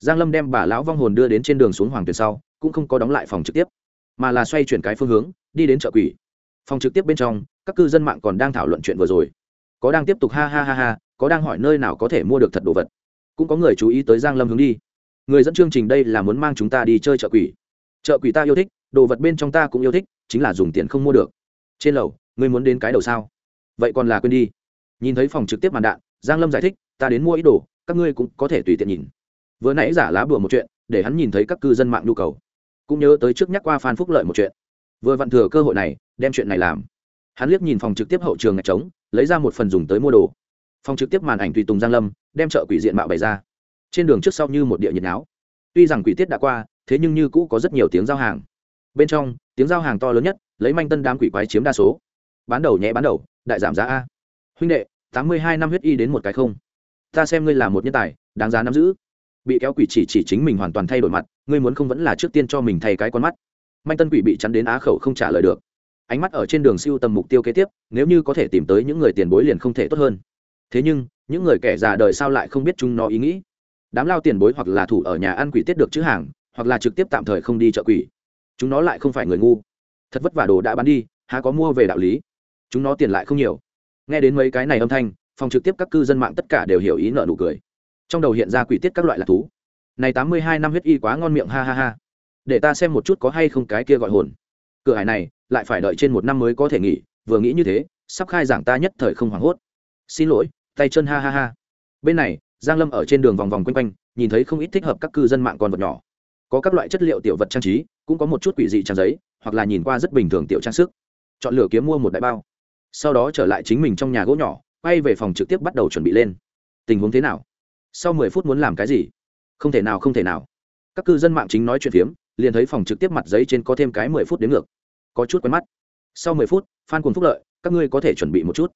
Giang lâm đem bà lão vong hồn đưa đến trên đường xuống hoàng tuyền sau, cũng không có đóng lại phòng trực tiếp, mà là xoay chuyển cái phương hướng, đi đến chợ quỷ. Phòng trực tiếp bên trong, các cư dân mạng còn đang thảo luận chuyện vừa rồi có đang tiếp tục ha ha ha ha, có đang hỏi nơi nào có thể mua được thật đồ vật. Cũng có người chú ý tới giang lâm hướng đi. Người dẫn chương trình đây là muốn mang chúng ta đi chơi chợ quỷ. Chợ quỷ ta yêu thích, đồ vật bên trong ta cũng yêu thích, chính là dùng tiền không mua được. Trên lầu, ngươi muốn đến cái đầu sao? Vậy còn là quên đi. Nhìn thấy phòng trực tiếp màn đạn, giang lâm giải thích, ta đến mua ít đồ, các ngươi cũng có thể tùy tiện nhìn. Vừa nãy giả lá bừa một chuyện, để hắn nhìn thấy các cư dân mạng nhu cầu. Cũng nhớ tới trước nhắc qua phan phúc lợi một chuyện. Vừa vặn thừa cơ hội này, đem chuyện này làm. Hắn liếc nhìn phòng trực tiếp hậu trường ngạch trống lấy ra một phần dùng tới mua đồ. Phòng trực tiếp màn ảnh tùy tùng giang lâm, đem chợ quỷ diện mạo bày ra. Trên đường trước sau như một địa nhiệt áo tuy rằng quỷ tiết đã qua, thế nhưng như cũ có rất nhiều tiếng giao hàng. Bên trong, tiếng giao hàng to lớn nhất, lấy manh tân đám quỷ quái chiếm đa số. Bán đầu nhẹ bán đầu, đại giảm giá a. Huynh đệ, tám mươi hai năm huyết y đến một cái không. Ta xem ngươi là một nhân tài, đáng giá nắm giữ. Bị kéo quỷ chỉ chỉ chính mình hoàn toàn thay đổi mặt, ngươi muốn không vẫn là trước tiên cho mình thay cái con mắt. Manh tân quỷ bị chắn đến á khẩu không trả lời được ánh mắt ở trên đường siêu tầm mục tiêu kế tiếp, nếu như có thể tìm tới những người tiền bối liền không thể tốt hơn. Thế nhưng, những người kẻ già đời sao lại không biết chúng nó ý nghĩ. Đám lao tiền bối hoặc là thủ ở nhà ăn quỷ tiết được chữ hàng, hoặc là trực tiếp tạm thời không đi chợ quỷ. Chúng nó lại không phải người ngu. Thật vất vả đồ đã bán đi, há có mua về đạo lý. Chúng nó tiền lại không nhiều. Nghe đến mấy cái này âm thanh, phòng trực tiếp các cư dân mạng tất cả đều hiểu ý nợ nụ cười. Trong đầu hiện ra quỷ tiết các loại lạc thú. Này tám mươi hai năm huyết y quá ngon miệng, ha ha ha. Để ta xem một chút có hay không cái kia gọi hồn. Cửa hải này lại phải đợi trên một năm mới có thể nghỉ, vừa nghĩ như thế, sắp khai giảng ta nhất thời không hoảng hốt. Xin lỗi, tay chân ha ha ha. Bên này, giang lâm ở trên đường vòng vòng quanh quanh, nhìn thấy không ít thích hợp các cư dân mạng con vật nhỏ. Có các loại chất liệu tiểu vật trang trí, cũng có một chút quỷ dị trang giấy, hoặc là nhìn qua rất bình thường tiểu trang sức. Chọn lựa kiếm mua một đại bao. Sau đó trở lại chính mình trong nhà gỗ nhỏ, quay về phòng trực tiếp bắt đầu chuẩn bị lên. Tình huống thế nào? Sau mười phút muốn làm cái gì? Không thể nào, không thể nào. Các cư dân mạng chính nói chuyện phiếm, liền thấy phòng trực tiếp mặt giấy trên có thêm cái mười phút đến ngược có chút quen mắt. Sau mười phút, phan cùng phúc lợi, các ngươi có thể chuẩn bị một chút.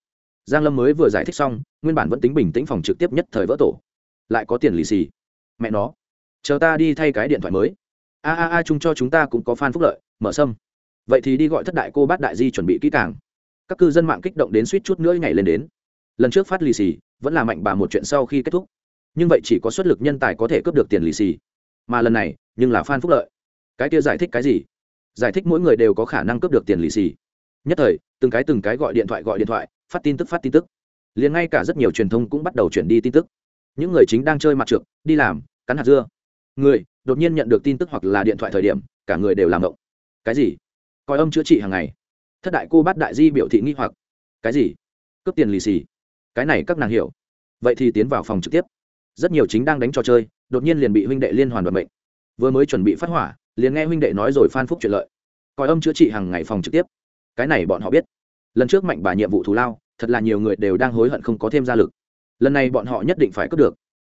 Giang lâm mới vừa giải thích xong, nguyên bản vẫn tính bình tĩnh phòng trực tiếp nhất thời vỡ tổ. Lại có tiền lì xì. Mẹ nó. Chờ ta đi thay cái điện thoại mới. A a a, chung cho chúng ta cũng có fan phúc lợi, mở sâm. Vậy thì đi gọi thất đại cô bát đại di chuẩn bị kỹ càng. Các cư dân mạng kích động đến suýt chút nữa nhảy lên đến. Lần trước phát lì xì, vẫn là mạnh bà một chuyện sau khi kết thúc. Nhưng vậy chỉ có xuất lực nhân tài có thể cướp được tiền lì xì. Mà lần này, nhưng là fan phúc lợi. Cái kia giải thích cái gì? Giải thích mỗi người đều có khả năng cướp được tiền lì xì. Nhất thời, từng cái từng cái gọi điện thoại gọi điện thoại, phát tin tức, phát tin tức. Liền ngay cả rất nhiều truyền thông cũng bắt đầu chuyển đi tin tức. Những người chính đang chơi mặt trượt, đi làm, cắn hạt dưa. Người, đột nhiên nhận được tin tức hoặc là điện thoại thời điểm, cả người đều làm động cái gì? Coi âm chữa trị hàng ngày. Thất đại cô bát đại di biểu thị nghi hoặc. Cái gì? Cướp tiền lì xì. Cái này các nàng hiểu. Vậy thì tiến vào phòng trực tiếp. Rất nhiều chính đang đánh trò chơi, đột nhiên liền bị huynh đệ liên hoàn đoạt mệnh. Vừa mới chuẩn bị phát hỏa liền nghe huynh đệ nói rồi phan phúc chuyện lợi. Coi âm chữa trị hàng ngày phòng trực tiếp. Cái này bọn họ biết. Lần trước mạnh bà nhiệm vụ thù lao, thật là nhiều người đều đang hối hận không có thêm gia lực. Lần này bọn họ nhất định phải cướp được.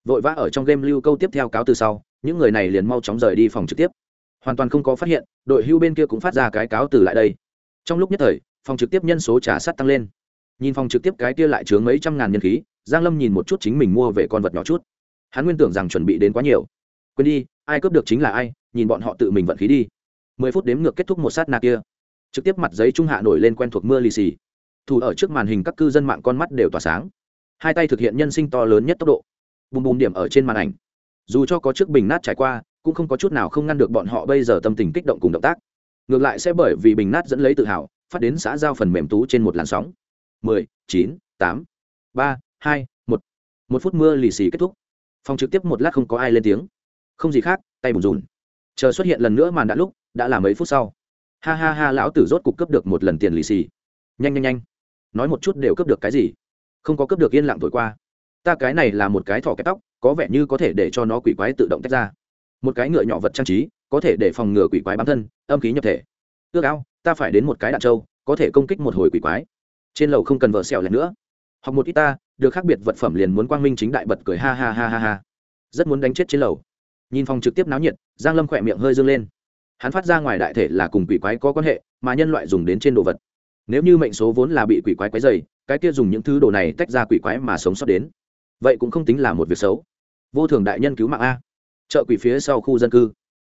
Vội vã ở trong game lưu câu tiếp theo cáo từ sau, những người này liền mau chóng rời đi phòng trực tiếp. Hoàn toàn không có phát hiện, đội hưu bên kia cũng phát ra cái cáo từ lại đây. Trong lúc nhất thời, phòng trực tiếp nhân số trả sát tăng lên. Nhìn phòng trực tiếp cái kia lại chướng mấy trăm ngàn nhân khí, giang lâm nhìn một chút chính mình mua về con vật nhỏ chút. Hắn nguyên tưởng rằng chuẩn bị đến quá nhiều. Quên đi, ai cướp được chính là ai nhìn bọn họ tự mình vận khí đi. Mười phút đếm ngược kết thúc một sát na kia. Trực tiếp mặt giấy trung hạ nổi lên quen thuộc mưa lì xì. Thủ ở trước màn hình các cư dân mạng con mắt đều tỏa sáng. Hai tay thực hiện nhân sinh to lớn nhất tốc độ. Bùm bùm điểm ở trên màn ảnh. Dù cho có chiếc bình nát trải qua, cũng không có chút nào không ngăn được bọn họ bây giờ tâm tình kích động cùng động tác. Ngược lại sẽ bởi vì bình nát dẫn lấy tự hào, phát đến xã giao phần mềm tú trên một làn sóng. Mười, chín, tám, ba, hai, một. Một phút mưa lì xì kết thúc. Phòng trực tiếp một lát không có ai lên tiếng. Không gì khác, tay bùn rùn chờ xuất hiện lần nữa màn đã lúc, đã là mấy phút sau. Ha ha ha, lão tử rốt cục cướp được một lần tiền lì xì. Nhanh nhanh nhanh. Nói một chút đều cướp được cái gì? Không có cướp được yên lặng thổi qua. Ta cái này là một cái thỏ kẹp tóc, có vẻ như có thể để cho nó quỷ quái tự động tách ra. Một cái ngựa nhỏ vật trang trí, có thể để phòng ngừa quỷ quái bám thân, âm khí nhập thể. Ước ao, ta phải đến một cái đạn trâu, có thể công kích một hồi quỷ quái. Trên lầu không cần vợ xẻo lần nữa. Học một ít ta, được khác biệt vật phẩm liền muốn quang minh chính đại bật cười ha ha ha ha ha. Rất muốn đánh chết trên lầu nhìn phòng trực tiếp náo nhiệt, giang lâm khỏe miệng hơi dương lên. Hắn phát ra ngoài đại thể là cùng quỷ quái có quan hệ, mà nhân loại dùng đến trên đồ vật. Nếu như mệnh số vốn là bị quỷ quái quái dày cái kia dùng những thứ đồ này tách ra quỷ quái mà sống sót đến, vậy cũng không tính là một việc xấu. Vô thường đại nhân cứu mạng a. Chợ quỷ phía sau khu dân cư.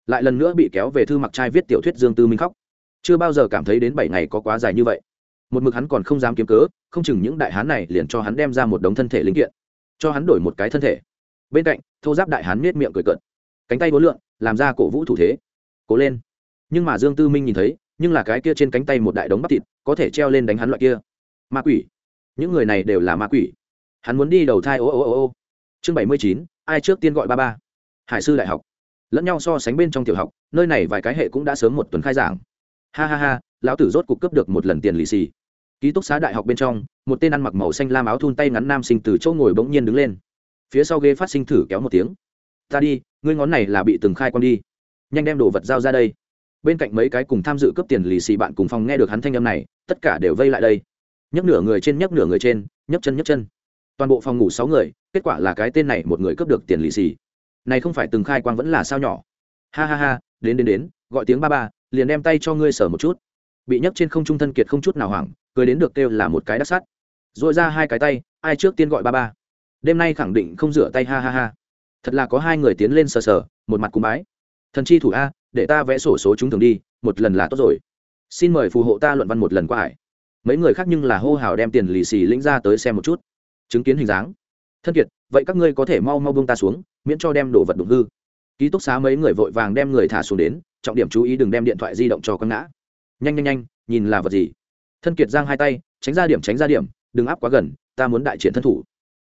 Lại lần nữa bị kéo về thư mặc trai viết tiểu thuyết dương tư minh khóc. Chưa bao giờ cảm thấy đến bảy ngày có quá dài như vậy. Một mực hắn còn không dám kiếm cớ, không chừng những đại hán này liền cho hắn đem ra một đống thân thể linh kiện. Cho hắn đổi một cái thân thể. Bên cạnh, thô giáp đại hán nết miệng cười cợt cánh tay bốn lượn, làm ra cổ vũ thủ thế. Cố lên. Nhưng mà dương tư minh nhìn thấy, nhưng là cái kia trên cánh tay một đại đống bắp thịt, có thể treo lên đánh hắn loại kia. Ma quỷ. Những người này đều là ma quỷ. Hắn muốn đi đầu thai ô ô ô ô. Chương bảy mươi chín, ai trước tiên gọi ba ba? Hải sư đại học. Lẫn nhau so sánh bên trong tiểu học, nơi này vài cái hệ cũng đã sớm một tuần khai giảng. Ha ha ha, lão tử rốt cục cấp được một lần tiền lì xì. Ký túc xá đại học bên trong, một tên ăn mặc màu xanh lam áo thun tay ngắn nam sinh từ chỗ ngồi bỗng nhiên đứng lên. Phía sau ghế phát sinh thử kéo một tiếng ta đi, ngươi ngón này là bị từng khai con đi. Nhanh đem đồ vật giao ra đây. Bên cạnh mấy cái cùng tham dự cấp tiền lì xì bạn cùng phòng nghe được hắn thanh âm này, tất cả đều vây lại đây. Nhấc nửa người trên, nhấc nửa người trên, nhấc chân nhấc chân. Toàn bộ phòng ngủ sáu người, kết quả là cái tên này một người cướp được tiền lì xì. Này không phải từng khai quang vẫn là sao nhỏ? Ha ha ha, đến đến đến, gọi tiếng ba ba, liền đem tay cho ngươi sở một chút. Bị nhấc trên không trung thân kiệt không chút nào hoảng, cười đến được kêu là một cái đắc sắt dội ra hai cái tay, ai trước tiên gọi ba ba? Đêm nay khẳng định không rửa tay, ha ha ha thật là có hai người tiến lên sờ sờ, một mặt cúng bái. Thần chi thủ a, để ta vẽ sổ số chúng thường đi, một lần là tốt rồi. Xin mời phù hộ ta luận văn một lần qua hải mấy người khác nhưng là hô hào đem tiền lì xì lĩnh ra tới xem một chút. Chứng kiến hình dáng. Thân kiệt, vậy các ngươi có thể mau mau bông ta xuống, miễn cho đem đồ vật đụng hư. Ký túc xá mấy người vội vàng đem người thả xuống đến, trọng điểm chú ý đừng đem điện thoại di động cho con ngã. Nhanh nhanh nhanh, nhìn là vật gì? Thân kiệt giang hai tay, tránh ra điểm tránh ra điểm, đừng áp quá gần, ta muốn đại triển thân thủ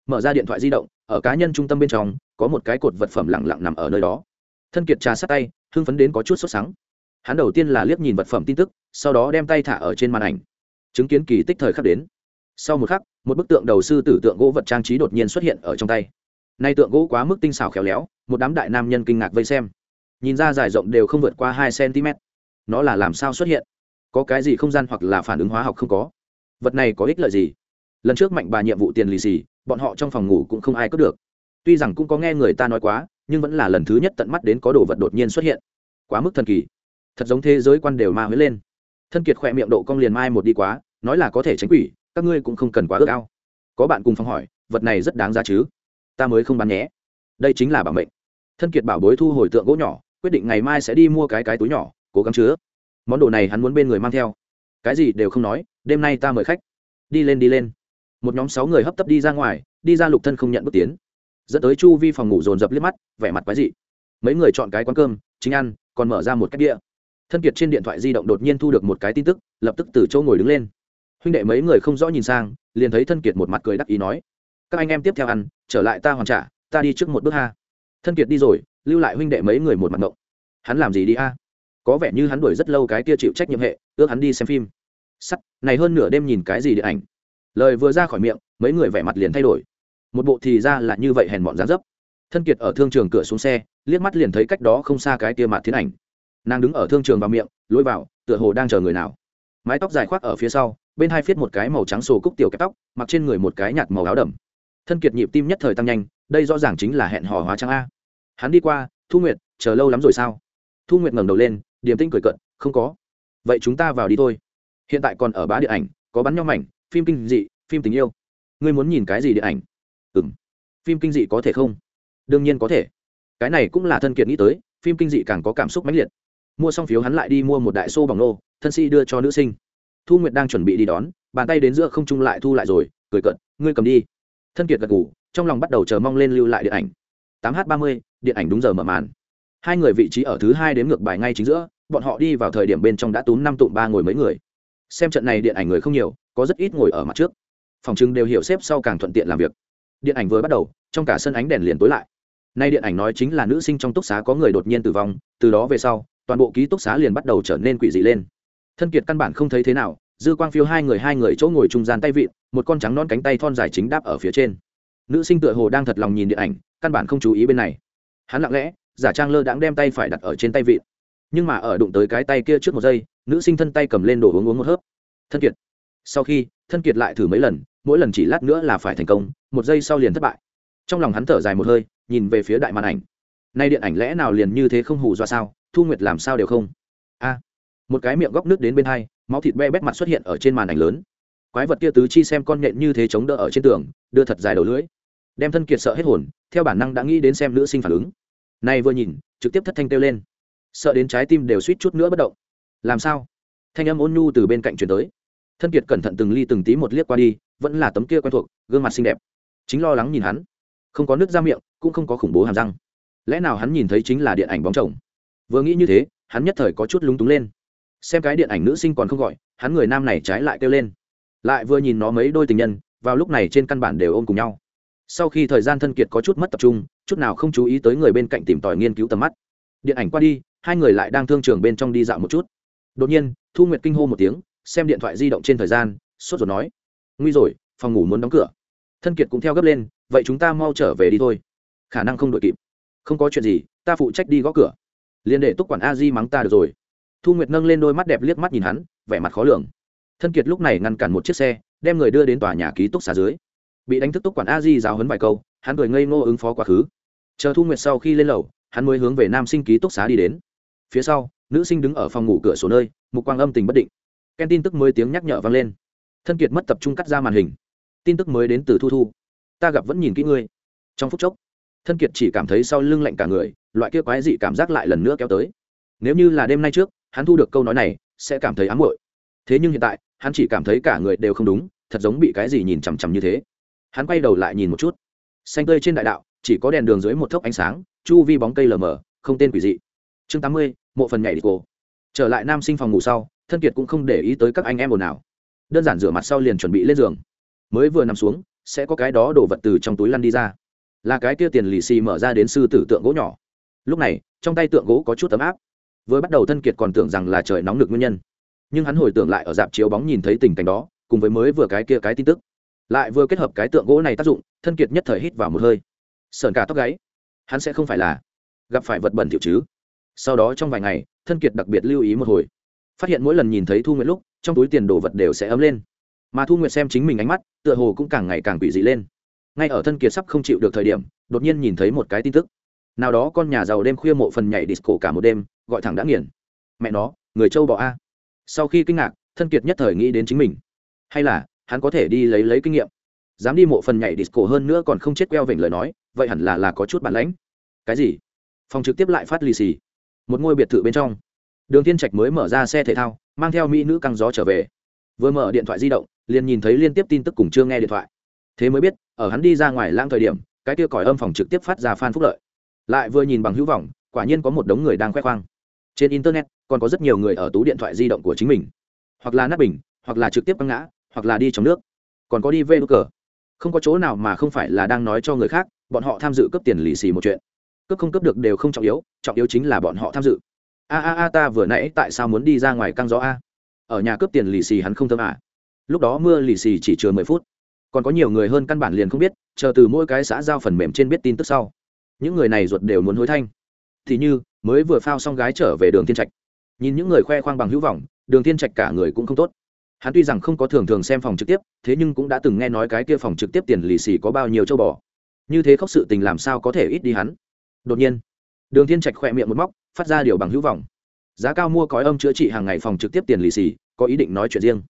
mở ra điện thoại di động, ở cá nhân trung tâm bên trong, có một cái cột vật phẩm lẳng lặng nằm ở nơi đó. Thân kiệt trà sát tay, hưng phấn đến có chút sốt sắng. Hắn đầu tiên là liếc nhìn vật phẩm tin tức, sau đó đem tay thả ở trên màn ảnh. Chứng kiến kỳ tích thời khắc đến. Sau một khắc, một bức tượng đầu sư tử tượng gỗ vật trang trí đột nhiên xuất hiện ở trong tay. Nay tượng gỗ quá mức tinh xảo khéo léo, một đám đại nam nhân kinh ngạc vây xem. Nhìn ra dài rộng đều không vượt qua hai cm nó là làm sao xuất hiện? Có cái gì không gian hoặc là phản ứng hóa học không có? Vật này có ích lợi gì? Lần trước mạnh bà nhiệm vụ tiền lì xì bọn họ trong phòng ngủ cũng không ai cướp được. Tuy rằng cũng có nghe người ta nói quá, nhưng vẫn là lần thứ nhất tận mắt đến có đồ vật đột nhiên xuất hiện. Quá mức thần kỳ. Thật giống thế giới quan đều ma huế lên. Thân kiệt khỏe miệng độ cong liền mai một đi quá, nói là có thể tránh quỷ, các ngươi cũng không cần quá ước ao. Có bạn cùng phòng hỏi, vật này rất đáng giá chứ? Ta mới không bán nhé. Đây chính là bảo mệnh. Thân kiệt bảo bối thu hồi tượng gỗ nhỏ, quyết định ngày mai sẽ đi mua cái cái túi nhỏ, cố gắng chứa. Món đồ này hắn muốn bên người mang theo. Cái gì đều không nói, đêm nay ta mời khách. Đi lên đi lên một nhóm sáu người hấp tấp đi ra ngoài, đi ra lục thân không nhận bước tiến. Dẫn tới chu vi phòng ngủ dồn dập liếc mắt, vẻ mặt quái dị. Mấy người chọn cái quán cơm, chính ăn, còn mở ra một cách đĩa thân kiệt trên điện thoại di động đột nhiên thu được một cái tin tức, lập tức từ chỗ ngồi đứng lên. Huynh đệ mấy người không rõ nhìn sang, liền thấy thân kiệt một mặt cười đắc ý nói, các anh em tiếp theo ăn, trở lại ta hoàn trả, ta đi trước một bước ha. Thân kiệt đi rồi, lưu lại huynh đệ mấy người một mặt ngộng. Hắn làm gì đi a? Có vẻ như hắn đuổi rất lâu cái kia chịu trách nhiệm hệ, ước hắn đi xem phim. Sắt, này hơn nửa đêm nhìn cái gì điện ảnh? Lời vừa ra khỏi miệng, mấy người vẻ mặt liền thay đổi. Một bộ thì ra là như vậy hèn bọn dán dấp. Thân kiệt ở thương trường cửa xuống xe, liếc mắt liền thấy cách đó không xa cái kia mặt thiên ảnh. Nàng đứng ở thương trường vào miệng, lối vào, tựa hồ đang chờ người nào. Mái tóc dài khoác ở phía sau, bên hai phiết một cái màu trắng sổ cúc tiểu kẹp tóc, mặc trên người một cái nhạt màu áo đầm. Thân kiệt nhịp tim nhất thời tăng nhanh, đây rõ ràng chính là hẹn hò hóa trang a. Hắn đi qua, thu nguyệt, chờ lâu lắm rồi sao? Thu nguyệt ngẩng đầu lên, điềm tinh cười cận không có. Vậy chúng ta vào đi thôi. Hiện tại còn ở bá điện ảnh, có bắn nhau mảnh phim kinh dị, phim tình yêu. Ngươi muốn nhìn cái gì điện ảnh? Ừ m phim kinh dị có thể không? Đương nhiên có thể. Cái này cũng là thân kiệt nghĩ tới, phim kinh dị càng có cảm xúc mãnh liệt. Mua xong phiếu hắn lại đi mua một đại xô bằng nô, thân sĩ đưa cho nữ sinh. Thu nguyệt đang chuẩn bị đi đón, bàn tay đến giữa không trung lại thu lại rồi, cười cận ngươi cầm đi. Thân kiệt gật ngủ trong lòng bắt đầu chờ mong lên lưu lại điện ảnh. Tám h ba mươi, điện ảnh đúng giờ mở màn. Hai người vị trí ở thứ hai đến ngược bài ngay chính giữa, bọn họ đi vào thời điểm bên trong đã túm năm tụm ba ngồi mấy người xem trận này điện ảnh người không nhiều, có rất ít ngồi ở mặt trước. Phòng chừng đều hiểu xếp sau càng thuận tiện làm việc. Điện ảnh vừa bắt đầu, trong cả sân ánh đèn liền tối lại. Nay điện ảnh nói chính là nữ sinh trong túc xá có người đột nhiên tử vong, từ đó về sau, toàn bộ ký túc xá liền bắt đầu trở nên quỷ dị lên. Thân kiệt căn bản không thấy thế nào, dư quang phiêu hai người hai người chỗ ngồi trung gian tay vịn, một con trắng non cánh tay thon dài chính đáp ở phía trên. Nữ sinh tựa hồ đang thật lòng nhìn điện ảnh, căn bản không chú ý bên này. Hắn lặng lẽ, giả trang lơ đãng đem tay phải đặt ở trên tay vịn nhưng mà ở đụng tới cái tay kia trước một giây, nữ sinh thân tay cầm lên đồ uống uống một hớp. Thân kiệt. Sau khi, thân kiệt lại thử mấy lần, mỗi lần chỉ lát nữa là phải thành công, một giây sau liền thất bại. Trong lòng hắn thở dài một hơi, nhìn về phía đại màn ảnh. Nay điện ảnh lẽ nào liền như thế không hù do sao? Thu nguyệt làm sao đều không? A. Một cái miệng góc nước đến bên hai, máu thịt be bét mặt xuất hiện ở trên màn ảnh lớn. Quái vật kia tứ chi xem con nhện như thế chống đỡ ở trên tường, đưa thật dài đầu lưỡi. Đem thân kiệt sợ hết hồn, theo bản năng đã nghĩ đến xem nữ sinh phản ứng. Nay vừa nhìn, trực tiếp thất thanh kêu lên sợ đến trái tim đều suýt chút nữa bất động. Làm sao? Thanh âm ôn nhu từ bên cạnh chuyển tới. Thân kiệt cẩn thận từng ly từng tí một liếc qua đi, vẫn là tấm kia quen thuộc, gương mặt xinh đẹp. Chính lo lắng nhìn hắn. Không có nước ra miệng, cũng không có khủng bố hàm răng. Lẽ nào hắn nhìn thấy chính là điện ảnh bóng chồng? Vừa nghĩ như thế, hắn nhất thời có chút lúng túng lên. Xem cái điện ảnh nữ sinh còn không gọi, hắn người nam này trái lại kêu lên. Lại vừa nhìn nó mấy đôi tình nhân, vào lúc này trên căn bản đều ôm cùng nhau. Sau khi thời gian thân kiệt có chút mất tập trung, chút nào không chú ý tới người bên cạnh tìm tòi nghiên cứu tầm mắt. Điện ảnh qua đi hai người lại đang thương trường bên trong đi dạo một chút. Đột nhiên, thu nguyệt kinh hô một tiếng, xem điện thoại di động trên thời gian, sốt ruột nói, nguy rồi, phòng ngủ muốn đóng cửa. Thân kiệt cũng theo gấp lên, vậy chúng ta mau trở về đi thôi. Khả năng không đội kịp. Không có chuyện gì, ta phụ trách đi gõ cửa. Liền để túc quản a di mắng ta được rồi. Thu nguyệt nâng lên đôi mắt đẹp liếc mắt nhìn hắn, vẻ mặt khó lường. Thân kiệt lúc này ngăn cản một chiếc xe, đem người đưa đến tòa nhà ký túc xá dưới. Bị đánh thức túc quản a di giáo hấn vài câu, hắn cười ngây ngô ứng phó quá khứ. Chờ thu nguyệt sau khi lên lầu, hắn mới hướng về nam sinh ký túc xá đi đến phía sau, nữ sinh đứng ở phòng ngủ cửa sổ nơi, mục quang âm tình bất định. Ken tin tức mới tiếng nhắc nhở vang lên. Thân kiệt mất tập trung cắt ra màn hình. Tin tức mới đến từ thu thu. Ta gặp vẫn nhìn kỹ ngươi. Trong phút chốc, thân kiệt chỉ cảm thấy sau lưng lạnh cả người, loại kia quái dị cảm giác lại lần nữa kéo tới. Nếu như là đêm nay trước, hắn thu được câu nói này, sẽ cảm thấy ám muội. thế nhưng hiện tại, hắn chỉ cảm thấy cả người đều không đúng, thật giống bị cái gì nhìn chằm chằm như thế. Hắn quay đầu lại nhìn một chút. Xanh tươi trên đại đạo, chỉ có đèn đường dưới một thốc ánh sáng, chu vi bóng cây lờ mờ, không tên quỷ dị chương tám mươi, mộ phần nhảy đi cổ. Trở lại nam sinh phòng ngủ sau, thân kiệt cũng không để ý tới các anh em ồn nào đơn giản rửa mặt sau liền chuẩn bị lên giường. Mới vừa nằm xuống, sẽ có cái đó đổ vật từ trong túi lăn đi ra. Là cái kia tiền lì xì mở ra đến sư tử tượng gỗ nhỏ. Lúc này, trong tay tượng gỗ có chút ấm áp. Vừa bắt đầu thân kiệt còn tưởng rằng là trời nóng được nguyên nhân. Nhưng hắn hồi tưởng lại ở dạp chiếu bóng nhìn thấy tình cảnh đó, cùng với mới vừa cái kia cái tin tức. Lại vừa kết hợp cái tượng gỗ này tác dụng, thân kiệt nhất thời hít vào một hơi. Sờn cả tóc gáy. Hắn sẽ không phải là gặp phải vật bẩn thiệu chứ sau đó trong vài ngày, thân kiệt đặc biệt lưu ý một hồi. Phát hiện mỗi lần nhìn thấy thu nguyện lúc, trong túi tiền đồ vật đều sẽ ấm lên. Mà thu nguyện xem chính mình ánh mắt, tựa hồ cũng càng ngày càng quỷ dị lên. Ngay ở thân kiệt sắp không chịu được thời điểm, đột nhiên nhìn thấy một cái tin tức. Nào đó con nhà giàu đêm khuya mộ phần nhảy disco cả một đêm, gọi thẳng đã nghiền. Mẹ nó, người châu bỏ a. Sau khi kinh ngạc, thân kiệt nhất thời nghĩ đến chính mình. Hay là, hắn có thể đi lấy lấy kinh nghiệm. Dám đi mộ phần nhảy disco hơn nữa còn không chết queo vểnh lời nói, vậy hẳn là là có chút bản lãnh. Cái gì? Phòng trực tiếp lại phát lì xì một ngôi biệt thự bên trong. Đường thiên trạch mới mở ra xe thể thao, mang theo mỹ nữ căng gió trở về. Vừa mở điện thoại di động, liền nhìn thấy liên tiếp tin tức cùng chưa nghe điện thoại. Thế mới biết, ở hắn đi ra ngoài lãng thời điểm, cái kia còi âm phòng trực tiếp phát ra phan phúc lợi. Lại vừa nhìn bằng hữu vọng, quả nhiên có một đống người đang khoe khoang. Trên internet, còn có rất nhiều người ở tú điện thoại di động của chính mình. Hoặc là nắp bình, hoặc là trực tiếp băng ngã, hoặc là đi trong nước. Còn có đi về cờ. Không có chỗ nào mà không phải là đang nói cho người khác, bọn họ tham dự cấp tiền lì xì một chuyện cấp không cấp được đều không trọng yếu trọng yếu chính là bọn họ tham dự. A a a, ta vừa nãy tại sao muốn đi ra ngoài căng gió a? Ở nhà cướp tiền lì xì hắn không thơm à? Lúc đó mưa lì xì chỉ chừa mười phút. Còn có nhiều người hơn căn bản liền không biết, chờ từ mỗi cái xã giao phần mềm trên biết tin tức sau. Những người này ruột đều muốn hối thanh. Thì như, mới vừa phao xong gái trở về đường thiên trạch. Nhìn những người khoe khoang bằng hữu vọng, đường thiên trạch cả người cũng không tốt. Hắn tuy rằng không có thường thường xem phòng trực tiếp, thế nhưng cũng đã từng nghe nói cái kia phòng trực tiếp tiền lì xì có bao nhiêu châu bò. Như thế khóc sự tình làm sao có thể ít đi hắn? Đột nhiên, đường thiên trạch khỏe miệng một móc, phát ra điều bằng hữu vọng. Giá cao mua cói âm chữa trị hàng ngày phòng trực tiếp tiền lì xì, có ý định nói chuyện riêng.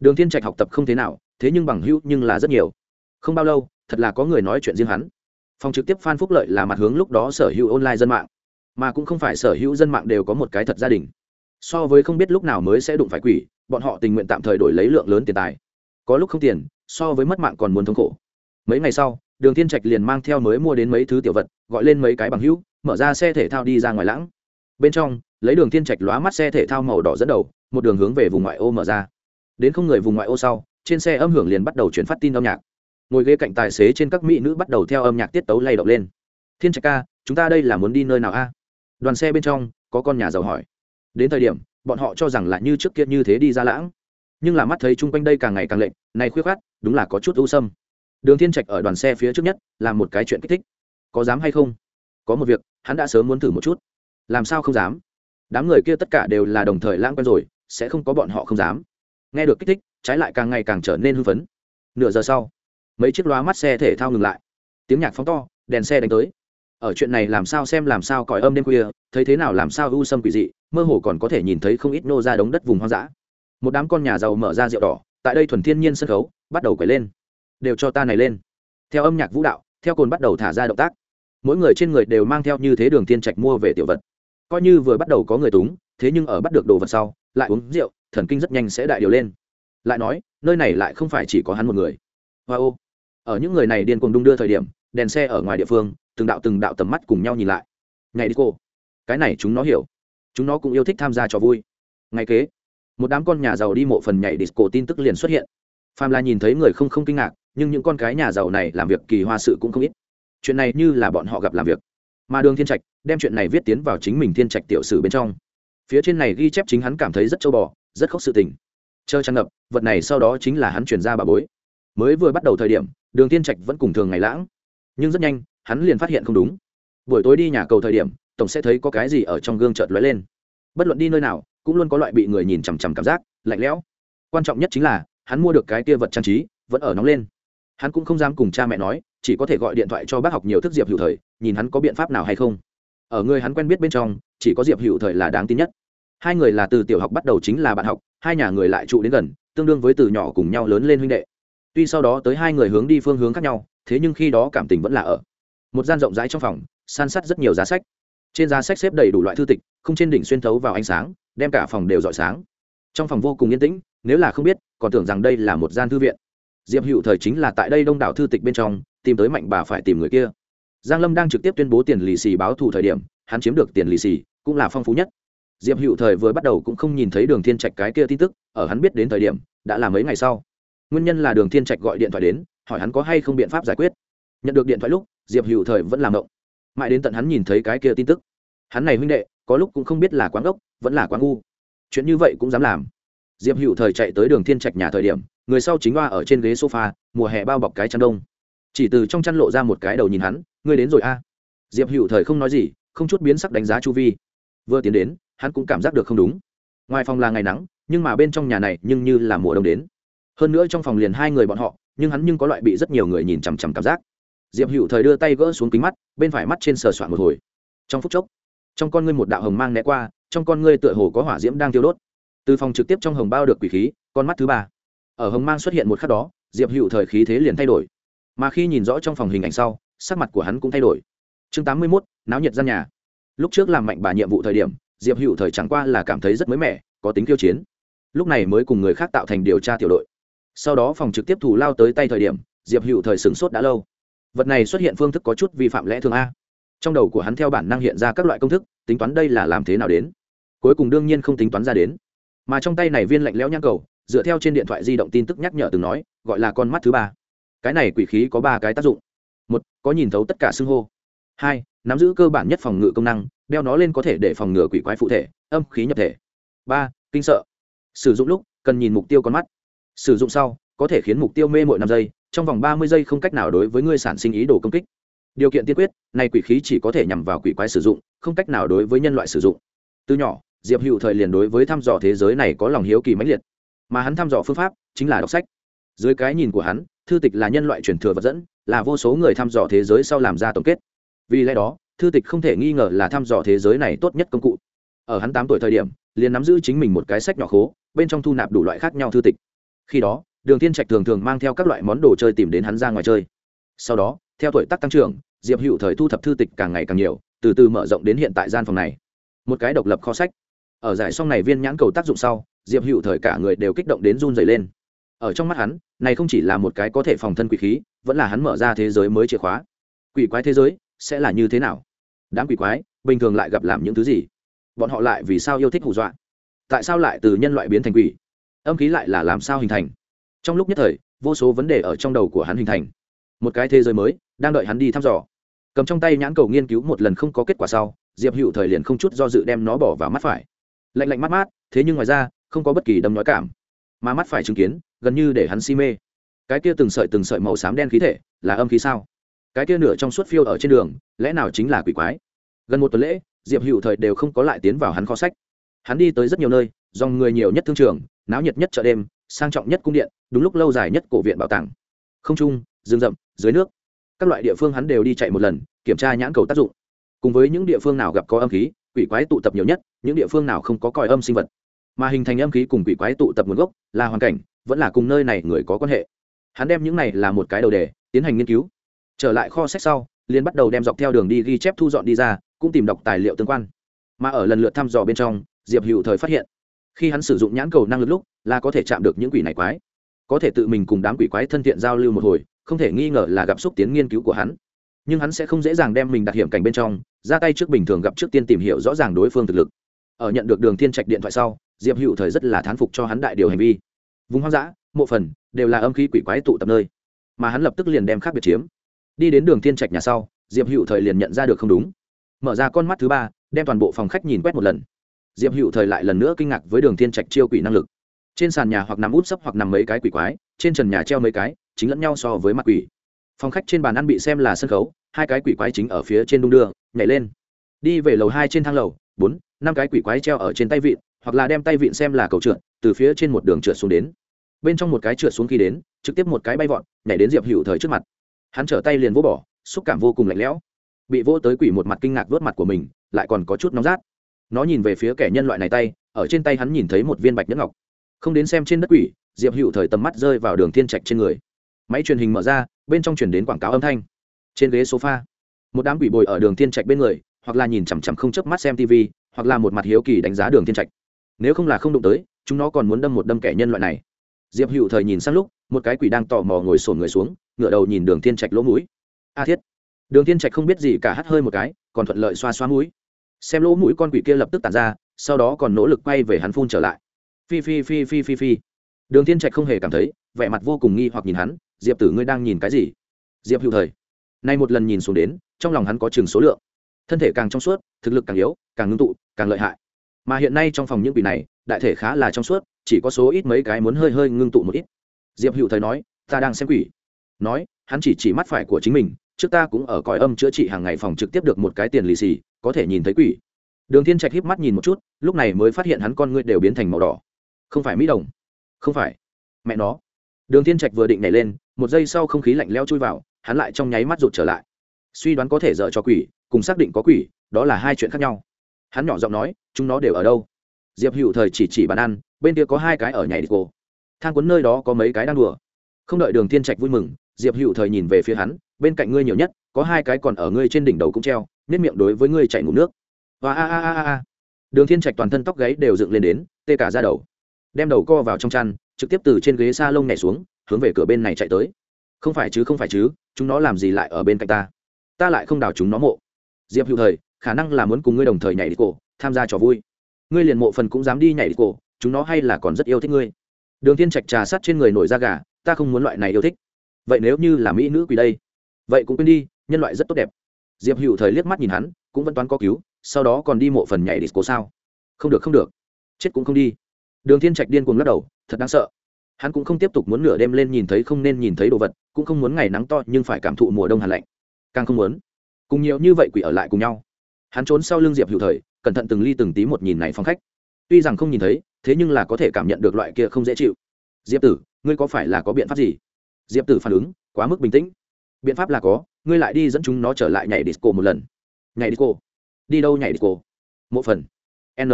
Đường thiên trạch học tập không thế nào, thế nhưng bằng hữu nhưng là rất nhiều. Không bao lâu, thật là có người nói chuyện riêng hắn. Phòng trực tiếp phan phúc lợi là mặt hướng lúc đó sở hữu online dân mạng. Mà cũng không phải sở hữu dân mạng đều có một cái thật gia đình. So với không biết lúc nào mới sẽ đụng phải quỷ, bọn họ tình nguyện tạm thời đổi lấy lượng lớn tiền tài. Có lúc không tiền, so với mất mạng còn muốn thống khổ. Mấy ngày sau đường thiên trạch liền mang theo mới mua đến mấy thứ tiểu vật, gọi lên mấy cái bằng hữu, mở ra xe thể thao đi ra ngoài lãng. Bên trong, lấy đường thiên trạch lóa mắt xe thể thao màu đỏ dẫn đầu, một đường hướng về vùng ngoại ô mở ra. Đến không người vùng ngoại ô sau, trên xe âm hưởng liền bắt đầu chuyển phát tin âm nhạc. Ngồi ghế cạnh tài xế trên các mỹ nữ bắt đầu theo âm nhạc tiết tấu lay động lên. Thiên trạch ca, chúng ta đây là muốn đi nơi nào a? Đoàn xe bên trong, có con nhà giàu hỏi. Đến thời điểm, bọn họ cho rằng là như trước kia như thế đi ra lãng. Nhưng là mắt thấy chung quanh đây càng ngày càng lệnh này khuyết khát đúng là có chút ưu sâm đường thiên trạch ở đoàn xe phía trước nhất, làm một cái chuyện kích thích. Có dám hay không? Có một việc, hắn đã sớm muốn thử một chút. Làm sao không dám? Đám người kia tất cả đều là đồng thời lãng quen rồi, sẽ không có bọn họ không dám. Nghe được kích thích, trái lại càng ngày càng trở nên hưng phấn. Nửa giờ sau, mấy chiếc loa mắt xe thể thao ngừng lại. Tiếng nhạc phóng to, đèn xe đánh tới. Ở chuyện này làm sao xem làm sao còi âm đêm khuya, thấy thế nào làm sao ưu sâm quỷ dị, mơ hồ còn có thể nhìn thấy không ít nô ra đống đất vùng hoang dã. Một đám con nhà giàu mở ra rượu đỏ, tại đây thuần thiên nhiên sân khấu, bắt đầu quẩy lên đều cho ta này lên. Theo âm nhạc vũ đạo, theo cồn bắt đầu thả ra động tác. Mỗi người trên người đều mang theo như thế đường thiên trạch mua về tiểu vật. Coi như vừa bắt đầu có người túng, thế nhưng ở bắt được đồ vật sau, lại uống rượu, thần kinh rất nhanh sẽ đại điều lên. Lại nói, nơi này lại không phải chỉ có hắn một người. Hoa ô. Ở những người này điên cuồng đung đưa thời điểm, đèn xe ở ngoài địa phương, từng đạo từng đạo tầm mắt cùng nhau nhìn lại. Ngày đi cô. Cái này chúng nó hiểu. Chúng nó cũng yêu thích tham gia trò vui. Ngày kế, một đám con nhà giàu đi mộ phần nhảy disco tin tức liền xuất hiện phàm là nhìn thấy người không không kinh ngạc, nhưng những con cái nhà giàu này làm việc kỳ hoa sự cũng không ít. Chuyện này như là bọn họ gặp làm việc. Mà đường thiên trạch đem chuyện này viết tiến vào chính mình thiên trạch tiểu sử bên trong. Phía trên này ghi chép chính hắn cảm thấy rất châu bò, rất khóc sự tình. Chờ tràn ngập, vật này sau đó chính là hắn chuyển ra bà bối. Mới vừa bắt đầu thời điểm, đường thiên trạch vẫn cùng thường ngày lãng. Nhưng rất nhanh, hắn liền phát hiện không đúng. Buổi tối đi nhà cầu thời điểm, tổng sẽ thấy có cái gì ở trong gương chợt lóe lên. Bất luận đi nơi nào, cũng luôn có loại bị người nhìn chằm chằm cảm giác, lạnh lẽo. Quan trọng nhất chính là hắn mua được cái kia vật trang trí, vẫn ở nóng lên. Hắn cũng không dám cùng cha mẹ nói, chỉ có thể gọi điện thoại cho bác học nhiều thức diệp hữu thời, nhìn hắn có biện pháp nào hay không. Ở người hắn quen biết bên trong, chỉ có diệp hữu thời là đáng tin nhất. Hai người là từ tiểu học bắt đầu chính là bạn học, hai nhà người lại trụ đến gần, tương đương với từ nhỏ cùng nhau lớn lên huynh đệ. Tuy sau đó tới hai người hướng đi phương hướng khác nhau, thế nhưng khi đó cảm tình vẫn là ở. Một gian rộng rãi trong phòng, san sát rất nhiều giá sách. Trên giá sách xếp đầy đủ loại thư tịch, không trên đỉnh xuyên thấu vào ánh sáng, đem cả phòng đều rọi sáng. Trong phòng vô cùng yên tĩnh, nếu là không biết còn tưởng rằng đây là một gian thư viện. Diệp hữu thời chính là tại đây đông đảo thư tịch bên trong, tìm tới mạnh bà phải tìm người kia. Giang lâm đang trực tiếp tuyên bố tiền lì xì báo thù thời điểm, hắn chiếm được tiền lì xì, cũng là phong phú nhất. Diệp hữu thời vừa bắt đầu cũng không nhìn thấy đường thiên trạch cái kia tin tức, ở hắn biết đến thời điểm, đã là mấy ngày sau. Nguyên nhân là đường thiên trạch gọi điện thoại đến, hỏi hắn có hay không biện pháp giải quyết. Nhận được điện thoại lúc, diệp hữu thời vẫn làm động mãi đến tận hắn nhìn thấy cái kia tin tức. Hắn này huynh đệ, có lúc cũng không biết là quán gốc vẫn là quán ngu. Chuyện như vậy cũng dám làm diệp hữu thời chạy tới đường thiên trạch nhà thời điểm, người sau chính hoa ở trên ghế sofa, mùa hè bao bọc cái chăn đông. Chỉ từ trong chăn lộ ra một cái đầu nhìn hắn, ngươi đến rồi a? Diệp hữu thời không nói gì, không chút biến sắc đánh giá chu vi. Vừa tiến đến, hắn cũng cảm giác được không đúng. Ngoài phòng là ngày nắng, nhưng mà bên trong nhà này nhưng như là mùa đông đến. Hơn nữa trong phòng liền hai người bọn họ, nhưng hắn nhưng có loại bị rất nhiều người nhìn chằm chằm cảm giác. Diệp hữu thời đưa tay gỡ xuống kính mắt, bên phải mắt trên sờ soạn một hồi. Trong phút chốc, trong con ngươi một đạo hồng mang né qua, trong con ngươi tựa hồ có hỏa diễm đang tiêu đốt từ phòng trực tiếp trong hồng bao được quỷ khí, con mắt thứ ba. Ở hồng mang xuất hiện một khắc đó, diệp hữu thời khí thế liền thay đổi. Mà khi nhìn rõ trong phòng hình ảnh sau, sắc mặt của hắn cũng thay đổi. Chương tám mươi mốt, náo nhiệt gian nhà. Lúc trước làm mạnh bà nhiệm vụ thời điểm, diệp hữu thời chẳng qua là cảm thấy rất mới mẻ, có tính kiêu chiến. Lúc này mới cùng người khác tạo thành điều tra tiểu đội. Sau đó phòng trực tiếp thủ lao tới tay thời điểm, diệp hữu thời sửng sốt đã lâu. Vật này xuất hiện phương thức có chút vi phạm lẽ thường a. Trong đầu của hắn theo bản năng hiện ra các loại công thức, tính toán đây là làm thế nào đến. Cuối cùng đương nhiên không tính toán ra đến mà trong tay này viên lạnh lẽo nhãn cầu, dựa theo trên điện thoại di động tin tức nhắc nhở từng nói, gọi là con mắt thứ ba. Cái này quỷ khí có ba cái tác dụng. Một, có nhìn thấu tất cả xưng hô. Hai, nắm giữ cơ bản nhất phòng ngự công năng, đeo nó lên có thể để phòng ngừa quỷ quái phụ thể, âm khí nhập thể. Ba, kinh sợ. Sử dụng lúc, cần nhìn mục tiêu con mắt. Sử dụng sau, có thể khiến mục tiêu mê mội năm giây, trong vòng ba mươi giây không cách nào đối với người sản sinh ý đồ công kích. Điều kiện tiên quyết, này quỷ khí chỉ có thể nhằm vào quỷ quái sử dụng, không cách nào đối với nhân loại sử dụng. Từ nhỏ diệp hữu thời liền đối với thăm dò thế giới này có lòng hiếu kỳ mãnh liệt. Mà hắn thăm dò phương pháp chính là đọc sách. Dưới cái nhìn của hắn, thư tịch là nhân loại truyền thừa vật dẫn, là vô số người thăm dò thế giới sau làm ra tổng kết. Vì lẽ đó, thư tịch không thể nghi ngờ là thăm dò thế giới này tốt nhất công cụ. Ở hắn tám tuổi thời điểm, liền nắm giữ chính mình một cái sách nhỏ khố, bên trong thu nạp đủ loại khác nhau thư tịch. Khi đó, đường tiên trạch thường thường mang theo các loại món đồ chơi tìm đến hắn ra ngoài chơi. Sau đó, theo tuổi tác tăng trưởng, diệp hữu thời thu thập thư tịch càng ngày càng nhiều, từ từ mở rộng đến hiện tại gian phòng này. Một cái độc lập kho sách ở giải xong này viên nhãn cầu tác dụng sau, diệp hữu thời cả người đều kích động đến run dày lên. Ở trong mắt hắn, này không chỉ là một cái có thể phòng thân quỷ khí, vẫn là hắn mở ra thế giới mới chìa khóa. Quỷ quái thế giới sẽ là như thế nào? Đám quỷ quái bình thường lại gặp làm những thứ gì? Bọn họ lại vì sao yêu thích hù dọa? Tại sao lại từ nhân loại biến thành quỷ? Âm khí lại là làm sao hình thành? Trong lúc nhất thời, vô số vấn đề ở trong đầu của hắn hình thành. Một cái thế giới mới đang đợi hắn đi thăm dò. Cầm trong tay nhãn cầu nghiên cứu một lần không có kết quả sau, diệp hữu thời liền không chút do dự đem nó bỏ vào mắt phải lạnh lạnh mắt mát, thế nhưng ngoài ra, không có bất kỳ đâm nói cảm. Mà mắt phải chứng kiến, gần như để hắn si mê. Cái kia từng sợi từng sợi màu xám đen khí thể, là âm khí sao? Cái kia nửa trong suốt phiêu ở trên đường, lẽ nào chính là quỷ quái? Gần một tuần lễ, diệp hữu thời đều không có lại tiến vào hắn kho sách. Hắn đi tới rất nhiều nơi, dòng người nhiều nhất thương trường, náo nhiệt nhất chợ đêm, sang trọng nhất cung điện, đúng lúc lâu dài nhất cổ viện bảo tàng. Không trung, rừng rậm, dưới nước. Các loại địa phương hắn đều đi chạy một lần, kiểm tra nhãn cầu tác dụng. Cùng với những địa phương nào gặp có âm khí quỷ quái tụ tập nhiều nhất, những địa phương nào không có còi âm sinh vật. Mà hình thành âm khí cùng quỷ quái tụ tập nguồn gốc là hoàn cảnh, vẫn là cùng nơi này người có quan hệ. Hắn đem những này là một cái đầu đề, tiến hành nghiên cứu. Trở lại kho sách sau liên bắt đầu đem dọc theo đường đi ghi chép thu dọn đi ra, cũng tìm đọc tài liệu tương quan. Mà ở lần lượt thăm dò bên trong, diệp hữu thời phát hiện, khi hắn sử dụng nhãn cầu năng lực lúc, là có thể chạm được những quỷ này quái. Có thể tự mình cùng đám quỷ quái thân thiện giao lưu một hồi, không thể nghi ngờ là gặp xúc tiến nghiên cứu của hắn nhưng hắn sẽ không dễ dàng đem mình đặt hiểm cảnh bên trong, ra tay trước bình thường gặp trước tiên tìm hiểu rõ ràng đối phương thực lực. Ở nhận được đường thiên trạch điện thoại sau, diệp hữu thời rất là thán phục cho hắn đại điều hành vi. Vùng hoang dã, mộ phần, đều là âm khí quỷ quái tụ tập nơi. Mà hắn lập tức liền đem khác biệt chiếm. Đi đến đường thiên trạch nhà sau, diệp hữu thời liền nhận ra được không đúng. Mở ra con mắt thứ ba, đem toàn bộ phòng khách nhìn quét một lần. Diệp hữu thời lại lần nữa kinh ngạc với đường thiên trạch chiêu quỷ năng lực. Trên sàn nhà hoặc nằm út sấp hoặc nằm mấy cái quỷ quái, trên trần nhà treo mấy cái, chính lẫn nhau so với mặt quỷ phòng khách trên bàn ăn bị xem là sân khấu, hai cái quỷ quái chính ở phía trên đung đưa, nhảy lên. Đi về lầu hai trên thang lầu, bốn, năm cái quỷ quái treo ở trên tay vịn, hoặc là đem tay vịn xem là cầu trượt, từ phía trên một đường trượt xuống đến. Bên trong một cái trượt xuống khi đến, trực tiếp một cái bay vọt, nhảy đến diệp hữu thời trước mặt. Hắn trở tay liền vỗ bỏ, xúc cảm vô cùng lạnh lẽo. Bị vỗ tới quỷ một mặt kinh ngạc vớt mặt của mình, lại còn có chút nóng rát. Nó nhìn về phía kẻ nhân loại này tay, ở trên tay hắn nhìn thấy một viên bạch nhẫn ngọc. Không đến xem trên đất quỷ, diệp hữu thời tầm mắt rơi vào đường thiên trạch trên người. Máy truyền hình mở ra bên trong chuyển đến quảng cáo âm thanh. Trên ghế sofa, một đám quỷ bồi ở đường thiên trạch bên người, hoặc là nhìn chằm chằm không chớp mắt xem tv hoặc là một mặt hiếu kỳ đánh giá đường thiên trạch. Nếu không là không đụng tới, chúng nó còn muốn đâm một đâm kẻ nhân loại này. Diệp hữu thời nhìn sang lúc, một cái quỷ đang tò mò ngồi sổn người xuống, ngửa đầu nhìn đường thiên trạch lỗ mũi. A thiết. Đường thiên trạch không biết gì cả hắt hơi một cái, còn thuận lợi xoa xoa mũi. Xem lỗ mũi con quỷ kia lập tức tàn ra, sau đó còn nỗ lực quay về hắn phun trở lại. Phi phi phi phi phi phi. Đường thiên trạch không hề cảm thấy, vẻ mặt vô cùng nghi hoặc nhìn hắn diệp tử ngươi đang nhìn cái gì? Diệp hữu thời. Nay một lần nhìn xuống đến, trong lòng hắn có chừng số lượng. Thân thể càng trong suốt, thực lực càng yếu, càng ngưng tụ, càng lợi hại. Mà hiện nay trong phòng những quỷ này, đại thể khá là trong suốt, chỉ có số ít mấy cái muốn hơi hơi ngưng tụ một ít. Diệp hữu thời nói, ta đang xem quỷ. Nói, hắn chỉ chỉ mắt phải của chính mình, trước ta cũng ở cõi âm chữa trị hàng ngày phòng trực tiếp được một cái tiền lì xì, có thể nhìn thấy quỷ. Đường thiên trạch híp mắt nhìn một chút, lúc này mới phát hiện hắn con ngươi đều biến thành màu đỏ. Không phải mỹ đồng. Không phải. Mẹ nó đường thiên trạch vừa định nhảy lên, một giây sau không khí lạnh lẽo chui vào, hắn lại trong nháy mắt rụt trở lại. Suy đoán có thể dở cho quỷ, cùng xác định có quỷ, đó là hai chuyện khác nhau. Hắn nhỏ giọng nói, chúng nó đều ở đâu? Diệp hữu thời chỉ chỉ bàn ăn, bên kia có hai cái ở nhảy đi cô. Thang cuốn nơi đó có mấy cái đang đùa. Không đợi đường thiên trạch vui mừng, diệp hữu thời nhìn về phía hắn, bên cạnh ngươi nhiều nhất, có hai cái còn ở ngươi trên đỉnh đầu cũng treo nếp miệng đối với ngươi chạy ngủ nước. Và a a a a đường thiên trạch toàn thân tóc gáy đều dựng lên đến, tê cả ra đầu. Đem đầu co vào trong chăn trực tiếp từ trên ghế s a lông nhảy xuống, hướng về cửa bên này chạy tới. Không phải chứ, không phải chứ, chúng nó làm gì lại ở bên cạnh ta? Ta lại không đào chúng nó mộ. Diệp hữu thời, khả năng là muốn cùng ngươi đồng thời nhảy đi cổ, tham gia trò vui. Ngươi liền mộ phần cũng dám đi nhảy đi cổ, chúng nó hay là còn rất yêu thích ngươi? Đường thiên trạch trà sát trên người nổi da gà, ta không muốn loại này yêu thích. Vậy nếu như là mỹ nữ quỷ đây? Vậy cũng quên đi, nhân loại rất tốt đẹp. Diệp hữu thời liếc mắt nhìn hắn, cũng vẫn toán có cứu, sau đó còn đi mộ phần nhảy đi cổ sao? Không được không được. Chết cũng không đi đường thiên trạch điên cuồng lắc đầu, thật đáng sợ. Hắn cũng không tiếp tục muốn nửa đêm lên nhìn thấy không nên nhìn thấy đồ vật, cũng không muốn ngày nắng to nhưng phải cảm thụ mùa đông hàn lạnh. Càng không muốn, cùng nhiều như vậy quỷ ở lại cùng nhau. Hắn trốn sau lưng diệp hữu thời, cẩn thận từng ly từng tí một nhìn này phong khách. Tuy rằng không nhìn thấy, thế nhưng là có thể cảm nhận được loại kia không dễ chịu. Diệp tử, ngươi có phải là có biện pháp gì? Diệp tử phản ứng, quá mức bình tĩnh. Biện pháp là có, ngươi lại đi dẫn chúng nó trở lại nhảy disco một lần. Nhảy disco? Đi đâu nhảy disco? Một phần. N.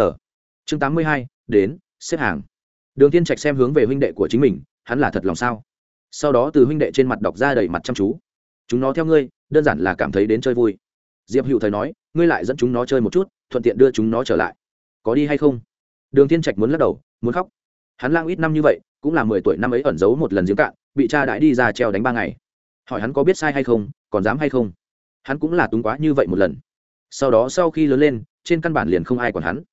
Chương tám mươi hai, đến xếp hàng. Đường tiên trạch xem hướng về huynh đệ của chính mình, hắn là thật lòng sao? Sau đó từ huynh đệ trên mặt đọc ra đầy mặt chăm chú. Chúng nó theo ngươi, đơn giản là cảm thấy đến chơi vui. Diệp hữu thời nói, ngươi lại dẫn chúng nó chơi một chút, thuận tiện đưa chúng nó trở lại. Có đi hay không? Đường tiên trạch muốn lắc đầu, muốn khóc. Hắn lang ít năm như vậy, cũng là mười tuổi năm ấy ẩn giấu một lần giếng cạn, bị cha đãi đi ra treo đánh ba ngày. Hỏi hắn có biết sai hay không, còn dám hay không? Hắn cũng là túng quá như vậy một lần. Sau đó sau khi lớn lên, trên căn bản liền không ai còn hắn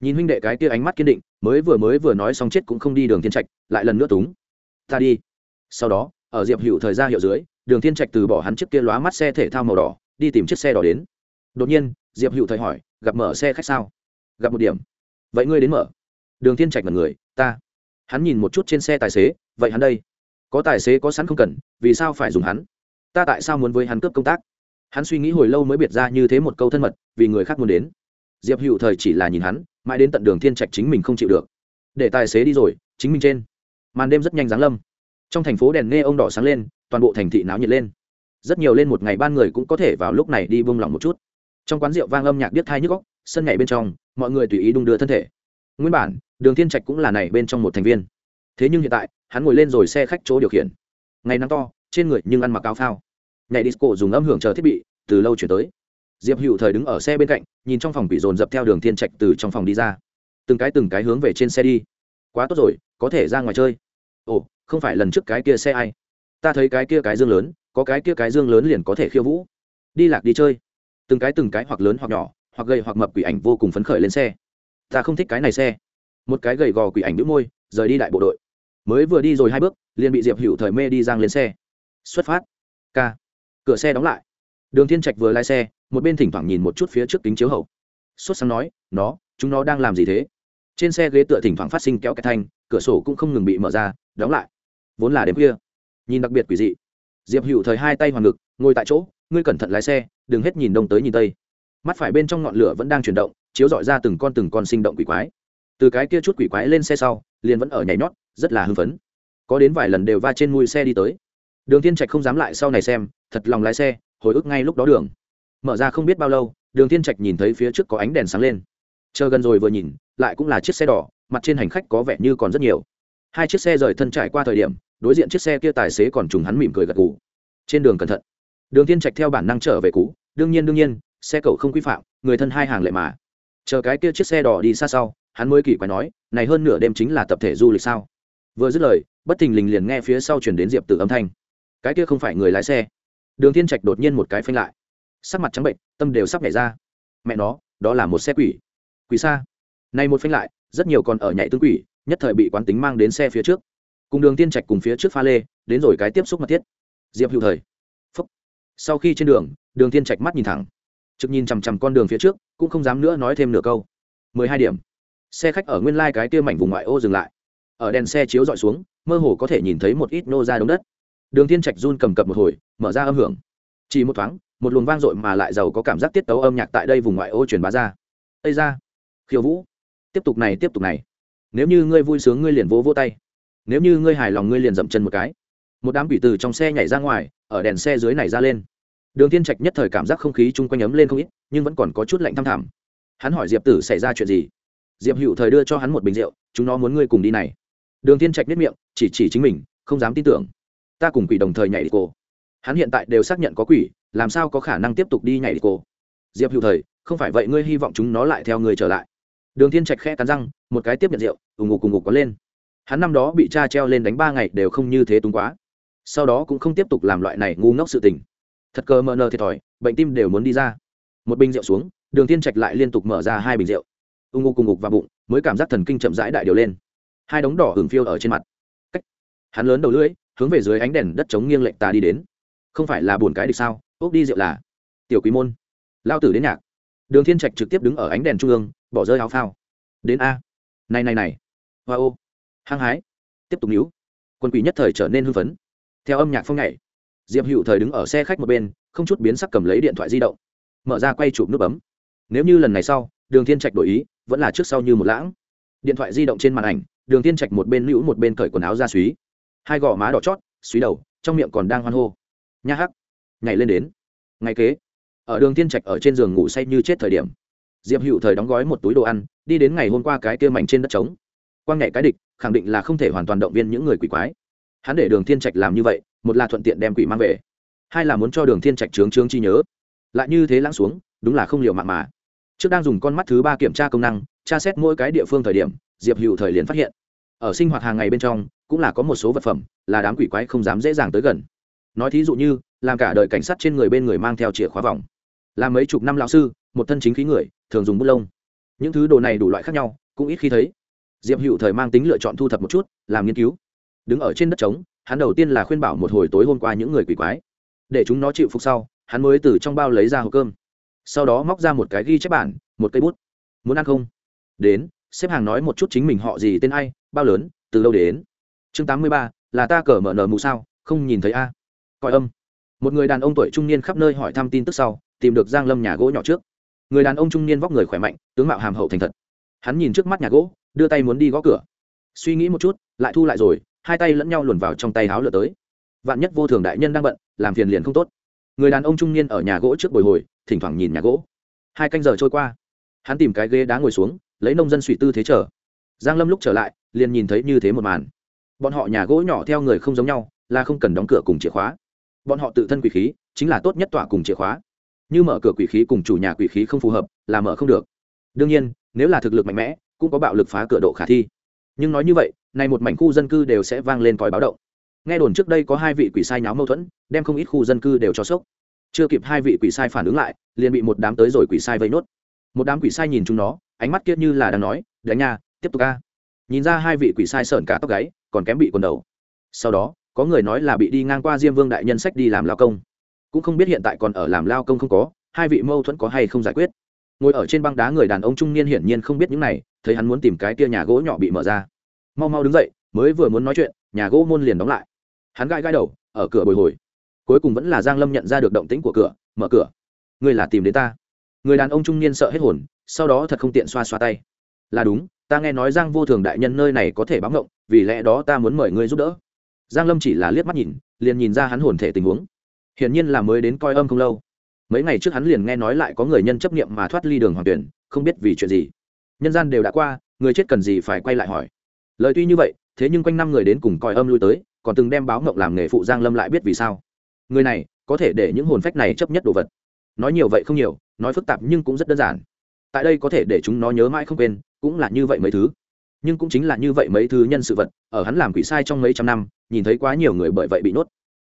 nhìn huynh đệ cái kia ánh mắt kiên định, mới vừa mới vừa nói xong chết cũng không đi đường thiên trạch, lại lần nữa túng. Ta đi. Sau đó, ở diệp hữu thời ra hiệu dưới, đường thiên trạch từ bỏ hắn chiếc kia lóa mắt xe thể thao màu đỏ, đi tìm chiếc xe đỏ đến. Đột nhiên, diệp hữu thời hỏi, gặp mở xe khách sao? Gặp một điểm. Vậy ngươi đến mở. Đường thiên trạch là người, ta. Hắn nhìn một chút trên xe tài xế, vậy hắn đây. Có tài xế có sẵn không cần, vì sao phải dùng hắn? Ta tại sao muốn với hắn cướp công tác? Hắn suy nghĩ hồi lâu mới biệt ra như thế một câu thân mật, vì người khác muốn đến. Diệp hữu thời chỉ là nhìn hắn mãi đến tận đường thiên trạch chính mình không chịu được. Để tài xế đi rồi, chính mình trên. Màn đêm rất nhanh giáng lâm. Trong thành phố đèn nghe ông đỏ sáng lên, toàn bộ thành thị náo nhiệt lên. Rất nhiều lên một ngày ban người cũng có thể vào lúc này đi buông lòng một chút. Trong quán rượu vang âm nhạc điếc thai nhức góc sân nhảy bên trong, mọi người tùy ý đung đưa thân thể. Nguyên bản, đường thiên trạch cũng là này bên trong một thành viên. Thế nhưng hiện tại, hắn ngồi lên rồi xe khách chỗ điều khiển. Ngày nắng to, trên người nhưng ăn mặc áo phao. Nhảy disco dùng âm hưởng chờ thiết bị, từ lâu chuyển tới diệp hữu thời đứng ở xe bên cạnh, nhìn trong phòng bị dồn dập theo đường thiên trạch từ trong phòng đi ra. Từng cái từng cái hướng về trên xe đi. Quá tốt rồi, có thể ra ngoài chơi. Ồ, không phải lần trước cái kia xe ai? Ta thấy cái kia cái dương lớn, có cái kia cái dương lớn liền có thể khiêu vũ. Đi lạc đi chơi. Từng cái từng cái hoặc lớn hoặc nhỏ, hoặc gầy hoặc mập quỷ ảnh vô cùng phấn khởi lên xe. Ta không thích cái này xe. Một cái gầy gò quỷ ảnh đĩu môi, rời đi đại bộ đội. Mới vừa đi rồi hai bước, liền bị diệp hữu thời mê đi giang lên xe. Xuất phát. K cửa xe đóng lại. Đường thiên trạch vừa lái xe một bên thỉnh thoảng nhìn một chút phía trước kính chiếu hậu. Sốt sáng nói, nó, chúng nó đang làm gì thế? Trên xe ghế tựa thỉnh thoảng phát sinh kéo cái thanh, cửa sổ cũng không ngừng bị mở ra, đóng lại. Vốn là đêm khuya. Nhìn đặc biệt quỷ dị. Diệp hữu thời hai tay hoàng ngực, ngồi tại chỗ, ngươi cẩn thận lái xe, đừng hết nhìn đông tới nhìn tây. Mắt phải bên trong ngọn lửa vẫn đang chuyển động, chiếu dọi ra từng con từng con sinh động quỷ quái. Từ cái kia chút quỷ quái lên xe sau, liền vẫn ở nhảy nhót, rất là hưng phấn. Có đến vài lần đều va trên mui xe đi tới. Đường thiên trạch không dám lại sau này xem, thật lòng lái xe, hồi ức ngay lúc đó đường mở ra không biết bao lâu, đường thiên trạch nhìn thấy phía trước có ánh đèn sáng lên. Chờ gần rồi vừa nhìn, lại cũng là chiếc xe đỏ, mặt trên hành khách có vẻ như còn rất nhiều. Hai chiếc xe rời thân trải qua thời điểm, đối diện chiếc xe kia tài xế còn trùng hắn mỉm cười gật gù. Trên đường cẩn thận, đường thiên trạch theo bản năng trở về cũ, đương nhiên đương nhiên, xe cậu không quy phạm, người thân hai hàng lệ mà. Chờ cái kia chiếc xe đỏ đi xa sau, hắn mới kỳ quái nói, này hơn nửa đêm chính là tập thể du lịch sao? Vừa dứt lời, bất thình lình liền nghe phía sau chuyển đến diệp tử âm thanh. Cái kia không phải người lái xe. Đường thiên trạch đột nhiên một cái phanh lại sắc mặt trắng bệnh, tâm đều sắp nhảy ra. Mẹ nó, đó là một xe quỷ. Quỷ xa. Này một phanh lại, rất nhiều còn ở nhảy tương quỷ, nhất thời bị quán tính mang đến xe phía trước. Cùng đường tiên trạch cùng phía trước pha lê, đến rồi cái tiếp xúc mật thiết. Diệp hữu thời. Phúc. Sau khi trên đường đường tiên trạch mắt nhìn thẳng. Trực nhìn chằm chằm con đường phía trước, cũng không dám nữa nói thêm nửa câu. Mười hai điểm. Xe khách ở nguyên lai cái kia mảnh vùng ngoại ô dừng lại. Ở đèn xe chiếu dọi xuống, mơ hồ có thể nhìn thấy một ít nô ra đống đất. Đường tiên trạch run cầm cập một hồi, mở ra âm hưởng. Chỉ một thoáng một luồng vang dội mà lại giàu có cảm giác tiết tấu âm nhạc tại đây vùng ngoại ô truyền bá ra. Ây ra khiêu vũ! Tiếp tục này, tiếp tục này. Nếu như ngươi vui sướng, ngươi liền vỗ vỗ tay. Nếu như ngươi hài lòng, ngươi liền dậm chân một cái. Một đám quỷ từ trong xe nhảy ra ngoài, ở đèn xe dưới này ra lên. Đường thiên trạch nhất thời cảm giác không khí chung quanh ấm lên không ít, nhưng vẫn còn có chút lạnh thăm thẳm. Hắn hỏi diệp tử xảy ra chuyện gì? Diệp hữu thời đưa cho hắn một bình rượu, chúng nó muốn ngươi cùng đi này. Đường thiên trạch biết miệng, chỉ chỉ chính mình, không dám tin tưởng. Ta cùng quỷ đồng thời nhảy đi cô hắn hiện tại đều xác nhận có quỷ, làm sao có khả năng tiếp tục đi nhảy đi cô diệp hữu thời, không phải vậy ngươi hy vọng chúng nó lại theo ngươi trở lại. Đường thiên trạch khẽ cắn răng, một cái tiếp nhận rượu ùng ục cùng ngục có lên. Hắn năm đó bị cha treo lên đánh ba ngày đều không như thế túng quá. Sau đó cũng không tiếp tục làm loại này ngu ngốc sự tình. Thật cơ mờ nờ thiệt thòi, bệnh tim đều muốn đi ra. Một bình rượu xuống, đường thiên trạch lại liên tục mở ra hai bình rượu. Ung ngục cùng ngục và bụng, mới cảm giác thần kinh chậm rãi đại điều lên. Hai đống đỏ hưởng phiêu ở trên mặt. Cách. Hắn lớn đầu lưỡi, hướng về dưới ánh đèn đất chống nghiêng lệnh tà đi đến không phải là buồn cái địch sao? Ốc đi rượu là. Tiểu quý môn. Lao tử đến nhạc. Đường thiên trạch trực tiếp đứng ở ánh đèn trung ương, bỏ rơi áo phao. Đến a. Này này này. Hoa ô. Hăng hái. Tiếp tục níu. Quân quỷ nhất thời trở nên hưng phấn. Theo âm nhạc phong nhảy, diệp hữu thời đứng ở xe khách một bên, không chút biến sắc cầm lấy điện thoại di động. Mở ra quay chụp nút bấm. Nếu như lần này sau, đường thiên trạch đổi ý, vẫn là trước sau như một lãng. Điện thoại di động trên màn ảnh, đường thiên trạch một bên lũ một bên cởi quần áo ra suý. Hai gò má đỏ chót, suý đầu, trong miệng còn đang hoan hô nha hắc, nhảy lên đến. Ngày kế, ở đường thiên trạch ở trên giường ngủ say như chết thời điểm, diệp hữu thời đóng gói một túi đồ ăn, đi đến ngày hôm qua cái kia mảnh trên đất trống. Quang nhảy cái địch, khẳng định là không thể hoàn toàn động viên những người quỷ quái. Hắn để đường thiên trạch làm như vậy, một là thuận tiện đem quỷ mang về, hai là muốn cho đường thiên trạch trướng trướng chi nhớ. Lại như thế lãng xuống, đúng là không liều mạng mà. Trước đang dùng con mắt thứ ba kiểm tra công năng, tra xét mỗi cái địa phương thời điểm, diệp hữu thời liền phát hiện, ở sinh hoạt hàng ngày bên trong, cũng là có một số vật phẩm là đám quỷ quái không dám dễ dàng tới gần nói thí dụ như, làm cả đời cảnh sát trên người bên người mang theo chìa khóa vòng. Làm mấy chục năm lão sư, một thân chính khí người, thường dùng bút lông. Những thứ đồ này đủ loại khác nhau, cũng ít khi thấy. Diệp hữu thời mang tính lựa chọn thu thập một chút, làm nghiên cứu. Đứng ở trên đất trống, hắn đầu tiên là khuyên bảo một hồi tối hôm qua những người quỷ quái. Để chúng nó chịu phục sau, hắn mới từ trong bao lấy ra hộp cơm. Sau đó móc ra một cái ghi chép bản, một cây bút. Muốn ăn không? Đến, xếp hàng nói một chút chính mình họ gì tên ai, bao lớn, từ lâu đến. Chương tám mươi ba, là ta cờ mở nở mù sao, không nhìn thấy a coi âm. Một người đàn ông tuổi trung niên khắp nơi hỏi thăm tin tức sau, tìm được giang lâm nhà gỗ nhỏ trước. Người đàn ông trung niên vóc người khỏe mạnh, tướng mạo hàm hậu thành thật. Hắn nhìn trước mắt nhà gỗ, đưa tay muốn đi gõ cửa. Suy nghĩ một chút, lại thu lại rồi, hai tay lẫn nhau luồn vào trong tay háo lửa tới. Vạn nhất vô thường đại nhân đang bận, làm phiền liền không tốt. Người đàn ông trung niên ở nhà gỗ trước bồi hồi, thỉnh thoảng nhìn nhà gỗ. Hai canh giờ trôi qua. Hắn tìm cái ghế đá ngồi xuống, lấy nông dân suy tư thế chờ. Giang lâm lúc trở lại, liền nhìn thấy như thế một màn. Bọn họ nhà gỗ nhỏ theo người không giống nhau, là không cần đóng cửa cùng chìa khóa bọn họ tự thân quỷ khí, chính là tốt nhất tỏa cùng chìa khóa. Như mở cửa quỷ khí cùng chủ nhà quỷ khí không phù hợp, là mở không được. Đương nhiên, nếu là thực lực mạnh mẽ, cũng có bạo lực phá cửa độ khả thi. Nhưng nói như vậy, này một mảnh khu dân cư đều sẽ vang lên còi báo động. Nghe đồn trước đây có hai vị quỷ sai nháo mâu thuẫn, đem không ít khu dân cư đều cho sốc. Chưa kịp hai vị quỷ sai phản ứng lại, liền bị một đám tới rồi quỷ sai vây nốt. Một đám quỷ sai nhìn chúng nó, ánh mắt kia như là đang nói, đánh nha, tiếp tục ca nhìn ra hai vị quỷ sai sợn cả tóc gáy, còn kém bị quần đầu. Sau đó có người nói là bị đi ngang qua diêm vương đại nhân sách đi làm lao công. Cũng không biết hiện tại còn ở làm lao công không có, hai vị mâu thuẫn có hay không giải quyết. Ngồi ở trên băng đá người đàn ông trung niên hiển nhiên không biết những này, thấy hắn muốn tìm cái kia nhà gỗ nhỏ bị mở ra. Mau mau đứng dậy, mới vừa muốn nói chuyện, nhà gỗ môn liền đóng lại. Hắn gãi gãi đầu, ở cửa bồi hồi. Cuối cùng vẫn là giang lâm nhận ra được động tĩnh của cửa, mở cửa. Ngươi là tìm đến ta. Người đàn ông trung niên sợ hết hồn, sau đó thật không tiện xoa xoa tay. Là đúng, ta nghe nói giang vô thường đại nhân nơi này có thể báo ngộng, vì lẽ đó ta muốn mời ngươi giúp đỡ giang lâm chỉ là liếc mắt nhìn, liền nhìn ra hắn hồn thể tình huống. Hiển nhiên là mới đến coi âm không lâu. Mấy ngày trước hắn liền nghe nói lại có người nhân chấp niệm mà thoát ly đường hoàng tuyển, không biết vì chuyện gì. Nhân gian đều đã qua, người chết cần gì phải quay lại hỏi. Lời tuy như vậy, thế nhưng quanh năm người đến cùng coi âm lui tới, còn từng đem báo ngộng làm nghề phụ giang lâm lại biết vì sao. Người này, có thể để những hồn phách này chấp nhất đồ vật. Nói nhiều vậy không nhiều, nói phức tạp nhưng cũng rất đơn giản. Tại đây có thể để chúng nó nhớ mãi không quên, cũng là như vậy mấy thứ nhưng cũng chính là như vậy mấy thứ nhân sự vật, ở hắn làm quỷ sai trong mấy trăm năm, nhìn thấy quá nhiều người bởi vậy bị nốt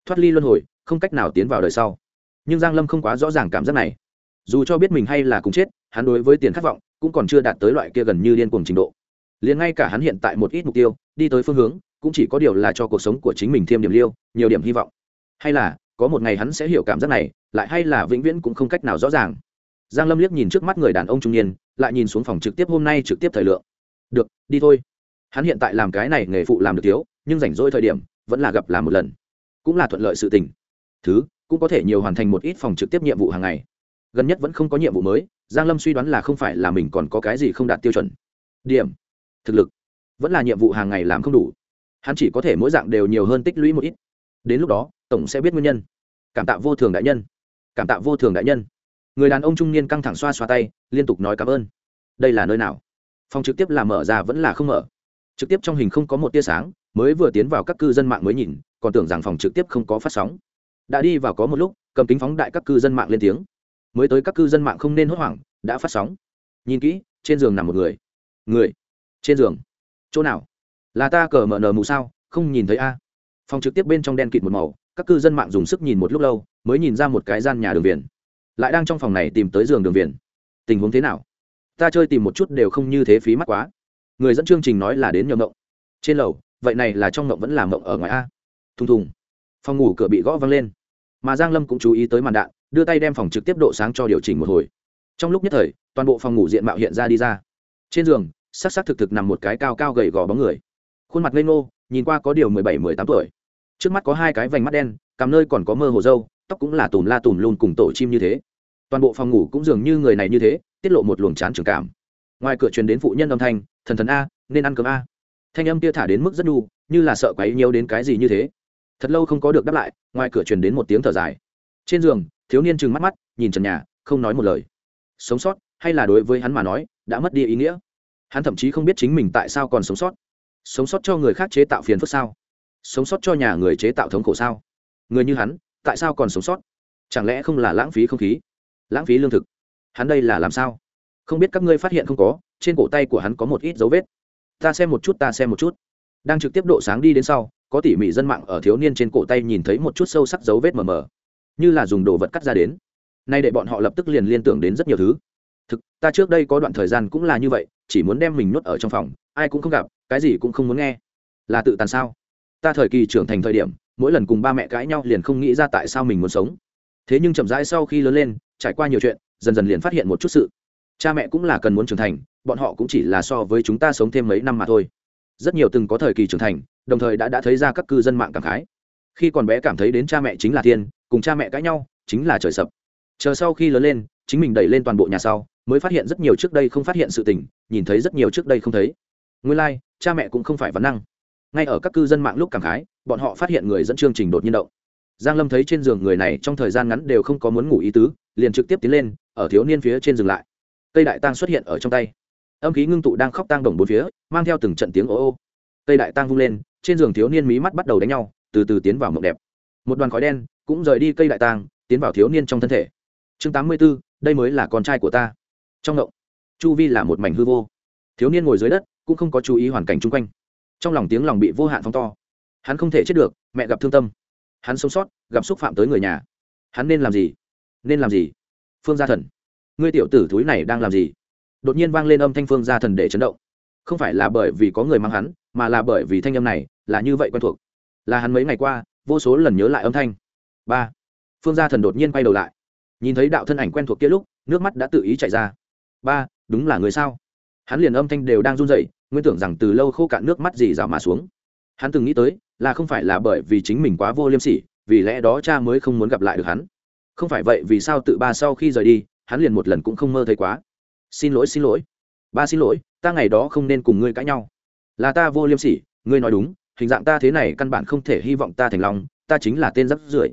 thoát ly luân hồi, không cách nào tiến vào đời sau. Nhưng giang lâm không quá rõ ràng cảm giác này. Dù cho biết mình hay là cùng chết, hắn đối với tiền khát vọng cũng còn chưa đạt tới loại kia gần như điên cuồng trình độ. Liền ngay cả hắn hiện tại một ít mục tiêu, đi tới phương hướng, cũng chỉ có điều là cho cuộc sống của chính mình thêm điểm liêu, nhiều điểm hy vọng. Hay là, có một ngày hắn sẽ hiểu cảm giác này, lại hay là vĩnh viễn cũng không cách nào rõ ràng. Giang lâm liếc nhìn trước mắt người đàn ông trung niên, lại nhìn xuống phòng trực tiếp hôm nay trực tiếp thời lượng được, đi thôi. Hắn hiện tại làm cái này nghề phụ làm được thiếu, nhưng rảnh rỗi thời điểm, vẫn là gặp làm một lần. Cũng là thuận lợi sự tình. Thứ, cũng có thể nhiều hoàn thành một ít phòng trực tiếp nhiệm vụ hàng ngày. Gần nhất vẫn không có nhiệm vụ mới, giang lâm suy đoán là không phải là mình còn có cái gì không đạt tiêu chuẩn. Điểm, thực lực. Vẫn là nhiệm vụ hàng ngày làm không đủ. Hắn chỉ có thể mỗi dạng đều nhiều hơn tích lũy một ít. Đến lúc đó, tổng sẽ biết nguyên nhân. Cảm tạ vô thường đại nhân. Cảm tạ vô thường đại nhân. Người đàn ông trung niên căng thẳng xoa xoa tay, liên tục nói cảm ơn. Đây là nơi nào? Phòng trực tiếp là mở ra vẫn là không mở. Trực tiếp trong hình không có một tia sáng, mới vừa tiến vào các cư dân mạng mới nhìn, còn tưởng rằng phòng trực tiếp không có phát sóng. Đã đi vào có một lúc, cầm kính phóng đại các cư dân mạng lên tiếng. Mới tới các cư dân mạng không nên hốt hoảng, đã phát sóng. Nhìn kỹ, trên giường nằm một người. Người? Trên giường. Chỗ nào? Là ta cờ mở nờ mù sao? Không nhìn thấy a. Phòng trực tiếp bên trong đen kịt một màu, các cư dân mạng dùng sức nhìn một lúc lâu, mới nhìn ra một cái gian nhà đường viền. Lại đang trong phòng này tìm tới giường đường viền. Tình huống thế nào? Ta chơi tìm một chút đều không như thế phí mắt quá. Người dẫn chương trình nói là đến nhờ mộng. Trên lầu, vậy này là trong mộng vẫn làm mộng ở ngoài a. Thùng thùng. Phòng ngủ cửa bị gõ văng lên. Mà giang lâm cũng chú ý tới màn đạn, đưa tay đem phòng trực tiếp độ sáng cho điều chỉnh một hồi. Trong lúc nhất thời, toàn bộ phòng ngủ diện mạo hiện ra đi ra. Trên giường, sắc sắc thực thực nằm một cái cao cao gầy gò bóng người. Khuôn mặt ngây ngô, nhìn qua có điều mười bảy, mười tám tuổi. Trước mắt có hai cái vành mắt đen, cằm nơi còn có mơ hồ dâu tóc cũng là tùm la tùm luôn cùng tổ chim như thế. Toàn bộ phòng ngủ cũng dường như người này như thế tiết lộ một luồng chán trường cảm. Ngoài cửa truyền đến phụ nhân âm thanh, thần thần a, nên ăn cơm a. Thanh âm kia thả đến mức rất đu như là sợ quấy nhiều đến cái gì như thế. Thật lâu không có được đáp lại, ngoài cửa truyền đến một tiếng thở dài. Trên giường, thiếu niên trừng mắt mắt, nhìn trần nhà, không nói một lời. Sống sót, hay là đối với hắn mà nói, đã mất đi ý nghĩa. Hắn thậm chí không biết chính mình tại sao còn sống sót. Sống sót cho người khác chế tạo phiền phức sao? Sống sót cho nhà người chế tạo thống khổ sao? Người như hắn, tại sao còn sống sót? Chẳng lẽ không là lãng phí không khí? Lãng phí lương thực hắn đây là làm sao? Không biết các ngươi phát hiện không có, trên cổ tay của hắn có một ít dấu vết. Ta xem một chút, ta xem một chút. Đang trực tiếp độ sáng đi đến sau, có tỉ mỉ dân mạng ở thiếu niên trên cổ tay nhìn thấy một chút sâu sắc dấu vết mờ mờ. Như là dùng đồ vật cắt ra đến. Nay để bọn họ lập tức liền liên tưởng đến rất nhiều thứ. Thực, ta trước đây có đoạn thời gian cũng là như vậy, chỉ muốn đem mình nuốt ở trong phòng, ai cũng không gặp, cái gì cũng không muốn nghe. Là tự tàn sao? Ta thời kỳ trưởng thành thời điểm, mỗi lần cùng ba mẹ cãi nhau liền không nghĩ ra tại sao mình muốn sống. Thế nhưng chậm rãi sau khi lớn lên, trải qua nhiều chuyện dần dần liền phát hiện một chút sự. Cha mẹ cũng là cần muốn trưởng thành bọn họ cũng chỉ là so với chúng ta sống thêm mấy năm mà thôi. Rất nhiều từng có thời kỳ trưởng thành đồng thời đã đã thấy ra các cư dân mạng cảm khái. Khi còn bé cảm thấy đến cha mẹ chính là thiên cùng cha mẹ cãi nhau chính là trời sập. Chờ sau khi lớn lên chính mình đẩy lên toàn bộ nhà sau mới phát hiện rất nhiều trước đây không phát hiện sự tình nhìn thấy rất nhiều trước đây không thấy. Nguyên lai、like, cha mẹ cũng không phải vấn năng. Ngay ở các cư dân mạng lúc cảm khái bọn họ phát hiện người dẫn chương trình đột nhiên động. Giang lâm thấy trên giường người này trong thời gian ngắn đều không có muốn ngủ ý tứ liền trực tiếp tiến lên ở thiếu niên phía trên dừng lại. Cây đại tang xuất hiện ở trong tay. Âm khí ngưng tụ đang khóc tang đồng bốn phía mang theo từng trận tiếng ô ô cây đại tang vung lên trên giường thiếu niên mí mắt bắt đầu đánh nhau từ từ tiến vào mộng đẹp. Một đoàn khói đen cũng rời đi cây đại tang tiến vào thiếu niên trong thân thể. Chương tám mươi 84, đây mới là con trai của ta. Trong ngộng chu vi là một mảnh hư vô. Thiếu niên ngồi dưới đất cũng không có chú ý hoàn cảnh chung quanh. Trong lòng tiếng lòng bị vô hạn phóng to. Hắn không thể chết được mẹ gặp thương tâm. Hắn sống sót gặp xúc phạm tới người nhà. Hắn nên làm gì? Nên làm gì? Phương gia thần. Ngươi tiểu tử thúi này đang làm gì? Đột nhiên vang lên âm thanh phương gia thần để chấn động. Không phải là bởi vì có người mang hắn, mà là bởi vì thanh âm này là như vậy quen thuộc. Là hắn mấy ngày qua, vô số lần nhớ lại âm thanh. Ba. Phương gia thần đột nhiên quay đầu lại. Nhìn thấy đạo thân ảnh quen thuộc kia lúc, nước mắt đã tự ý chạy ra. Ba, đúng là người sao? Hắn liền âm thanh đều đang run dậy nguyên tưởng rằng từ lâu khô cạn nước mắt gì rào mà xuống. Hắn từng nghĩ tới, là không phải là bởi vì chính mình quá vô liêm sỉ, vì lẽ đó cha mới không muốn gặp lại được hắn không phải vậy, vì sao tự ba sau khi rời đi, hắn liền một lần cũng không mơ thấy quá? Xin lỗi xin lỗi. Ba xin lỗi, ta ngày đó không nên cùng ngươi cãi nhau. Là ta vô liêm sỉ, ngươi nói đúng, hình dạng ta thế này căn bản không thể hy vọng ta thành lòng, ta chính là tên rắp rưởi.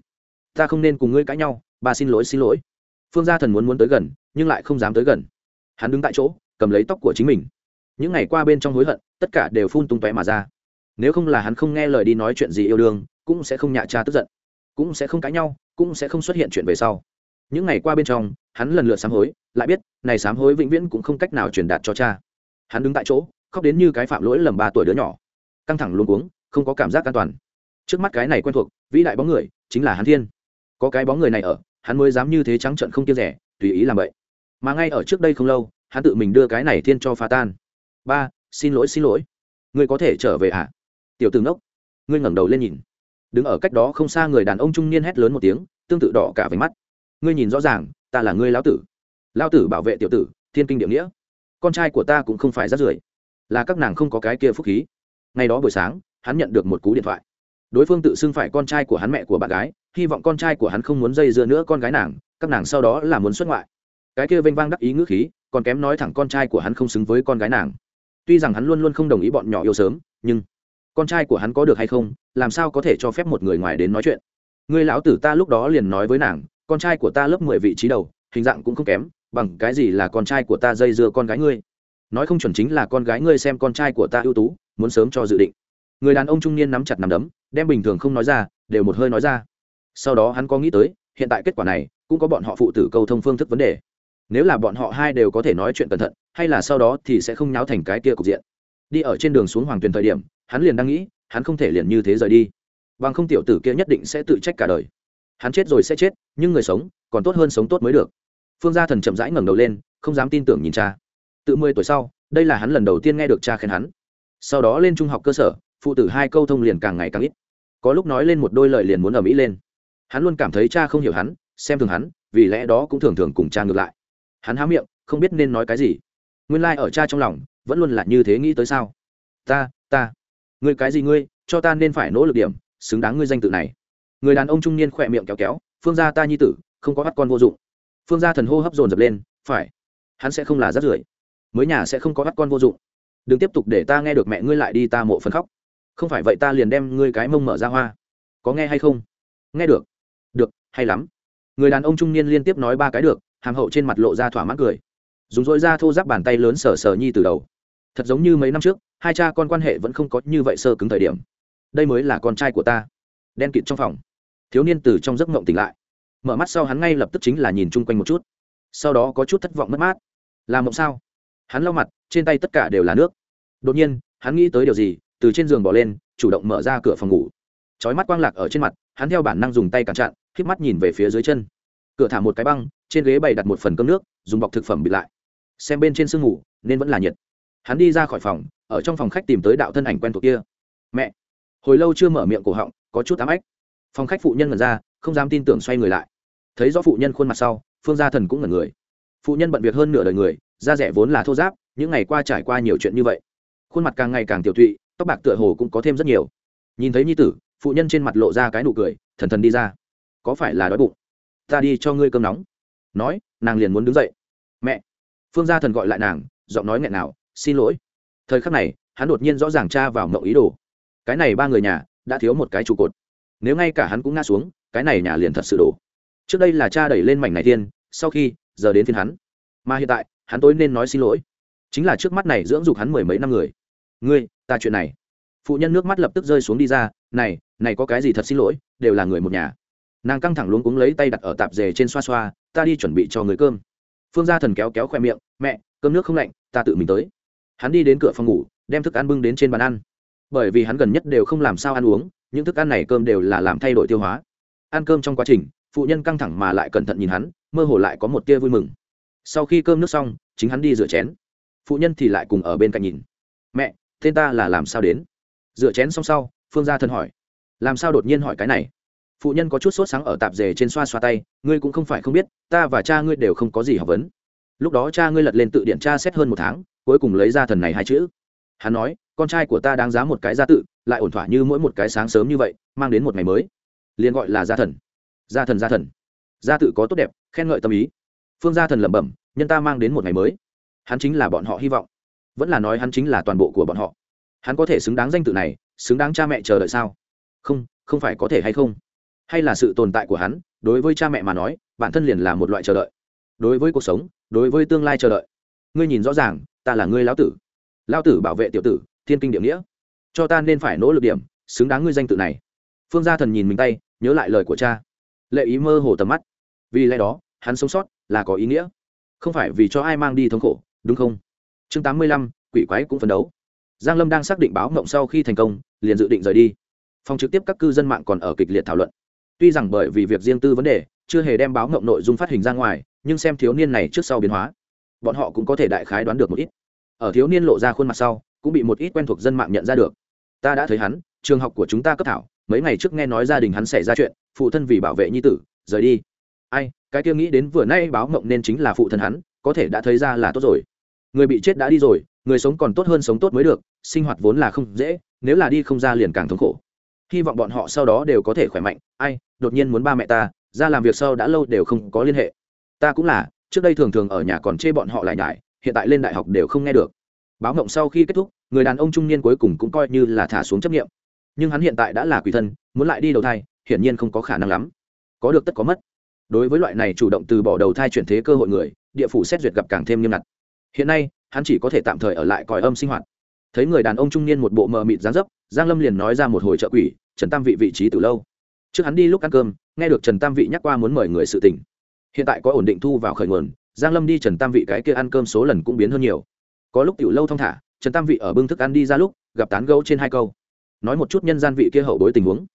Ta không nên cùng ngươi cãi nhau, ba xin lỗi xin lỗi. Phương gia thần muốn muốn tới gần, nhưng lại không dám tới gần. Hắn đứng tại chỗ, cầm lấy tóc của chính mình. Những ngày qua bên trong hối hận, tất cả đều phun tung tóe mà ra. Nếu không là hắn không nghe lời đi nói chuyện gì yêu đương, cũng sẽ không nhạ cha tức giận cũng sẽ không cãi nhau, cũng sẽ không xuất hiện chuyện về sau. Những ngày qua bên trong, hắn lần lượt sám hối, lại biết, này sám hối vĩnh viễn cũng không cách nào truyền đạt cho cha. Hắn đứng tại chỗ, khóc đến như cái phạm lỗi lầm ba tuổi đứa nhỏ. Căng thẳng luôn cuống, không có cảm giác an toàn. Trước mắt cái này quen thuộc, vĩ đại bóng người, chính là hắn thiên. Có cái bóng người này ở, hắn mới dám như thế trắng trận không kiêng rẻ, tùy ý làm vậy mà ngay ở trước đây không lâu, hắn tự mình đưa cái này thiên cho phá tan. Ba, xin lỗi xin lỗi. Ngươi có thể trở về ạ à? tiểu tướng đốc ngươi ngẩng đầu lên nhìn đứng ở cách đó không xa người đàn ông trung niên hét lớn một tiếng, tương tự đỏ cả váy mắt. Ngươi nhìn rõ ràng, ta là ngươi lão tử. Lão tử bảo vệ tiểu tử, thiên kinh địa nghĩa. Con trai của ta cũng không phải rát rưởi. Là các nàng không có cái kia phúc khí. Ngày đó buổi sáng, hắn nhận được một cú điện thoại. Đối phương tự xưng phải con trai của hắn mẹ của bạn gái, hy vọng con trai của hắn không muốn dây dưa nữa con gái nàng, các nàng sau đó là muốn xuất ngoại. Cái kia vênh vang đắc ý ngữ khí, còn kém nói thẳng con trai của hắn không xứng với con gái nàng. Tuy rằng hắn luôn luôn không đồng ý bọn nhỏ yêu sớm, nhưng con trai của hắn có được hay không, làm sao có thể cho phép một người ngoài đến nói chuyện. Người lão tử ta lúc đó liền nói với nàng, con trai của ta lớp mười vị trí đầu, hình dạng cũng không kém, bằng cái gì là con trai của ta dây dưa con gái ngươi. Nói không chuẩn chính là con gái ngươi xem con trai của ta ưu tú, muốn sớm cho dự định. Người đàn ông trung niên nắm chặt nắm đấm, đem bình thường không nói ra, đều một hơi nói ra. Sau đó hắn có nghĩ tới, hiện tại kết quả này, cũng có bọn họ phụ tử câu thông phương thức vấn đề. Nếu là bọn họ hai đều có thể nói chuyện cẩn thận, hay là sau đó thì sẽ không nháo thành cái kia cục diện. Đi ở trên đường xuống hoàng tuyền thời điểm hắn liền đang nghĩ, hắn không thể liền như thế rời đi. Bằng không tiểu tử kia nhất định sẽ tự trách cả đời. Hắn chết rồi sẽ chết, nhưng người sống, còn tốt hơn sống tốt mới được. Phương gia thần chậm rãi ngẩng đầu lên, không dám tin tưởng nhìn cha. Tự mười tuổi sau, đây là hắn lần đầu tiên nghe được cha khen hắn. Sau đó lên trung học cơ sở, phụ tử hai câu thông liền càng ngày càng ít. Có lúc nói lên một đôi lời liền muốn ở mỹ lên. Hắn luôn cảm thấy cha không hiểu hắn, xem thường hắn, vì lẽ đó cũng thường thường cùng cha ngược lại. Hắn há miệng, không biết nên nói cái gì. Nguyên lai、like、ở cha trong lòng, vẫn luôn là như thế nghĩ tới sao? Ta ta ngươi cái gì ngươi, cho ta nên phải nỗ lực điểm, xứng đáng ngươi danh tự này. Người đàn ông trung niên khỏe miệng kéo kéo, phương gia ta nhi tử, không có bắt con vô dụng. Phương gia thần hô hấp dồn dập lên, phải. Hắn sẽ không là rát rưởi. Mới nhà sẽ không có bắt con vô dụng. Đừng tiếp tục để ta nghe được mẹ ngươi lại đi ta mộ phần khóc. Không phải vậy ta liền đem ngươi cái mông mở ra hoa. Có nghe hay không? Nghe được. Được, hay lắm. Người đàn ông trung niên liên tiếp nói ba cái được, hàm hậu trên mặt lộ ra thỏa mãn cười. Dùng dỗi ra thô giáp bàn tay lớn sờ sờ nhi từ đầu. Thật giống như mấy năm trước hai cha con quan hệ vẫn không có như vậy sơ cứng thời điểm. Đây mới là con trai của ta. Đen kịt trong phòng. Thiếu niên từ trong giấc mộng tỉnh lại. Mở mắt sau hắn ngay lập tức chính là nhìn chung quanh một chút. Sau đó có chút thất vọng mất mát. Làm mộng sao? Hắn lau mặt, trên tay tất cả đều là nước. Đột nhiên, hắn nghĩ tới điều gì, từ trên giường bỏ lên, chủ động mở ra cửa phòng ngủ. Trói mắt quang lạc ở trên mặt, hắn theo bản năng dùng tay cản chặn k mắt nhìn về phía dưới chân. Cửa thả một cái băng, trên ghế bày đặt một phần cơm nước, dùng bọc thực phẩm bịt lại. Xem bên trên sương ngủ, nên vẫn là nhiệt hắn đi ra khỏi phòng, ở trong phòng khách tìm tới đạo thân ảnh quen thuộc kia. Mẹ. Hồi lâu chưa mở miệng cổ họng, có chút ám ách phòng khách phụ nhân ngẩn ra, không dám tin tưởng xoay người lại. Thấy rõ phụ nhân khuôn mặt sau, phương gia thần cũng ngẩn người. Phụ nhân bận việc hơn nửa đời người, da rẻ vốn là thô giáp những ngày qua trải qua nhiều chuyện như vậy. Khuôn mặt càng ngày càng tiểu thụy tóc bạc tựa hồ cũng có thêm rất nhiều. Nhìn thấy nhi tử, phụ nhân trên mặt lộ ra cái nụ cười, thần thần đi ra. Có phải là đói bụng? Ta đi cho ngươi cơm nóng. Nói, nàng liền muốn đứng dậy. Mẹ. Phương gia thần gọi lại nàng, giọng nói nghẹn nào xin lỗi. Thời khắc này, hắn đột nhiên rõ ràng tra vào mộng ý đồ. Cái này ba người nhà, đã thiếu một cái trụ cột. Nếu ngay cả hắn cũng ngã xuống, cái này nhà liền thật sự đổ. Trước đây là cha đẩy lên mảnh này thiên, sau khi, giờ đến thiên hắn. Mà hiện tại, hắn tối nên nói xin lỗi. Chính là trước mắt này dưỡng dục hắn mười mấy năm người. Ngươi, ta chuyện này. Phụ nhân nước mắt lập tức rơi xuống đi ra, này này có cái gì thật xin lỗi, đều là người một nhà. Nàng căng thẳng luống cuống lấy tay đặt ở tạp dề trên xoa xoa, ta đi chuẩn bị cho người cơm. Phương gia thần kéo kéo khoe miệng, mẹ, cơm nước không lạnh, ta tự mình tới hắn đi đến cửa phòng ngủ, đem thức ăn bưng đến trên bàn ăn. Bởi vì hắn gần nhất đều không làm sao ăn uống, những thức ăn này cơm đều là làm thay đổi tiêu hóa. Ăn cơm trong quá trình, phụ nhân căng thẳng mà lại cẩn thận nhìn hắn, mơ hồ lại có một tia vui mừng. Sau khi cơm nước xong, chính hắn đi rửa chén. Phụ nhân thì lại cùng ở bên cạnh nhìn. Mẹ, tên ta là làm sao đến? Rửa chén xong sau, phương gia thân hỏi. Làm sao đột nhiên hỏi cái này? Phụ nhân có chút sốt sáng ở tạp dề trên xoa xoa tay, ngươi cũng không phải không biết, ta và cha ngươi đều không có gì học vấn lúc đó cha ngươi lật lên tự điện tra xét hơn một tháng, cuối cùng lấy ra thần này hai chữ. Hắn nói, con trai của ta đáng giá một cái gia tự, lại ổn thỏa như mỗi một cái sáng sớm như vậy, mang đến một ngày mới. Liền gọi là gia thần. Gia thần gia thần. Gia tự có tốt đẹp, khen ngợi tâm ý. Phương gia thần lẩm bẩm, nhân ta mang đến một ngày mới. Hắn chính là bọn họ hy vọng. Vẫn là nói hắn chính là toàn bộ của bọn họ. Hắn có thể xứng đáng danh tự này, xứng đáng cha mẹ chờ đợi sao? Không không phải có thể hay không? Hay là sự tồn tại của hắn, đối với cha mẹ mà nói, bản thân liền là một loại chờ đợi. Đối với cuộc sống đối với tương lai chờ đợi. Ngươi nhìn rõ ràng, ta là ngươi lão tử. Lão tử bảo vệ tiểu tử, thiên kinh địa nghĩa. Cho ta nên phải nỗ lực điểm, xứng đáng ngươi danh tự này. Phương gia thần nhìn mình tay, nhớ lại lời của cha. Lệ ý mơ hồ tầm mắt. Vì lẽ đó, hắn sống sót là có ý nghĩa. Không phải vì cho ai mang đi thống khổ, đúng không? Chương tám mươi lăm, quỷ quái cũng phấn đấu. Giang lâm đang xác định báo mộng sau khi thành công, liền dự định rời đi. Phòng trực tiếp các cư dân mạng còn ở kịch liệt thảo luận. Tuy rằng bởi vì việc riêng tư vấn đề, chưa hề đem báo mộng nội dung phát hình ra ngoài nhưng xem thiếu niên này trước sau biến hóa, bọn họ cũng có thể đại khái đoán được một ít. Ở thiếu niên lộ ra khuôn mặt sau, cũng bị một ít quen thuộc dân mạng nhận ra được. Ta đã thấy hắn, trường học của chúng ta cấp thảo, mấy ngày trước nghe nói gia đình hắn xảy ra chuyện, phụ thân vì bảo vệ nhi tử, rời đi. Ai, cái kia nghĩ đến vừa nay báo mộng nên chính là phụ thân hắn, có thể đã thấy ra là tốt rồi. Người bị chết đã đi rồi, người sống còn tốt hơn sống tốt mới được, sinh hoạt vốn là không dễ, nếu là đi không ra liền càng thống khổ. Hy vọng bọn họ sau đó đều có thể khỏe mạnh. Ai, đột nhiên muốn ba mẹ ta, ra làm việc sau đã lâu đều không có liên hệ ta cũng là, trước đây thường thường ở nhà còn chê bọn họ lại nhải, hiện tại lên đại học đều không nghe được. Báo ngộng sau khi kết thúc, người đàn ông trung niên cuối cùng cũng coi như là thả xuống chấp nghiệm. Nhưng hắn hiện tại đã là quỷ thân, muốn lại đi đầu thai, hiển nhiên không có khả năng lắm. Có được tất có mất. Đối với loại này chủ động từ bỏ đầu thai chuyển thế cơ hội người, địa phủ xét duyệt gặp càng thêm nghiêm ngặt. Hiện nay, hắn chỉ có thể tạm thời ở lại còi âm sinh hoạt. Thấy người đàn ông trung niên một bộ mờ mịt dán dấp, giang lâm liền nói ra một hồi trợ quỷ, trần tam vị vị trí từ lâu. Trước hắn đi lúc ăn cơm, nghe được trần tam vị nhắc qua muốn mời người sự tình hiện tại có ổn định thu vào khởi nguồn, giang lâm đi trần tam vị cái kia ăn cơm số lần cũng biến hơn nhiều. Có lúc tiểu lâu thong thả, trần tam vị ở bưng thức ăn đi ra lúc, gặp tán gấu trên hai câu. Nói một chút nhân gian vị kia hậu bối tình huống.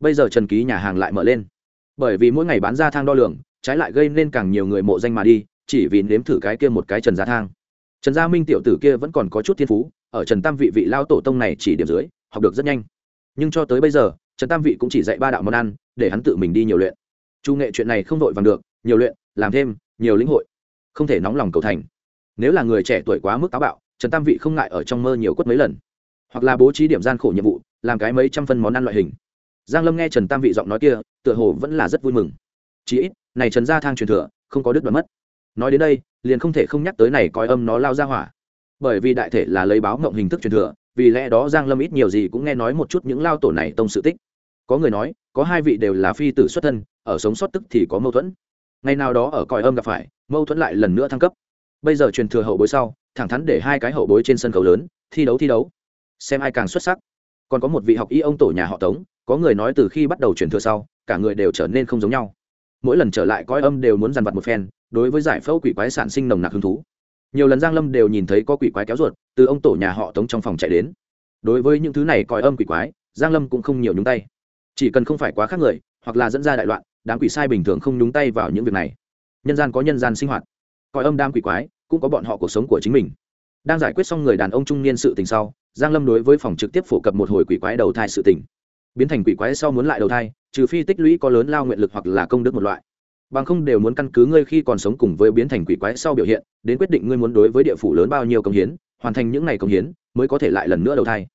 Bây giờ trần ký nhà hàng lại mở lên. Bởi vì mỗi ngày bán ra thang đo lường, trái lại gây nên càng nhiều người mộ danh mà đi, chỉ vì nếm thử cái kia một cái trần gia thang. Trần gia minh tiểu tử kia vẫn còn có chút thiên phú, ở trần tam vị vị lao tổ tông này chỉ điểm dưới, học được rất nhanh. Nhưng cho tới bây giờ, trần tam vị cũng chỉ dạy ba đạo món ăn, để hắn tự mình đi nhiều luyện. Chu nghệ chuyện này không vội vàng được nhiều luyện, làm thêm nhiều lĩnh hội, không thể nóng lòng cầu thành. Nếu là người trẻ tuổi quá mức táo bạo, trần tam vị không ngại ở trong mơ nhiều quất mấy lần. Hoặc là bố trí điểm gian khổ nhiệm vụ, làm cái mấy trăm phân món ăn loại hình. Giang lâm nghe trần tam vị giọng nói kia, tựa hồ vẫn là rất vui mừng. Chí ít, này trần gia thang truyền thừa, không có đứt đoạn mất. Nói đến đây, liền không thể không nhắc tới này coi âm nó lao ra hỏa. Bởi vì đại thể là lấy báo ngộng hình thức truyền thừa, vì lẽ đó giang lâm ít nhiều gì cũng nghe nói một chút những lao tổ này tông sự tích. Có người nói, có hai vị đều là phi tử xuất thân, ở sống sót tức thì có mâu thuẫn ngày nào đó ở cõi âm gặp phải, mâu thuẫn lại lần nữa thăng cấp. Bây giờ truyền thừa hậu bối sau, thẳng thắn để hai cái hậu bối trên sân khấu lớn, thi đấu thi đấu. Xem ai càng xuất sắc. Còn có một vị học y ông tổ nhà họ tống, có người nói từ khi bắt đầu truyền thừa sau, cả người đều trở nên không giống nhau. Mỗi lần trở lại coi âm đều muốn dằn vặt một phen, đối với giải phẫu quỷ quái sản sinh nồng nặc hứng thú. Nhiều lần giang lâm đều nhìn thấy có quỷ quái kéo ruột, từ ông tổ nhà họ tống trong phòng chạy đến. Đối với những thứ này coi âm quỷ quái, giang lâm cũng không nhiều nhúng tay. Chỉ cần không phải quá khác người, hoặc là dẫn ra đại loạn đám quỷ sai bình thường không nhúng tay vào những việc này. Nhân gian có nhân gian sinh hoạt. Coi âm đam quỷ quái, cũng có bọn họ cuộc sống của chính mình. Đang giải quyết xong người đàn ông trung niên sự tình sau, giang lâm đối với phòng trực tiếp phổ cập một hồi quỷ quái đầu thai sự tình. Biến thành quỷ quái sau muốn lại đầu thai, trừ phi tích lũy có lớn lao nguyện lực hoặc là công đức một loại. Bằng không đều muốn căn cứ ngươi khi còn sống cùng với biến thành quỷ quái sau biểu hiện, đến quyết định ngươi muốn đối với địa phủ lớn bao nhiêu công hiến, hoàn thành những ngày công hiến, mới có thể lại lần nữa đầu thai.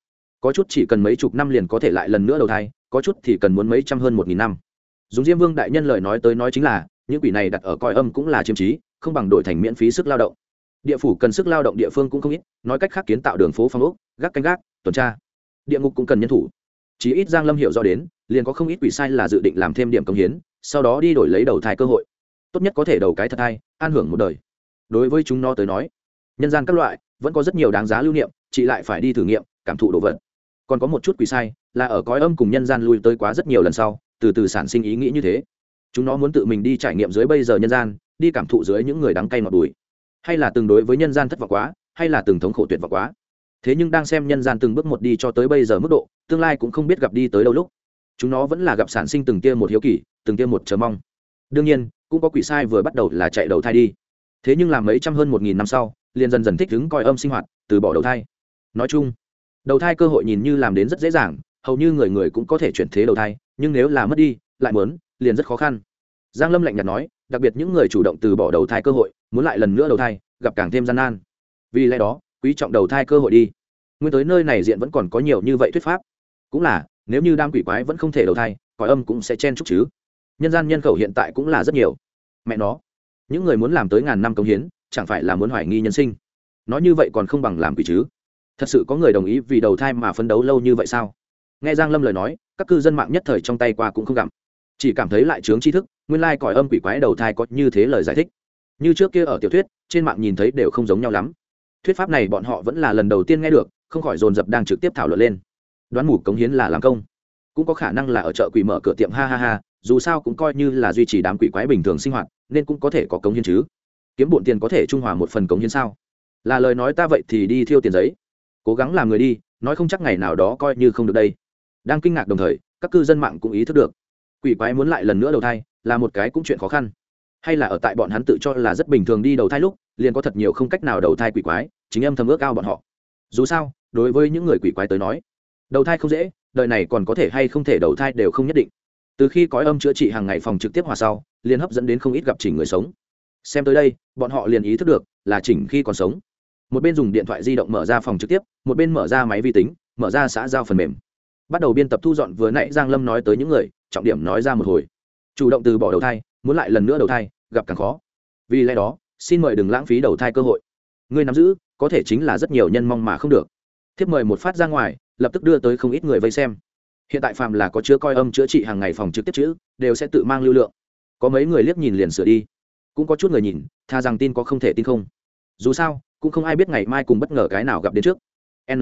Có chút chỉ cần mấy chục năm liền có thể lại lần nữa đầu thai, có chút thì cần muốn mấy trăm hơn một nghìn năm dùng diêm vương đại nhân lời nói tới nói chính là, những quỷ này đặt ở coi âm cũng là chiếm trí, không bằng đổi thành miễn phí sức lao động. Địa phủ cần sức lao động địa phương cũng không ít, nói cách khác kiến tạo đường phố phong ốc, gác canh gác, tuần tra. Địa ngục cũng cần nhân thủ. Chí ít giang lâm hiểu do đến, liền có không ít quỷ sai là dự định làm thêm điểm công hiến, sau đó đi đổi lấy đầu thai cơ hội. Tốt nhất có thể đầu cái thật thai, an hưởng một đời. Đối với chúng nó tới nói, nhân gian các loại, vẫn có rất nhiều đáng giá lưu niệm chị lại phải đi thử nghiệm, cảm thụ đồ vật. Còn có một chút quỷ sai, là ở cõi âm cùng nhân gian lui tới quá rất nhiều lần sau từ từ sản sinh ý nghĩ như thế. Chúng nó muốn tự mình đi trải nghiệm dưới bây giờ nhân gian, đi cảm thụ dưới những người đắng cay ngọt bùi. Hay là từng đối với nhân gian thất vọng quá, hay là từng thống khổ tuyệt vọng quá. Thế nhưng đang xem nhân gian từng bước một đi cho tới bây giờ mức độ, tương lai cũng không biết gặp đi tới đâu lúc. Chúng nó vẫn là gặp sản sinh từng tia một hiếu kỳ, từng tia một chờ mong. Đương nhiên, cũng có quỷ sai vừa bắt đầu là chạy đầu thai đi. Thế nhưng làm mấy trăm hơn một nghìn năm sau, liền dần dần thích ứng coi âm sinh hoạt, từ bỏ đầu thai. Nói chung, đầu thai cơ hội nhìn như làm đến rất dễ dàng, hầu như người người cũng có thể chuyển thế đầu thai nhưng nếu là mất đi, lại muốn, liền rất khó khăn. Giang lâm lạnh nhạt nói, đặc biệt những người chủ động từ bỏ đầu thai cơ hội, muốn lại lần nữa đầu thai, gặp càng thêm gian nan. Vì lẽ đó, quý trọng đầu thai cơ hội đi. Nguyên tới nơi này diện vẫn còn có nhiều như vậy thuyết pháp. Cũng là, nếu như đam quỷ quái vẫn không thể đầu thai, cõi âm cũng sẽ chen chúc chứ. Nhân gian nhân khẩu hiện tại cũng là rất nhiều. Mẹ nó, những người muốn làm tới ngàn năm công hiến, chẳng phải là muốn hoài nghi nhân sinh. Nói như vậy còn không bằng làm quỷ chứ. Thật sự có người đồng ý vì đầu thai mà phấn đấu lâu như vậy sao? Nghe giang lâm lời nói các cư dân mạng nhất thời trong tay qua cũng không gặm. Chỉ cảm thấy lại chướng tri thức, nguyên lai cõi âm quỷ quái đầu thai có như thế lời giải thích. Như trước kia ở tiểu thuyết, trên mạng nhìn thấy đều không giống nhau lắm. Thuyết pháp này bọn họ vẫn là lần đầu tiên nghe được, không khỏi dồn dập đang trực tiếp thảo luận lên. Đoán mủ cống hiến là làm công. Cũng có khả năng là ở chợ quỷ mở cửa tiệm ha ha ha, dù sao cũng coi như là duy trì đám quỷ quái bình thường sinh hoạt, nên cũng có thể có cống hiến chứ. Kiếm bộn tiền có thể trung hòa một phần cống hiến sao? Là lời nói ta vậy thì đi thiêu tiền giấy. Cố gắng làm người đi, nói không chắc ngày nào đó coi như không được đây đang kinh ngạc đồng thời, các cư dân mạng cũng ý thức được, quỷ quái muốn lại lần nữa đầu thai là một cái cũng chuyện khó khăn. Hay là ở tại bọn hắn tự cho là rất bình thường đi đầu thai lúc, liền có thật nhiều không cách nào đầu thai quỷ quái, chính âm thầm ước ao bọn họ. Dù sao, đối với những người quỷ quái tới nói, đầu thai không dễ, đời này còn có thể hay không thể đầu thai đều không nhất định. Từ khi cõi âm chữa trị hàng ngày phòng trực tiếp hòa sau, liền hấp dẫn đến không ít gặp chỉnh người sống. Xem tới đây, bọn họ liền ý thức được là chỉnh khi còn sống. Một bên dùng điện thoại di động mở ra phòng trực tiếp, một bên mở ra máy vi tính, mở ra xã giao phần mềm bắt đầu biên tập thu dọn vừa nãy giang lâm nói tới những người, trọng điểm nói ra một hồi. Chủ động từ bỏ đầu thai, muốn lại lần nữa đầu thai, gặp càng khó. Vì lẽ đó, xin mời đừng lãng phí đầu thai cơ hội. Người nắm giữ, có thể chính là rất nhiều nhân mong mà không được. Thiếp mời một phát ra ngoài, lập tức đưa tới không ít người vây xem. Hiện tại phàm là có chứa coi âm chữa trị hàng ngày phòng trực tiếp chữ, đều sẽ tự mang lưu lượng. Có mấy người liếc nhìn liền sửa đi. Cũng có chút người nhìn, tha rằng tin có không thể tin không. Dù sao, cũng không ai biết ngày mai cùng bất ngờ cái nào gặp đến trước. N.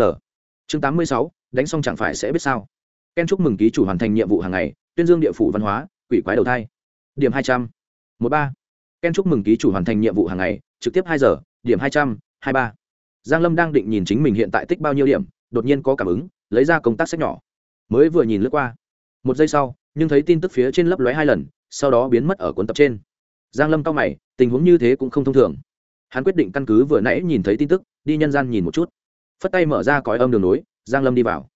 Chương tám mươi sáu đánh xong chẳng phải sẽ biết sao. Ken chúc mừng ký chủ hoàn thành nhiệm vụ hàng ngày, tuyên dương địa phủ văn hóa, quỷ quái đầu thai. Điểm hai trăm. Một ba. Ken chúc mừng ký chủ hoàn thành nhiệm vụ hàng ngày, trực tiếp hai giờ, điểm hai trăm, hai ba. Giang lâm đang định nhìn chính mình hiện tại tích bao nhiêu điểm, đột nhiên có cảm ứng, lấy ra công tác sách nhỏ. Mới vừa nhìn lướt qua. Một giây sau, nhưng thấy tin tức phía trên lấp lóe hai lần, sau đó biến mất ở cuốn tập trên. Giang lâm cao mày, tình huống như thế cũng không thông thường. Hắn quyết định căn cứ vừa nãy nhìn thấy tin tức, đi nhân gian nhìn một chút. Phất tay mở ra cõi âm đường nối giang lâm đi vào.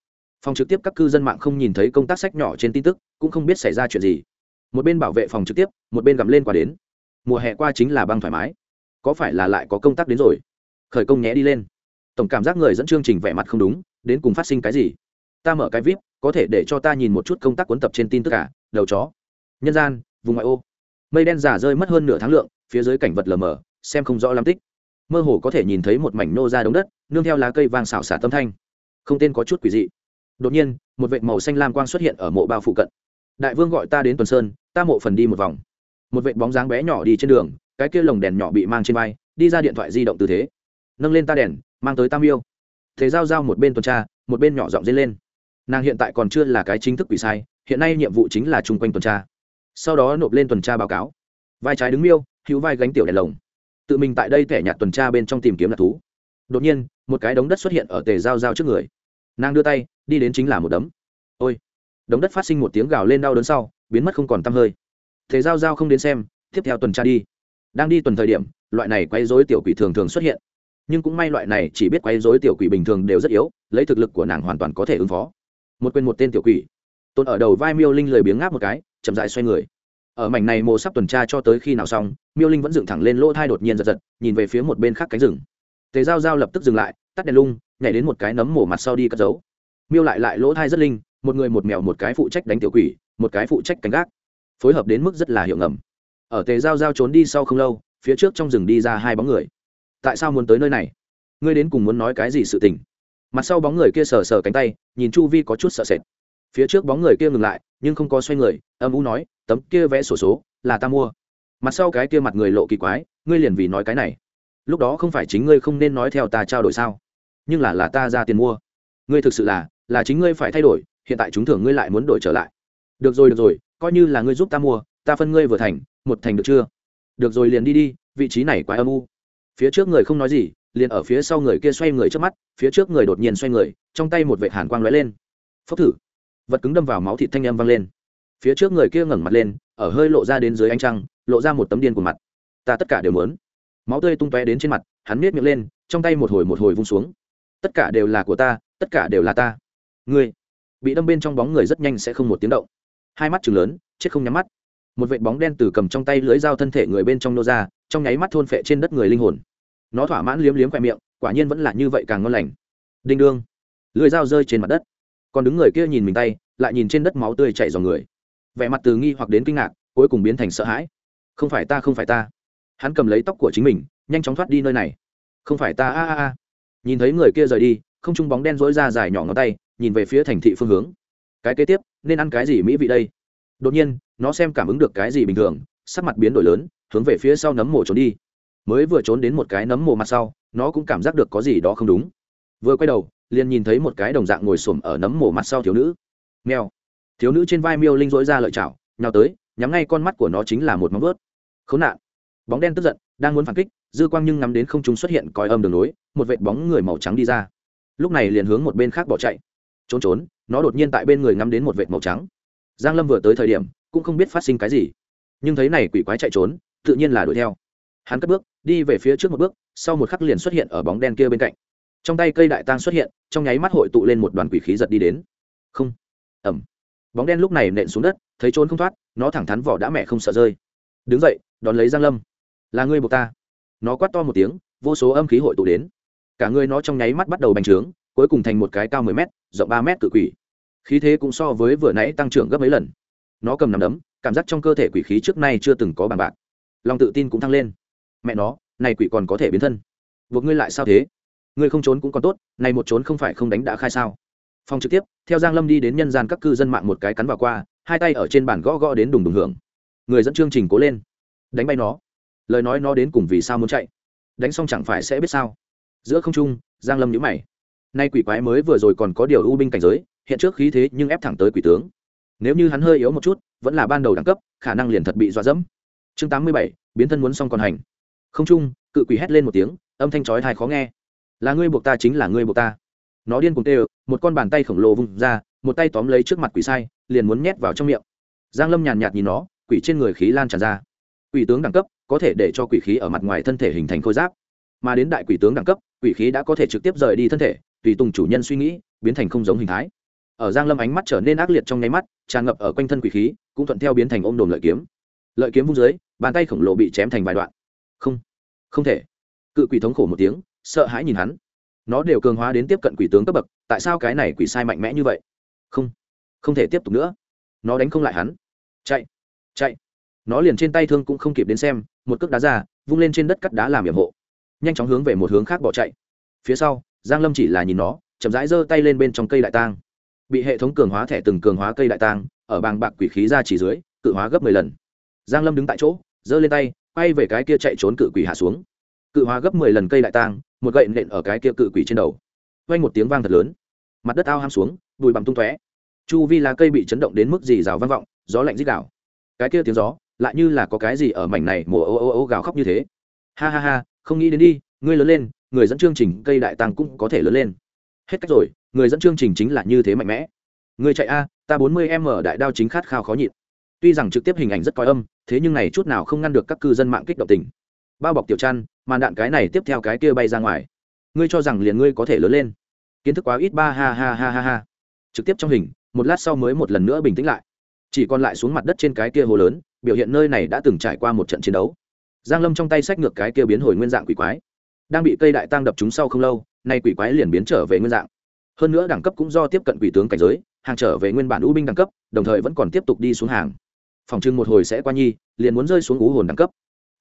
Phòng trực tiếp các cư dân mạng không nhìn thấy công tác sách nhỏ trên tin tức, cũng không biết xảy ra chuyện gì. Một bên bảo vệ phòng trực tiếp, một bên gặm lên qua đến. Mùa hè qua chính là băng thoải mái. Có phải là lại có công tác đến rồi? Khởi công nhé đi lên. Tổng cảm giác người dẫn chương trình vẻ mặt không đúng, đến cùng phát sinh cái gì? Ta mở cái vip, có thể để cho ta nhìn một chút công tác cuốn tập trên tin tức cả đầu chó. Nhân gian, vùng ngoại ô. Mây đen giả rơi mất hơn nửa tháng lượng, phía dưới cảnh vật lờ mờ, xem không rõ lắm tích. Mơ hồ có thể nhìn thấy một mảnh nô ra đống đất, nương theo lá cây vàng xào xả tâm thanh không tên có chút quỷ dị. Đột nhiên, một vệ màu xanh lam quang xuất hiện ở mộ bao phụ cận. Đại vương gọi ta đến tuần sơn, ta mộ phần đi một vòng. Một vệ bóng dáng bé nhỏ đi trên đường, cái kia lồng đèn nhỏ bị mang trên vai, đi ra điện thoại di động tư thế. Nâng lên ta đèn, mang tới tam yêu. Thế giao giao một bên tuần tra, một bên nhỏ giọng dây lên. Nàng hiện tại còn chưa là cái chính thức quỷ sai, hiện nay nhiệm vụ chính là chung quanh tuần tra. Sau đó nộp lên tuần tra báo cáo. Vai trái đứng miêu, hữu vai gánh tiểu đèn lồng. Tự mình tại đây thẻ nhạt tuần tra bên trong tìm kiếm lạc thú đột nhiên, một cái đống đất xuất hiện ở tề giao giao trước người. Nàng đưa tay, đi đến chính là một đấm. Ôi! Đống đất phát sinh một tiếng gào lên đau đớn sau, biến mất không còn tăm hơi. Thế giao giao không đến xem, tiếp theo tuần tra đi. Đang đi tuần thời điểm, loại này quay dối tiểu quỷ thường thường xuất hiện. Nhưng cũng may loại này chỉ biết quay dối tiểu quỷ bình thường đều rất yếu, lấy thực lực của nàng hoàn toàn có thể ứng phó. Một quên một tên tiểu quỷ. Tôn ở đầu vai miêu linh lười biếng ngáp một cái, chậm dại xoay người. Ở mảnh này mồ sắp tuần tra cho tới khi nào xong, miêu linh vẫn dựng thẳng lên lỗ thai đột nhiên giật giật, nhìn về phía một bên khác cánh rừng tề giao giao lập tức dừng lại, tắt đèn lung, nhảy đến một cái nấm mổ mặt sau đi cất giấu. Miêu lại lại lỗ thai rất linh, một người một mèo một cái phụ trách đánh tiểu quỷ, một cái phụ trách canh gác. Phối hợp đến mức rất là hiệu ngầm. Ở tề giao giao trốn đi sau không lâu, phía trước trong rừng đi ra hai bóng người. Tại sao muốn tới nơi này? Ngươi đến cùng muốn nói cái gì sự tình? Mặt sau bóng người kia sờ sờ cánh tay, nhìn chu vi có chút sợ sệt. Phía trước bóng người kia ngừng lại, nhưng không có xoay người, âm u nói, tấm kia vẽ sổ số, là ta mua. Mặt sau cái kia mặt người lộ kỳ quái, ngươi liền vì nói cái này lúc đó không phải chính ngươi không nên nói theo ta trao đổi sao? Nhưng là là ta ra tiền mua. Ngươi thực sự là là chính ngươi phải thay đổi, hiện tại chúng thưởng ngươi lại muốn đổi trở lại. Được rồi được rồi, coi như là ngươi giúp ta mua, ta phân ngươi vừa thành, một thành được chưa? Được rồi, liền đi đi, vị trí này quá âm u. Phía trước người không nói gì, liền ở phía sau người kia xoay người trước mắt, phía trước người đột nhiên xoay người, trong tay một vệ hàn quang lóe lên. Phốc thử. Vật cứng đâm vào máu thịt thanh âm vang lên. Phía trước người kia ngẩng mặt lên, ở hơi lộ ra đến dưới ánh trăng, lộ ra một tấm điên của mặt. Ta tất cả đều muốn máu tươi tung tóe đến trên mặt, hắn miết miệng lên, trong tay một hồi một hồi vung xuống. Tất cả đều là của ta, tất cả đều là ta. Ngươi, bị đâm bên trong bóng người rất nhanh sẽ không một tiếng động. Hai mắt chừng lớn, chết không nhắm mắt. Một vệ bóng đen từ cầm trong tay lưới dao thân thể người bên trong nô ra, trong nháy mắt thôn phệ trên đất người linh hồn. Nó thỏa mãn liếm liếm khoe miệng, quả nhiên vẫn là như vậy càng ngon lành. Đinh đương. Lưới dao rơi trên mặt đất. Còn đứng người kia nhìn mình tay, lại nhìn trên đất máu tươi chảy dòng người. Vẻ mặt từ nghi hoặc đến kinh ngạc, cuối cùng biến thành sợ hãi. Không phải ta, không phải ta hắn cầm lấy tóc của chính mình, nhanh chóng thoát đi nơi này. Không phải ta, a a a. Nhìn thấy người kia rời đi, không trung bóng đen rối ra dài nhỏ ngón tay, nhìn về phía thành thị phương hướng. Cái kế tiếp, nên ăn cái gì mỹ vị đây? Đột nhiên, nó xem cảm ứng được cái gì bình thường, sắc mặt biến đổi lớn, hướng về phía sau nấm mồ trốn đi. Mới vừa trốn đến một cái nấm mồ mặt sau, nó cũng cảm giác được có gì đó không đúng. Vừa quay đầu, liền nhìn thấy một cái đồng dạng ngồi xổm ở nấm mồ mặt sau thiếu nữ. Mèo. Thiếu nữ trên vai miêu linh rối ra lợi chảo, nhào tới, nhắm ngay con mắt của nó chính là một móng vớt khốn nạn bóng đen tức giận, đang muốn phản kích, dư quang nhưng ngắm đến không trung xuất hiện còi âm đường nối một vệt bóng người màu trắng đi ra. Lúc này liền hướng một bên khác bỏ chạy. Trốn trốn, nó đột nhiên tại bên người ngắm đến một vệt màu trắng. Giang lâm vừa tới thời điểm, cũng không biết phát sinh cái gì. Nhưng thấy này quỷ quái chạy trốn, tự nhiên là đuổi theo. Hắn cất bước, đi về phía trước một bước, sau một khắc liền xuất hiện ở bóng đen kia bên cạnh. Trong tay cây đại tang xuất hiện, trong nháy mắt hội tụ lên một đoàn quỷ khí giật đi đến. Không. Ẩm bóng đen lúc này nện xuống đất, thấy trốn không thoát, nó thẳng thắn vỏ đã mẹ không sợ rơi. Đứng dậy, đón lấy giang lâm là ngươi buộc ta. Nó quát to một tiếng, vô số âm khí hội tụ đến. Cả người nó trong nháy mắt bắt đầu bành trướng, cuối cùng thành một cái cao 10 mét, rộng ba mét cự quỷ. Khí thế cũng so với vừa nãy tăng trưởng gấp mấy lần. Nó cầm nằm đấm, cảm giác trong cơ thể quỷ khí trước nay chưa từng có bằng bạc. Lòng tự tin cũng thăng lên. Mẹ nó, này quỷ còn có thể biến thân. Buộc ngươi lại sao thế? Ngươi không trốn cũng còn tốt, này một trốn không phải không đánh đã khai sao? Phòng trực tiếp, theo giang lâm đi đến nhân gian các cư dân mạng một cái cắn vào qua, hai tay ở trên bàn gõ gõ đến đùng đùng hưởng. Người dẫn chương trình cố lên. Đánh bay nó lời nói nó đến cùng vì sao muốn chạy? Đánh xong chẳng phải sẽ biết sao? Giữa không trung, giang lâm nhíu mày. Nay quỷ quái mới vừa rồi còn có điều ưu binh cảnh giới, hiện trước khí thế nhưng ép thẳng tới quỷ tướng. Nếu như hắn hơi yếu một chút, vẫn là ban đầu đẳng cấp, khả năng liền thật bị dọa dẫm. Chương tám mươi bảy, biến thân muốn xong còn hành. Không trung, cự quỷ hét lên một tiếng, âm thanh chói tai khó nghe. Là ngươi buộc ta chính là ngươi buộc ta. Nó điên cuồng tê một con bàn tay khổng lồ vung ra, một tay tóm lấy trước mặt quỷ sai, liền muốn nhét vào trong miệng. Giang lâm nhàn nhạt nhìn nó, quỷ trên người khí lan tràn ra quỷ tướng đẳng cấp có thể để cho quỷ khí ở mặt ngoài thân thể hình thành khôi giáp. Mà đến đại quỷ tướng đẳng cấp, quỷ khí đã có thể trực tiếp rời đi thân thể, tùy tùng chủ nhân suy nghĩ, biến thành không giống hình thái. Ở giang lâm ánh mắt trở nên ác liệt trong nháy mắt, tràn ngập ở quanh thân quỷ khí, cũng thuận theo biến thành ôm đồn lợi kiếm. Lợi kiếm vung dưới, bàn tay khổng lồ bị chém thành vài đoạn. Không không thể. Cự quỷ thống khổ một tiếng, sợ hãi nhìn hắn. Nó đều cường hóa đến tiếp cận quỷ tướng cấp bậc, tại sao cái này quỷ sai mạnh mẽ như vậy? Không không thể tiếp tục nữa. Nó đánh không lại hắn. Chạy chạy nó liền trên tay thương cũng không kịp đến xem, một cước đá ra, vung lên trên đất cắt đá làm nhiệm hộ. Nhanh chóng hướng về một hướng khác bỏ chạy. Phía sau, giang lâm chỉ là nhìn nó, chậm rãi giơ tay lên bên trong cây đại tang. Bị hệ thống cường hóa thẻ từng cường hóa cây đại tang, ở bàng bạc quỷ khí ra chỉ dưới, cự hóa gấp 10 lần. Giang lâm đứng tại chỗ, giơ lên tay, quay về cái kia chạy trốn cự quỷ hạ xuống. Cự hóa gấp 10 lần cây đại tang, một gậy nện ở cái kia cự quỷ trên đầu. Vang một tiếng vang thật lớn. Mặt đất ao ham xuống, bụi bặm tung tóe. Chu vi lá cây bị chấn động đến mức gì rào vang vọng, gió lạnh rít đảo cái kia tiếng gió lại như là có cái gì ở mảnh này mùa ô ô ô gào khóc như thế. Ha ha ha không nghĩ đến đi ngươi lớn lên người dẫn chương trình cây đại tăng cũng có thể lớn lên. Hết cách rồi người dẫn chương trình chính là như thế mạnh mẽ. Người chạy a ta bốn mươi m đại đao chính khát khao khó nhịn. Tuy rằng trực tiếp hình ảnh rất coi âm thế nhưng này chút nào không ngăn được các cư dân mạng kích động tình. Bao bọc tiểu trăn, màn đạn cái này tiếp theo cái kia bay ra ngoài. Ngươi cho rằng liền ngươi có thể lớn lên. Kiến thức quá ít ba ha ha ha ha ha. Trực tiếp trong hình một lát sau mới một lần nữa bình tĩnh lại. Chỉ còn lại xuống mặt đất trên cái kia hồ lớn biểu hiện nơi này đã từng trải qua một trận chiến đấu. Giang lâm trong tay sách ngược cái kia biến hồi nguyên dạng quỷ quái, đang bị cây đại tăng đập chúng sau không lâu, nay quỷ quái liền biến trở về nguyên dạng. Hơn nữa đẳng cấp cũng do tiếp cận quỷ tướng cảnh giới, hàng trở về nguyên bản u binh đẳng cấp, đồng thời vẫn còn tiếp tục đi xuống hàng. Phòng trưng một hồi sẽ qua nhi, liền muốn rơi xuống ú hồn đẳng cấp.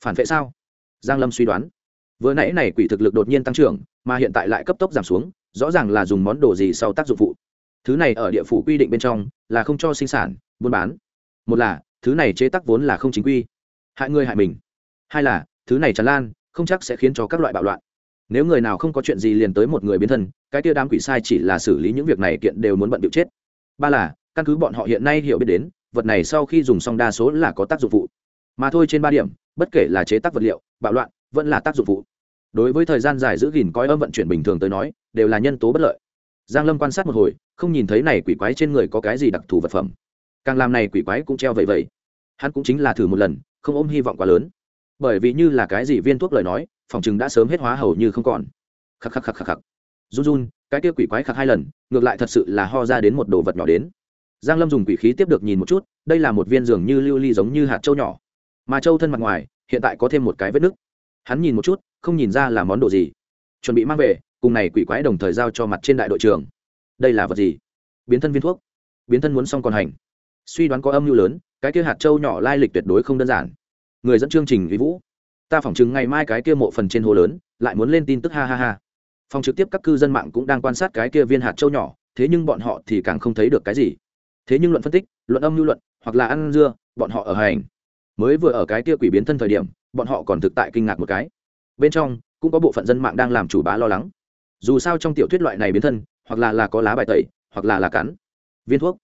Phản vệ sao? Giang lâm suy đoán. Vừa nãy này quỷ thực lực đột nhiên tăng trưởng, mà hiện tại lại cấp tốc giảm xuống, rõ ràng là dùng món đồ gì sau tác dụng phụ. Thứ này ở địa phủ quy định bên trong là không cho sinh sản, buôn bán. Một là thứ này chế tác vốn là không chính quy. Hại người hại mình. Hai là, thứ này tràn lan, không chắc sẽ khiến cho các loại bạo loạn. Nếu người nào không có chuyện gì liền tới một người biến thân, cái tia đám quỷ sai chỉ là xử lý những việc này kiện đều muốn bận điệu chết. Ba là, căn cứ bọn họ hiện nay hiểu biết đến, vật này sau khi dùng xong đa số là có tác dụng phụ. Mà thôi trên ba điểm, bất kể là chế tác vật liệu, bạo loạn, vẫn là tác dụng phụ. Đối với thời gian dài giữ gìn coi âm vận chuyển bình thường tới nói, đều là nhân tố bất lợi. Giang lâm quan sát một hồi, không nhìn thấy này quỷ quái trên người có cái gì đặc thù vật phẩm càng làm này quỷ quái cũng treo vậy vậy hắn cũng chính là thử một lần, không ôm hy vọng quá lớn. Bởi vì như là cái gì viên thuốc lời nói, phòng chừng đã sớm hết hóa hầu như không còn. Khắc khắc khắc khắc khắc. Run run, cái kia quỷ quái khắc hai lần, ngược lại thật sự là ho ra đến một đồ vật nhỏ đến. Giang lâm dùng quỷ khí tiếp được nhìn một chút, đây là một viên dường như lưu ly giống như hạt châu nhỏ. Mà châu thân mặt ngoài, hiện tại có thêm một cái vết nứt. Hắn nhìn một chút, không nhìn ra là món đồ gì. Chuẩn bị mang về, cùng này quỷ quái đồng thời giao cho mặt trên đại đội trưởng. Đây là vật gì? Biến thân viên thuốc. Biến thân muốn xong còn hành suy đoán có âm mưu lớn, cái kia hạt châu nhỏ lai lịch tuyệt đối không đơn giản. Người dẫn chương trình vi vũ, ta phỏng chừng ngày mai cái kia mộ phần trên hồ lớn, lại muốn lên tin tức ha ha ha. Phòng trực tiếp các cư dân mạng cũng đang quan sát cái kia viên hạt châu nhỏ, thế nhưng bọn họ thì càng không thấy được cái gì. Thế nhưng luận phân tích, luận âm lưu luận, hoặc là ăn dưa, bọn họ ở hành. Mới vừa ở cái kia quỷ biến thân thời điểm, bọn họ còn thực tại kinh ngạc một cái. Bên trong, cũng có bộ phận dân mạng đang làm chủ bá lo lắng. Dù sao trong tiểu thuyết loại này biến thân, hoặc là là có lá bài tẩy, hoặc là là cắn. Viên thuốc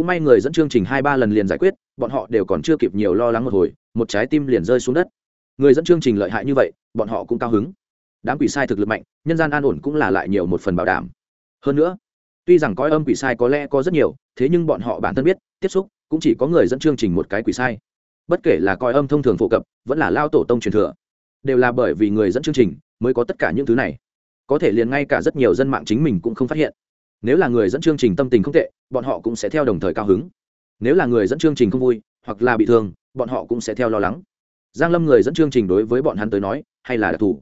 cũng may người dẫn chương trình hai ba lần liền giải quyết, bọn họ đều còn chưa kịp nhiều lo lắng một hồi, một trái tim liền rơi xuống đất. Người dẫn chương trình lợi hại như vậy, bọn họ cũng cao hứng. Đám quỷ sai thực lực mạnh, nhân gian an ổn cũng là lại nhiều một phần bảo đảm. Hơn nữa, tuy rằng coi âm quỷ sai có lẽ có rất nhiều, thế nhưng bọn họ bản thân biết, tiếp xúc cũng chỉ có người dẫn chương trình một cái quỷ sai. Bất kể là coi âm thông thường phổ cập, vẫn là lao tổ tông truyền thừa, đều là bởi vì người dẫn chương trình mới có tất cả những thứ này. Có thể liền ngay cả rất nhiều dân mạng chính mình cũng không phát hiện nếu là người dẫn chương trình tâm tình không tệ, bọn họ cũng sẽ theo đồng thời cao hứng. Nếu là người dẫn chương trình không vui, hoặc là bị thương, bọn họ cũng sẽ theo lo lắng. Giang lâm người dẫn chương trình đối với bọn hắn tới nói, hay là đặc thù.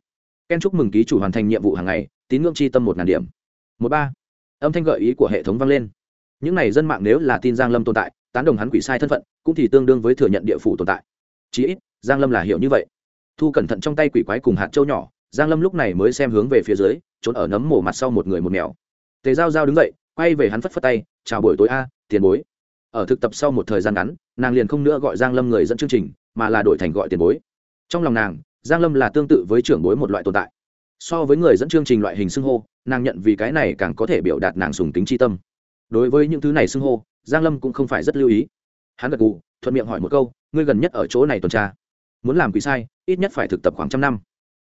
Ken chúc mừng ký chủ hoàn thành nhiệm vụ hàng ngày, tín ngưỡng chi tâm một ngàn điểm. Một ba. Âm thanh gợi ý của hệ thống vang lên. Những này dân mạng nếu là tin giang lâm tồn tại, tán đồng hắn quỷ sai thân phận, cũng thì tương đương với thừa nhận địa phủ tồn tại. Chí ít, giang lâm là hiểu như vậy. Thu cẩn thận trong tay quỷ quái cùng hạt châu nhỏ, giang lâm lúc này mới xem hướng về phía dưới, trốn ở nấm mổ mặt sau một người một mèo tề giao giao đứng dậy, quay về hắn phất phất tay, chào buổi tối a, tiền bối. Ở thực tập sau một thời gian ngắn, nàng liền không nữa gọi giang lâm người dẫn chương trình, mà là đổi thành gọi tiền bối. Trong lòng nàng, giang lâm là tương tự với trưởng bối một loại tồn tại. So với người dẫn chương trình loại hình xưng hô, nàng nhận vì cái này càng có thể biểu đạt nàng sùng tính tri tâm. Đối với những thứ này xưng hô, giang lâm cũng không phải rất lưu ý. Hắn gật gù, thuận miệng hỏi một câu, ngươi gần nhất ở chỗ này tuần tra? Muốn làm quỷ sai, ít nhất phải thực tập khoảng trăm năm.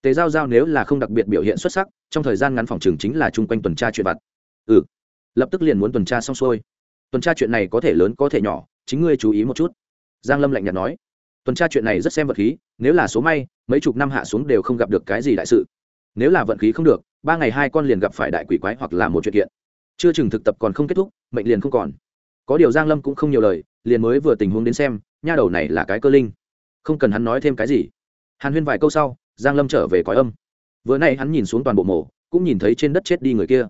Tề giao giao nếu là không đặc biệt biểu hiện xuất sắc, trong thời gian ngắn phòng trường chính là chung quanh tuần tra chuyện vặt ừ. Lập tức liền muốn tuần tra xong xuôi. Tuần tra chuyện này có thể lớn có thể nhỏ, chính ngươi chú ý một chút. Giang lâm lạnh nhạt nói. Tuần tra chuyện này rất xem vật khí, nếu là số may, mấy chục năm hạ xuống đều không gặp được cái gì đại sự. Nếu là vận khí không được, ba ngày hai con liền gặp phải đại quỷ quái hoặc là một chuyện kiện. Chưa chừng thực tập còn không kết thúc, mệnh liền không còn. Có điều giang lâm cũng không nhiều lời, liền mới vừa tình huống đến xem, nha đầu này là cái cơ linh. Không cần hắn nói thêm cái gì. Hàn huyên vài câu sau, giang lâm trở về cõi âm. Vừa nay hắn nhìn xuống toàn bộ mổ cũng nhìn thấy trên đất chết đi người kia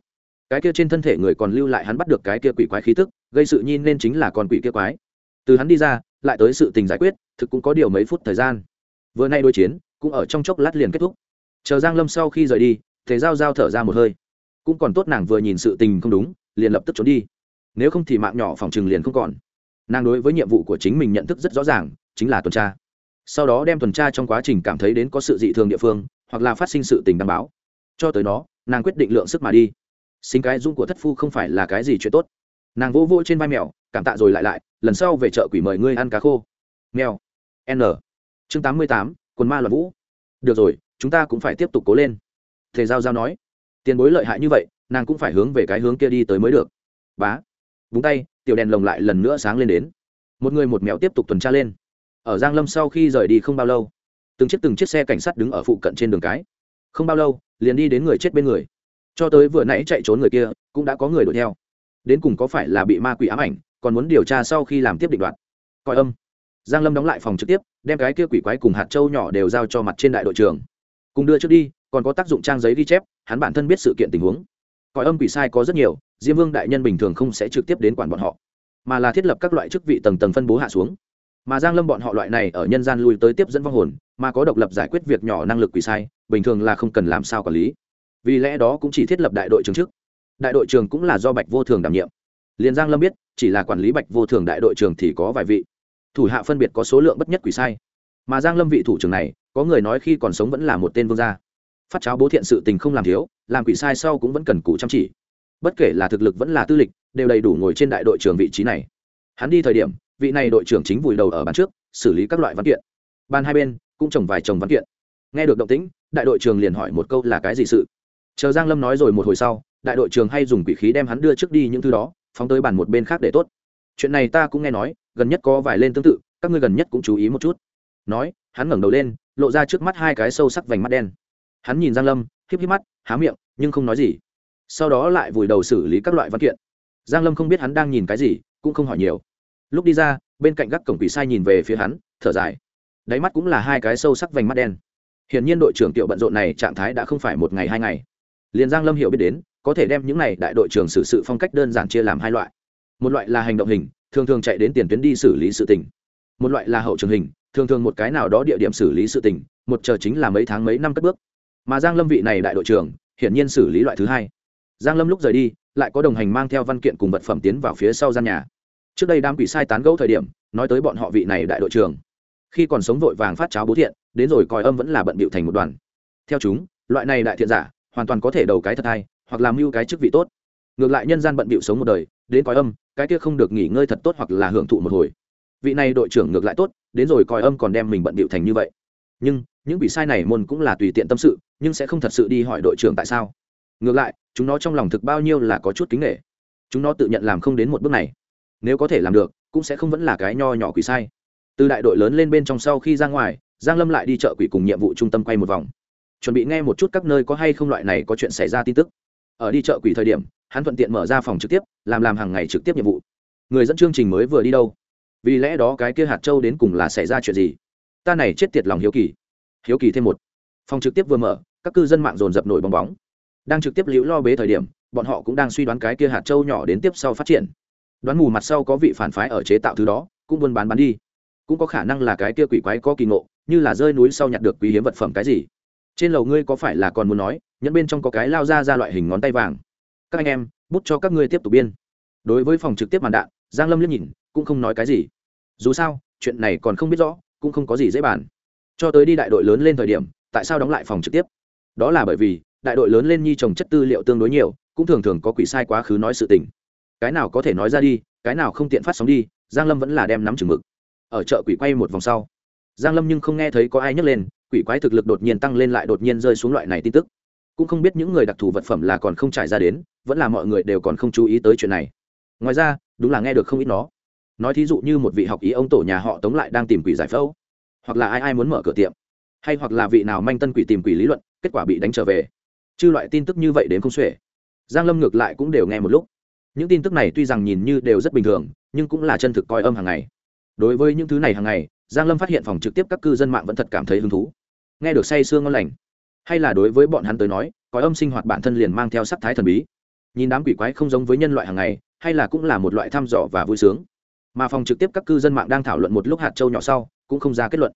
cái kia trên thân thể người còn lưu lại hắn bắt được cái kia quỷ quái khí tức, gây sự nhi nên chính là con quỷ kia quái. Từ hắn đi ra, lại tới sự tình giải quyết, thực cũng có điều mấy phút thời gian. Vừa nay đối chiến, cũng ở trong chốc lát liền kết thúc. Chờ giang lâm sau khi rời đi thế giao giao thở ra một hơi. Cũng còn tốt nàng vừa nhìn sự tình không đúng, liền lập tức trốn đi. Nếu không thì mạng nhỏ phòng trừng liền không còn. Nàng đối với nhiệm vụ của chính mình nhận thức rất rõ ràng, chính là tuần tra. Sau đó đem tuần tra trong quá trình cảm thấy đến có sự dị thường địa phương, hoặc là phát sinh sự tình đảm báo. Cho tới đó, nàng quyết định lượng sức mà đi sinh cái dung của thất phu không phải là cái gì chuyện tốt. Nàng vỗ vỗ trên vai mèo, cảm tạ rồi lại lại, lần sau về chợ quỷ mời ngươi ăn cá khô. Mèo. N. Chương tám mươi tám, quần ma loạn vũ. Được rồi, chúng ta cũng phải tiếp tục cố lên. Thề giao giao nói. Tiền bối lợi hại như vậy, nàng cũng phải hướng về cái hướng kia đi tới mới được. Bá. Vúng tay, tiểu đèn lồng lại lần nữa sáng lên đến. Một người một mèo tiếp tục tuần tra lên. Ở giang lâm sau khi rời đi không bao lâu, từng chiếc từng chiếc xe cảnh sát đứng ở phụ cận trên đường cái. Không bao lâu, liền đi đến người chết bên người cho tới vừa nãy chạy trốn người kia, cũng đã có người đuổi theo. Đến cùng có phải là bị ma quỷ ám ảnh, còn muốn điều tra sau khi làm tiếp định đoạt. Coi âm. Giang lâm đóng lại phòng trực tiếp, đem cái kia quỷ quái cùng hạt châu nhỏ đều giao cho mặt trên đại đội trưởng. Cùng đưa trước đi, còn có tác dụng trang giấy ghi chép, hắn bản thân biết sự kiện tình huống. Coi âm quỷ sai có rất nhiều, diêm vương đại nhân bình thường không sẽ trực tiếp đến quản bọn họ, mà là thiết lập các loại chức vị tầng tầng phân bố hạ xuống. Mà giang lâm bọn họ loại này ở nhân gian lui tới tiếp dẫn vong hồn, mà có độc lập giải quyết việc nhỏ năng lực quỷ sai, bình thường là không cần làm sao quản lý vì lẽ đó cũng chỉ thiết lập đại đội trưởng trước đại đội trưởng cũng là do bạch vô thường đảm nhiệm. Liền giang lâm biết, chỉ là quản lý bạch vô thường đại đội trưởng thì có vài vị. Thủ hạ phân biệt có số lượng bất nhất quỷ sai. Mà giang lâm vị thủ trưởng này, có người nói khi còn sống vẫn là một tên vương gia. Phát cháo bố thiện sự tình không làm thiếu, làm quỷ sai sau cũng vẫn cần cụ chăm chỉ. Bất kể là thực lực vẫn là tư lịch, đều đầy đủ ngồi trên đại đội trưởng vị trí này. Hắn đi thời điểm, vị này đội trưởng chính vùi đầu ở bàn trước, xử lý các loại văn kiện. Ban hai bên, cũng trồng vài chồng văn kiện. Nghe được động tĩnh, đại đội trưởng liền hỏi một câu là cái gì sự? Chờ giang lâm nói rồi một hồi sau, đại đội trưởng hay dùng quỷ khí đem hắn đưa trước đi những thứ đó, phóng tới bàn một bên khác để tốt. Chuyện này ta cũng nghe nói, gần nhất có vài lên tương tự, các ngươi gần nhất cũng chú ý một chút. Nói, hắn ngẩng đầu lên, lộ ra trước mắt hai cái sâu sắc vành mắt đen. Hắn nhìn giang lâm, híp híp mắt, há miệng, nhưng không nói gì. Sau đó lại vùi đầu xử lý các loại văn kiện. Giang lâm không biết hắn đang nhìn cái gì, cũng không hỏi nhiều. Lúc đi ra, bên cạnh gác cổng quỷ sai nhìn về phía hắn, thở dài. Đáy mắt cũng là hai cái sâu sắc vành mắt đen. Hiển nhiên đội trưởng tiểu bận rộn này trạng thái đã không phải một ngày hai ngày liền giang lâm hiểu biết đến, có thể đem những này đại đội trưởng xử sự phong cách đơn giản chia làm hai loại. Một loại là hành động hình, thường thường chạy đến tiền tuyến đi xử lý sự tình. Một loại là hậu trường hình, thường thường một cái nào đó địa điểm xử lý sự tình, một chờ chính là mấy tháng mấy năm cất bước. Mà giang lâm vị này đại đội trưởng, hiển nhiên xử lý loại thứ hai. Giang lâm lúc rời đi, lại có đồng hành mang theo văn kiện cùng vật phẩm tiến vào phía sau gian nhà. Trước đây đám quỷ sai tán gẫu thời điểm, nói tới bọn họ vị này đại đội trưởng. Khi còn sống vội vàng phát cháo bố thiện, đến rồi coi âm vẫn là bận bịu thành một đoàn. Theo chúng, loại này đại thiện giả hoàn toàn có thể đầu cái thật hay, hoặc làm mưu cái chức vị tốt. Ngược lại nhân gian bận bịu sống một đời, đến coi âm, cái kia không được nghỉ ngơi thật tốt hoặc là hưởng thụ một hồi. Vị này đội trưởng ngược lại tốt, đến rồi coi âm còn đem mình bận bịu thành như vậy. Nhưng, những bị sai này môn cũng là tùy tiện tâm sự, nhưng sẽ không thật sự đi hỏi đội trưởng tại sao. Ngược lại, chúng nó trong lòng thực bao nhiêu là có chút kính nghệ chúng nó tự nhận làm không đến một bước này. Nếu có thể làm được, cũng sẽ không vẫn là cái nho nhỏ quỷ sai. Từ đại đội lớn lên bên trong sau khi ra ngoài, giang lâm lại đi chợ quỷ cùng nhiệm vụ trung tâm quay một vòng chuẩn bị nghe một chút các nơi có hay không loại này có chuyện xảy ra tin tức. Ở đi chợ quỷ thời điểm, hắn thuận tiện mở ra phòng trực tiếp, làm làm hàng ngày trực tiếp nhiệm vụ. Người dẫn chương trình mới vừa đi đâu? Vì lẽ đó cái kia hạt châu đến cùng là xảy ra chuyện gì? Ta này chết tiệt lòng hiếu kỳ. Hiếu kỳ thêm một. Phòng trực tiếp vừa mở, các cư dân mạng dồn dập nổi bong bóng. Đang trực tiếp liễu lo bế thời điểm, bọn họ cũng đang suy đoán cái kia hạt châu nhỏ đến tiếp sau phát triển. Đoán mù mặt sau có vị phản phái ở chế tạo thứ đó, cũng buôn bán bán đi. Cũng có khả năng là cái kia quỷ quái có kỳ ngộ, như là rơi núi sau nhặt được quý hiếm vật phẩm cái gì trên lầu ngươi có phải là còn muốn nói, nhẫn bên trong có cái lao ra ra loại hình ngón tay vàng. Các anh em, bút cho các ngươi tiếp tục biên. Đối với phòng trực tiếp màn đạn, giang lâm liếc nhìn, cũng không nói cái gì. Dù sao, chuyện này còn không biết rõ, cũng không có gì dễ bàn. Cho tới đi đại đội lớn lên thời điểm, tại sao đóng lại phòng trực tiếp? Đó là bởi vì, đại đội lớn lên nhi trồng chất tư liệu tương đối nhiều, cũng thường thường có quỷ sai quá khứ nói sự tình. Cái nào có thể nói ra đi, cái nào không tiện phát sóng đi, giang lâm vẫn là đem nắm chừng mực. Ở chợ quỷ quay một vòng sau, giang lâm nhưng không nghe thấy có ai nhắc lên quỷ quái thực lực đột nhiên tăng lên lại đột nhiên rơi xuống loại này tin tức. Cũng không biết những người đặc thù vật phẩm là còn không trải ra đến, vẫn là mọi người đều còn không chú ý tới chuyện này. Ngoài ra, đúng là nghe được không ít nó. Nói thí dụ như một vị học ý ông tổ nhà họ tống lại đang tìm quỷ giải phẫu. Hoặc là ai ai muốn mở cửa tiệm. Hay hoặc là vị nào manh tân quỷ tìm quỷ lý luận, kết quả bị đánh trở về. Chư loại tin tức như vậy đến không xuể. Giang lâm ngược lại cũng đều nghe một lúc. Những tin tức này tuy rằng nhìn như đều rất bình thường, nhưng cũng là chân thực coi âm hàng ngày. Đối với những thứ này hàng ngày, giang lâm phát hiện phòng trực tiếp các cư dân mạng vẫn thật cảm thấy hứng thú nghe được say sương ngon lành. Hay là đối với bọn hắn tới nói, cõi âm sinh hoạt bản thân liền mang theo sắc thái thần bí. Nhìn đám quỷ quái không giống với nhân loại hàng ngày, hay là cũng là một loại thăm dò và vui sướng. Mà phòng trực tiếp các cư dân mạng đang thảo luận một lúc hạt châu nhỏ sau, cũng không ra kết luận.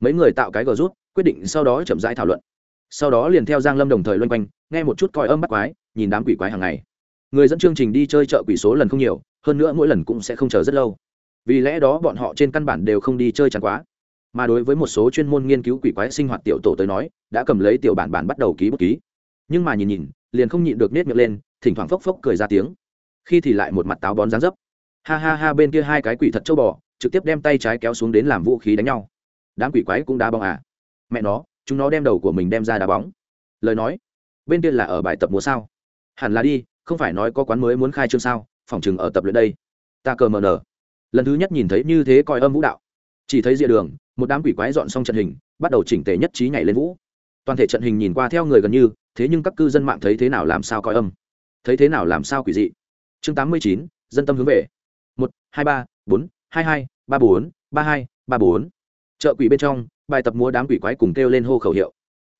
Mấy người tạo cái gờ rút, quyết định sau đó chậm rãi thảo luận. Sau đó liền theo giang lâm đồng thời loanh quanh, nghe một chút coi âm bắt quái, nhìn đám quỷ quái hàng ngày. Người dẫn chương trình đi chơi chợ quỷ số lần không nhiều, hơn nữa mỗi lần cũng sẽ không chờ rất lâu. Vì lẽ đó bọn họ trên căn bản đều không đi chơi chẳng quá mà đối với một số chuyên môn nghiên cứu quỷ quái sinh hoạt tiểu tổ tới nói, đã cầm lấy tiểu bản bản bắt đầu ký bút ký. Nhưng mà nhìn nhìn, liền không nhịn được nết miệng lên, thỉnh thoảng phốc phốc cười ra tiếng. Khi thì lại một mặt táo bón dán dấp. Ha ha ha, bên kia hai cái quỷ thật châu bò, trực tiếp đem tay trái kéo xuống đến làm vũ khí đánh nhau. Đám quỷ quái cũng đá bóng à. Mẹ nó, chúng nó đem đầu của mình đem ra đá bóng. Lời nói, bên kia là ở bài tập múa sao? Hẳn là đi, không phải nói có quán mới muốn khai trương sao? Phòng chừng ở tập luyện đây. Ta cờ mờ nở lần thứ nhất nhìn thấy như thế coi âm vũ đạo. Chỉ thấy rìa đường một đám quỷ quái dọn xong trận hình, bắt đầu chỉnh tề nhất trí nhảy lên vũ. Toàn thể trận hình nhìn qua theo người gần như, thế nhưng các cư dân mạng thấy thế nào làm sao coi âm? Thấy thế nào làm sao quỷ dị? Chương tám mươi chín, dân tâm hướng về. Một, hai, ba, bốn, hai hai, ba, bốn, ba, hai, ba, bốn. Chợ quỷ bên trong, bài tập múa đám quỷ quái cùng kêu lên hô khẩu hiệu.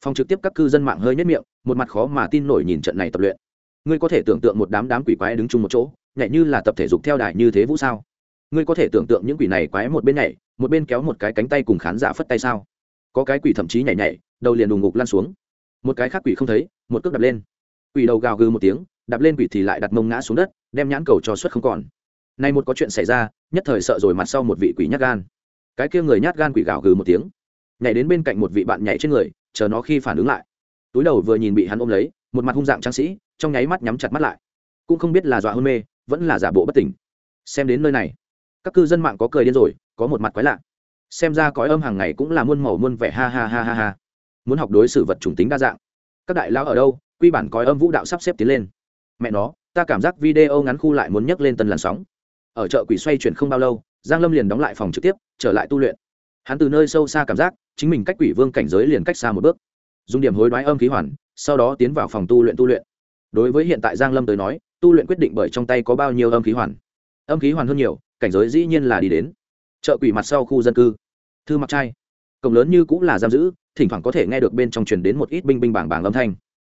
Phòng trực tiếp các cư dân mạng hơi nhất miệng, một mặt khó mà tin nổi nhìn trận này tập luyện. Ngươi có thể tưởng tượng một đám đám quỷ quái đứng chung một chỗ, nhảy như là tập thể dục theo đài như thế vũ sao? Ngươi có thể tưởng tượng những quỷ này quái một bên nhảy, một bên kéo một cái cánh tay cùng khán giả phất tay sao? Có cái quỷ thậm chí nhảy nhảy, đầu liền đùng ngục lan xuống. Một cái khác quỷ không thấy, một cước đập lên. Quỷ đầu gào gừ một tiếng đập lên quỷ thì lại đặt mông ngã xuống đất, đem nhãn cầu cho suất không còn. Nay một có chuyện xảy ra, nhất thời sợ rồi mặt sau một vị quỷ nhát gan. Cái kia người nhát gan quỷ gào gừ một tiếng. Nhảy đến bên cạnh một vị bạn nhảy trên người, chờ nó khi phản ứng lại. Túi đầu vừa nhìn bị hắn ôm lấy, một mặt hung dạng tráng sĩ, trong nháy mắt nhắm chặt mắt lại. Cũng không biết là dọa hôn mê, vẫn là giả bộ bất tỉnh. Xem đến nơi này các cư dân mạng có cười điên rồi, có một mặt quái lạ. Xem ra cõi âm hàng ngày cũng là muôn màu muôn vẻ, ha ha ha ha ha. Muốn học đối xử vật chủng tính đa dạng. Các đại lao ở đâu, quy bản cõi âm vũ đạo sắp xếp tiến lên. Mẹ nó, ta cảm giác video ngắn khu lại muốn nhấc lên tân làn sóng. Ở chợ quỷ xoay chuyển không bao lâu, giang lâm liền đóng lại phòng trực tiếp, trở lại tu luyện. Hắn từ nơi sâu xa cảm giác, chính mình cách quỷ vương cảnh giới liền cách xa một bước. Dùng điểm hối đoái âm khí hoàn, sau đó tiến vào phòng tu luyện tu luyện. Đối với hiện tại giang lâm tới nói, tu luyện quyết định bởi trong tay có bao nhiêu âm khí hoàn. Âm khí hoàn hơn nhiều cảnh giới dĩ nhiên là đi đến. Chợ quỷ mặt sau khu dân cư. Thư mặc trai. Cổng lớn như cũng là giam giữ, thỉnh thoảng có thể nghe được bên trong truyền đến một ít binh binh bảng bảng âm thanh.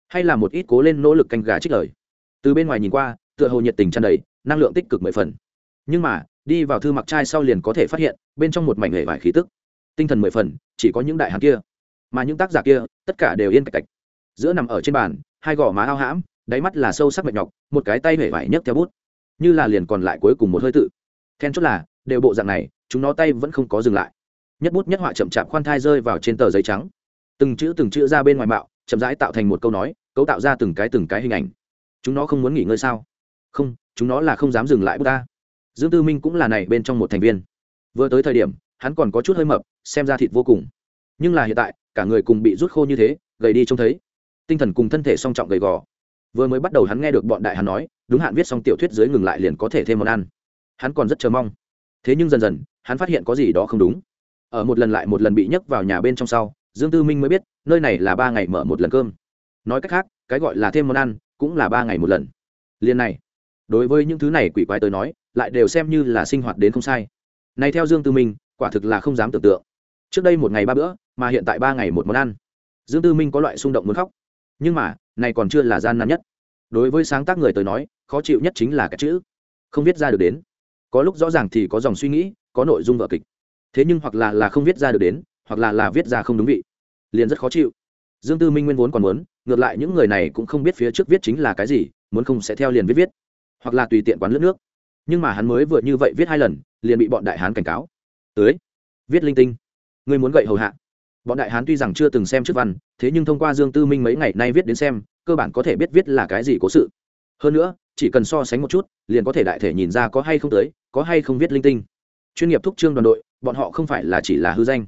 Hay là một ít cố lên nỗ lực canh gà trích lời. Từ bên ngoài nhìn qua, tựa hồ nhiệt tình tràn đầy, năng lượng tích cực mười phần. Nhưng mà, đi vào thư mặc trai sau liền có thể phát hiện, bên trong một mảnh hệ vải khí tức. Tinh thần mười phần, chỉ có những đại hán kia. Mà những tác giả kia, tất cả đều yên cạch cạch giữa nằm ở trên bàn, hai gò má ao hãm, đáy mắt là sâu sắc mệt nhọc, một cái tay hể vải nhấc theo bút. Như là liền còn lại cuối cùng một hơi tự then chốt là, đều bộ dạng này, chúng nó tay vẫn không có dừng lại. Nhất bút nhất họa chậm chạp khoan thai rơi vào trên tờ giấy trắng. Từng chữ từng chữ ra bên ngoài mạo, chậm rãi tạo thành một câu nói, cấu tạo ra từng cái từng cái hình ảnh. Chúng nó không muốn nghỉ ngơi sao? Không, chúng nó là không dám dừng lại bút ta. Dương tư minh cũng là này bên trong một thành viên. Vừa tới thời điểm, hắn còn có chút hơi mập, xem ra thịt vô cùng. Nhưng là hiện tại, cả người cùng bị rút khô như thế, gầy đi trông thấy. Tinh thần cùng thân thể song trọng gầy gò. Vừa mới bắt đầu hắn nghe được bọn đại hắn nói, đúng hạn viết xong tiểu thuyết dưới ngừng lại liền có thể thêm món ăn hắn còn rất chờ mong. Thế nhưng dần dần, hắn phát hiện có gì đó không đúng. Ở một lần lại một lần bị nhấc vào nhà bên trong sau, dương tư minh mới biết, nơi này là ba ngày mở một lần cơm. Nói cách khác, cái gọi là thêm món ăn, cũng là ba ngày một lần. Liền này, đối với những thứ này quỷ quái tới nói, lại đều xem như là sinh hoạt đến không sai. Này theo dương tư minh, quả thực là không dám tưởng tượng. Trước đây một ngày ba bữa, mà hiện tại ba ngày một món ăn. Dương tư minh có loại xung động muốn khóc. Nhưng mà, này còn chưa là gian nan nhất. Đối với sáng tác người tới nói, khó chịu nhất chính là cái chữ. Không viết ra được đến có lúc rõ ràng thì có dòng suy nghĩ, có nội dung vở kịch. Thế nhưng hoặc là là không viết ra được đến, hoặc là là viết ra không đúng vị, liền rất khó chịu. Dương tư minh nguyên vốn còn muốn, ngược lại những người này cũng không biết phía trước viết chính là cái gì, muốn không sẽ theo liền viết viết, hoặc là tùy tiện quán lướt nước. Nhưng mà hắn mới vừa như vậy viết hai lần, liền bị bọn đại hán cảnh cáo. Tới, viết linh tinh. Ngươi muốn gậy hầu hạ. Bọn đại hán tuy rằng chưa từng xem trước văn, thế nhưng thông qua dương tư minh mấy ngày nay viết đến xem, cơ bản có thể biết viết là cái gì cố sự. Hơn nữa, chỉ cần so sánh một chút, liền có thể đại thể nhìn ra có hay không tới có hay không viết linh tinh? Chuyên nghiệp thúc trương đoàn đội, bọn họ không phải là chỉ là hư danh.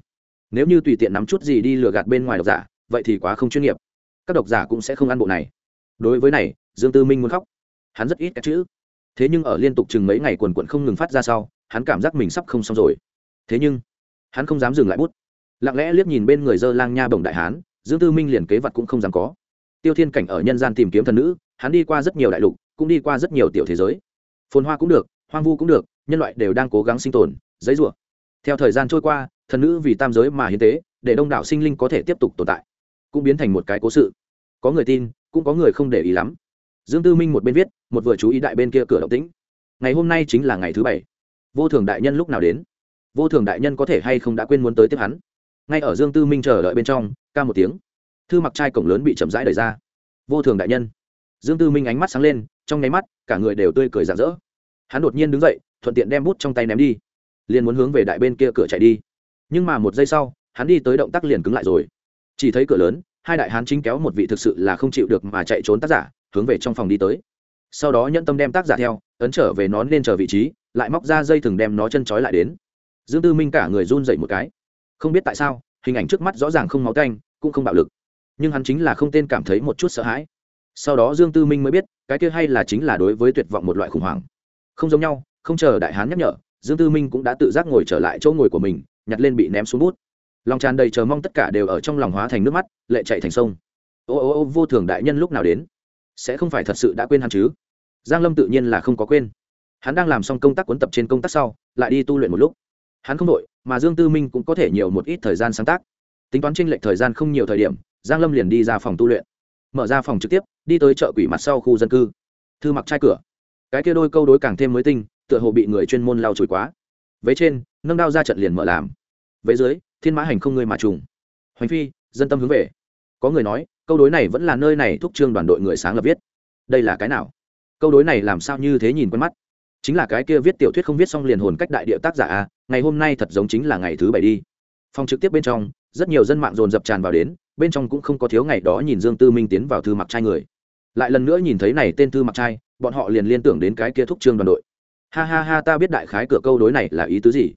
Nếu như tùy tiện nắm chút gì đi lừa gạt bên ngoài độc giả, vậy thì quá không chuyên nghiệp. Các độc giả cũng sẽ không ăn bộ này. Đối với này, dương tư minh muốn khóc. Hắn rất ít các chữ. Thế nhưng ở liên tục chừng mấy ngày quần quận không ngừng phát ra sau, hắn cảm giác mình sắp không xong rồi. Thế nhưng, hắn không dám dừng lại bút. Lặng lẽ liếc nhìn bên người dơ lang nha bồng đại hán, dương tư minh liền kế vật cũng không dám có. Tiêu thiên cảnh ở nhân gian tìm kiếm thần nữ, hắn đi qua rất nhiều đại lục, cũng đi qua rất nhiều tiểu thế giới. Phồn hoa cũng được, hoang vu cũng được nhân loại đều đang cố gắng sinh tồn, giấy rủa theo thời gian trôi qua, thần nữ vì tam giới mà hiến tế, để đông đảo sinh linh có thể tiếp tục tồn tại, cũng biến thành một cái cố sự. Có người tin, cũng có người không để ý lắm. Dương tư minh một bên viết, một vừa chú ý đại bên kia cửa động tĩnh. Ngày hôm nay chính là ngày thứ bảy. Vô thường đại nhân lúc nào đến? Vô thường đại nhân có thể hay không đã quên muốn tới tiếp hắn? Ngay ở dương tư minh chờ đợi bên trong, ca một tiếng. Thư mặc trai cổng lớn bị chậm rãi đẩy ra. Vô thường đại nhân. Dương tư minh ánh mắt sáng lên, trong nháy mắt, cả người đều tươi cười rạng rỡ. Hắn đột nhiên đứng dậy thuận tiện đem bút trong tay ném đi. Liền muốn hướng về đại bên kia cửa chạy đi. Nhưng mà một giây sau, hắn đi tới động tác liền cứng lại rồi. Chỉ thấy cửa lớn, hai đại hán chính kéo một vị thực sự là không chịu được mà chạy trốn tác giả, hướng về trong phòng đi tới. Sau đó nhẫn tâm đem tác giả theo, ấn trở về nó nên chờ vị trí, lại móc ra dây thừng đem nó chân trói lại đến. Dương tư minh cả người run dậy một cái. Không biết tại sao, hình ảnh trước mắt rõ ràng không máu canh cũng không bạo lực. Nhưng hắn chính là không tên cảm thấy một chút sợ hãi. Sau đó dương tư minh mới biết, cái kia hay là chính là đối với tuyệt vọng một loại khủng hoảng. Không giống nhau không chờ đại hán nhắc nhở, dương tư minh cũng đã tự giác ngồi trở lại chỗ ngồi của mình, nhặt lên bị ném xuống bút. Lòng tràn đầy chờ mong tất cả đều ở trong lòng hóa thành nước mắt, lệ chạy thành sông. Ô ô ô, vô thường đại nhân lúc nào đến? Sẽ không phải thật sự đã quên hắn chứ? Giang lâm tự nhiên là không có quên. Hắn đang làm xong công tác cuốn tập trên công tác sau, lại đi tu luyện một lúc. Hắn không đội mà dương tư minh cũng có thể nhiều một ít thời gian sáng tác. Tính toán tranh lệch thời gian không nhiều thời điểm, giang lâm liền đi ra phòng tu luyện. Mở ra phòng trực tiếp, đi tới chợ quỷ mặt sau khu dân cư. Thư mặc trai cửa. Cái kia đôi câu đối càng thêm mới tinh tựa hồ bị người chuyên môn lau chùi quá. Vế trên, nâng đao ra trận liền mở làm. Vế dưới, thiên mã hành không người mà trùng. Hoành phi, dân tâm hướng về. Có người nói, câu đối này vẫn là nơi này thúc trương đoàn đội người sáng lập viết. Đây là cái nào? Câu đối này làm sao như thế nhìn quen mắt? Chính là cái kia viết tiểu thuyết không viết xong liền hồn cách đại địa tác giả a, ngày hôm nay thật giống chính là ngày thứ bảy đi. Phòng trực tiếp bên trong, rất nhiều dân mạng dồn dập tràn vào đến, bên trong cũng không có thiếu ngày đó nhìn dương tư minh tiến vào thư mặc trai người. Lại lần nữa nhìn thấy này tên thư mặc trai, bọn họ liền liên tưởng đến cái kia thúc trương đoàn đội ha ha ha ta biết đại khái cửa câu đối này là ý tứ gì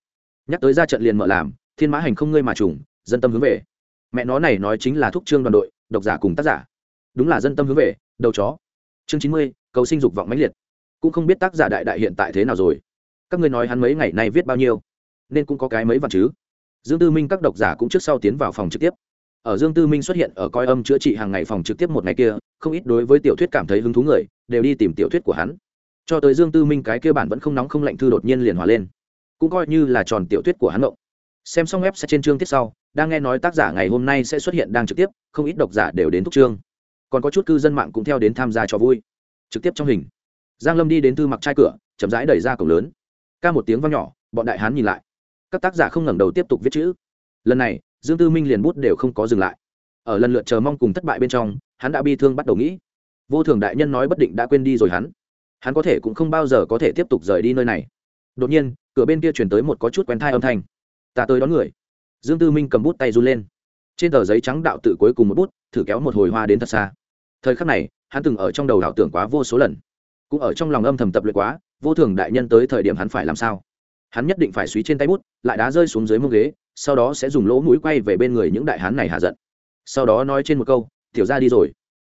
nhắc tới ra trận liền mở làm thiên mã hành không ngơi mà trùng dân tâm hướng về mẹ nó này nói chính là thúc trương đoàn đội độc giả cùng tác giả đúng là dân tâm hướng về đầu chó chương chín mươi cầu sinh dục vọng mãnh liệt cũng không biết tác giả đại đại hiện tại thế nào rồi các ngươi nói hắn mấy ngày nay viết bao nhiêu nên cũng có cái mấy vạn chứ dương tư minh các độc giả cũng trước sau tiến vào phòng trực tiếp ở dương tư minh xuất hiện ở coi âm chữa trị hàng ngày phòng trực tiếp một ngày kia không ít đối với tiểu thuyết cảm thấy hứng thú người đều đi tìm tiểu thuyết của hắn cho tới dương tư minh cái kia bản vẫn không nóng không lạnh thư đột nhiên liền hòa lên. Cũng coi như là tròn tiểu thuyết của hắn động xem xong web sẽ trên chương tiết sau, đang nghe nói tác giả ngày hôm nay sẽ xuất hiện đang trực tiếp, không ít độc giả đều đến thúc chương. Còn có chút cư dân mạng cũng theo đến tham gia cho vui. Trực tiếp trong hình. Giang lâm đi đến thư mặc trai cửa, chậm rãi đẩy ra cổng lớn. Ca một tiếng vang nhỏ, bọn đại hán nhìn lại. Các tác giả không ngẩng đầu tiếp tục viết chữ. Lần này, dương tư minh liền bút đều không có dừng lại. Ở lần lượt chờ mong cùng thất bại bên trong, hắn đã bi thương bắt đầu nghĩ. Vô thường đại nhân nói bất định đã quên đi rồi hắn hắn có thể cũng không bao giờ có thể tiếp tục rời đi nơi này. Đột nhiên, cửa bên kia chuyển tới một có chút quen thai âm thanh. Ta tới đón người. Dương tư minh cầm bút tay run lên. Trên tờ giấy trắng đạo tự cuối cùng một bút, thử kéo một hồi hoa đến thật xa. Thời khắc này, hắn từng ở trong đầu đạo tưởng quá vô số lần. Cũng ở trong lòng âm thầm tập luyện quá, vô thường đại nhân tới thời điểm hắn phải làm sao? Hắn nhất định phải suý trên tay bút, lại đá rơi xuống dưới mông ghế, sau đó sẽ dùng lỗ mũi quay về bên người những đại hán này hạ giận. Sau đó nói trên một câu, tiểu ra đi rồi.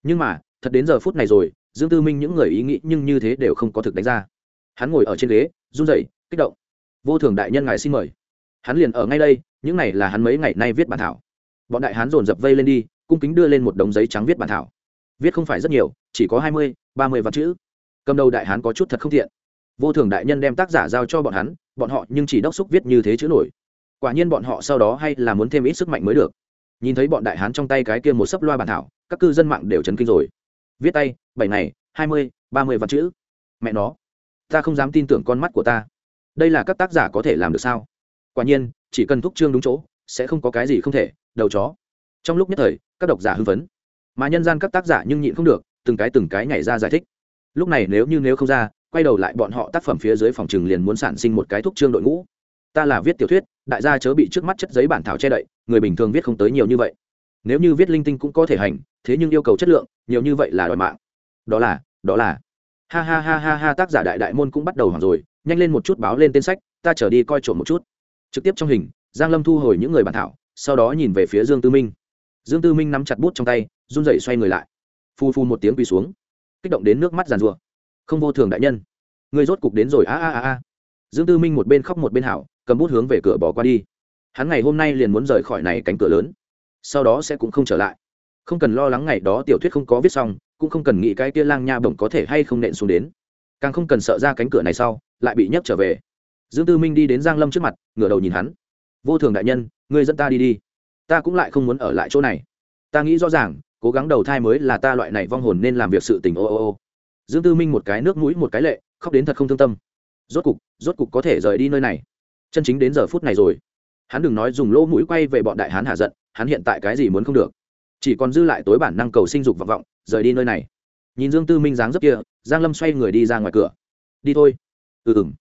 Nhưng mà, thật đến giờ phút này rồi dương tư minh những người ý nghĩ nhưng như thế đều không có thực đánh ra. Hắn ngồi ở trên ghế, run rẩy, kích động. Vô thường đại nhân ngài xin mời. Hắn liền ở ngay đây, những này là hắn mấy ngày nay viết bản thảo. Bọn đại hán dồn dập vây lên đi, cung kính đưa lên một đống giấy trắng viết bản thảo. Viết không phải rất nhiều, chỉ có hai mươi, ba mươi vạn chữ. Cầm đầu đại hán có chút thật không thiện vô thường đại nhân đem tác giả giao cho bọn hắn, bọn họ nhưng chỉ đốc xúc viết như thế chữ nổi. Quả nhiên bọn họ sau đó hay là muốn thêm ít sức mạnh mới được. Nhìn thấy bọn đại hán trong tay cái kia một sấp loa bản thảo, các cư dân mạng đều chấn kinh rồi viết tay, bảy này, hai mươi, ba mươi văn chữ. Mẹ nó, ta không dám tin tưởng con mắt của ta. Đây là các tác giả có thể làm được sao? Quả nhiên, chỉ cần thúc trương đúng chỗ, sẽ không có cái gì không thể, đầu chó. Trong lúc nhất thời, các độc giả hưng phấn. Mà nhân gian các tác giả nhưng nhịn không được, từng cái từng cái nhảy ra giải thích. Lúc này nếu như nếu không ra, quay đầu lại bọn họ tác phẩm phía dưới phòng trường liền muốn sản sinh một cái thúc trương đội ngũ. Ta là viết tiểu thuyết, đại gia chớ bị trước mắt chất giấy bản thảo che đậy, người bình thường viết không tới nhiều như vậy nếu như viết linh tinh cũng có thể hành, thế nhưng yêu cầu chất lượng, nhiều như vậy là đòi mạng. Đó là đó là. Ha ha ha ha ha, tác giả đại đại môn cũng bắt đầu hoảng rồi, nhanh lên một chút báo lên tên sách, ta trở đi coi trộm một chút. Trực tiếp trong hình, giang lâm thu hồi những người bàn thảo, sau đó nhìn về phía dương tư minh. Dương tư minh nắm chặt bút trong tay, run rẩy xoay người lại. Phu phu một tiếng quỳ xuống. Kích động đến nước mắt giàn rùa không vô thường đại nhân. Người rốt cục đến rồi, a a a a. Dương tư minh một bên khóc một bên hảo, cầm bút hướng về cửa bỏ qua đi. Hắn ngày hôm nay liền muốn rời khỏi này cánh cửa lớn sau đó sẽ cũng không trở lại. Không cần lo lắng ngày đó tiểu thuyết không có viết xong, cũng không cần nghĩ cái kia lang nha bổng có thể hay không nện xuống đến. Càng không cần sợ ra cánh cửa này sau, lại bị nhấc trở về. Dương tư minh đi đến giang lâm trước mặt, ngửa đầu nhìn hắn. Vô thường đại nhân, ngươi dẫn ta đi đi. Ta cũng lại không muốn ở lại chỗ này. Ta nghĩ rõ ràng, cố gắng đầu thai mới là ta loại này vong hồn nên làm việc sự tình, ô ô ô. Dương tư minh một cái nước mũi một cái lệ, khóc đến thật không thương tâm. Rốt cục rốt cục có thể rời đi nơi này. Chân chính đến giờ phút này rồi. Hắn đừng nói dùng lỗ mũi quay về bọn đại hán hạ giận hắn hiện tại cái gì muốn không được. Chỉ còn dư lại tối bản năng cầu sinh dục vọng vọng, rời đi nơi này. Nhìn dương tư minh dáng dấp kia, giang lâm xoay người đi ra ngoài cửa. Đi thôi. Ừ ừng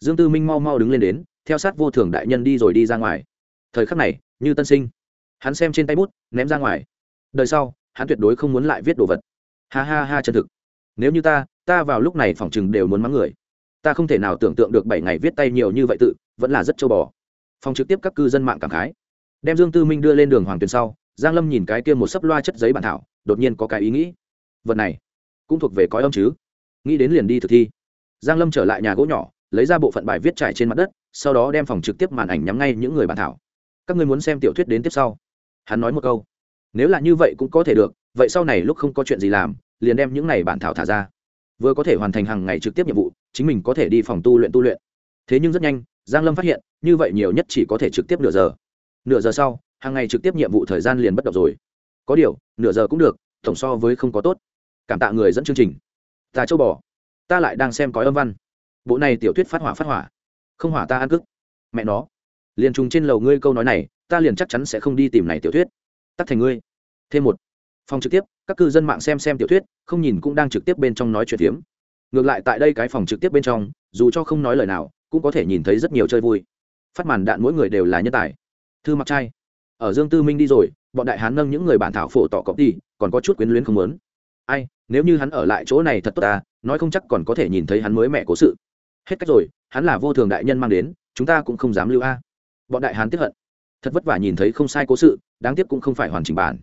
dương tư minh mau mau đứng lên đến, theo sát vô thường đại nhân đi rồi đi ra ngoài. Thời khắc này, như tân sinh. Hắn xem trên tay bút, ném ra ngoài. Đời sau, hắn tuyệt đối không muốn lại viết đồ vật. Ha ha ha, chân thực. Nếu như ta ta vào lúc này phỏng chừng đều muốn mắng người. Ta không thể nào tưởng tượng được bảy ngày viết tay nhiều như vậy tự, vẫn là rất châu bò. Phòng trực tiếp các cư dân mạng cảm khái đem dương tư minh đưa lên đường hoàng tuyền sau, giang lâm nhìn cái kia một sấp loa chất giấy bản thảo, đột nhiên có cái ý nghĩ. Vật này, cũng thuộc về cõi âm chứ? Nghĩ đến liền đi thực thi. Giang lâm trở lại nhà gỗ nhỏ, lấy ra bộ phận bài viết trải trên mặt đất, sau đó đem phòng trực tiếp màn ảnh nhắm ngay những người bản thảo. Các ngươi muốn xem tiểu thuyết đến tiếp sau. Hắn nói một câu. Nếu là như vậy cũng có thể được, vậy sau này lúc không có chuyện gì làm, liền đem những này bản thảo thả ra. Vừa có thể hoàn thành hàng ngày trực tiếp nhiệm vụ, chính mình có thể đi phòng tu luyện tu luyện. Thế nhưng rất nhanh, giang lâm phát hiện, như vậy nhiều nhất chỉ có thể trực tiếp nửa giờ nửa giờ sau, hàng ngày trực tiếp nhiệm vụ thời gian liền bất động rồi. Có điều, nửa giờ cũng được, tổng so với không có tốt. Cảm tạ người dẫn chương trình. Ta châu bò. Ta lại đang xem cói âm văn. Bộ này tiểu thuyết phát hỏa phát hỏa. Không hỏa ta ăn cức mẹ nó. Liền trùng trên lầu ngươi câu nói này, ta liền chắc chắn sẽ không đi tìm này tiểu thuyết. Tắt thành ngươi. Thêm một. Phòng trực tiếp, các cư dân mạng xem xem tiểu thuyết, không nhìn cũng đang trực tiếp bên trong nói chuyện phiếm. Ngược lại tại đây cái phòng trực tiếp bên trong, dù cho không nói lời nào, cũng có thể nhìn thấy rất nhiều chơi vui. Phát màn đạn mỗi người đều là nhân tài thư mặc trai. Ở dương tư minh đi rồi, bọn đại hán nâng những người bản thảo phổ tỏ cọc đi, còn có chút quyến luyến không lớn ai, nếu như hắn ở lại chỗ này thật tốt ta, nói không chắc còn có thể nhìn thấy hắn mới mẹ cố sự. Hết cách rồi, hắn là vô thường đại nhân mang đến, chúng ta cũng không dám lưu a. Bọn đại hán tiếp hận. Thật vất vả nhìn thấy không sai cố sự, đáng tiếc cũng không phải hoàn chỉnh bản.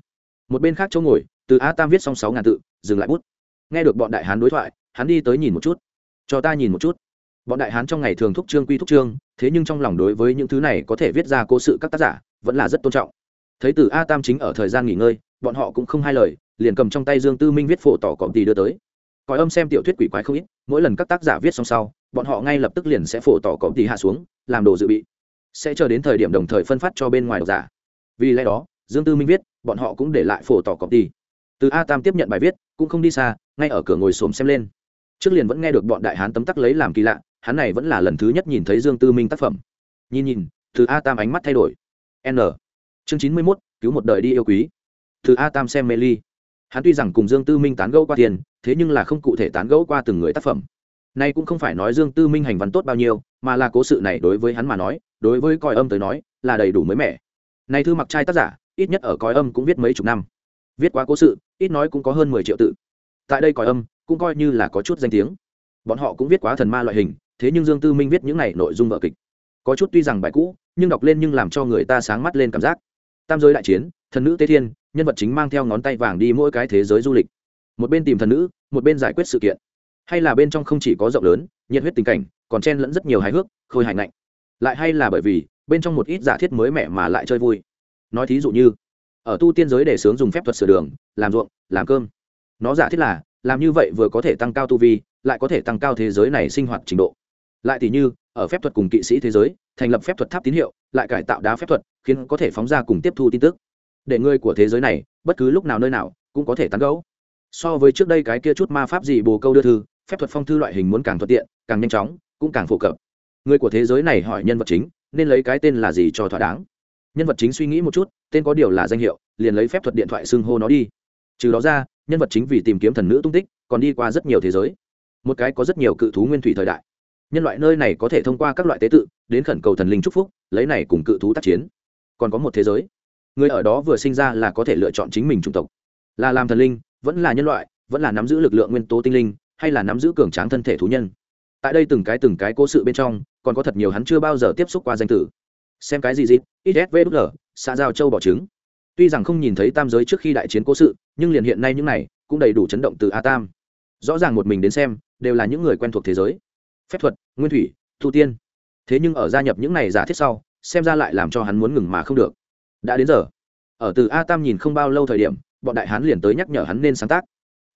Một bên khác chỗ ngồi, từ a tam viết xong sáu ngàn tự, dừng lại bút. Nghe được bọn đại hán đối thoại, hắn đi tới nhìn một chút. Cho ta nhìn một chút bọn đại hán trong ngày thường thúc trương quy thúc trương, thế nhưng trong lòng đối với những thứ này có thể viết ra cố sự các tác giả, vẫn là rất tôn trọng. Thấy từ a tam chính ở thời gian nghỉ ngơi, bọn họ cũng không hai lời, liền cầm trong tay dương tư minh viết phổ tỏ cọm tì đưa tới. Còi âm xem tiểu thuyết quỷ quái không ít, mỗi lần các tác giả viết xong sau, bọn họ ngay lập tức liền sẽ phổ tỏ cọm tì hạ xuống, làm đồ dự bị. Sẽ chờ đến thời điểm đồng thời phân phát cho bên ngoài độc giả. Vì lẽ đó, dương tư minh viết, bọn họ cũng để lại phổ tỏ cọp tì. Từ a tam tiếp nhận bài viết, cũng không đi xa, ngay ở cửa ngồi xổm xem lên. Trước liền vẫn nghe được bọn đại hán tấm tắc lấy làm kỳ lạ hắn này vẫn là lần thứ nhất nhìn thấy dương tư minh tác phẩm. Nhìn nhìn, từ a tam ánh mắt thay đổi. N. Chương chín mươi mốt, cứu một đời đi yêu quý. Từ a tam xem mê ly. Hắn tuy rằng cùng dương tư minh tán gẫu qua tiền, thế nhưng là không cụ thể tán gẫu qua từng người tác phẩm. Nay cũng không phải nói dương tư minh hành văn tốt bao nhiêu, mà là cố sự này đối với hắn mà nói, đối với coi âm tới nói, là đầy đủ mới mẻ. Này thư mặc trai tác giả, ít nhất ở coi âm cũng viết mấy chục năm. Viết quá cố sự, ít nói cũng có hơn mười triệu tự. Tại đây coi âm, cũng coi như là có chút danh tiếng. Bọn họ cũng viết quá thần ma loại hình thế nhưng dương tư minh viết những này nội dung vở kịch. Có chút tuy rằng bài cũ, nhưng đọc lên nhưng làm cho người ta sáng mắt lên cảm giác. Tam giới đại chiến, thần nữ tế thiên, nhân vật chính mang theo ngón tay vàng đi mỗi cái thế giới du lịch. Một bên tìm thần nữ, một bên giải quyết sự kiện. Hay là bên trong không chỉ có rộng lớn, nhiệt huyết tình cảnh, còn chen lẫn rất nhiều hài hước, khôi hài ngạnh. Lại hay là bởi vì, bên trong một ít giả thiết mới mẻ mà lại chơi vui. Nói thí dụ như, ở tu tiên giới để sướng dùng phép thuật sửa đường, làm ruộng, làm cơm. Nó giả thiết là, làm như vậy vừa có thể tăng cao tu vi, lại có thể tăng cao thế giới này sinh hoạt trình độ lại thì như, ở phép thuật cùng kỵ sĩ thế giới, thành lập phép thuật tháp tín hiệu, lại cải tạo đá phép thuật, khiến có thể phóng ra cùng tiếp thu tin tức. Để người của thế giới này, bất cứ lúc nào nơi nào, cũng có thể tán gấu so với trước đây cái kia chút ma pháp gì bồ câu đưa thư, phép thuật phong thư loại hình muốn càng thuận tiện, càng nhanh chóng, cũng càng phổ cập. Người của thế giới này hỏi nhân vật chính, nên lấy cái tên là gì cho thỏa đáng? Nhân vật chính suy nghĩ một chút, tên có điều là danh hiệu, liền lấy phép thuật điện thoại xưng hô nó đi. Trừ đó ra, nhân vật chính vì tìm kiếm thần nữ tung tích, còn đi qua rất nhiều thế giới. Một cái có rất nhiều cự thú nguyên thủy thời đại nhân loại nơi này có thể thông qua các loại tế tự, đến khẩn cầu thần linh chúc phúc, lấy này cùng cự thú tác chiến. Còn có một thế giới. Người ở đó vừa sinh ra là có thể lựa chọn chính mình chủng tộc. Là làm thần linh, vẫn là nhân loại, vẫn là nắm giữ lực lượng nguyên tố tinh linh, hay là nắm giữ cường tráng thân thể thú nhân. Tại đây từng cái từng cái cố sự bên trong, còn có thật nhiều hắn chưa bao giờ tiếp xúc qua danh tử. Xem cái gì dịp isvl xã giao châu bỏ trứng. Tuy rằng không nhìn thấy tam giới trước khi đại chiến cố sự, nhưng liền hiện nay những này, cũng đầy đủ chấn động từ a tam. Rõ ràng một mình đến xem, đều là những người quen thuộc thế giới phép thuật, nguyên thủy thu tiên. Thế nhưng ở gia nhập những này giả thiết sau, xem ra lại làm cho hắn muốn ngừng mà không được. Đã đến giờ. Ở từ a tam nhìn không bao lâu thời điểm, bọn đại hán liền tới nhắc nhở hắn nên sáng tác.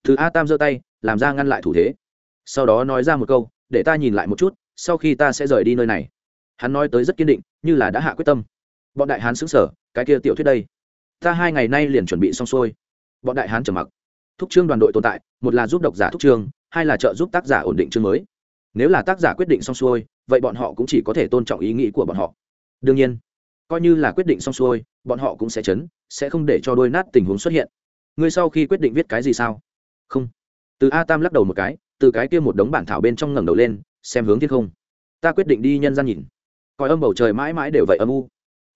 Từ a tam giơ tay, làm ra ngăn lại thủ thế. Sau đó nói ra một câu, để ta nhìn lại một chút, sau khi ta sẽ rời đi nơi này. Hắn nói tới rất kiên định, như là đã hạ quyết tâm. Bọn đại hán xứng sở cái kia tiểu thuyết đây, ta hai ngày nay liền chuẩn bị xong xuôi. Bọn đại hán trầm mặc. Thúc trương đoàn đội tồn tại, một là giúp độc giả thúc trương, hai là trợ giúp tác giả ổn định chương mới nếu là tác giả quyết định xong xuôi, vậy bọn họ cũng chỉ có thể tôn trọng ý nghĩ của bọn họ. Đương nhiên, coi như là quyết định xong xuôi, bọn họ cũng sẽ chấn, sẽ không để cho đôi nát tình huống xuất hiện. Ngươi sau khi quyết định viết cái gì sao? Không. Từ a tam lắc đầu một cái, từ cái kia một đống bản thảo bên trong ngẩng đầu lên, xem hướng thiên không. Ta quyết định đi nhân gian nhìn. Coi âm bầu trời mãi mãi đều vậy âm u.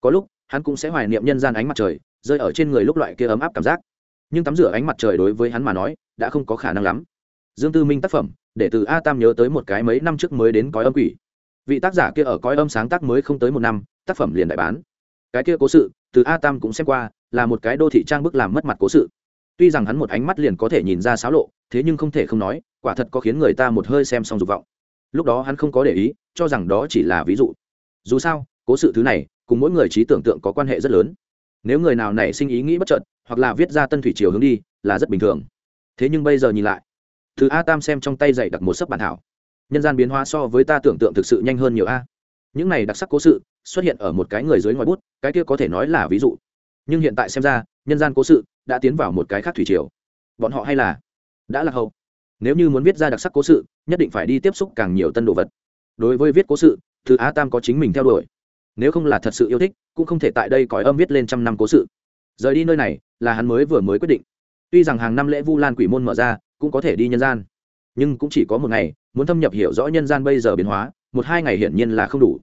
Có lúc, hắn cũng sẽ hoài niệm nhân gian ánh mặt trời, rơi ở trên người lúc loại kia ấm áp cảm giác. Nhưng tắm rửa ánh mặt trời đối với hắn mà nói, đã không có khả năng lắm dương tư minh tác phẩm, để từ a tam nhớ tới một cái mấy năm trước mới đến cõi âm quỷ. Vị tác giả kia ở cõi âm sáng tác mới không tới một năm, tác phẩm liền đại bán. Cái kia cố sự, từ a tam cũng xem qua, là một cái đô thị trang bức làm mất mặt cố sự. Tuy rằng hắn một ánh mắt liền có thể nhìn ra xáo lộ, thế nhưng không thể không nói, quả thật có khiến người ta một hơi xem xong dục vọng. Lúc đó hắn không có để ý, cho rằng đó chỉ là ví dụ. Dù sao, cố sự thứ này, cùng mỗi người trí tưởng tượng có quan hệ rất lớn. Nếu người nào nảy sinh ý nghĩ bất trợt hoặc là viết ra tân thủy chiều hướng đi, là rất bình thường. Thế nhưng bây giờ nhìn lại thứ a tam xem trong tay dày đặt một sấp bản thảo. Nhân gian biến hóa so với ta tưởng tượng thực sự nhanh hơn nhiều a. Những này đặc sắc cố sự xuất hiện ở một cái người dưới ngoài bút, cái kia có thể nói là ví dụ. Nhưng hiện tại xem ra, nhân gian cố sự đã tiến vào một cái khác thủy triều. Bọn họ hay là đã lạc hậu? Nếu như muốn viết ra đặc sắc cố sự, nhất định phải đi tiếp xúc càng nhiều tân đồ vật. Đối với viết cố sự, thứ a tam có chính mình theo đuổi. Nếu không là thật sự yêu thích, cũng không thể tại đây cõi âm viết lên trăm năm cố sự. Rời đi nơi này là hắn mới vừa mới quyết định. Tuy rằng hàng năm lễ vu lan quỷ môn mở ra cũng có thể đi nhân gian. Nhưng cũng chỉ có một ngày, muốn thâm nhập hiểu rõ nhân gian bây giờ biến hóa, một hai ngày hiển nhiên là không đủ.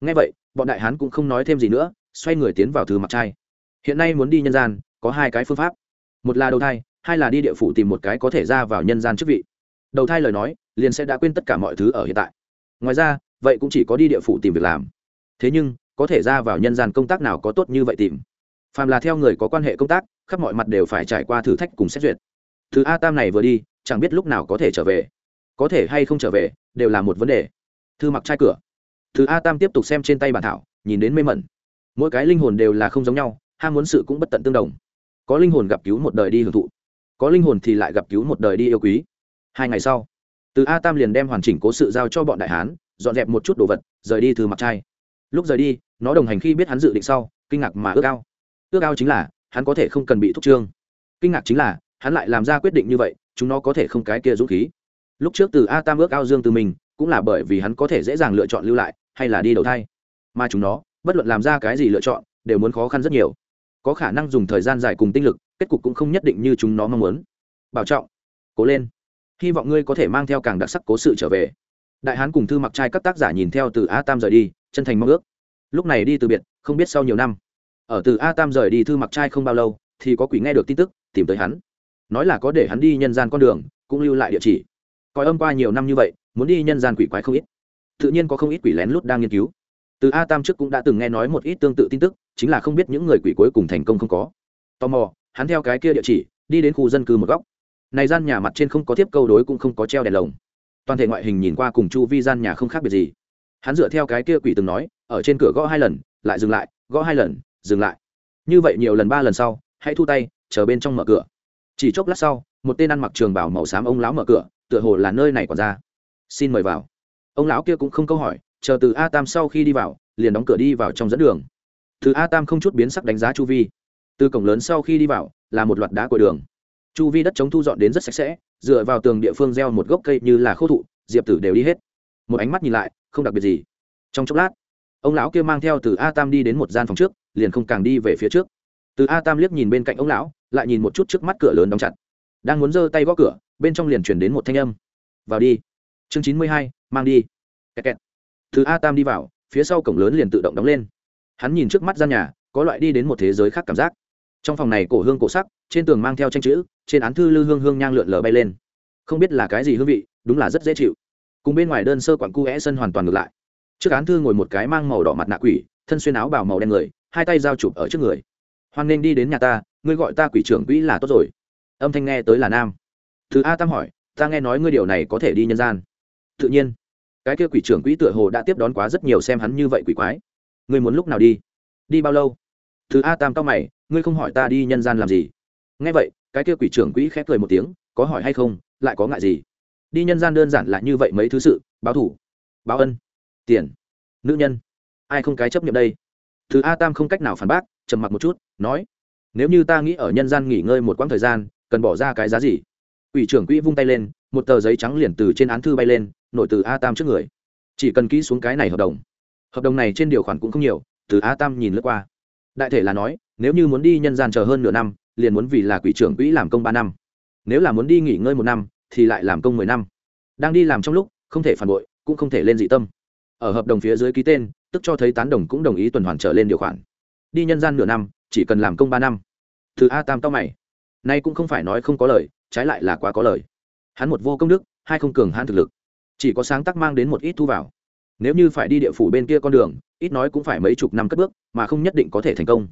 Ngay vậy, bọn đại hán cũng không nói thêm gì nữa, xoay người tiến vào thứ mặc trai. Hiện nay muốn đi nhân gian, có hai cái phương pháp. Một là đầu thai, hai là đi địa phủ tìm một cái có thể ra vào nhân gian chức vị. Đầu thai lời nói, liền sẽ đã quên tất cả mọi thứ ở hiện tại. Ngoài ra, vậy cũng chỉ có đi địa phủ tìm việc làm. Thế nhưng, có thể ra vào nhân gian công tác nào có tốt như vậy tìm? Phàm là theo người có quan hệ công tác, khắp mọi mặt đều phải trải qua thử thách cùng xét duyệt thứ a tam này vừa đi, chẳng biết lúc nào có thể trở về. Có thể hay không trở về, đều là một vấn đề. Thư mặc trai cửa. Thứ a tam tiếp tục xem trên tay bản thảo, nhìn đến mê mẩn. Mỗi cái linh hồn đều là không giống nhau, ham muốn sự cũng bất tận tương đồng. Có linh hồn gặp cứu một đời đi hưởng thụ. Có linh hồn thì lại gặp cứu một đời đi yêu quý. Hai ngày sau, từ a tam liền đem hoàn chỉnh cố sự giao cho bọn đại hán, dọn dẹp một chút đồ vật, rời đi từ mặt trai. Lúc rời đi, nó đồng hành khi biết hắn dự định sau, kinh ngạc mà ước ao. Ước ao chính là, hắn có thể không cần bị thúc trương. Kinh ngạc chính là hắn lại làm ra quyết định như vậy, chúng nó có thể không cái kia dũng khí. Lúc trước từ a tam ước ao dương từ mình cũng là bởi vì hắn có thể dễ dàng lựa chọn lưu lại, hay là đi đầu thai. Mà chúng nó, bất luận làm ra cái gì lựa chọn, đều muốn khó khăn rất nhiều. Có khả năng dùng thời gian dài cùng tinh lực, kết cục cũng không nhất định như chúng nó mong muốn. Bảo trọng, cố lên. Hy vọng ngươi có thể mang theo càng đặc sắc cố sự trở về. Đại hán cùng thư mặc trai các tác giả nhìn theo từ a tam rời đi, chân thành mong ước. Lúc này đi từ biệt, không biết sau nhiều năm. Ở từ a tam rời đi thư mặc trai không bao lâu, thì có quỷ nghe được tin tức, tìm tới hắn nói là có để hắn đi nhân gian con đường, cũng lưu lại địa chỉ. Coi âm qua nhiều năm như vậy, muốn đi nhân gian quỷ quái không ít. Tự nhiên có không ít quỷ lén lút đang nghiên cứu. Từ a tam trước cũng đã từng nghe nói một ít tương tự tin tức, chính là không biết những người quỷ cuối cùng thành công không có. Tò mò, hắn theo cái kia địa chỉ, đi đến khu dân cư một góc. Này gian nhà mặt trên không có tiếp câu đối cũng không có treo đèn lồng. Toàn thể ngoại hình nhìn qua cùng chu vi gian nhà không khác biệt gì. Hắn dựa theo cái kia quỷ từng nói, ở trên cửa gõ hai lần, lại dừng lại, gõ hai lần, dừng lại. Như vậy nhiều lần ba lần sau, hãy thu tay, chờ bên trong mở cửa chỉ chốc lát sau, một tên ăn mặc trường bảo màu xám ông lão mở cửa, tựa hồ là nơi này còn ra xin mời vào. Ông lão kia cũng không câu hỏi, chờ từ a tam sau khi đi vào, liền đóng cửa đi vào trong dẫn đường. Từ a tam không chút biến sắc đánh giá chu vi. Từ cổng lớn sau khi đi vào, là một loạt đá của đường. Chu vi đất chống thu dọn đến rất sạch sẽ, dựa vào tường địa phương gieo một gốc cây như là khô thụ, diệp tử đều đi hết. Một ánh mắt nhìn lại, không đặc biệt gì. Trong chốc lát, ông lão kia mang theo từ a tam đi đến một gian phòng trước, liền không càng đi về phía trước. Từ a tam liếc nhìn bên cạnh ông lão lại nhìn một chút trước mắt cửa lớn đóng chặt. Đang muốn giơ tay gõ cửa, bên trong liền chuyển đến một thanh âm. Vào đi. Chương chín mươi hai, mang đi. Kẹt kẹt. thứ a tam đi vào, phía sau cổng lớn liền tự động đóng lên. Hắn nhìn trước mắt gian nhà, có loại đi đến một thế giới khác cảm giác. Trong phòng này cổ hương cổ sắc, trên tường mang theo tranh chữ, trên án thư lư hương hương nhang lượn lờ bay lên. Không biết là cái gì hương vị, đúng là rất dễ chịu. Cùng bên ngoài đơn sơ quặn cu é sân hoàn toàn ngược lại. Trước án thư ngồi một cái mang màu đỏ mặt nạ quỷ, thân xuyên áo bào màu đen người, hai tay giao chụp ở trước người hoan nên đi đến nhà ta, ngươi gọi ta quỷ trưởng quỹ là tốt rồi. Âm thanh nghe tới là nam. Thứ a tam hỏi, ta nghe nói ngươi điều này có thể đi nhân gian. Tự nhiên. Cái kia quỷ trưởng quỹ tựa hồ đã tiếp đón quá rất nhiều xem hắn như vậy quỷ quái. Ngươi muốn lúc nào đi? Đi bao lâu? Thứ a tam cao mày, ngươi không hỏi ta đi nhân gian làm gì? Nghe vậy, cái kia quỷ trưởng quỹ khép cười một tiếng, có hỏi hay không, lại có ngại gì? Đi nhân gian đơn giản là như vậy mấy thứ sự, báo thủ, báo ân, tiền, nữ nhân. Ai không cái chấp nhận đây? Thứ a tam không cách nào phản bác, trầm mặc một chút nói, nếu như ta nghĩ ở nhân gian nghỉ ngơi một quãng thời gian, cần bỏ ra cái giá gì? Ủy trưởng quỹ vung tay lên, một tờ giấy trắng liền từ trên án thư bay lên, nổi từ a tam trước người. Chỉ cần ký xuống cái này hợp đồng. Hợp đồng này trên điều khoản cũng không nhiều, từ a tam nhìn lướt qua. Đại thể là nói, nếu như muốn đi nhân gian chờ hơn nửa năm, liền muốn vì là quỷ trưởng quỹ làm công ba năm. Nếu là muốn đi nghỉ ngơi một năm, thì lại làm công mười năm. Đang đi làm trong lúc, không thể phản bội, cũng không thể lên dị tâm. Ở hợp đồng phía dưới ký tên, tức cho thấy tán đồng cũng đồng ý tuần hoàn trở lên điều khoản. Đi nhân gian nửa năm chỉ cần làm công ba năm. Thứ a tam tao mày. Nay cũng không phải nói không có lời, trái lại là quá có lời. Hắn một vô công đức, hai không cường hãn thực lực. Chỉ có sáng tác mang đến một ít thu vào. Nếu như phải đi địa phủ bên kia con đường, ít nói cũng phải mấy chục năm cất bước, mà không nhất định có thể thành công.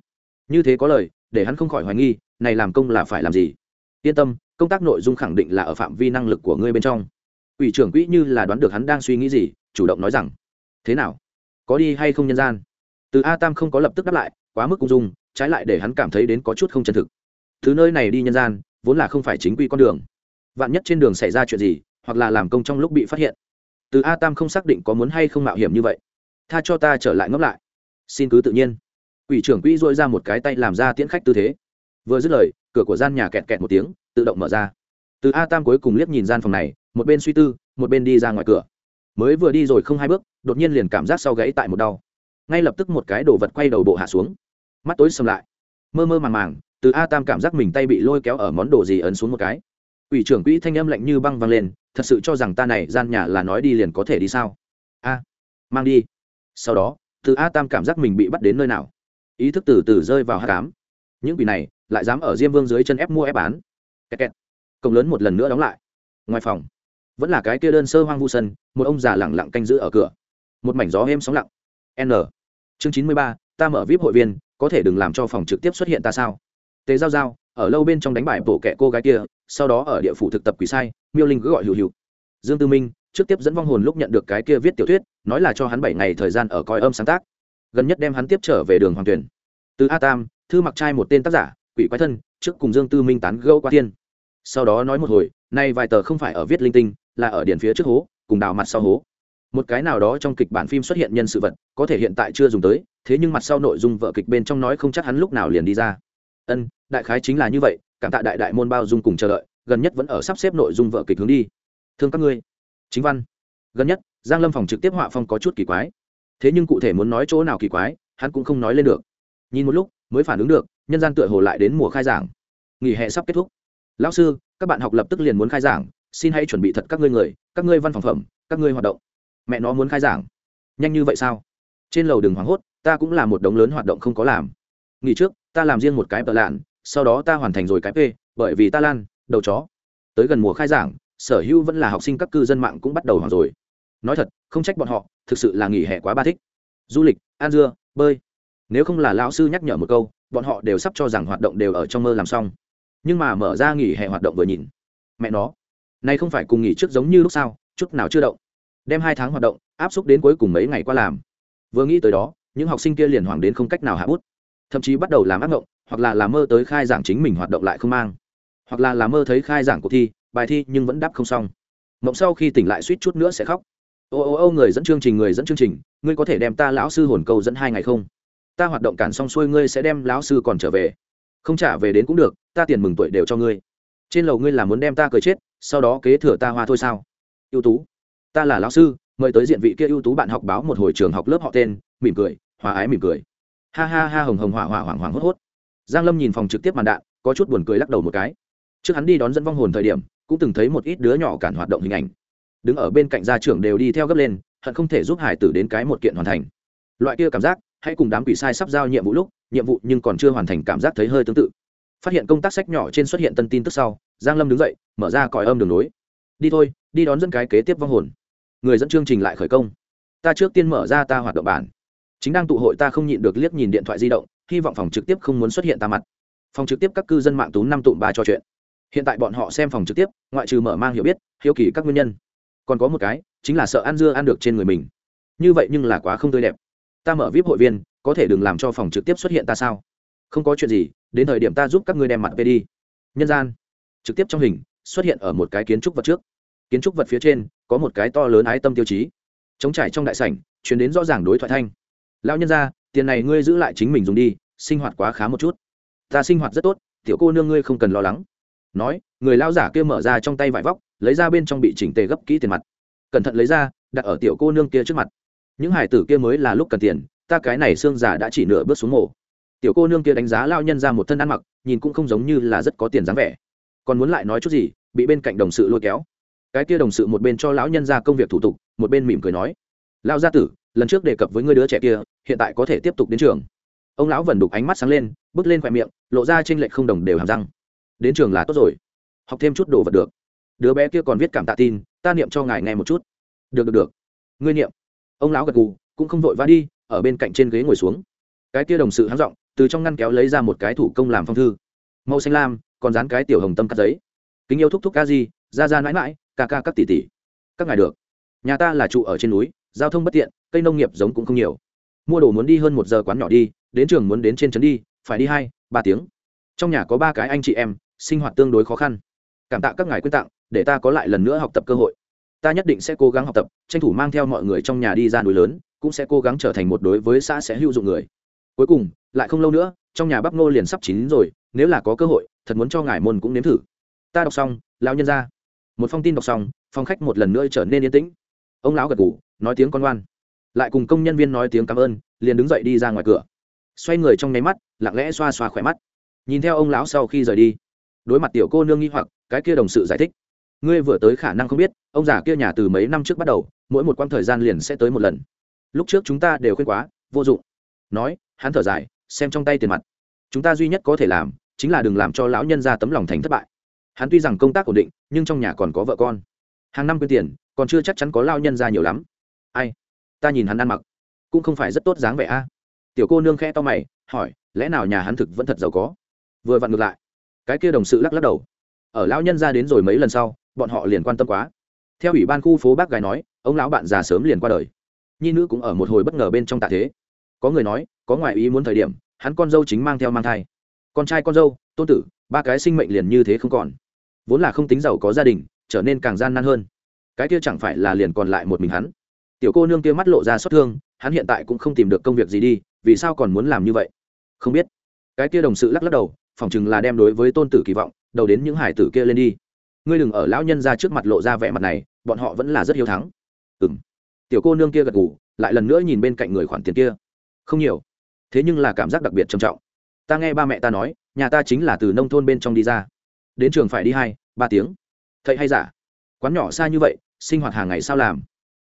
Như thế có lời, để hắn không khỏi hoài nghi, này làm công là phải làm gì? Yên tâm, công tác nội dung khẳng định là ở phạm vi năng lực của ngươi bên trong. Ủy trưởng quỹ như là đoán được hắn đang suy nghĩ gì, chủ động nói rằng, thế nào? Có đi hay không nhân gian? Từ a tam không có lập tức đáp lại, quá mức cung dung trái lại để hắn cảm thấy đến có chút không chân thực. Thứ nơi này đi nhân gian, vốn là không phải chính quy con đường. Vạn nhất trên đường xảy ra chuyện gì, hoặc là làm công trong lúc bị phát hiện. Từ a tam không xác định có muốn hay không mạo hiểm như vậy. Tha cho ta trở lại ngẫm lại. Xin cứ tự nhiên. Quỷ trưởng quỹ dội ra một cái tay làm ra tiễn khách tư thế. Vừa dứt lời, cửa của gian nhà kẹt kẹt một tiếng, tự động mở ra. Từ a tam cuối cùng liếc nhìn gian phòng này, một bên suy tư, một bên đi ra ngoài cửa. Mới vừa đi rồi không hai bước, đột nhiên liền cảm giác sau gãy tại một đau. Ngay lập tức một cái đồ vật quay đầu bộ hạ xuống mắt tối sầm lại. Mơ mơ màng màng, từ a tam cảm giác mình tay bị lôi kéo ở món đồ gì ấn xuống một cái. Ủy trưởng quỹ thanh âm lạnh như băng văng lên, thật sự cho rằng ta này gian nhà là nói đi liền có thể đi sao? A, mang đi. Sau đó, từ a tam cảm giác mình bị bắt đến nơi nào? Ý thức từ từ rơi vào hát cám những quỷ này lại dám ở diêm vương dưới chân ép mua ép bán. Kẹt kẹt. cổng lớn một lần nữa đóng lại. Ngoài phòng, vẫn là cái kia đơn sơ hoang vu sân, một ông già lẳng lặng canh giữ ở cửa. Một mảnh gió êm sóng lặng. N. Chương chín mươi ba, ta mở vip hội viên có thể đừng làm cho phòng trực tiếp xuất hiện ta sao? Tề giao giao, ở lâu bên trong đánh bại bộ kẻ cô gái kia, sau đó ở địa phủ thực tập quỷ sai, miêu linh cứ gọi hữu hữu. Dương tư minh, trước tiếp dẫn vong hồn lúc nhận được cái kia viết tiểu thuyết, nói là cho hắn bảy ngày thời gian ở coi âm sáng tác. Gần nhất đem hắn tiếp trở về đường hoàng tuyển. Từ a tam, thư mặc trai một tên tác giả, quỷ quái thân, trước cùng dương tư minh tán gâu qua tiên sau đó nói một hồi, nay vài tờ không phải ở viết linh tinh, là ở điển phía trước hố, cùng đào mặt sau hố một cái nào đó trong kịch bản phim xuất hiện nhân sự vật, có thể hiện tại chưa dùng tới, thế nhưng mặt sau nội dung vợ kịch bên trong nói không chắc hắn lúc nào liền đi ra. Ân, đại khái chính là như vậy, cảm tạ đại đại môn bao dung cùng chờ đợi, gần nhất vẫn ở sắp xếp nội dung vợ kịch hướng đi. Thương các ngươi. Chính văn. Gần nhất, giang lâm phòng trực tiếp họa phong có chút kỳ quái. Thế nhưng cụ thể muốn nói chỗ nào kỳ quái, hắn cũng không nói lên được. Nhìn một lúc, mới phản ứng được, nhân gian tựa hồ lại đến mùa khai giảng. Nghỉ hè sắp kết thúc. Lão sư, các bạn học lập tức liền muốn khai giảng, xin hãy chuẩn bị thật các ngươi người, các ngươi văn phòng phẩm, các ngươi hoạt động mẹ nó muốn khai giảng. Nhanh như vậy sao? Trên lầu đường hoảng hốt, ta cũng là một đống lớn hoạt động không có làm. Nghỉ trước, ta làm riêng một cái tợ lạn, sau đó ta hoàn thành rồi cái p bởi vì ta lan, đầu chó. Tới gần mùa khai giảng, sở hữu vẫn là học sinh các cư dân mạng cũng bắt đầu hoảng rồi. Nói thật, không trách bọn họ, thực sự là nghỉ hè quá ba thích. Du lịch an dưa, bơi. Nếu không là lão sư nhắc nhở một câu, bọn họ đều sắp cho rằng hoạt động đều ở trong mơ làm xong. Nhưng mà mở ra nghỉ hè hoạt động vừa nhìn. Mẹ nó nay không phải cùng nghỉ trước giống như lúc sau, chút nào chưa động đem hai tháng hoạt động áp xúc đến cuối cùng mấy ngày qua làm. Vừa nghĩ tới đó, những học sinh kia liền hoảng đến không cách nào hạ bút. Thậm chí bắt đầu làm ác mộng hoặc là làm mơ tới khai giảng chính mình hoạt động lại không mang. Hoặc là làm mơ thấy khai giảng cuộc thi, bài thi nhưng vẫn đáp không xong. Mộng sau khi tỉnh lại suýt chút nữa sẽ khóc. Ô ô ô, người dẫn chương trình, người dẫn chương trình, ngươi có thể đem ta lão sư hồn câu dẫn hai ngày không? Ta hoạt động cản xong xuôi ngươi sẽ đem lão sư còn trở về. Không trả về đến cũng được, ta tiền mừng tuổi đều cho ngươi. Trên lầu ngươi là muốn đem ta cười chết, sau đó kế thừa ta hoa thôi sao? Ưu tú ta là lão sư, mời tới diện vị kia ưu tú bạn học báo một hồi trường học lớp họ tên, mỉm cười, hòa ái mỉm cười. Ha ha ha, hồng hồng hỏa hỏa hoảng hoảng hốt hốt. Giang lâm nhìn phòng trực tiếp màn đạn, có chút buồn cười lắc đầu một cái. Trước hắn đi đón dẫn vong hồn thời điểm, cũng từng thấy một ít đứa nhỏ cản hoạt động hình ảnh. Đứng ở bên cạnh gia trưởng đều đi theo gấp lên, hận không thể giúp hải tử đến cái một kiện hoàn thành. Loại kia cảm giác, hãy cùng đám quỷ sai sắp giao nhiệm vụ lúc, nhiệm vụ nhưng còn chưa hoàn thành cảm giác thấy hơi tương tự. Phát hiện công tác sách nhỏ trên xuất hiện tân tin tức sau, giang lâm đứng dậy, mở ra còi âm đường nối đi thôi, đi đón dẫn cái kế tiếp vong hồn người dẫn chương trình lại khởi công. Ta trước tiên mở ra ta hoạt động bản. Chính đang tụ hội ta không nhịn được liếc nhìn điện thoại di động, hy vọng phòng trực tiếp không muốn xuất hiện ta mặt. Phòng trực tiếp các cư dân mạng tú năm tụm ba trò chuyện. Hiện tại bọn họ xem phòng trực tiếp, ngoại trừ mở mang hiểu biết, hiếu kỳ các nguyên nhân. Còn có một cái, chính là sợ ăn dưa ăn được trên người mình. Như vậy nhưng là quá không tươi đẹp. Ta mở vip hội viên, có thể đừng làm cho phòng trực tiếp xuất hiện ta sao? Không có chuyện gì, đến thời điểm ta giúp các ngươi đem mặt về đi. Nhân gian. Trực tiếp trong hình, xuất hiện ở một cái kiến trúc vật trước kiến trúc vật phía trên có một cái to lớn ái tâm tiêu chí. Chống trải trong đại sảnh chuyển đến rõ ràng đối thoại thanh. Lão nhân ra tiền này ngươi giữ lại chính mình dùng đi, sinh hoạt quá khá một chút. Ta sinh hoạt rất tốt, tiểu cô nương ngươi không cần lo lắng. Nói, người lao giả kia mở ra trong tay vải vóc, lấy ra bên trong bị chỉnh tề gấp kỹ tiền mặt. Cẩn thận lấy ra, đặt ở tiểu cô nương kia trước mặt. Những hải tử kia mới là lúc cần tiền, ta cái này xương giả đã chỉ nửa bước xuống mổ tiểu cô nương kia đánh giá lao nhân ra một thân ăn mặc, nhìn cũng không giống như là rất có tiền dáng vẻ. Còn muốn lại nói chút gì, bị bên cạnh đồng sự lôi kéo cái kia đồng sự một bên cho lão nhân ra công việc thủ tục, một bên mỉm cười nói, lão gia tử, lần trước đề cập với người đứa trẻ kia, hiện tại có thể tiếp tục đến trường. Ông lão vần đục ánh mắt sáng lên, bước lên khỏe miệng, lộ ra trên lệch không đồng đều hàm răng. Đến trường là tốt rồi, học thêm chút đồ vật được. Đứa bé kia còn viết cảm tạ tin, ta niệm cho ngài nghe một chút. Được được được. Ngươi niệm. Ông lão gật gù, cũng không vội vã đi, ở bên cạnh trên ghế ngồi xuống. Cái kia đồng sự háng r từ trong ngăn kéo lấy ra một cái thủ công làm phong thư. Màu xanh lam, còn dán cái tiểu hồng tâm cắt giấy. Kính yêu thúc thúc ca gì ra ra mãi mãi ca ca các tỷ tỷ. Các ngài được. Nhà ta là trụ ở trên núi, giao thông bất tiện, cây nông nghiệp giống cũng không nhiều. Mua đồ muốn đi hơn một giờ quán nhỏ đi, đến trường muốn đến trên trấn đi, phải đi hai, ba tiếng. Trong nhà có ba cái anh chị em, sinh hoạt tương đối khó khăn. Cảm tạ các ngài quyên tặng, để ta có lại lần nữa học tập cơ hội. Ta nhất định sẽ cố gắng học tập, tranh thủ mang theo mọi người trong nhà đi ra núi lớn, cũng sẽ cố gắng trở thành một đối với xã sẽ hữu dụng người. Cuối cùng, lại không lâu nữa, trong nhà bắp ngô liền sắp chín rồi, nếu là có cơ hội, thật muốn cho ngài môn cũng nếm thử. Ta đọc xong, lão nhân ra một phong tin đọc xong phong khách một lần nữa trở nên yên tĩnh. Ông lão gật ngủ nói tiếng con ngoan. Lại cùng công nhân viên nói tiếng cảm ơn, liền đứng dậy đi ra ngoài cửa. Xoay người trong nháy mắt, lặng lẽ xoa xoa khỏe mắt. Nhìn theo ông lão sau khi rời đi, đối mặt tiểu cô nương nghi hoặc, cái kia đồng sự giải thích. Ngươi vừa tới khả năng không biết, ông già kia nhà từ mấy năm trước bắt đầu, mỗi một quãng thời gian liền sẽ tới một lần. Lúc trước chúng ta đều khuyên quá, vô dụng. Nói, hắn thở dài, xem trong tay tiền mặt. Chúng ta duy nhất có thể làm, chính là đừng làm cho lão nhân ra tấm lòng thành thất bại hắn tuy rằng công tác ổn định, nhưng trong nhà còn có vợ con. Hàng năm quyên tiền, còn chưa chắc chắn có lao nhân ra nhiều lắm. Ai? Ta nhìn hắn ăn mặc, cũng không phải rất tốt dáng vẻ a. Tiểu cô nương khẽ to mày, hỏi, lẽ nào nhà hắn thực vẫn thật giàu có? Vừa vặn ngược lại, cái kia đồng sự lắc lắc đầu. Ở lão nhân ra đến rồi mấy lần sau, bọn họ liền quan tâm quá. Theo ủy ban khu phố bác gái nói, ông lão bạn già sớm liền qua đời. Nhi nữ cũng ở một hồi bất ngờ bên trong tạ thế. Có người nói, có ngoại ý muốn thời điểm, hắn con dâu chính mang theo mang thai. Con trai con dâu, tôn tử ba cái sinh mệnh liền như thế không còn. Vốn là không tính giàu có gia đình, trở nên càng gian nan hơn. Cái kia chẳng phải là liền còn lại một mình hắn. Tiểu cô nương kia mắt lộ ra xót thương, hắn hiện tại cũng không tìm được công việc gì đi, vì sao còn muốn làm như vậy? Không biết. Cái kia đồng sự lắc lắc đầu, phỏng chừng là đem đối với tôn tử kỳ vọng, đầu đến những hải tử kia lên đi. Ngươi đừng ở lão nhân ra trước mặt lộ ra vẻ mặt này, bọn họ vẫn là rất hiếu thắng. Ừ m tiểu cô nương kia gật ngủ lại lần nữa nhìn bên cạnh người khoản tiền kia. Không nhiều. Thế nhưng là cảm giác đặc biệt trầm trọng. Ta nghe ba mẹ ta nói nhà ta chính là từ nông thôn bên trong đi ra. Đến trường phải đi hai, ba tiếng. Thầy hay giả? Quán nhỏ xa như vậy, sinh hoạt hàng ngày sao làm?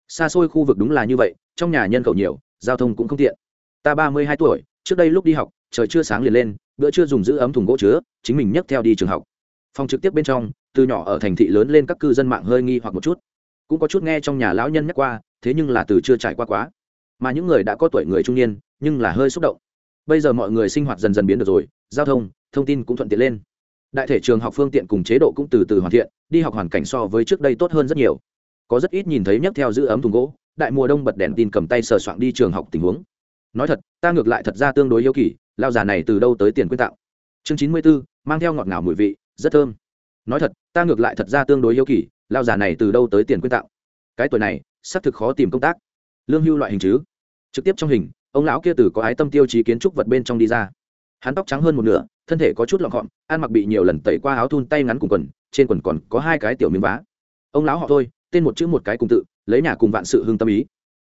Xa xôi khu vực đúng là như vậy, trong nhà nhân khẩu nhiều, giao thông cũng không tiện. Ta ba mươi hai tuổi, trước đây lúc đi học, trời chưa sáng liền lên, bữa trưa dùng giữ ấm thùng gỗ chứa, chính mình nhấc theo đi trường học. Phòng trực tiếp bên trong, từ nhỏ ở thành thị lớn lên các cư dân mạng hơi nghi hoặc một chút. Cũng có chút nghe trong nhà lão nhân nhắc qua, thế nhưng là từ chưa trải qua quá. Mà những người đã có tuổi người trung niên, nhưng là hơi xúc động bây giờ mọi người sinh hoạt dần dần biến được rồi, giao thông thông tin cũng thuận tiện lên. Đại thể trường học phương tiện cùng chế độ cũng từ từ hoàn thiện, đi học hoàn cảnh so với trước đây tốt hơn rất nhiều. Có rất ít nhìn thấy nhấc theo giữ ấm thùng gỗ, đại mùa đông bật đèn tin cầm tay sờ soạn đi trường học tình huống. Nói thật, ta ngược lại thật ra tương đối yêu kỳ, lao già này từ đâu tới tiền quyên tạo. Chương chín mươi b ố mang theo ngọt ngào mùi vị, rất thơm. Nói thật, ta ngược lại thật ra tương đối yêu kỳ, lao già này từ đâu tới tiền quyên tạo. Cái tuổi này, xác thực khó tìm công tác. Lương hưu loại hình chứ. Trực tiếp trong hình ông lão kia từ có ái tâm tiêu chí kiến trúc vật bên trong đi ra. Hắn tóc trắng hơn một nửa, thân thể có chút lọn gọn ăn mặc bị nhiều lần tẩy qua áo thun tay ngắn cùng quần, trên quần còn có hai cái tiểu miếng vá. Ông lão họ thôi, tên một chữ một cái cùng tự, lấy nhà cùng vạn sự hưng tâm ý.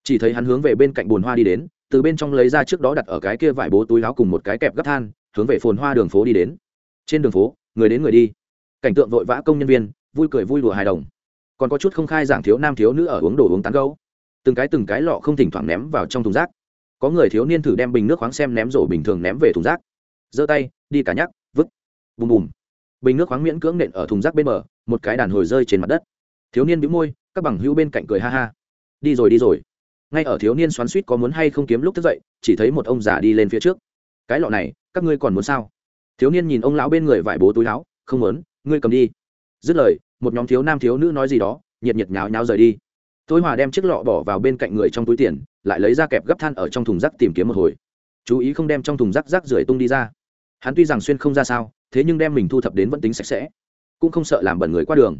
Chỉ thấy hắn hướng về bên cạnh bồn hoa đi đến, từ bên trong lấy ra trước đó đặt ở cái kia vải bố túi áo cùng một cái kẹp gấp than, hướng về phồn hoa đường phố đi đến. Trên đường phố, người đến người đi. Cảnh tượng vội vã công nhân viên, vui cười vui đùa hài đồng. Còn có chút không khai giảng thiếu nam thiếu nữ ở uống đồ uống tán gấu từng cái từng cái lọ không thỉnh thoảng ném vào trong thùng rác có người thiếu niên thử đem bình nước khoáng xem ném rổ bình thường ném về thùng rác. Giơ tay, đi cả nhắc, vứt. Bùm bùm. Bình nước khoáng miễn cưỡng nện ở thùng rác bên bờ, một cái đàn hồi rơi trên mặt đất. Thiếu niên bĩu môi, các bằng hữu bên cạnh cười ha ha. Đi rồi đi rồi. Ngay ở thiếu niên xoắn suýt có muốn hay không kiếm lúc thức dậy, chỉ thấy một ông già đi lên phía trước. Cái lọ này, các ngươi còn muốn sao? Thiếu niên nhìn ông lão bên người vải bố túi láo không muốn, ngươi cầm đi. Dứt lời, một nhóm thiếu nam thiếu nữ nói gì đó, nhiệt nhiệt nháo nháo rời đi. Tôi hòa đem chiếc lọ bỏ vào bên cạnh người trong túi tiền lại lấy ra kẹp gấp than ở trong thùng rác tìm kiếm một hồi. Chú ý không đem trong thùng rác rác rưởi tung đi ra. Hắn tuy rằng xuyên không ra sao, thế nhưng đem mình thu thập đến vẫn tính sạch sẽ, cũng không sợ làm bẩn người qua đường.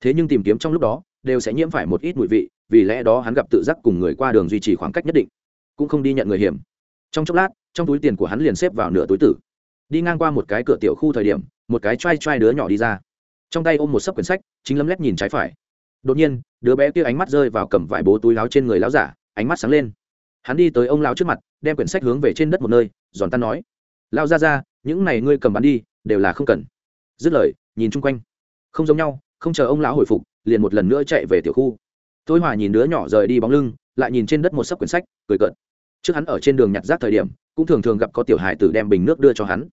Thế nhưng tìm kiếm trong lúc đó, đều sẽ nhiễm phải một ít mùi vị, vì lẽ đó hắn gặp tự giác cùng người qua đường duy trì khoảng cách nhất định, cũng không đi nhận người hiểm. Trong chốc lát, trong túi tiền của hắn liền xếp vào nửa túi tử. Đi ngang qua một cái cửa tiểu khu thời điểm, một cái t r a i t r a i đứa nhỏ đi ra. Trong tay ôm một sấp quyển sách, chính lấm lét nhìn trái phải. Đột nhiên, đứa bé kia ánh mắt rơi vào cầm vải bố túi láo trên người láo giả ánh mắt sáng lên. Hắn đi tới ông lão trước mặt đem quyển sách hướng về trên đất một nơi giòn tan nói lao ra ra những này ngươi cầm bán đi đều là không cần. Dứt lời nhìn chung quanh. Không giống nhau không chờ ông lão hồi phục liền một lần nữa chạy về tiểu khu. Tôi hòa nhìn đứa nhỏ rời đi bóng lưng lại nhìn trên đất một sấp quyển sách cười cợt. Trước hắn ở trên đường nhặt rác thời điểm cũng thường thường gặp có tiểu hải tử đem bình nước đưa cho hắn.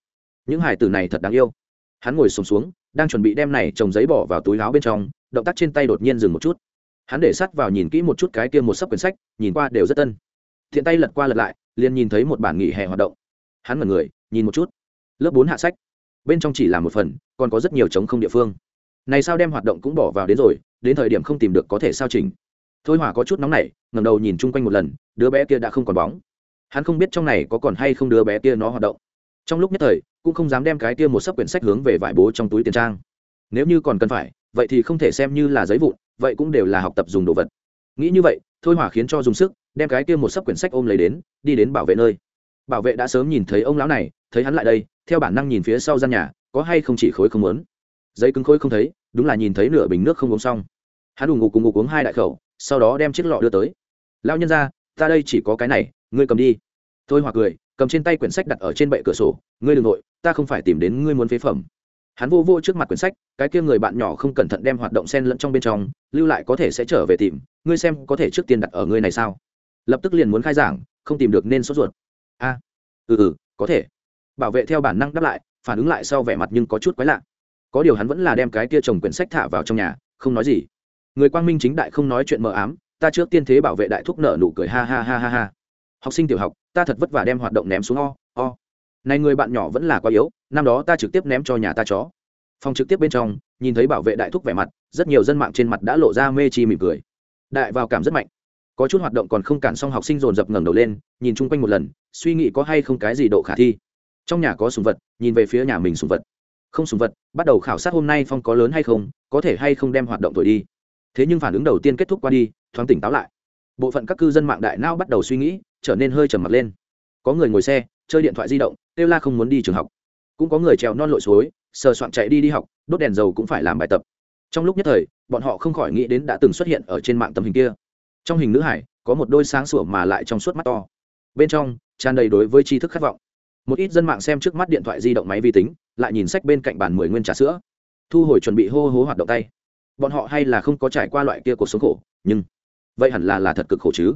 Những hải tử này thật đáng yêu. Hắn ngồi sùng xuống, xuống đang chuẩn bị đem này trồng giấy bỏ vào túi láo bên trong động tác trên tay đột nhiên dừng một chút hắn để sắt vào nhìn kỹ một chút cái kia một sấp quyển sách, nhìn qua đều rất tân. Thiện tay lật qua lật lại, liền nhìn thấy một bản nghỉ hè hoạt động. Hắn mật người, nhìn một chút. Lớp bốn hạ sách. Bên trong chỉ là một phần, còn có rất nhiều chống không địa phương. Này sao đem hoạt động cũng bỏ vào đến rồi, đến thời điểm không tìm được có thể sao chỉnh. Thôi hỏa có chút nóng nảy ngầm đầu nhìn chung quanh một lần, đứa bé kia đã không còn bóng. Hắn không biết trong này có còn hay không đứa bé kia nó hoạt động. Trong lúc nhất thời, cũng không dám đem cái kia một sấp quyển sách hướng về vải bố trong túi tiền trang. Nếu như còn cần phải, vậy thì không thể xem như là giấy vụn vậy cũng đều là học tập dùng đồ vật. Nghĩ như vậy, thôi hỏa khiến cho dùng sức, đem cái kia một sấp quyển sách ôm lấy đến, đi đến bảo vệ nơi. Bảo vệ đã sớm nhìn thấy ông lão này, thấy hắn lại đây, theo bản năng nhìn phía sau gian nhà, có hay không chỉ khối không muốn. Giấy cứng khối không thấy, đúng là nhìn thấy nửa bình nước không uống xong. Hắn đủ ngục cùng ngục uống hai đại khẩu, sau đó đem chiếc lọ đưa tới. Lão nhân ra ta đây chỉ có cái này, ngươi cầm đi. Thôi hòa cười, cầm trên tay quyển sách đặt ở trên bệ cửa sổ, ngươi đ ừ n g nội, ta không phải tìm đến ngươi muốn phế phẩm hắn vô vô trước mặt quyển sách, cái kia người bạn nhỏ không cẩn thận đem hoạt động sen lẫn trong bên trong, lưu lại có thể sẽ trở về tìm, ngươi xem có thể trước tiên đặt ở ngươi này sao? Lập tức liền muốn khai giảng, không tìm được nên sốt ruột. A ừ ừ có thể. Bảo vệ theo bản năng đáp lại, phản ứng lại sau vẻ mặt nhưng có chút quái lạ. Có điều hắn vẫn là đem cái kia trồng quyển sách thả vào trong nhà, không nói gì. Người quang minh chính đại không nói chuyện mờ ám, ta trước tiên thế bảo vệ đại thúc nợ nụ cười ha ha ha ha ha. Học sinh tiểu học, ta thật vất vả đem hoạt động ném xuống o o này người bạn nhỏ vẫn là quá yếu, năm đó ta trực tiếp ném cho nhà ta chó. Phòng trực tiếp bên trong, nhìn thấy bảo vệ đại thúc vẻ mặt, rất nhiều dân mạng trên mặt đã lộ ra mê chi mỉm cười. Đại vào cảm rất mạnh. Có chút hoạt động còn không cản xong học sinh dồn dập ngẩng đầu lên, nhìn chung quanh một lần, suy nghĩ có hay không cái gì độ khả thi. Trong nhà có sùng vật, nhìn về phía nhà mình sùng vật. Không sùng vật, bắt đầu khảo sát hôm nay phong có lớn hay không, có thể hay không đem hoạt động tuổi đi. Thế nhưng phản ứng đầu tiên kết thúc qua đi, thoáng tỉnh táo lại. Bộ phận các cư dân mạng đại não bắt đầu suy nghĩ, trở nên hơi trầm mặt lên. Có người ngồi xe, chơi điện thoại di động kêu la không muốn đi trường học. Cũng có người trèo non lội suối, sờ soạn chạy đi đi học, đốt đèn dầu cũng phải làm bài tập. Trong lúc nhất thời, bọn họ không khỏi nghĩ đến đã từng xuất hiện ở trên mạng tấm hình kia. Trong hình nữ hải, có một đôi sáng sủa mà lại trong suốt mắt to. Bên trong, tràn đầy đối với tri thức khát vọng. Một ít dân mạng xem trước mắt điện thoại di động máy vi tính, lại nhìn sách bên cạnh bàn mười nguyên trà sữa. Thu hồi chuẩn bị hô hố hoạt động tay. Bọn họ hay là không có trải qua loại kia cuộc sống khổ, nhưng vậy hẳn là là thật cực khổ chứ.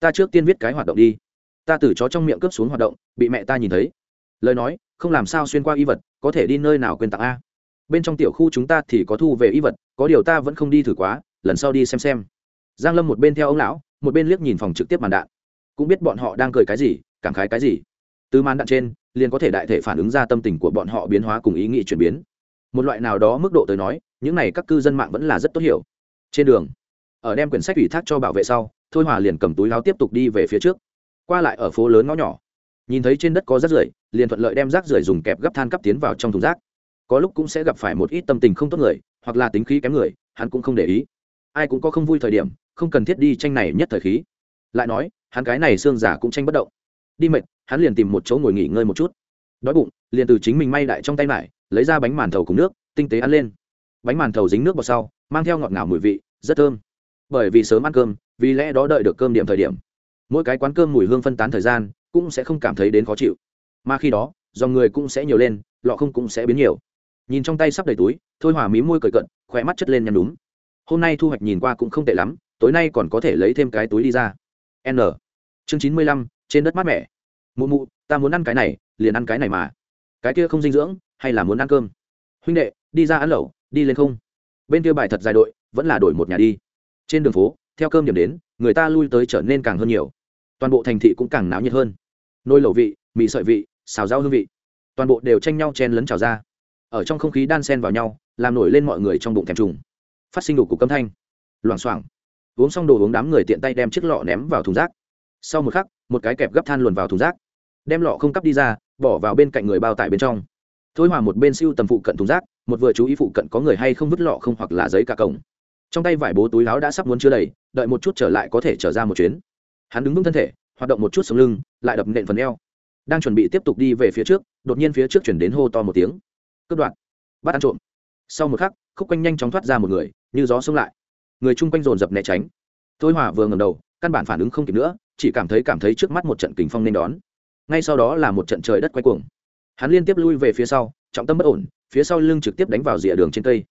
Ta trước tiên viết cái hoạt động đi. Ta từ chó trong miệng cướp xuống hoạt động, bị mẹ ta nhìn thấy lời nói, không làm sao xuyên qua y vật, có thể đi nơi nào quên tặng a. Bên trong tiểu khu chúng ta thì có thu về y vật, có điều ta vẫn không đi thử quá, lần sau đi xem xem. Giang lâm một bên theo ông lão, một bên liếc nhìn phòng trực tiếp màn đạn. Cũng biết bọn họ đang cười cái gì, cảm khái cái gì. Từ màn đạn trên, liền có thể đại thể phản ứng ra tâm tình của bọn họ biến hóa cùng ý nghĩ chuyển biến. Một loại nào đó mức độ tới nói, những này các cư dân mạng vẫn là rất tốt hiểu. Trên đường, ở đem quyển sách ủy thác cho bảo vệ sau, thôi hòa liền cầm túi láo tiếp tục đi về phía trước. Qua lại ở phố lớn ngõ nhỏ nhìn thấy trên đất có rác rưởi liền thuận lợi đem rác rưởi dùng kẹp gấp than cắp tiến vào trong thùng rác. Có lúc cũng sẽ gặp phải một ít tâm tình không tốt người hoặc là tính khí kém người hắn cũng không để ý. Ai cũng có không vui thời điểm không cần thiết đi tranh này nhất thời khí. Lại nói hắn cái này xương giả cũng tranh bất động. Đi mệt hắn liền tìm một chỗ ngồi nghỉ ngơi một chút. Đói bụng liền từ chính mình may đại trong tay mải, lấy ra bánh màn thầu cùng nước tinh tế ăn lên. Bánh màn thầu dính nước vào sau mang theo ngọt ngào mùi vị rất thơm. Bởi vì sớm ăn cơm vì lẽ đó đợi được cơm điểm thời điểm. Mỗi cái quán cơm mùi hương phân tán thời gian cũng sẽ không cảm thấy đến khó chịu. Mà khi đó, dòng người cũng sẽ nhiều lên, lọ không cũng sẽ biến nhiều. Nhìn trong tay sắp đầy túi, thôi hòa mí môi cười cận khỏe mắt chất lên nhăn đúng hôm nay thu hoạch nhìn qua cũng không tệ lắm, tối nay còn có thể lấy thêm cái túi đi ra. N. Chương chín mươi lăm, trên đất mát mẻ. Mụ mụ, ta muốn ăn cái này, liền ăn cái này mà. Cái kia không dinh dưỡng, hay là muốn ăn cơm? Huynh đệ, đi ra ăn lẩu, đi lên không? Bên kia bài thật dài đội, vẫn là đổi một nhà đi. Trên đường phố, theo cơm điểm đến, người ta lui tới trở nên càng hơn nhiều. Toàn bộ thành thị cũng càng náo nhiệt hơn nôi lẩu vị, mì sợi vị, xào rau hương vị. Toàn bộ đều tranh nhau chen lấn trào ra. Ở trong không khí đan sen vào nhau, làm nổi lên mọi người trong bụng thèm trùng. Phát sinh đủ cục câm thanh. Loảng xoảng. Uống xong đồ uống đám người tiện tay đem chiếc lọ ném vào thùng rác. Sau một khắc, một cái kẹp gấp than luồn vào thùng rác. Đem lọ không cắp đi ra, bỏ vào bên cạnh người bao tải bên trong. Thôi hòa một bên siêu tầm phụ cận thùng rác, một vừa chú ý phụ cận có người hay không vứt lọ không hoặc là giấy cả cổng. Trong tay vải bố túi láo đã sắp muốn chưa đầy, đợi một chút trở lại có thể trở ra một chuyến. Hắn đứng vững thân thể hoạt động một chút sống lưng, lại đập nện phần eo. Đang chuẩn bị tiếp tục đi về phía trước, đột nhiên phía trước chuyển đến hô to một tiếng. Cướp đoạn bắt ăn trộm. Sau một khắc, khúc quanh nhanh chóng thoát ra một người, như gió xông lại. Người chung quanh dồn dập né tránh. Thôi hòa vừa ngầm đầu, căn bản phản ứng không kịp nữa, chỉ cảm thấy cảm thấy trước mắt một trận kính phong nên đón. Ngay sau đó là một trận trời đất quay cuồng. Hắn liên tiếp lui về phía sau, trọng tâm bất ổn, phía sau lưng trực tiếp đánh vào rìa đường trên cây.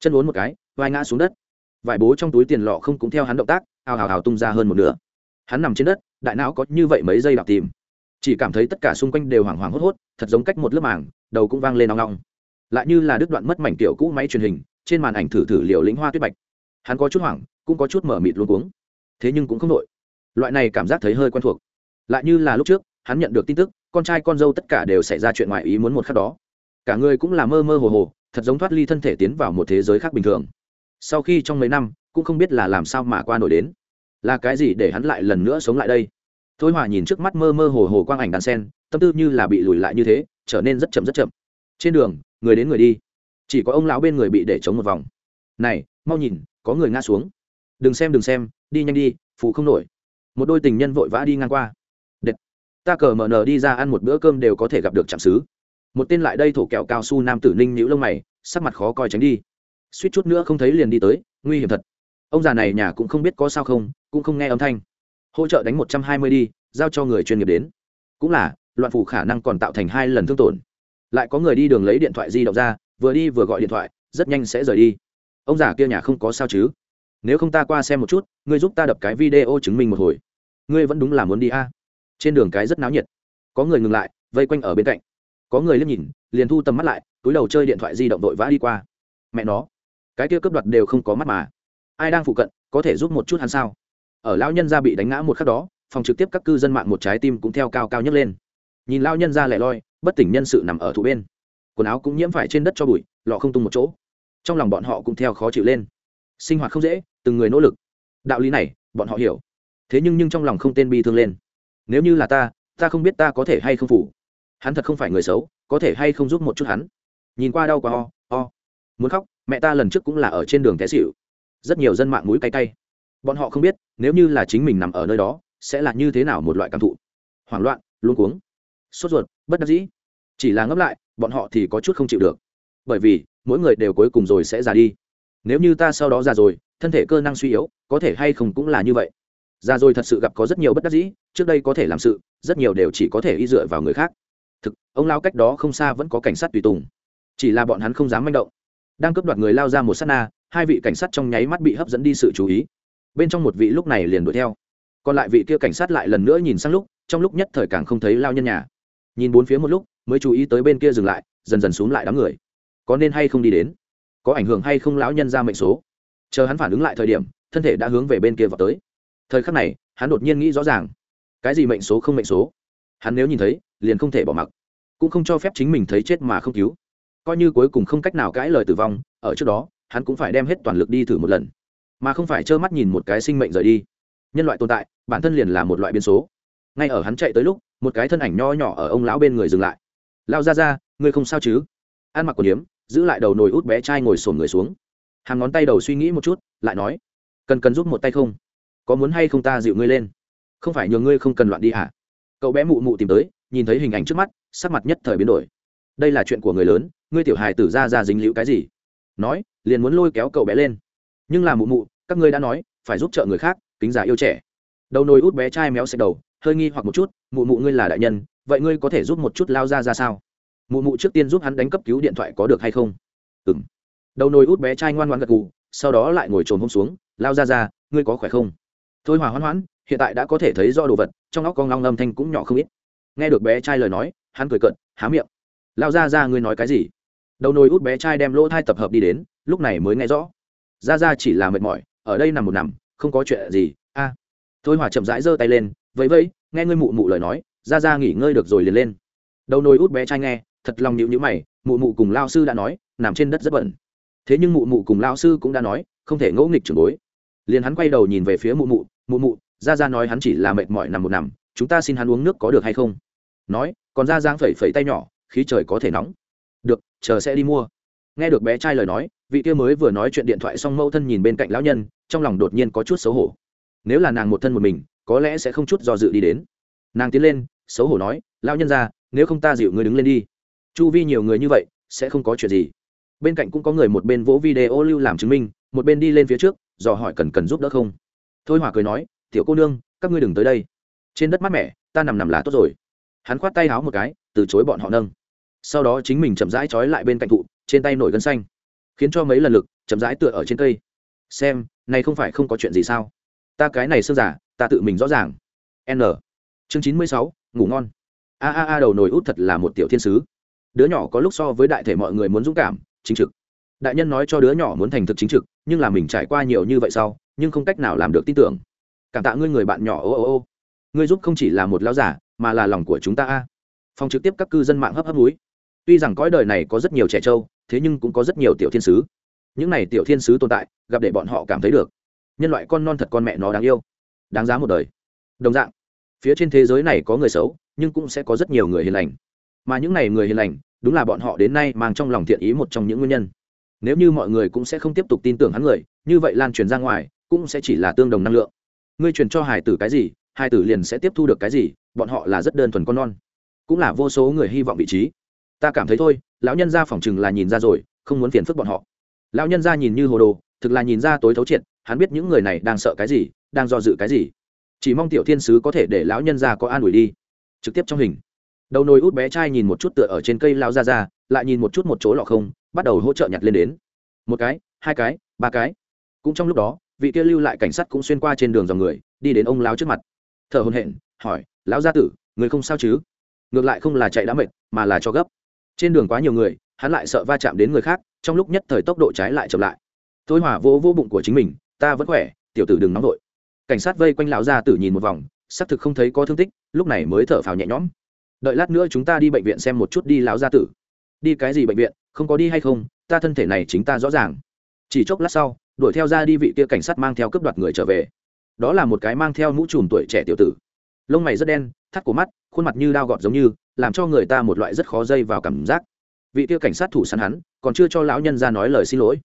Chân uốn một cái, vai ngã xuống đất. Vải bố trong túi tiền lọ không cũng theo hắn động tác hào hào hào tung ra hơn một nửa. Hắn nằm trên đất đại não có như vậy mấy giây đọc tìm. Chỉ cảm thấy tất cả xung quanh đều hoảng hoảng hốt hốt, thật giống cách một lớp màng, đầu cũng vang lên nong nong lại như là đứt đoạn mất mảnh tiểu cũ máy truyền hình, trên màn ảnh thử thử liều lĩnh hoa tuyết bạch. Hắn có chút hoảng, cũng có chút mở mịt luôn cuống. Thế nhưng cũng không nội loại này cảm giác thấy hơi quen thuộc. Lại như là lúc trước, hắn nhận được tin tức, con trai con dâu tất cả đều xảy ra chuyện ngoài ý muốn một khắc đó. Cả người cũng là mơ mơ hồ hồ, thật giống thoát ly thân thể tiến vào một thế giới khác bình thường. Sau khi trong mấy năm, cũng không biết là làm sao mà qua nổi đến là cái gì để hắn lại lần nữa sống lại đây? Thôi hòa nhìn trước mắt mơ mơ hồ hồ quang ảnh đàn sen, tâm tư như là bị lùi lại như thế, trở nên rất chậm rất chậm. Trên đường, người đến người đi. Chỉ có ông lão bên người bị để chống một vòng. Này, mau nhìn, có người ngã xuống. Đừng xem đừng xem, đi nhanh đi phụ không nổi. Một đôi tình nhân vội vã đi ngang qua. Đệt. ta cờ mờ nờ đi ra ăn một bữa cơm đều có thể gặp được trạm xứ một tên lại đây thổ kẹo cao su nam tử ninh nhữ lông mày, sắc mặt khó coi tránh đi. Suýt chút nữa không thấy liền đi tới, nguy hiểm thật. Ông già này nhà cũng không biết có sao không cũng không nghe âm thanh. Hỗ trợ đánh một trăm hai mươi đi, giao cho người chuyên nghiệp đến. Cũng là, loạn phủ khả năng còn tạo thành hai lần thương tổn. Lại có người đi đường lấy điện thoại di động ra, vừa đi vừa gọi điện thoại, rất nhanh sẽ rời đi. Ông già kia nhà không có sao chứ? Nếu không ta qua xem một chút, ngươi giúp ta đập cái video chứng minh một hồi. Ngươi vẫn đúng là muốn đi a? Trên đường cái rất náo nhiệt. Có người ngừng lại, vây quanh ở bên cạnh. Có người liếc nhìn, liền thu tầm mắt lại, túi đầu chơi điện thoại di động vội vã đi qua. Mẹ nó, cái kia cướp đoạt đều không có mắt mà. Ai đang phụ cận, có thể giúp một chút hắn sao? Ở lão nhân gia bị đánh ngã một khắc đó, phòng trực tiếp các cư dân mạng một trái tim cũng theo cao cao nhấc lên. Nhìn lão nhân gia lẻ loi, bất tỉnh nhân sự nằm ở thủ bên. Quần áo cũng nhiễm phải trên đất cho bụi, lọ không tung một chỗ. Trong lòng bọn họ cũng theo khó chịu lên. Sinh hoạt không dễ, từng người nỗ lực. Đạo lý này, bọn họ hiểu. Thế nhưng nhưng trong lòng không tên bi thương lên. Nếu như là ta ta không biết ta có thể hay không phủ. Hắn thật không phải người xấu, có thể hay không giúp một chút hắn. Nhìn qua đau quá o o. Muốn khóc, mẹ ta lần trước cũng là ở trên đường té xịu rất nhiều dân mạng mũi cay cay bọn họ không biết, nếu như là chính mình nằm ở nơi đó, sẽ là như thế nào một loại cảm thụ. Hoảng loạn luôn cuống. Sốt ruột, bất đắc dĩ. Chỉ là ngấp lại, bọn họ thì có chút không chịu được. Bởi vì, mỗi người đều cuối cùng rồi sẽ già đi. Nếu như ta sau đó già rồi, thân thể cơ năng suy yếu, có thể hay không cũng là như vậy. Già rồi thật sự gặp có rất nhiều bất đắc dĩ, trước đây có thể làm sự, rất nhiều đều chỉ có thể y dựa vào người khác. Thực, ông lao cách đó không xa vẫn có cảnh sát tùy tùng. Chỉ là bọn hắn không dám manh động. Đang cướp đoạt người lao ra một s á t na, hai vị cảnh sát trong nháy mắt bị hấp dẫn đi sự chú ý bên trong một vị lúc này liền đuổi theo. Còn lại vị kia cảnh sát lại lần nữa nhìn sang lúc, trong lúc nhất thời càng không thấy lao nhân nhà. Nhìn bốn phía một lúc, mới chú ý tới bên kia dừng lại, dần dần xuống lại đám người. Có nên hay không đi đến? Có ảnh hưởng hay không lão nhân ra mệnh số? Chờ hắn phản ứng lại thời điểm, thân thể đã hướng về bên kia vào tới. Thời khắc này, hắn đột nhiên nghĩ rõ ràng. Cái gì mệnh số không mệnh số? Hắn nếu nhìn thấy, liền không thể bỏ mặc. Cũng không cho phép chính mình thấy chết mà không cứu. Coi như cuối cùng không cách nào cãi lời tử vong, ở trước đó, hắn cũng phải đem hết toàn lực đi thử một lần mà không phải trơ mắt nhìn một cái sinh mệnh rời đi. Nhân loại tồn tại, bản thân liền là một loại biến số. Ngay ở hắn chạy tới lúc, một cái thân ảnh nho nhỏ ở ông lão bên người dừng lại. Lao ra ra ngươi không sao chứ? Ăn mặc quần điếm giữ lại đầu nồi út bé trai ngồi sổm người xuống. Hàng ngón tay đầu suy nghĩ một chút, lại nói, cần cần giúp một tay không? Có muốn hay không ta dịu ngươi lên? Không phải nhường ngươi không cần loạn đi hả? Cậu bé mụ mụ tìm tới, nhìn thấy hình ảnh trước mắt, sắc mặt nhất thời biến đổi. Đây là chuyện của người lớn, ngươi tiểu hài tử ra ra dính liễu cái gì? Nói, liền muốn lôi kéo cậu bé lên. Nhưng là mụ mụ các ngươi đã nói, phải giúp trợ người khác, kính giả yêu trẻ. Đầu nồi út bé trai méo xẹt đầu, hơi nghi hoặc một chút, mụ mụ ngươi là đại nhân, vậy ngươi có thể giúp một chút lao ra ra sao? Mụ mụ trước tiên giúp hắn đánh cấp cứu điện thoại có được hay không? Ừ m đầu nồi út bé trai ngoan ngoan gật gù, sau đó lại ngồi trồn hôm xuống, lao ra ra, ngươi có khỏe không? Thôi hòa hoãn hoãn, hiện tại đã có thể thấy do đồ vật, trong óc con long âm thanh cũng nhỏ không ít. Nghe được bé trai lời nói, hắn cười cận há miệng. Lao ra ra, ngươi nói cái gì? Đầu nồi út bé trai đem lỗ thai tập hợp đi đến, lúc này mới nghe rõ. Ra ra chỉ là mệt mỏi ở đây nằm một nằm, không có chuyện gì, a. Thôi hòa chậm rãi giơ tay lên, vẫy vẫy, nghe ngươi mụ mụ lời nói, ra ra nghỉ ngơi được rồi liền lên. Đầu nồi út bé trai nghe, thật lòng nhịu nhữ mày, mụ mụ cùng lao sư đã nói, nằm trên đất rất bẩn. Thế nhưng mụ mụ cùng lao sư cũng đã nói, không thể ngẫu nghịch trường bối. Liền hắn quay đầu nhìn về phía mụ mụ mụ mụ, ra ra nói hắn chỉ là mệt mỏi nằm một nằm, chúng ta xin hắn uống nước có được hay không? Nói, còn ra giang phẩy phẩy tay nhỏ, khí trời có thể nóng. Được, chờ sẽ đi mua. Nghe được bé trai lời nói vị kia mới vừa nói chuyện điện thoại xong mâu thân nhìn bên cạnh lão nhân, trong lòng đột nhiên có chút xấu hổ. Nếu là nàng một thân một mình, có lẽ sẽ không chút do dự đi đến. Nàng tiến lên, xấu hổ nói, lão nhân ra, nếu không ta dịu người đứng lên đi. Chu vi nhiều người như vậy, sẽ không có chuyện gì. Bên cạnh cũng có người một bên vỗ video lưu làm chứng minh, một bên đi lên phía trước, dò hỏi cần cần giúp đỡ không. Thôi hỏa cười nói, tiểu cô nương, các ngươi đừng tới đây. Trên đất mát mẻ, ta nằm nằm là tốt rồi. Hắn khoát tay háo một cái, từ chối bọn họ nâng. Sau đó chính mình chậm rãi trói lại bên cạnh thụ, trên tay nổi gân xanh khiến cho mấy lần lực chậm rãi tựa ở trên cây. Xem, này không phải không có chuyện gì sao? Ta cái này sơ giả, ta tự mình rõ ràng. N. Chương chín mươi sáu, ngủ ngon. A a a, đầu nồi út thật là một tiểu thiên sứ. Đứa nhỏ có lúc so với đại thể mọi người muốn dũng cảm, chính trực. Đại nhân nói cho đứa nhỏ muốn thành thực chính trực, nhưng là mình trải qua nhiều như vậy sau, nhưng không cách nào làm được tin tưởng. Cảm tạ ngươi người bạn nhỏ, ô ô ô. Ngươi giúp không chỉ là một lao giả, mà là lòng của chúng ta a. Phòng trực tiếp các cư dân mạng hấp hấp núi tuy rằng cõi đời này có rất nhiều trẻ trâu thế nhưng cũng có rất nhiều tiểu thiên sứ. Những này tiểu thiên sứ tồn tại, gặp để bọn họ cảm thấy được. Nhân loại con non thật con mẹ nó đáng yêu. Đáng giá một đời. Đồng dạng, phía trên thế giới này có người xấu, nhưng cũng sẽ có rất nhiều người hiền lành. Mà những này người hiền lành, đúng là bọn họ đến nay mang trong lòng thiện ý một trong những nguyên nhân. Nếu như mọi người cũng sẽ không tiếp tục tin tưởng hắn người, như vậy lan truyền ra ngoài, cũng sẽ chỉ là tương đồng năng lượng. Ngươi truyền cho hải tử cái gì hải tử liền sẽ tiếp thu được cái gì, bọn họ là rất đơn thuần con non. Cũng là vô số người hy vọng vị trí. Ta cảm thấy thôi lão nhân gia phỏng chừng là nhìn ra rồi, không muốn phiền phức bọn họ. Lão nhân gia nhìn như hồ đồ, thực là nhìn ra tối thấu triệt, hắn biết những người này đang sợ cái gì, đang do dự cái gì. Chỉ mong tiểu thiên sứ có thể để lão nhân gia có an ủi đi. Trực tiếp trong hình. Đầu nồi út bé trai nhìn một chút tựa ở trên cây lao ra ra lại nhìn một chút một chỗ lọ không, bắt đầu hỗ trợ nhặt lên đến. Một cái, hai cái, ba cái. Cũng trong lúc đó, vị kia lưu lại cảnh sát cũng xuyên qua trên đường dòng người, đi đến ông lão trước mặt. Thở hồn hện hỏi, lão gia tử, người không sao chứ? Ngược lại không là chạy đã mệt, mà là cho gấp trên đường quá nhiều người, hắn lại sợ va chạm đến người khác, trong lúc nhất thời tốc độ trái lại chậm lại. Thôi hỏa vô vô bụng của chính mình, ta vẫn khỏe, tiểu tử đừng nóng vội. Cảnh sát vây quanh lão gia tử nhìn một vòng, xác thực không thấy có thương tích, lúc này mới thở phào nhẹ nhõm. Đợi lát nữa chúng ta đi bệnh viện xem một chút đi lão gia tử. Đi cái gì bệnh viện, không có đi hay không, ta thân thể này chính ta rõ ràng. Chỉ chốc lát sau, đuổi theo ra đi vị kia cảnh sát mang theo cướp đoạt người trở về. Đó là một cái mang theo mũ trùm tuổi trẻ tiểu tử. Lông mày rất đen, thắt cổ mắt, khuôn mặt như đao gọt giống như làm cho người ta một loại rất khó dây vào cảm giác. Vị kia cảnh sát thủ săn hắn còn chưa cho lão nhân ra nói lời xin lỗi.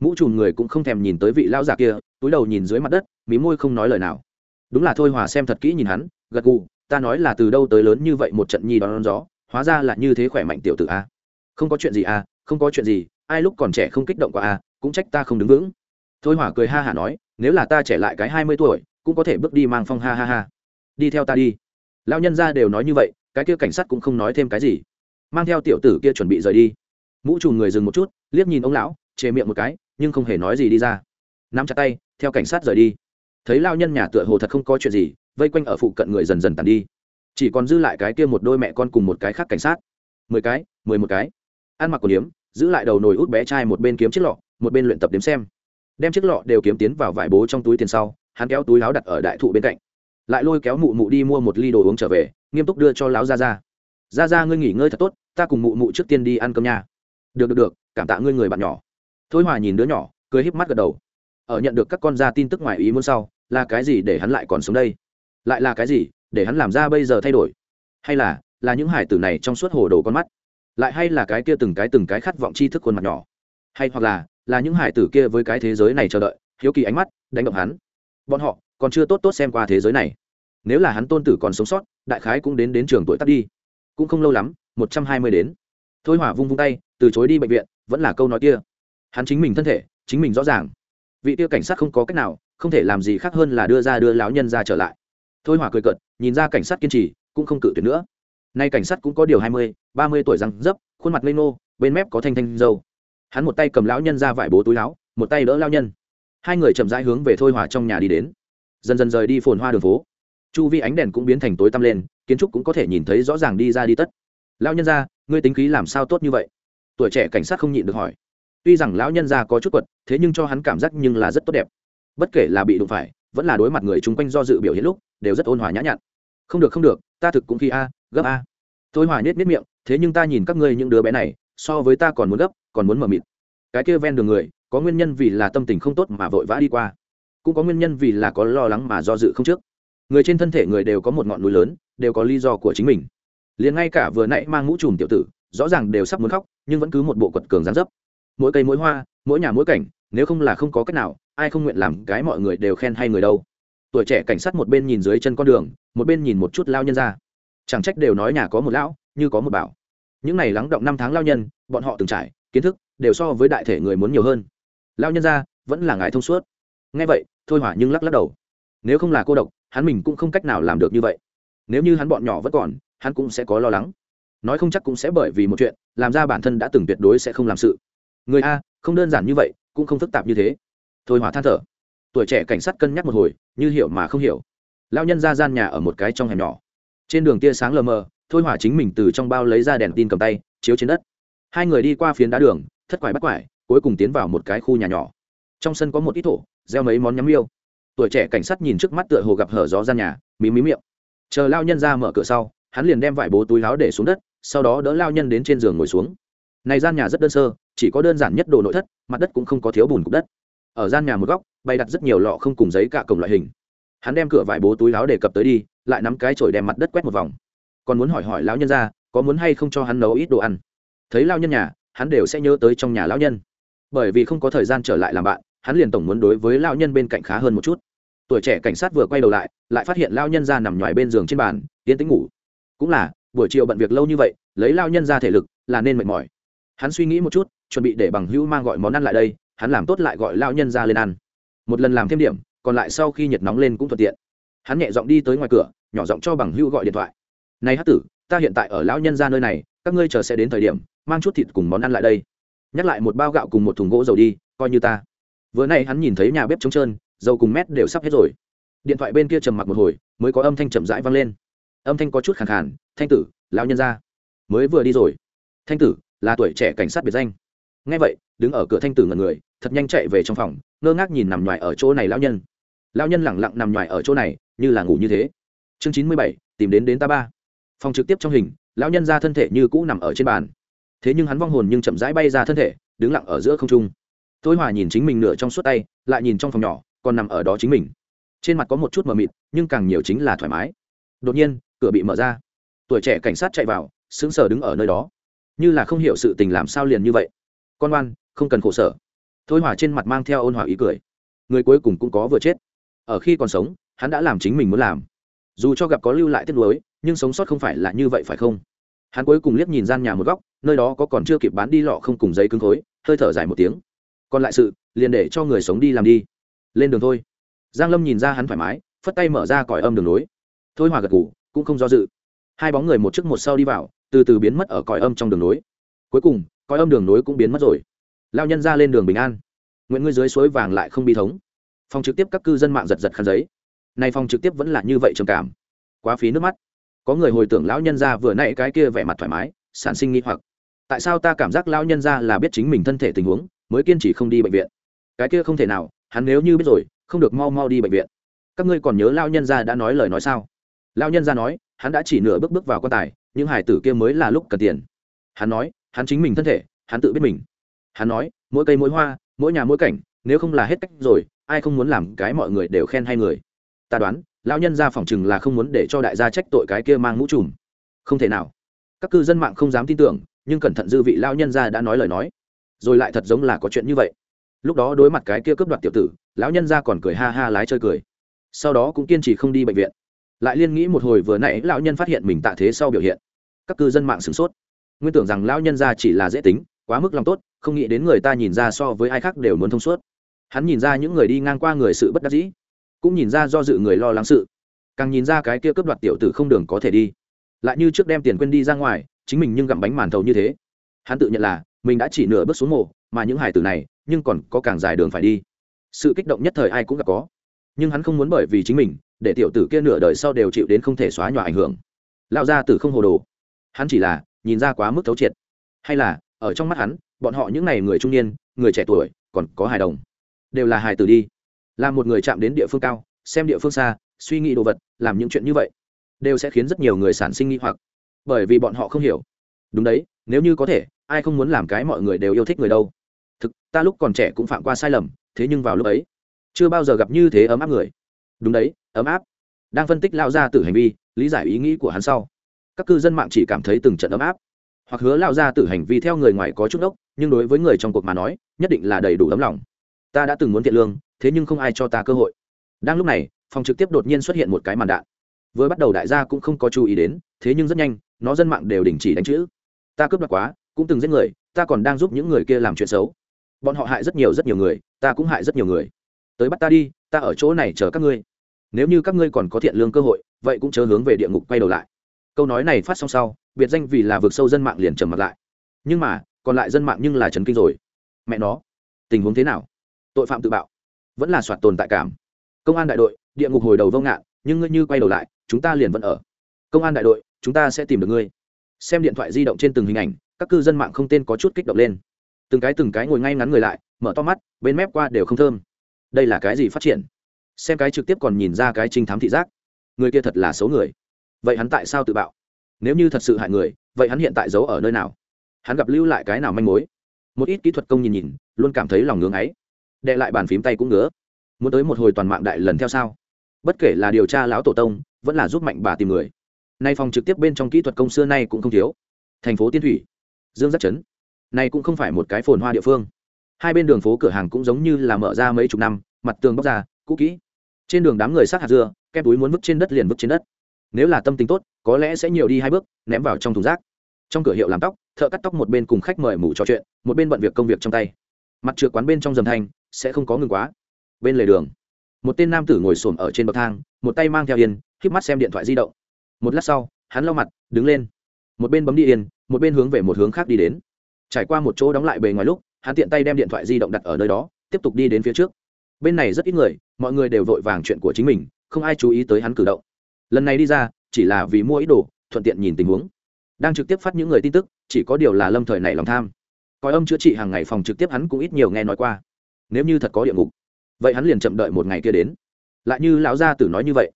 Mũ trùm người cũng không thèm nhìn tới vị lão già kia túi đầu nhìn dưới mặt đất mí môi không nói lời nào. Đúng là thôi hòa xem thật kỹ nhìn hắn gật gù ta nói là từ đâu tới lớn như vậy một trận nhi đón, đón gió hóa ra là như thế khỏe mạnh tiểu tử a. Không có chuyện gì a không có chuyện gì ai lúc còn trẻ không kích động qua a cũng trách ta không đứng vững. Thôi hỏa cười ha hả nói nếu là ta trẻ lại cái hai mươi tuổi cũng có thể bước đi mang phong ha ha ha. Đi theo ta đi. Lão nhân ra đều nói như vậy cái kia cảnh sát cũng không nói thêm cái gì. Mang theo tiểu tử kia chuẩn bị rời đi. Mũ trùm người dừng một chút, liếc nhìn ông lão, chề miệng một cái, nhưng không hề nói gì đi ra. Nắm chặt tay, theo cảnh sát rời đi. Thấy lao nhân nhà tựa hồ thật không có chuyện gì, vây quanh ở phụ cận người dần dần tàn đi. Chỉ còn dư lại cái kia một đôi mẹ con cùng một cái khác cảnh sát. Mười cái, mười một cái. Ăn mặc của điếm giữ lại đầu nồi út bé trai một bên kiếm chiếc lọ, một bên luyện tập đếm xem. Đem chiếc lọ đều kiếm tiến vào vải bố trong túi tiền sau, hắn kéo túi láo đặt ở đại thụ bên cạnh. Lại lôi kéo mụ mụ đi mua một ly đồ uống trở về nghiêm túc đưa cho lão gia gia. Gia gia, ngươi nghỉ ngơi thật tốt ta cùng mụ mụ trước tiên đi ăn cơm nha. Được được được cảm tạ ngươi người bạn nhỏ. Thôi hòa nhìn đứa nhỏ cười híp mắt gật đầu. Ở nhận được các con gia tin tức ngoài ý muốn sau là cái gì để hắn lại còn sống đây? Lại là cái gì để hắn làm ra bây giờ thay đổi? Hay là là những hải tử này trong suốt hồ đồ con mắt? Lại hay là cái kia từng cái từng cái khát vọng tri thức khuôn mặt nhỏ? Hay hoặc là là những hải tử kia với cái thế giới này chờ đợi hiếu kỳ ánh mắt đánh động hắn. Bọn họ còn chưa tốt tốt xem qua thế giới này nếu là hắn tôn tử còn sống sót, đại khái cũng đến đến trường tuổi tắt đi. Cũng không lâu lắm, một trăm hai mươi đến. Thôi hỏa vung vung tay, từ chối đi bệnh viện, vẫn là câu nói kia. Hắn chính mình thân thể, chính mình rõ ràng. Vị tiêu cảnh sát không có cách nào, không thể làm gì khác hơn là đưa ra đưa lão nhân ra trở lại. Thôi hỏa cười cợt, nhìn ra cảnh sát kiên trì, cũng không cự tuyệt nữa. Nay cảnh sát cũng có điều hai mươi, ba mươi tuổi răng dấp, khuôn mặt lê nô, bên mép có thanh thanh dâu. Hắn một tay cầm lão nhân ra vải bố túi láo một tay đỡ lao nhân. Hai người chậm rãi hướng về thôi hỏa trong nhà đi đến. Dần dần rời đi phồn hoa đường phố chu vi ánh đèn cũng biến thành tối tăm lên kiến trúc cũng có thể nhìn thấy rõ ràng đi ra đi tất lão nhân gia, ngươi tính khí làm sao tốt như vậy tuổi trẻ cảnh sát không nhịn được hỏi tuy rằng lão nhân gia có chút quật thế nhưng cho hắn cảm giác nhưng là rất tốt đẹp bất kể là bị đụng phải vẫn là đối mặt người chung quanh do dự biểu hiện lúc đều rất ôn hòa nhã nhặn không được không được ta thực cũng khi a gấp a tôi hòa nết nết miệng thế nhưng ta nhìn các ngươi những đứa bé này so với ta còn muốn gấp còn muốn mở mịt cái kia ven đường người có nguyên nhân vì là tâm tình không tốt mà vội vã đi qua cũng có nguyên nhân vì là có lo lắng mà do dự không trước người trên thân thể người đều có một ngọn núi lớn, đều có lý do của chính mình. Liền ngay cả vừa nãy mang mũ trùm tiểu tử, rõ ràng đều sắp muốn khóc, nhưng vẫn cứ một bộ quật cường gián dấp. Mỗi cây mỗi hoa, mỗi nhà mỗi cảnh, nếu không là không có cách nào, ai không nguyện làm cái mọi người đều khen hay người đâu. Tuổi trẻ cảnh sát một bên nhìn dưới chân con đường, một bên nhìn một chút lao nhân ra. Chẳng trách đều nói nhà có một lão, như có một bảo. Những này lắng động năm tháng lao nhân, bọn họ từng trải, kiến thức, đều so với đại thể người muốn nhiều hơn. Lao nhân ra, vẫn là ngài thông suốt. Nghe vậy, thôi hỏa nhưng lắc lắc đầu. Nếu không là cô độc hắn mình cũng không cách nào làm được như vậy. Nếu như hắn bọn nhỏ vẫn còn, hắn cũng sẽ có lo lắng. Nói không chắc cũng sẽ bởi vì một chuyện, làm ra bản thân đã từng tuyệt đối sẽ không làm sự. Người a, không đơn giản như vậy, cũng không phức tạp như thế. Thôi hỏa than thở. Tuổi trẻ cảnh sát cân nhắc một hồi, như hiểu mà không hiểu. Lao nhân ra gian nhà ở một cái trong hẻm nhỏ. Trên đường tia sáng lờ mờ, thôi hỏa chính mình từ trong bao lấy ra đèn tin cầm tay, chiếu trên đất. Hai người đi qua phiến đá đường, thất quải bắt quải, cuối cùng tiến vào một cái khu nhà nhỏ. Trong sân có một ít thổ, gieo mấy món nhắm yêu tuổi trẻ cảnh sát nhìn trước mắt tựa hồ gặp hở gió gian nhà, mí mí miệng. Chờ lao nhân ra mở cửa sau, hắn liền đem vải bố túi láo để xuống đất, sau đó đỡ lao nhân đến trên giường ngồi xuống. Này gian nhà rất đơn sơ, chỉ có đơn giản nhất đồ nội thất, mặt đất cũng không có thiếu bùn cục đất. Ở gian nhà một góc, bày đặt rất nhiều lọ không cùng giấy cả cổng loại hình. Hắn đem cửa vải bố túi láo để cập tới đi, lại nắm cái chổi đem mặt đất quét một vòng. Còn muốn hỏi hỏi lão nhân ra, có muốn hay không cho hắn nấu ít đồ ăn? Thấy lao nhân nhà, hắn đều sẽ nhớ tới trong nhà lão nhân. Bởi vì không có thời gian trở lại làm bạn hắn liền tổng muốn đối với lao nhân bên cạnh khá hơn một chút. Tuổi trẻ cảnh sát vừa quay đầu lại lại phát hiện lao nhân ra nằm ngoài bên giường trên bàn, yên tĩnh ngủ. Cũng là, buổi chiều bận việc lâu như vậy, lấy lao nhân ra thể lực, là nên mệt mỏi. Hắn suy nghĩ một chút, chuẩn bị để bằng hữu mang gọi món ăn lại đây, hắn làm tốt lại gọi lao nhân ra lên ăn. Một lần làm thêm điểm, còn lại sau khi nhiệt nóng lên cũng thuận tiện. Hắn nhẹ giọng đi tới ngoài cửa, nhỏ giọng cho bằng hữu gọi điện thoại. Này hát tử, ta hiện tại ở lão nhân ra nơi này, các ngươi chờ sẽ đến thời điểm, mang chút thịt cùng món ăn lại đây. Nhắc lại một bao gạo cùng một thùng gỗ dầu đi, coi như ta vừa nay hắn nhìn thấy nhà bếp trống trơn, dầu cùng mét đều sắp hết rồi. Điện thoại bên kia trầm mặc một hồi, mới có âm thanh chậm rãi vang lên. Âm thanh có chút khẳng khàn, thanh tử, lão nhân ra. Mới vừa đi rồi. Thanh tử, là tuổi trẻ cảnh sát biệt danh. Ngay vậy, đứng ở cửa thanh tử ngần người, thật nhanh chạy về trong phòng, ngơ ngác nhìn nằm ngoài ở chỗ này lão nhân. Lão nhân lẳng lặng nằm ngoài ở chỗ này, như là ngủ như thế. Chương chín mươi bảy, tìm đến đến ta ba. Phòng trực tiếp trong hình, lão nhân ra thân thể như cũ nằm ở trên bàn. Thế nhưng hắn vong hồn nhưng chậm rãi bay ra thân thể, đứng lặng ở giữa không trung tôi hòa nhìn chính mình nửa trong suốt tay, lại nhìn trong phòng nhỏ, còn nằm ở đó chính mình. Trên mặt có một chút mờ mịt, nhưng càng nhiều chính là thoải mái. Đột nhiên, cửa bị mở ra. Tuổi trẻ cảnh sát chạy vào, sững sờ đứng ở nơi đó. Như là không hiểu sự tình làm sao liền như vậy. Con oan không cần khổ sở. Thôi hòa trên mặt mang theo ôn hòa ý cười. Người cuối cùng cũng có vừa chết. Ở khi còn sống, hắn đã làm chính mình muốn làm. Dù cho gặp có lưu lại tiếc nuối, nhưng sống sót không phải là như vậy phải không? Hắn cuối cùng liếc nhìn gian nhà một góc, nơi đó có còn chưa kịp bán đi lọ không cùng giấy cứng khối, hơi thở dài một tiếng còn lại sự, liền để cho người sống đi làm đi. Lên đường thôi. Giang lâm nhìn ra hắn thoải mái, phất tay mở ra còi âm đường nối thôi hòa gật ngủ cũng không do dự. Hai bóng người một trước một sau đi vào, từ từ biến mất ở còi âm trong đường nối cuối cùng, còi âm đường nối cũng biến mất rồi. Lao nhân ra lên đường bình an. Nguyện ngươi dưới suối vàng lại không bi thống. Phòng trực tiếp các cư dân mạng giật giật khăn giấy. Nay phòng trực tiếp vẫn là như vậy trầm cảm. Quá phí nước mắt. Có người hồi tưởng lão nhân ra vừa nãy cái kia vẻ mặt thoải mái, sản sinh nghi hoặc. Tại sao ta cảm giác lão nhân ra là biết chính mình thân thể tình huống? Mới kiên trì không đi bệnh viện. Cái kia không thể nào, hắn nếu như biết rồi, không được mau mau đi bệnh viện. Các ngươi còn nhớ lão nhân gia đã nói lời nói sao? Lão nhân gia nói, hắn đã chỉ nửa bước bước vào quan tài, những hải tử kia mới là lúc cần tiền. Hắn nói, hắn chính mình thân thể, hắn tự biết mình. Hắn nói, mỗi cây mỗi hoa, mỗi nhà mỗi cảnh, nếu không là hết cách rồi, ai không muốn làm cái mọi người đều khen hay người? Ta đoán lão nhân gia phỏng chừng là không muốn để cho đại gia trách tội cái kia mang mũ trùm. Không thể nào. Các cư dân mạng không dám tin tưởng, nhưng cẩn thận dư vị lão nhân gia đã nói lời nói rồi lại thật giống là có chuyện như vậy. Lúc đó đối mặt cái kia cướp đoạt tiểu tử, lão nhân gia còn cười ha ha lái chơi cười. Sau đó cũng kiên trì không đi bệnh viện. Lại liên nghĩ một hồi vừa nãy lão nhân phát hiện mình tạ thế sau biểu hiện. Các cư dân mạng sửng sốt. Nguyên tưởng rằng lão nhân gia chỉ là dễ tính, quá mức lòng tốt, không nghĩ đến người ta nhìn ra so với ai khác đều muốn thông suốt. Hắn nhìn ra những người đi ngang qua người sự bất đắc dĩ, cũng nhìn ra do dự người lo lắng sự. Càng nhìn ra cái kia cướp đoạt tiểu tử không đường có thể đi. Lại như trước đem tiền quên đi ra ngoài, chính mình nhưng gặm bánh màn thầu như thế. Hắn tự nhận là mình đã chỉ nửa bước xuống mộ mà những hải tử này, nhưng còn có càng dài đường phải đi. Sự kích động nhất thời ai cũng gặp có. Nhưng hắn không muốn bởi vì chính mình, để tiểu tử kia nửa đời sau đều chịu đến không thể xóa nhòa ảnh hưởng. Lao ra tử không hồ đồ. Hắn chỉ là, nhìn ra quá mức thấu triệt. Hay là, ở trong mắt hắn, bọn họ những n à y người trung niên, người trẻ tuổi, còn có hài đồng. Đều là hài tử đi. Là một người chạm đến địa phương cao, xem địa phương xa, suy nghĩ đồ vật, làm những chuyện như vậy, đều sẽ khiến rất nhiều người sản sinh nghi hoặc. Bởi vì bọn họ không hiểu. Đúng đấy, nếu như có thể ai không muốn làm cái mọi người đều yêu thích người đâu. Thực, ta lúc còn trẻ cũng phạm qua sai lầm, thế nhưng vào lúc ấy, chưa bao giờ gặp như thế ấm áp người. Đúng đấy, ấm áp. Đang phân tích lao ra từ hành vi, lý giải ý nghĩ của hắn sau. Các cư dân mạng chỉ cảm thấy từng trận ấm áp. Hoặc hứa lao ra từ hành vi theo người ngoài có chút ốc nhưng đối với người trong cuộc mà nói, nhất định là đầy đủ ấm lòng. Ta đã từng muốn thiện lương, thế nhưng không ai cho ta cơ hội. Đang lúc này, phòng trực tiếp đột nhiên xuất hiện một cái màn đạn. Vừa bắt đầu đại gia cũng không có chú ý đến, thế nhưng rất nhanh, nó dân mạng đều đình chỉ đánh chữ. Ta cướp đoạt quá cũng từng giết người, ta còn đang giúp những người kia làm chuyện xấu. Bọn họ hại rất nhiều rất nhiều người, ta cũng hại rất nhiều người. Tới bắt ta đi, ta ở chỗ này chờ các ngươi. Nếu như các ngươi còn có thiện lương cơ hội, vậy cũng chớ hướng về địa ngục quay đầu lại. Câu nói này phát xong sau, biệt danh vì là vượt sâu dân mạng liền trầm mặt lại. Nhưng mà, còn lại dân mạng nhưng là trấn kinh rồi. Mẹ nó, tình huống thế nào? Tội phạm tự bạo, vẫn là soạt tồn tại cảm. Công an đại đội, địa ngục hồi đầu vô ngạn, nhưng ngươi như quay đầu lại, chúng ta liền vẫn ở. Công an đại đội, chúng ta sẽ tìm được ngươi. Xem điện thoại di động trên từng hình ảnh các cư dân mạng không tên có chút kích động lên. Từng cái từng cái ngồi ngay ngắn người lại, mở to mắt, bên mép qua đều không thơm. Đây là cái gì phát triển? Xem cái trực tiếp còn nhìn ra cái trinh thám thị giác. Người kia thật là xấu người. Vậy hắn tại sao tự bạo? Nếu như thật sự hại người, vậy hắn hiện tại giấu ở nơi nào? Hắn gặp lưu lại cái nào manh mối? Một ít kỹ thuật công nhìn nhìn, luôn cảm thấy lòng ngưỡng ấy đệ lại bàn phím tay cũng ngứa. Muốn tới một hồi toàn mạng đại lần theo sao? Bất kể là điều tra lão tổ tông, vẫn là giúp mạnh bà tìm người. Nay phòng trực tiếp bên trong kỹ thuật công xưa nay cũng không thiếu. Thành phố tiên thủy dương giác chấn. Này cũng không phải một cái phồn hoa địa phương. Hai bên đường phố cửa hàng cũng giống như là mở ra mấy chục năm, mặt tường bóc ra, cũ kỹ. Trên đường đám người sát hạt dưa kem túi muốn vứt trên đất liền vứt trên đất. Nếu là tâm tính tốt, có lẽ sẽ nhiều đi hai bước, ném vào trong thùng rác. Trong cửa hiệu làm tóc, thợ cắt tóc một bên cùng khách mời mủ trò chuyện, một bên bận việc công việc trong tay. Mặt trượt quán bên trong dầm thanh, sẽ không có ngừng quá. Bên lề đường, một tên nam tử ngồi xổm ở trên bậc thang, một tay mang theo yên híp mắt xem điện thoại di động. Một lát sau, hắn lau mặt, đứng lên một bên bấm đi yên, một bên hướng về một hướng khác đi đến. Trải qua một chỗ đóng lại bề ngoài lúc, hắn tiện tay đem điện thoại di động đặt ở nơi đó, tiếp tục đi đến phía trước. Bên này rất ít người, mọi người đều vội vàng chuyện của chính mình, không ai chú ý tới hắn cử động. Lần này đi ra, chỉ là vì mua ý đồ, thuận tiện nhìn tình huống. Đang trực tiếp phát những người tin tức, chỉ có điều là lâm thời này lòng tham. Coi âm chữa trị hàng ngày phòng trực tiếp hắn cũng ít nhiều nghe nói qua. Nếu như thật có địa ngục, vậy hắn liền chậm đợi một ngày kia đến. Lại như lão gia tử nói như vậy,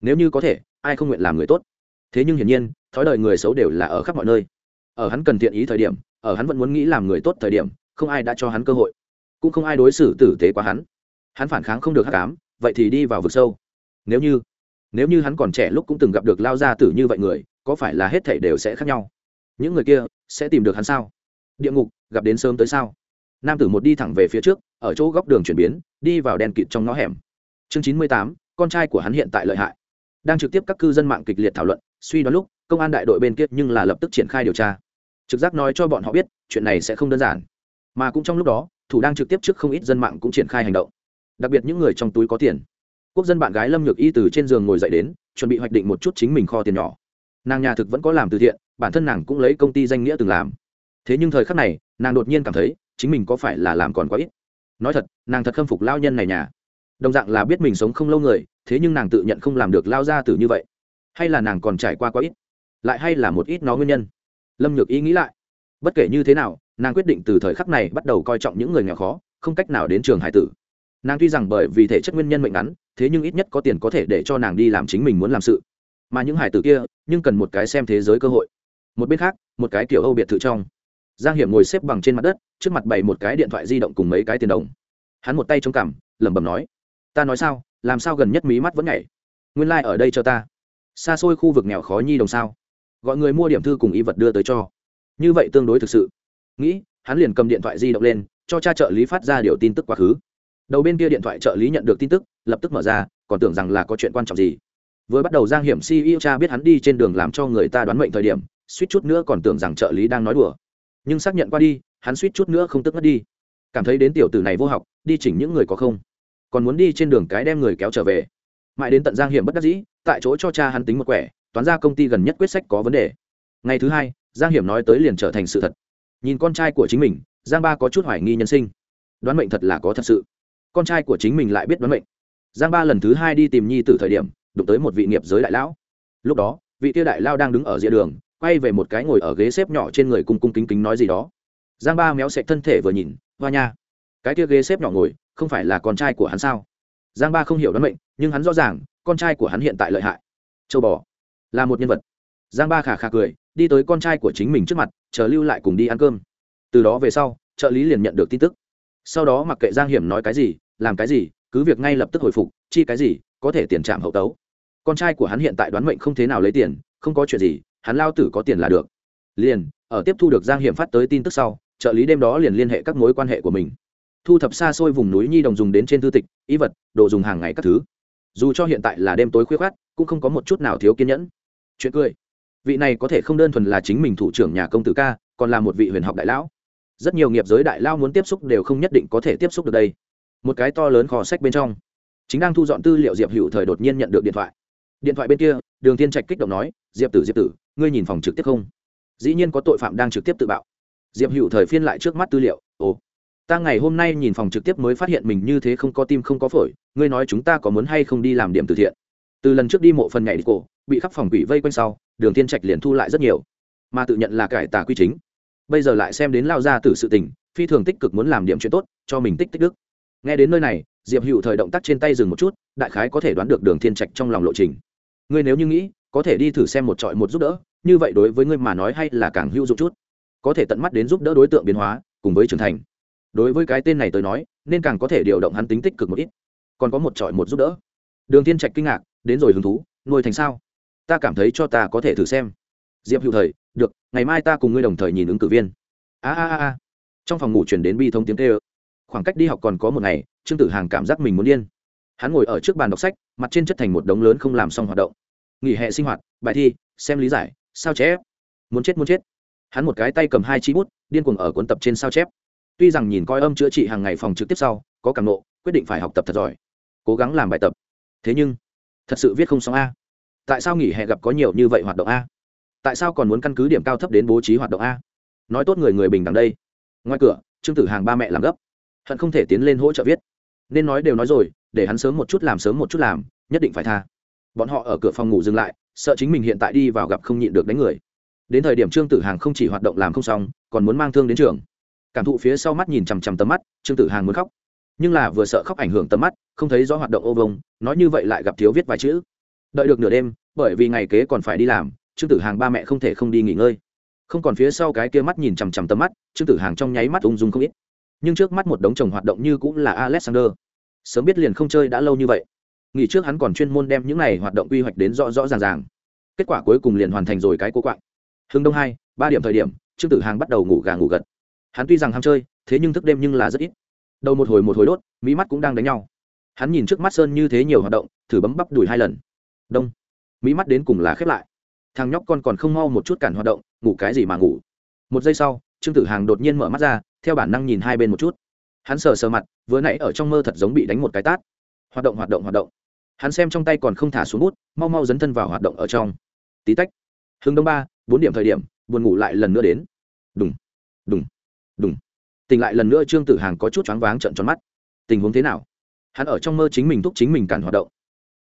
nếu như có thể, ai không nguyện làm người tốt? Thế nhưng hiển nhiên, thói đời người xấu đều là ở khắp mọi nơi. Ở hắn cần thiện ý thời điểm, ở hắn vẫn muốn nghĩ làm người tốt thời điểm, không ai đã cho hắn cơ hội. Cũng không ai đối xử tử tế quá hắn. Hắn phản kháng không được hắc ám, vậy thì đi vào vực sâu. Nếu như nếu như hắn còn trẻ lúc cũng từng gặp được lao gia tử như vậy người, có phải là hết thảy đều sẽ khác nhau? Những người kia sẽ tìm được hắn sao? Địa ngục, gặp đến sớm tới sao? Nam tử một đi thẳng về phía trước, ở chỗ góc đường chuyển biến, đi vào đèn kịt trong ngõ hẻm. Chương chín mươi tám, con trai của hắn hiện tại lợi hại. Đang trực tiếp các cư dân mạng kịch liệt thảo luận suy đoán lúc, công an đại đội bên kia nhưng là lập tức triển khai điều tra. Trực giác nói cho bọn họ biết, chuyện này sẽ không đơn giản. Mà cũng trong lúc đó, thủ đang trực tiếp trước không ít dân mạng cũng triển khai hành động. Đặc biệt những người trong túi có tiền. Quốc dân bạn gái lâm nhược y từ trên giường ngồi dậy đến, chuẩn bị hoạch định một chút chính mình kho tiền nhỏ. Nàng nhà thực vẫn có làm từ thiện, bản thân nàng cũng lấy công ty danh nghĩa từng làm. Thế nhưng thời khắc này, nàng đột nhiên cảm thấy, chính mình có phải là làm còn quá ít. Nói thật, nàng thật khâm phục lao nhân này nhà. Đồng dạng là biết mình sống không lâu người, thế nhưng nàng tự nhận không làm được lao ra từ như vậy hay là nàng còn trải qua quá ít? Lại hay là một ít nó nguyên nhân? Lâm nhược y nghĩ lại. Bất kể như thế nào, nàng quyết định từ thời khắc này bắt đầu coi trọng những người nghèo khó, không cách nào đến trường hải tử. Nàng tuy rằng bởi vì thể chất nguyên nhân mệnh ngắn, thế nhưng ít nhất có tiền có thể để cho nàng đi làm chính mình muốn làm sự. Mà những hải tử kia, nhưng cần một cái xem thế giới cơ hội. Một bên khác, một cái kiểu âu biệt thự trong. Giang hiểm ngồi xếp bằng trên mặt đất, trước mặt bày một cái điện thoại di động cùng mấy cái tiền đồng. Hắn một tay chống cằm, lẩm bẩm nói, ta nói sao, làm sao gần nhất mí mắt vẫn nhảy? Nguyên lai、like、ở đây cho ta xa xôi khu vực nghèo khó nhi đồng sao? Gọi người mua điểm thư cùng y vật đưa tới cho. Như vậy tương đối thực sự. Nghĩ, hắn liền cầm điện thoại di động lên, cho cha trợ lý phát ra điều tin tức quá khứ. Đầu bên kia điện thoại trợ lý nhận được tin tức, lập tức mở ra, còn tưởng rằng là có chuyện quan trọng gì. Vừa bắt đầu giang hiểm si yêu cha biết hắn đi trên đường làm cho người ta đoán mệnh thời điểm, suýt chút nữa còn tưởng rằng trợ lý đang nói đùa. Nhưng xác nhận qua đi, hắn suýt chút nữa không tức mất đi. Cảm thấy đến tiểu tử này vô học, đi chỉnh những người có không? Còn muốn đi trên đường cái đem người kéo trở về mãi đến tận giang hiểm bất đắc dĩ, tại chỗ cho cha hắn tính một quẻ, toán ra công ty gần nhất quyết sách có vấn đề. Ngày thứ hai, giang hiểm nói tới liền trở thành sự thật. Nhìn con trai của chính mình, giang ba có chút hoài nghi nhân sinh. Đoán mệnh thật là có thật sự. Con trai của chính mình lại biết đoán mệnh. Giang ba lần thứ hai đi tìm nhi từ thời điểm, đụng tới một vị nghiệp giới đại lão. Lúc đó, vị tiêu đại lao đang đứng ở rìa đường, quay về một cái ngồi ở ghế xếp nhỏ trên người cung cung kính kính nói gì đó. Giang ba méo sạch thân thể vừa nhìn, hoa nha, cái kia ghế xếp nhỏ ngồi, không phải là con trai của hắn sao? Giang ba không hiểu đoán mệnh, nhưng hắn rõ ràng, con trai của hắn hiện tại lợi hại. Châu bò, là một nhân vật. Giang ba khả khả cười, đi tới con trai của chính mình trước mặt, chờ lưu lại cùng đi ăn cơm. Từ đó về sau, trợ lý liền nhận được tin tức. Sau đó mặc kệ giang hiểm nói cái gì, làm cái gì, cứ việc ngay lập tức hồi phục, chi cái gì, có thể tiền trạm hậu tấu. Con trai của hắn hiện tại đoán mệnh không thế nào lấy tiền, không có chuyện gì, hắn lao tử có tiền là được. Liền, ở tiếp thu được giang hiểm phát tới tin tức sau, trợ lý đêm đó liền liên hệ các mối quan hệ của mình thu thập xa xôi vùng núi nhi đồng dùng đến trên thư tịch, ý vật, đồ dùng hàng ngày các thứ. Dù cho hiện tại là đêm tối khuya khoát, cũng không có một chút nào thiếu kiên nhẫn. Chuyện cười. Vị này có thể không đơn thuần là chính mình thủ trưởng nhà công tử ca, còn là một vị huyền học đại lão. Rất nhiều nghiệp giới đại lao muốn tiếp xúc đều không nhất định có thể tiếp xúc được đây. Một cái to lớn kho sách bên trong, chính đang thu dọn tư liệu diệp hữu thời đột nhiên nhận được điện thoại. Điện thoại bên kia, đường tiên trạch kích động nói, diệp tử diệp tử, ngươi nhìn phòng trực tiếp không? Dĩ nhiên có tội phạm đang trực tiếp tự bạo. Diệp hữu thời phiên lại trước mắt tư liệu, ồ ta ngày hôm nay nhìn phòng trực tiếp mới phát hiện mình như thế không có tim không có phổi, ngươi nói chúng ta có muốn hay không đi làm điểm từ thiện. Từ lần trước đi mộ phần nhảy đi cổ, bị khắp phòng quỷ vây quanh sau, đường tiên trạch liền thu lại rất nhiều. Mà tự nhận là cải tà quy chính. Bây giờ lại xem đến lao ra từ sự tình, phi thường tích cực muốn làm điểm chuyện tốt, cho mình tích tích đức. Nghe đến nơi này, diệp hữu thời động tác trên tay dừng một chút, đại khái có thể đoán được đường thiên trạch trong lòng lộ trình. Ngươi nếu như nghĩ, có thể đi thử xem một trọi một giúp đỡ, như vậy đối với ngươi mà nói hay là càng hữu dụng chút. Có thể tận mắt đến giúp đỡ đối tượng biến hóa, cùng với trưởng thành đối với cái tên này tôi nói, nên càng có thể điều động hắn tính tích cực một ít. Còn có một trọi một giúp đỡ. Đường thiên trạch kinh ngạc, đến rồi hứng thú, nuôi thành sao? Ta cảm thấy cho ta có thể thử xem. Diệp hữu thời, được, ngày mai ta cùng ngươi đồng thời nhìn ứng cử viên. A a a trong phòng ngủ chuyển đến bi thông tiếng tê ơ khoảng cách đi học còn có một ngày, trương tử hàng cảm giác mình muốn điên. Hắn ngồi ở trước bàn đọc sách, mặt trên chất thành một đống lớn không làm xong hoạt động. Nghỉ hè sinh hoạt, bài thi, xem lý giải, sao chép? Muốn chết muốn chết. Hắn một cái tay cầm hai chi bút, điên cuồng ở cuốn tập trên sao chép tuy rằng nhìn coi âm chữa trị hàng ngày phòng trực tiếp sau, có cảm nộ, quyết định phải học tập thật giỏi, cố gắng làm bài tập. Thế nhưng, thật sự viết không xong a. Tại sao nghỉ hè gặp có nhiều như vậy hoạt động a? Tại sao còn muốn căn cứ điểm cao thấp đến bố trí hoạt động a? Nói tốt người người bình đẳng đây. Ngoài cửa, trương tử hàng ba mẹ làm gấp. Hận không thể tiến lên hỗ trợ viết. Nên nói đều nói rồi, để hắn sớm một chút làm sớm một chút làm, nhất định phải tha. Bọn họ ở cửa phòng ngủ dừng lại, sợ chính mình hiện tại đi vào gặp không nhịn được đánh người. Đến thời điểm trương tử hàng không chỉ hoạt động làm không xong, còn muốn mang thương đến trường cảm thụ phía sau mắt nhìn chằm chằm tầm mắt, trương tử hàng muốn khóc. Nhưng là vừa sợ khóc ảnh hưởng tầm mắt, không thấy rõ hoạt động ô vông nói như vậy lại gặp thiếu viết vài chữ. Đợi được nửa đêm, bởi vì ngày kế còn phải đi làm, trương tử hàng ba mẹ không thể không đi nghỉ ngơi. Không còn phía sau cái kia mắt nhìn chằm chằm tầm mắt, trương tử hàng trong nháy mắt ung dung không ít. Nhưng trước mắt một đống chồng hoạt động như cũng là alexander. Sớm biết liền không chơi đã lâu như vậy. Nghỉ trước hắn còn chuyên môn đem những này hoạt động quy hoạch đến rõ rõ ràng ràng. Kết quả cuối cùng liền hoàn thành rồi cái cố quạng. Hưng đông hai, ba điểm thời điểm, trương tử hàng bắt đầu ngủ gà ngủ gật hắn tuy rằng ham chơi, thế nhưng thức đêm nhưng là rất ít. Đầu một hồi một hồi đốt, mỹ mắt cũng đang đánh nhau. Hắn nhìn trước mắt sơn như thế nhiều hoạt động, thử bấm bắp đùi hai lần. Đông. Mỹ mắt đến cùng là khép lại. Thằng nhóc con còn không mau một chút cản hoạt động, ngủ cái gì mà ngủ. Một giây sau, trương tử hàng đột nhiên mở mắt ra, theo bản năng nhìn hai bên một chút. Hắn sờ sờ mặt, vừa nãy ở trong mơ thật giống bị đánh một cái tát. Hoạt động hoạt động hoạt động. Hắn xem trong tay còn không thả xuống bút, mau mau dấn thân vào hoạt động ở trong. Tí tách. Hưng đông ba, bốn điểm thời điểm, buồn ngủ lại lần nữa đến. Đùng. Đùng đúng. Tỉnh lại lần nữa trương tử hàng có chút choáng váng trận tròn mắt. Tình huống thế nào? Hắn ở trong mơ chính mình thúc chính mình cản hoạt động.